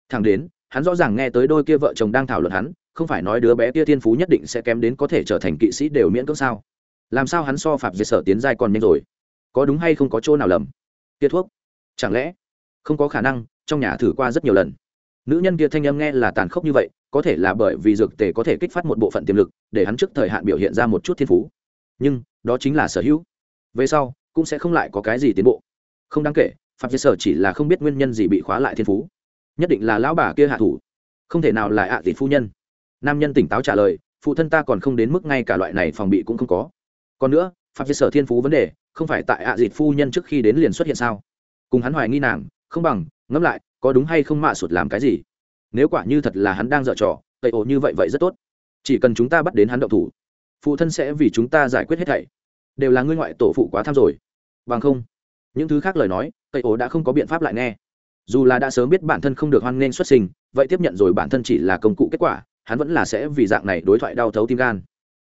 Thẳng đến, hắn rõ ràng nghe tới đôi kia vợ chồng đang thảo luận hắn, không phải nói đứa bé kia thiên phú nhất định sẽ kém đến có thể trở thành kỵ sĩ đều miễn cưỡng sao? Làm sao hắn so phạm về sở tiến giai còn nhanh rồi? Có đúng hay không có chỗ nào lầm? Kia thuốc? Chẳng lẽ? Không có khả năng, trong nhà thử qua rất nhiều lần. Nữ nhân kia thanh âm nghe là tàn khốc như vậy, có thể là bởi vì dược tề có thể kích phát một bộ phận tiềm lực, để hắn trước thời hạn biểu hiện ra một chút thiên phú. Nhưng, đó chính là sở hữu. Về sau, cũng sẽ không lại có cái gì tiến bộ không đáng kể, phạm dây sở chỉ là không biết nguyên nhân gì bị khóa lại thiên phú. Nhất định là lão bà kia hạ thủ. Không thể nào là ạ à phu nhân. Nam nhân tỉnh táo trả lời, phụ thân ta còn không đến mức ngay cả loại này phòng bị cũng không có. Còn nữa, phạm dây sở thiên phú vấn đề, không phải tại ạ à dịt phu nhân trước khi đến liền xuất hiện sao? Cùng hắn hoài nghi nàng, không bằng, ngẫm lại, có đúng hay không mạ sụt làm cái gì? Nếu quả như thật là hắn đang dở trò, tẩy ổ như vậy vậy rất tốt. Chỉ cần chúng ta bắt đến hắn động thủ, phụ thân sẽ vì chúng ta giải quyết hết thảy. Đều là ngươi ngoại tổ phụ quá tham rồi. Bằng không những thứ khác lời nói Cây ổ đã không có biện pháp lại nghe. Dù là đã sớm biết bản thân không được hoan nghênh xuất sinh, vậy tiếp nhận rồi bản thân chỉ là công cụ kết quả, hắn vẫn là sẽ vì dạng này đối thoại đau thấu tim gan.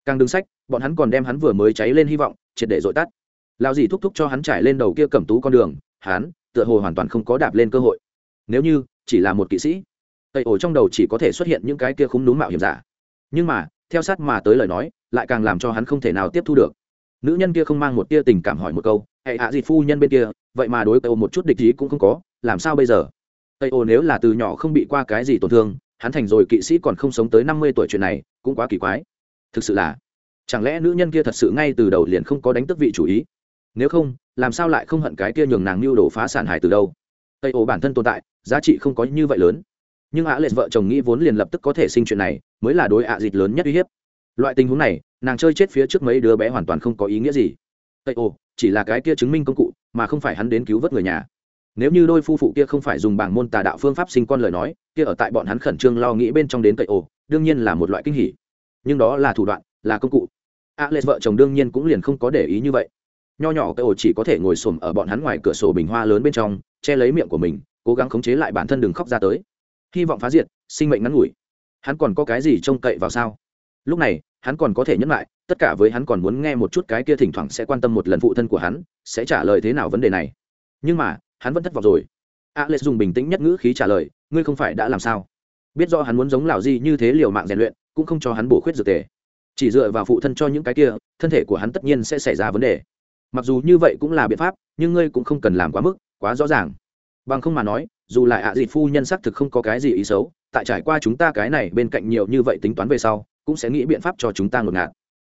Càng đứng sách, bọn hắn còn đem hắn vừa mới cháy lên hy vọng, triệt để dội tắt. Lao gì thúc thúc cho hắn trải lên đầu kia cầm tú con đường, hắn, tựa hồ hoàn toàn không có đạp lên cơ hội. Nếu như, chỉ là một kỵ sĩ, tây ổ trong đầu chỉ có thể xuất hiện những cái kia khúng núm mạo hiểm giả. Nhưng mà, theo sát mà tới lời nói, lại càng làm cho hắn không thể nào tiếp thu được nữ nhân kia không mang một tia tình cảm hỏi một câu hệ hạ gì phu nhân bên kia, vậy mà đối tây ô một chút địch ý cũng không có, làm sao bây giờ? Tây ô nếu là từ nhỏ không bị qua cái gì tổn thương, hắn thành rồi kỵ sĩ còn không sống tới năm mươi tuổi chuyện này, cũng quá kỳ quái. Thực sự là, chẳng lẽ nữ nhân kia thật sự ngay từ đầu liền không có đánh tức vị chủ ý? Nếu không, làm sao lại không hận cái kia nhường nàng mưu đồ phá sản hải từ đâu? Tây ô bản thân tồn tại, giá trị không có như vậy lớn. Nhưng ạ lệ vợ chồng nghĩ vốn liền lập tức có thể sinh chuyện này, mới là đối ạ à dịt lớn nhất uy hiếp loại tình huống này nàng chơi chết phía trước mấy đứa bé hoàn toàn không có ý nghĩa gì. Tây ô, chỉ là cái kia chứng minh công cụ mà không phải hắn đến cứu vớt người nhà. Nếu như đôi phu phụ kia không phải dùng bảng môn tà đạo phương pháp sinh con lời nói kia ở tại bọn hắn khẩn trương lo nghĩ bên trong đến tây ô, đương nhiên là một loại kinh hỉ. Nhưng đó là thủ đoạn là công cụ. A lệ vợ chồng đương nhiên cũng liền không có để ý như vậy. Nho nhỏ tây ô chỉ có thể ngồi xổm ở bọn hắn ngoài cửa sổ bình hoa lớn bên trong che lấy miệng của mình cố gắng khống chế lại bản thân đừng khóc ra tới. Hy vọng phá diệt sinh mệnh ngắn ngủi. Hắn còn có cái gì trông cậy vào sao? Lúc này, hắn còn có thể nhẫn lại, tất cả với hắn còn muốn nghe một chút cái kia thỉnh thoảng sẽ quan tâm một lần phụ thân của hắn, sẽ trả lời thế nào vấn đề này. Nhưng mà, hắn vẫn thất vọng rồi. A lệ dùng bình tĩnh nhất ngữ khí trả lời, ngươi không phải đã làm sao? Biết do hắn muốn giống lào di như thế liều mạng rèn luyện, cũng không cho hắn bổ khuyết dược tề. Chỉ dựa vào phụ thân cho những cái kia, thân thể của hắn tất nhiên sẽ xảy ra vấn đề. Mặc dù như vậy cũng là biện pháp, nhưng ngươi cũng không cần làm quá mức, quá rõ ràng. Bằng không mà nói, dù lại ạ à dịt phu nhân xác thực không có cái gì ý xấu, tại trải qua chúng ta cái này bên cạnh nhiều như vậy tính toán về sau cũng sẽ nghĩ biện pháp cho chúng ta ngột ngạt.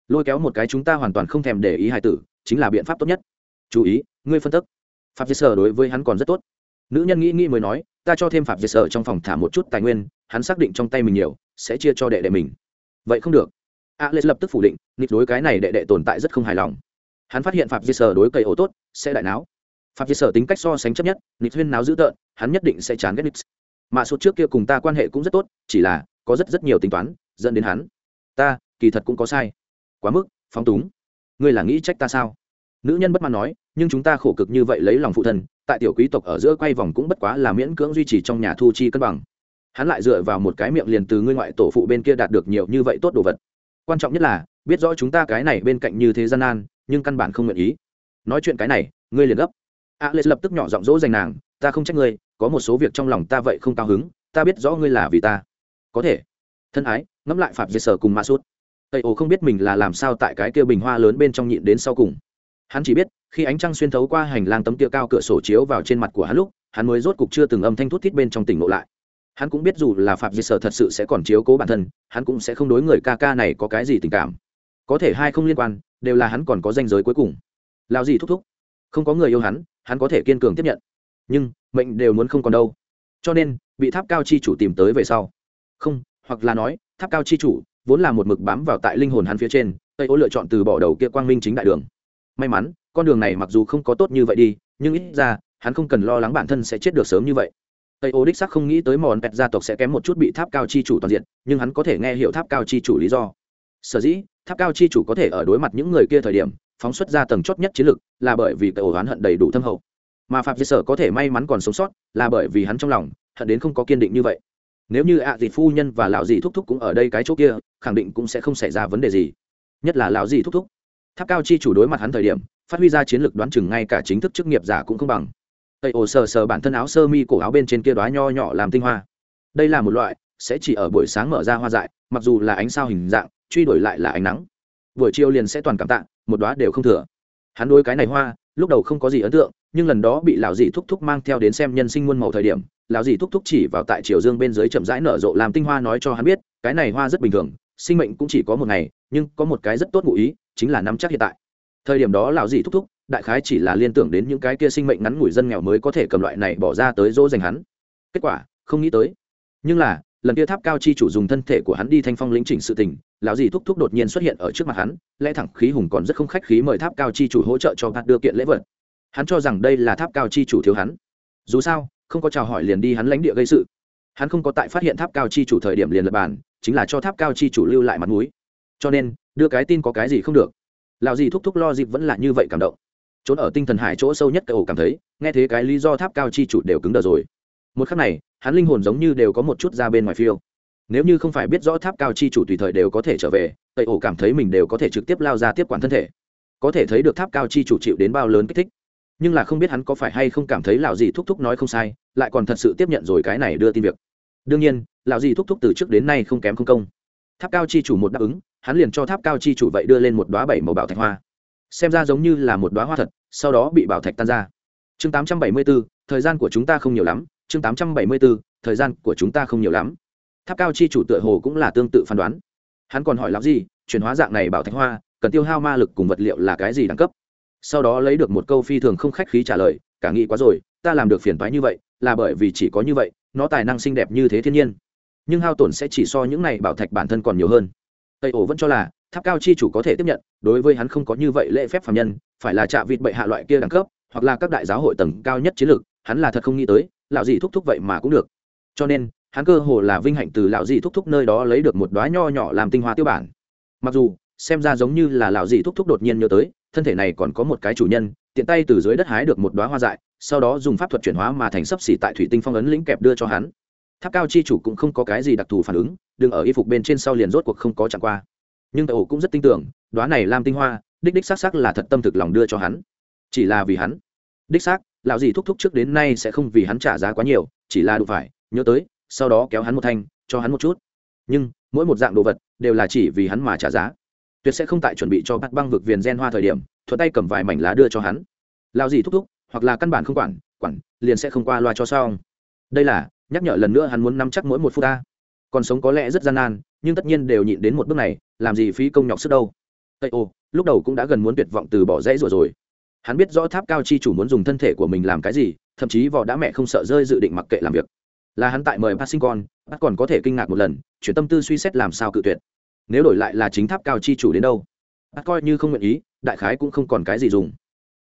Lôi kéo một cái chúng ta hoàn toàn không thèm để ý hài tử, chính là biện pháp tốt nhất. Chú ý, ngươi phân tức. Phạm dây sở đối với hắn còn rất tốt. Nữ nhân nghĩ nghĩ mới nói, ta cho thêm phạm dây sở trong phòng thả một chút tài nguyên, hắn xác định trong tay mình nhiều, sẽ chia cho đệ đệ mình. Vậy không được. A lê lập tức phủ định, nịt đối cái này đệ đệ tồn tại rất không hài lòng. Hắn phát hiện phạm dây sở đối cây ổ tốt, sẽ đại não. phạm dây sở tính cách so sánh chấp nhất, nịt huyên náo dữ tợn, hắn nhất định sẽ chán ghét nịt. Mà số trước kia cùng ta quan hệ cũng rất tốt, chỉ là có rất rất nhiều tính toán, dẫn đến hắn ta, kỳ thật cũng có sai. Quá mức, phóng túng. Ngươi là nghĩ trách ta sao? Nữ nhân bất mãn nói, nhưng chúng ta khổ cực như vậy lấy lòng phụ thân, tại tiểu quý tộc ở giữa quay vòng cũng bất quá là miễn cưỡng duy trì trong nhà thu chi cân bằng. Hắn lại dựa vào một cái miệng liền từ ngươi ngoại tổ phụ bên kia đạt được nhiều như vậy tốt đồ vật. Quan trọng nhất là, biết rõ chúng ta cái này bên cạnh như thế gian nan, nhưng căn bản không nguyện ý. Nói chuyện cái này, ngươi liền gấp. A lệ lập tức nhỏ giọng dỗ dành nàng, ta không trách ngươi, có một số việc trong lòng ta vậy không cao hứng, ta biết rõ ngươi là vì ta. Có thể thân ái, ngẫm lại phạm dây sở cùng ma sút. Tây ồ không biết mình là làm sao tại cái kia bình hoa lớn bên trong nhịn đến sau cùng. Hắn chỉ biết, khi ánh trăng xuyên thấu qua hành lang tấm kia cao cửa sổ chiếu vào trên mặt của hắn lúc, hắn mới rốt cục chưa từng âm thanh thút thít bên trong tỉnh ngộ lại. Hắn cũng biết dù là phạm di sở thật sự sẽ còn chiếu cố bản thân, hắn cũng sẽ không đối người ca ca này có cái gì tình cảm. Có thể hai không liên quan, đều là hắn còn có danh giới cuối cùng. Lao gì thúc thúc. Không có người yêu hắn hắn có thể kiên cường tiếp nhận. Nhưng, mệnh đều muốn không còn đâu. Cho nên, bị tháp cao chi chủ tìm tới về sau. Không hoặc là nói, tháp cao chi chủ, vốn là một mực bám vào tại linh hồn hắn phía trên, tây ô lựa chọn từ bỏ đầu kia quang minh chính đại đường. May mắn, con đường này mặc dù không có tốt như vậy đi, nhưng ít ra, hắn không cần lo lắng bản thân sẽ chết được sớm như vậy. Tây ô đích sắc không nghĩ tới mòn pẹt gia tộc sẽ kém một chút bị tháp cao chi chủ toàn diện, nhưng hắn có thể nghe hiểu tháp cao chi chủ lý do. Sở dĩ, tháp cao chi chủ có thể ở đối mặt những người kia thời điểm, phóng xuất ra tầng chót nhất chiến lực, là bởi vì cậu oán hận đầy đủ thâm hậu. Mà phạm di sở có thể may mắn còn sống sót, là bởi vì hắn trong lòng hận đến không có kiên định như vậy nếu như ạ à dì phu nhân và lão dì thúc thúc cũng ở đây cái chỗ kia, khẳng định cũng sẽ không xảy ra vấn đề gì. Nhất là lão dì thúc thúc. Tháp cao chi chủ đối mặt hắn thời điểm, phát huy ra chiến lược đoán chừng ngay cả chính thức chức nghiệp giả cũng không bằng. Tây ồ sờ sờ bản thân áo sơ mi cổ áo bên trên kia đoá nho nhỏ làm tinh hoa. Đây là một loại, sẽ chỉ ở buổi sáng mở ra hoa dại, mặc dù là ánh sao hình dạng, truy đuổi lại là ánh nắng. Buổi chiều liền sẽ toàn cảm tạ, một đoá đều không thừa. Hắn đôi cái này hoa, lúc đầu không có gì ấn tượng nhưng lần đó bị lão dì thúc thúc mang theo đến xem nhân sinh muôn màu thời điểm, lão dì thúc thúc chỉ vào tại triều dương bên dưới chậm rãi nở rộ làm tinh hoa nói cho hắn biết, cái này hoa rất bình thường, sinh mệnh cũng chỉ có một ngày, nhưng có một cái rất tốt ngụ ý, chính là nắm chắc hiện tại. Thời điểm đó lão dì thúc thúc, đại khái chỉ là liên tưởng đến những cái kia sinh mệnh ngắn ngủi dân nghèo mới có thể cầm loại này bỏ ra tới dỗ dành hắn. Kết quả, không nghĩ tới. Nhưng là, lần kia tháp cao chi chủ dùng thân thể của hắn đi thanh phong lĩnh chỉnh sự tình, lão dì thúc thúc đột nhiên xuất hiện ở trước mặt hắn, lẽ thẳng khí hùng còn rất không khách khí mời tháp cao chi chủ hỗ trợ cho bạt đưa kiện lễ vật hắn cho rằng đây là tháp cao chi chủ thiếu hắn. Dù sao, không có chào hỏi liền đi hắn lãnh địa gây sự. Hắn không có tại phát hiện tháp cao chi chủ thời điểm liền lập bàn, chính là cho tháp cao chi chủ lưu lại mặt mũi. Cho nên, đưa cái tin có cái gì không được. Lão dì thúc thúc lo dịp vẫn là như vậy cảm động. Trốn ở tinh thần hải chỗ sâu nhất cậu ổ cảm thấy, nghe thế cái lý do tháp cao chi chủ đều cứng đờ rồi. Một khắc này, hắn linh hồn giống như đều có một chút ra bên ngoài phiêu. Nếu như không phải biết rõ tháp cao chi chủ tùy thời đều có thể trở về tây ổ cảm thấy mình đều có thể trực tiếp lao ra tiếp quản thân thể. Có thể thấy được tháp cao chi chủ chịu đến bao lớn kích thích nhưng là không biết hắn có phải hay không cảm thấy lão gì thúc thúc nói không sai lại còn thật sự tiếp nhận rồi cái này đưa tin việc. Đương nhiên lão gì thúc thúc từ trước đến nay không kém không công. Tháp cao chi chủ một đáp ứng hắn liền cho tháp cao chi chủ vậy đưa lên một đoá bảy màu bảo thạch hoa. Xem ra giống như là một đoá hoa thật sau đó bị bảo thạch tan ra. Chương 874, thời gian của chúng ta không nhiều lắm chương 874, thời gian của chúng ta không nhiều lắm. Tháp cao chi chủ tựa hồ cũng là tương tự phán đoán. Hắn còn hỏi lão gì chuyển hóa dạng này bảo thạch hoa cần tiêu hao ma lực cùng vật liệu là cái gì đẳng cấp? Sau đó lấy được một câu phi thường không khách khí trả lời, cả nghĩ quá rồi, ta làm được phiền toái như vậy, là bởi vì chỉ có như vậy, nó tài năng xinh đẹp như thế thiên nhiên. Nhưng hao tổn sẽ chỉ so những này bảo thạch bản thân còn nhiều hơn. Tây ổ vẫn cho là, tháp cao chi chủ có thể tiếp nhận, đối với hắn không có như vậy lễ phép phạm nhân, phải là trạ vịt bệ hạ loại kia đẳng cấp, hoặc là các đại giáo hội tầng cao nhất chiến lược, hắn là thật không nghĩ tới, lão gì thúc thúc vậy mà cũng được. Cho nên, hắn cơ hồ là vinh hạnh từ lão gì thúc thúc nơi đó lấy được một đoá nho nhỏ làm tinh hoa tiêu bản. Mặc dù, xem ra giống như là lão gì thúc thúc đột nhiên nhớ tới thân thể này còn có một cái chủ nhân, tiện tay từ dưới đất hái được một đoá hoa dại, sau đó dùng pháp thuật chuyển hóa mà thành sấp xỉ tại thủy tinh phong ấn lĩnh kẹp đưa cho hắn. Tháp cao chi chủ cũng không có cái gì đặc thù phản ứng, đừng ở y phục bên trên sau liền rốt cuộc không có chẳng qua. Nhưng tàu cũng rất tin tưởng đoá này làm tinh hoa, đích đích xác xác là thật tâm thực lòng đưa cho hắn. Chỉ là vì hắn. Đích xác, lão gì thúc thúc trước đến nay sẽ không vì hắn trả giá quá nhiều, chỉ là đủ phải, nhớ tới, sau đó kéo hắn một thanh, cho hắn một chút. Nhưng, mỗi một dạng đồ vật, đều là chỉ vì hắn mà trả giá tuyệt sẽ không tại chuẩn bị cho bắt băng vực viền gen hoa thời điểm, thuận tay cầm vài mảnh lá đưa cho hắn. Lao gì thúc thúc, hoặc là căn bản không quản quản, liền sẽ không qua loa cho xong. Đây là, nhắc nhở lần nữa hắn muốn nắm chắc mỗi một phút ta. Còn sống có lẽ rất gian nan, nhưng tất nhiên đều nhịn đến một bước này, làm gì phí công nhọc sức đâu. Tây ô, lúc đầu cũng đã gần muốn tuyệt vọng từ bỏ dãy rồi rồi. Hắn biết rõ tháp cao chi chủ muốn dùng thân thể của mình làm cái gì, thậm chí vỏ đã mẹ không sợ rơi dự định mặc kệ làm việc. Là hắn tại mời bác sinh con, bác còn có thể kinh ngạc một lần, chuyển tâm tư suy xét làm sao cự tuyệt nếu đổi lại là chính tháp cao chi chủ đến đâu bắt coi như không nguyện ý đại khái cũng không còn cái gì dùng.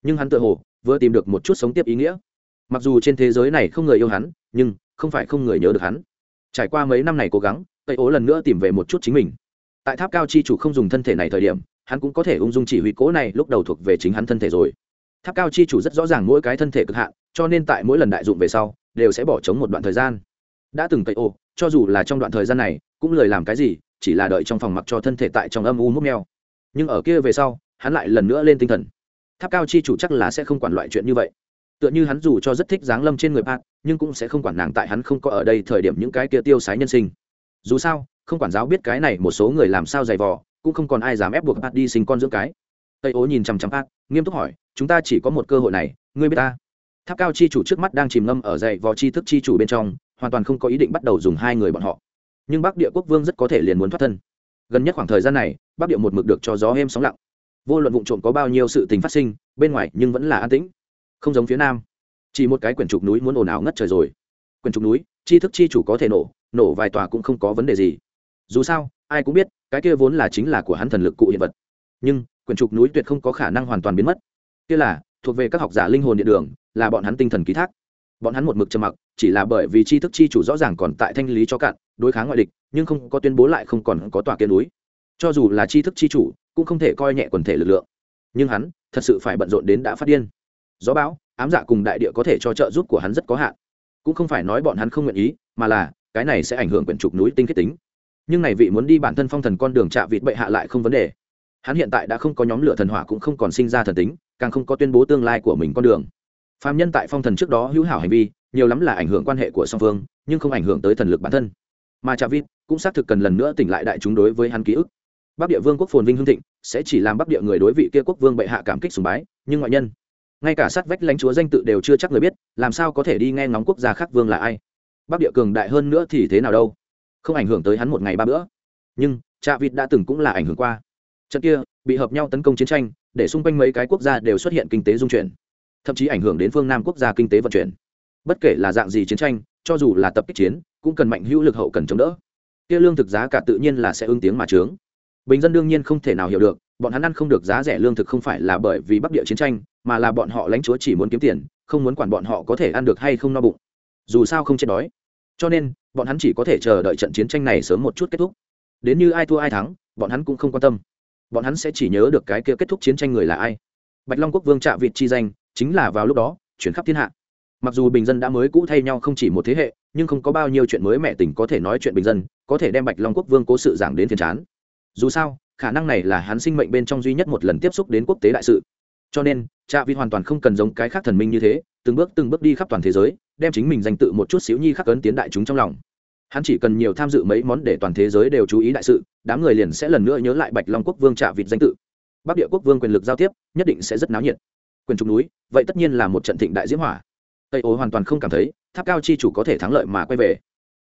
Nhưng hắn tự hồ vừa tìm được một chút sống tiếp ý nghĩa. Mặc dù trên thế giới này không người yêu hắn nhưng không phải không người nhớ được hắn. Trải qua mấy năm này cố gắng tây ố lần nữa tìm về một chút chính mình. Tại tháp cao chi chủ không dùng thân thể này thời điểm hắn cũng có thể ung dung chỉ huy cố này lúc đầu thuộc về chính hắn thân thể rồi. Tháp cao chi chủ rất rõ ràng mỗi cái thân thể cực hạn cho nên tại mỗi lần đại dụng về sau đều sẽ bỏ trống một đoạn thời gian. Đã từng tây ố, cho dù là trong đoạn thời gian này cũng lời làm cái gì chỉ là đợi trong phòng mặc cho thân thể tại trong âm u múc neo nhưng ở kia về sau, hắn lại lần nữa lên tinh thần. Tháp cao chi chủ chắc là sẽ không quản loại chuyện như vậy. Tựa như hắn dù cho rất thích dáng lâm trên người bạn nhưng cũng sẽ không quản nàng tại hắn không có ở đây thời điểm những cái kia tiêu sái nhân sinh. Dù sao, không quản giáo biết cái này một số người làm sao dày vò, cũng không còn ai dám ép buộc bạn đi sinh con dưỡng cái. Tây ố nhìn chằm chằm bạn nghiêm túc hỏi, chúng ta chỉ có một cơ hội này, ngươi biết ta? Tháp cao chi chủ trước mắt đang chìm ngâm ở dậy vò chi thức chi chủ bên trong, hoàn toàn không có ý định bắt đầu dùng hai người bọn họ nhưng bắc địa quốc vương rất có thể liền muốn thoát thân. Gần nhất khoảng thời gian này, bắc địa một mực được cho gió êm sóng lặng. Vô luận vụ trộm có bao nhiêu sự tình phát sinh, bên ngoài nhưng vẫn là an tĩnh. Không giống phía nam. Chỉ một cái quyển trục núi muốn ồn ào ngất trời rồi. Quyển trục núi chi thức chi chủ có thể nổ nổ vài tòa cũng không có vấn đề gì. Dù sao, ai cũng biết, cái kia vốn là chính là của hắn thần lực cụ hiện vật. Nhưng, quyển trục núi tuyệt không có khả năng hoàn toàn biến mất. Kia là, thuộc về các học giả linh hồn địa đường, là bọn hắn tinh thần ký thác bọn hắn một mực trầm mặc, chỉ là bởi vì tri thức chi chủ rõ ràng còn tại thanh lý cho cạn, đối kháng ngoại địch, nhưng không có tuyên bố lại không còn có tòa kia núi. Cho dù là tri thức chi chủ, cũng không thể coi nhẹ quần thể lực lượng. Nhưng hắn, thật sự phải bận rộn đến đã phát điên. Gió bão, ám dạ cùng đại địa có thể cho trợ giúp của hắn rất có hạn. Cũng không phải nói bọn hắn không nguyện ý, mà là, cái này sẽ ảnh hưởng quyển trục núi tinh kết tính. Nhưng này vị muốn đi bản thân phong thần con đường trạ vịt bệ hạ lại không vấn đề. Hắn hiện tại đã không có nhóm lửa thần hỏa cũng không còn sinh ra thần tính, càng không có tuyên bố tương lai của mình con đường phạm nhân tại phong thần trước đó hữu hảo hành vi, nhiều lắm là ảnh hưởng quan hệ của song phương, nhưng không ảnh hưởng tới thần lực bản thân. Mà trạ vít cũng xác thực cần lần nữa tỉnh lại đại chúng đối với hắn ký ức. Bắc địa vương quốc phồn vinh hưng thịnh, sẽ chỉ làm bắc địa người đối vị kia quốc vương bệ hạ cảm kích sùng bái, nhưng ngoại nhân, ngay cả sát vách lãnh chúa danh tự đều chưa chắc người biết, làm sao có thể đi nghe ngóng quốc gia khác vương là ai. Bắc địa cường đại hơn nữa thì thế nào đâu? Không ảnh hưởng tới hắn một ngày ba bữa. Nhưng, trạ vịt đã từng cũng là ảnh hưởng qua. Trận kia, bị hợp nhau tấn công chiến tranh, để xung quanh mấy cái quốc gia đều xuất hiện kinh tế dung chuyển thậm chí ảnh hưởng đến phương nam quốc gia kinh tế vận chuyển. Bất kể là dạng gì chiến tranh, cho dù là tập kích chiến, cũng cần mạnh hữu lực hậu cần chống đỡ. Kia lương thực giá cả tự nhiên là sẽ ứng tiếng mà trướng. Bình dân đương nhiên không thể nào hiểu được, bọn hắn ăn không được giá rẻ lương thực không phải là bởi vì bắc địa chiến tranh, mà là bọn họ lãnh chúa chỉ muốn kiếm tiền, không muốn quản bọn họ có thể ăn được hay không no bụng. Dù sao không chết đói. Cho nên, bọn hắn chỉ có thể chờ đợi trận chiến tranh này sớm một chút kết thúc. Đến như ai thua ai thắng, bọn hắn cũng không quan tâm. Bọn hắn sẽ chỉ nhớ được cái kia kết thúc chiến tranh người là ai. Bạch long quốc vương trạ việt chi danh chính là vào lúc đó, chuyển khắp thiên hạ. Mặc dù bình dân đã mới cũ thay nhau không chỉ một thế hệ, nhưng không có bao nhiêu chuyện mới mẹ tình có thể nói chuyện bình dân, có thể đem bạch long quốc vương cố sự giảng đến phiền chán. Dù sao, khả năng này là hắn sinh mệnh bên trong duy nhất một lần tiếp xúc đến quốc tế đại sự. Cho nên, trạ vi hoàn toàn không cần giống cái khác thần minh như thế, từng bước từng bước đi khắp toàn thế giới, đem chính mình danh tự một chút xíu nhi khắc ấn tiến đại chúng trong lòng. Hắn chỉ cần nhiều tham dự mấy món để toàn thế giới đều chú ý đại sự, đám người liền sẽ lần nữa nhớ lại bạch long quốc vương trạ vịt danh tự. Bắc địa quốc vương quyền lực giao tiếp, nhất định sẽ rất náo nhiệt quyền trục núi, vậy tất nhiên là một trận thịnh đại diễm hỏa. Tây ô hoàn toàn không cảm thấy, tháp cao chi chủ có thể thắng lợi mà quay về.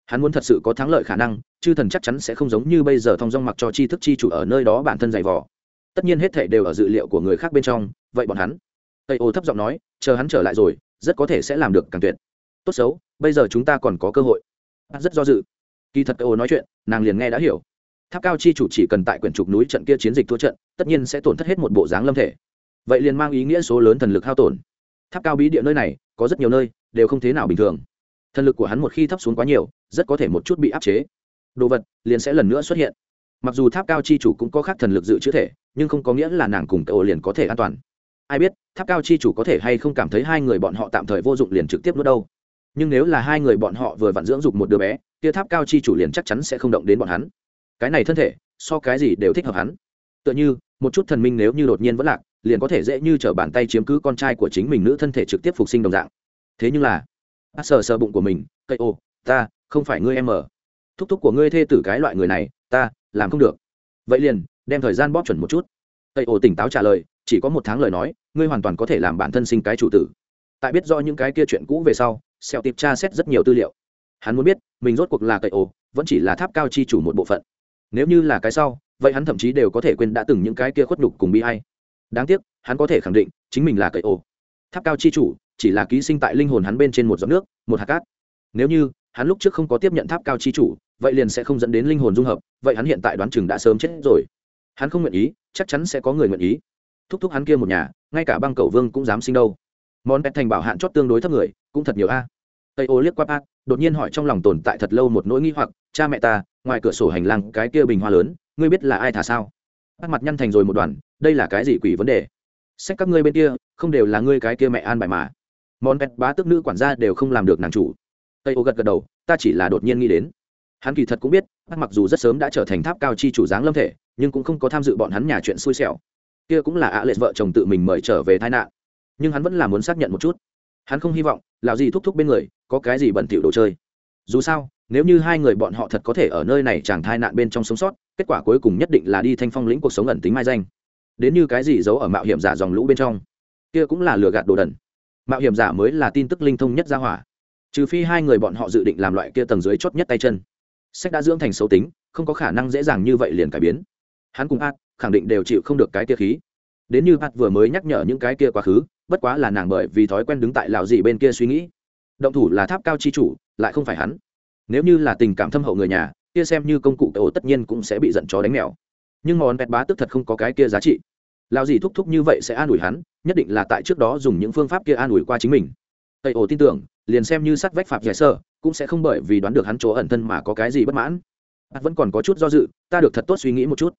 Hắn muốn thật sự có thắng lợi khả năng, chư thần chắc chắn sẽ không giống như bây giờ thong dong mặc cho Chi thức chi chủ ở nơi đó bản thân dày vò. Tất nhiên hết thể đều ở dự liệu của người khác bên trong, vậy bọn hắn? Tây ô thấp giọng nói, chờ hắn trở lại rồi, rất có thể sẽ làm được càng tuyệt. Tốt xấu, bây giờ chúng ta còn có cơ hội. Rất do dự. Kỳ thật tây ô nói chuyện, nàng liền nghe đã hiểu. Tháp cao chi chủ chỉ cần tại quyển trục núi trận kia chiến dịch thua trận, tất nhiên sẽ tổn thất hết một bộ dáng lâm thể vậy liền mang ý nghĩa số lớn thần lực hao tổn. Tháp cao bí địa nơi này, có rất nhiều nơi, đều không thế nào bình thường. Thần lực của hắn một khi thấp xuống quá nhiều, rất có thể một chút bị áp chế. Đồ vật, liền sẽ lần nữa xuất hiện. Mặc dù tháp cao chi chủ cũng có khác thần lực dự trữ thể, nhưng không có nghĩa là nàng cùng cậu liền có thể an toàn. Ai biết, tháp cao chi chủ có thể hay không cảm thấy hai người bọn họ tạm thời vô dụng liền trực tiếp nuốt đâu. Nhưng nếu là hai người bọn họ vừa vặn dưỡng dục một đứa bé, kia tháp cao chi chủ liền chắc chắn sẽ không động đến bọn hắn. Cái này thân thể, so cái gì đều thích hợp hắn tựa như, một chút thần minh nếu như đột nhiên vẫn lạc, liền có thể dễ như t r ở bàn tay chiếm cứ con trai của chính mình nữ thân thể trực tiếp phục sinh đồng dạng. Thế nhưng là a sờ sờ bụng của mình, cây ô, ta, không phải ngươi em mở thúc thúc của ngươi thê tử cái loại người này, ta, làm không được. Vậy liền, đem thời gian bóp chuẩn một chút. Tây ô tỉnh táo trả lời, chỉ có một tháng lời nói, ngươi hoàn toàn có thể làm bản thân sinh cái chủ tử. Tại biết do những cái kia chuyện cũ về sau xẹo tiệp tra xét rất nhiều tư liệu. Hắn muốn biết, mình rốt cuộc là cậy ô, vẫn chỉ là tháp cao chi chủ một bộ phận. Nếu như là cái sau vậy hắn thậm chí đều có thể quên đã từng những cái kia khuất nhục cùng bi hay đáng tiếc, hắn có thể khẳng định, chính mình là cậy ổ. Tháp cao chi chủ, chỉ là ký sinh tại linh hồn hắn bên trên một giọt nước, một hạt cát. Nếu như, hắn lúc trước không có tiếp nhận tháp cao chi chủ, vậy liền sẽ không dẫn đến linh hồn dung hợp, vậy hắn hiện tại đoán chừng đã sớm chết rồi. Hắn không nguyện ý, chắc chắn sẽ có người nguyện ý. Thúc thúc hắn kia một nhà, ngay cả băng cầu vương cũng dám sinh đâu. Món pet thành bảo hạn chót tương đối thấp người, cũng thật nhiều a. Tây ô liếc qua bác, đột nhiên hỏi trong lòng tồn tại thật lâu một nỗi nghi hoặc, cha mẹ ta, ngoài cửa sổ hành lang, cái kia bình hoa lớn ngươi biết là ai thả sao? Bác mặt nhăn thành rồi một đoàn, đây là cái gì quỷ vấn đề? Xét các ngươi bên kia, không đều là ngươi cái kia mẹ an bài mà. Món pet bá tức nữ quản gia đều không làm được nàng chủ. Tây ô gật gật đầu, ta chỉ là đột nhiên nghĩ đến. Hắn kỳ thật cũng biết bác mặc dù rất sớm đã trở thành tháp cao chi chủ dáng lâm thể, nhưng cũng không có tham dự bọn hắn nhà chuyện xui xẻo. Kia cũng là ạ lệ vợ chồng tự mình mời trở về tai nạn. Nhưng hắn vẫn là muốn xác nhận một chút. Hắn không hy vọng, lão gì thúc thúc bên người, có cái gì bẩn thỉu đồ chơi. Dù sao, nếu như hai người bọn họ thật có thể ở nơi này chẳng thai nạn bên trong sống sót kết quả cuối cùng nhất định là đi thanh phong lĩnh cuộc sống ẩn tính mai danh. Đến như cái gì giấu ở mạo hiểm giả dòng lũ bên trong, kia cũng là lừa gạt đồ đần. Mạo hiểm giả mới là tin tức linh thông nhất ra hỏa. Trừ phi hai người bọn họ dự định làm loại kia tầng dưới chót nhất tay chân. Sách đã dưỡng thành xấu tính, không có khả năng dễ dàng như vậy liền cải biến. Hắn cùng át khẳng định đều chịu không được cái kia khí. Đến như át vừa mới nhắc nhở những cái kia quá khứ, bất quá là nàng bởi vì thói quen đứng tại lào gì bên kia suy nghĩ. Động thủ là tháp cao chi chủ, lại không phải hắn. Nếu như là tình cảm thâm hậu người nhà kia xem như công cụ cậu tất nhiên cũng sẽ bị giận chó đánh mèo. Nhưng món vẹt bá tức thật không có cái kia giá trị. Lao gì thúc thúc như vậy sẽ an ủi hắn, nhất định là tại trước đó dùng những phương pháp kia an ủi qua chính mình. Tây ổ tin tưởng, liền xem như sắt vách phạm giải sơ, cũng sẽ không bởi vì đoán được hắn chỗ ẩn thân mà có cái gì bất mãn. Hắn vẫn còn có chút do dự, ta được thật tốt suy nghĩ một chút.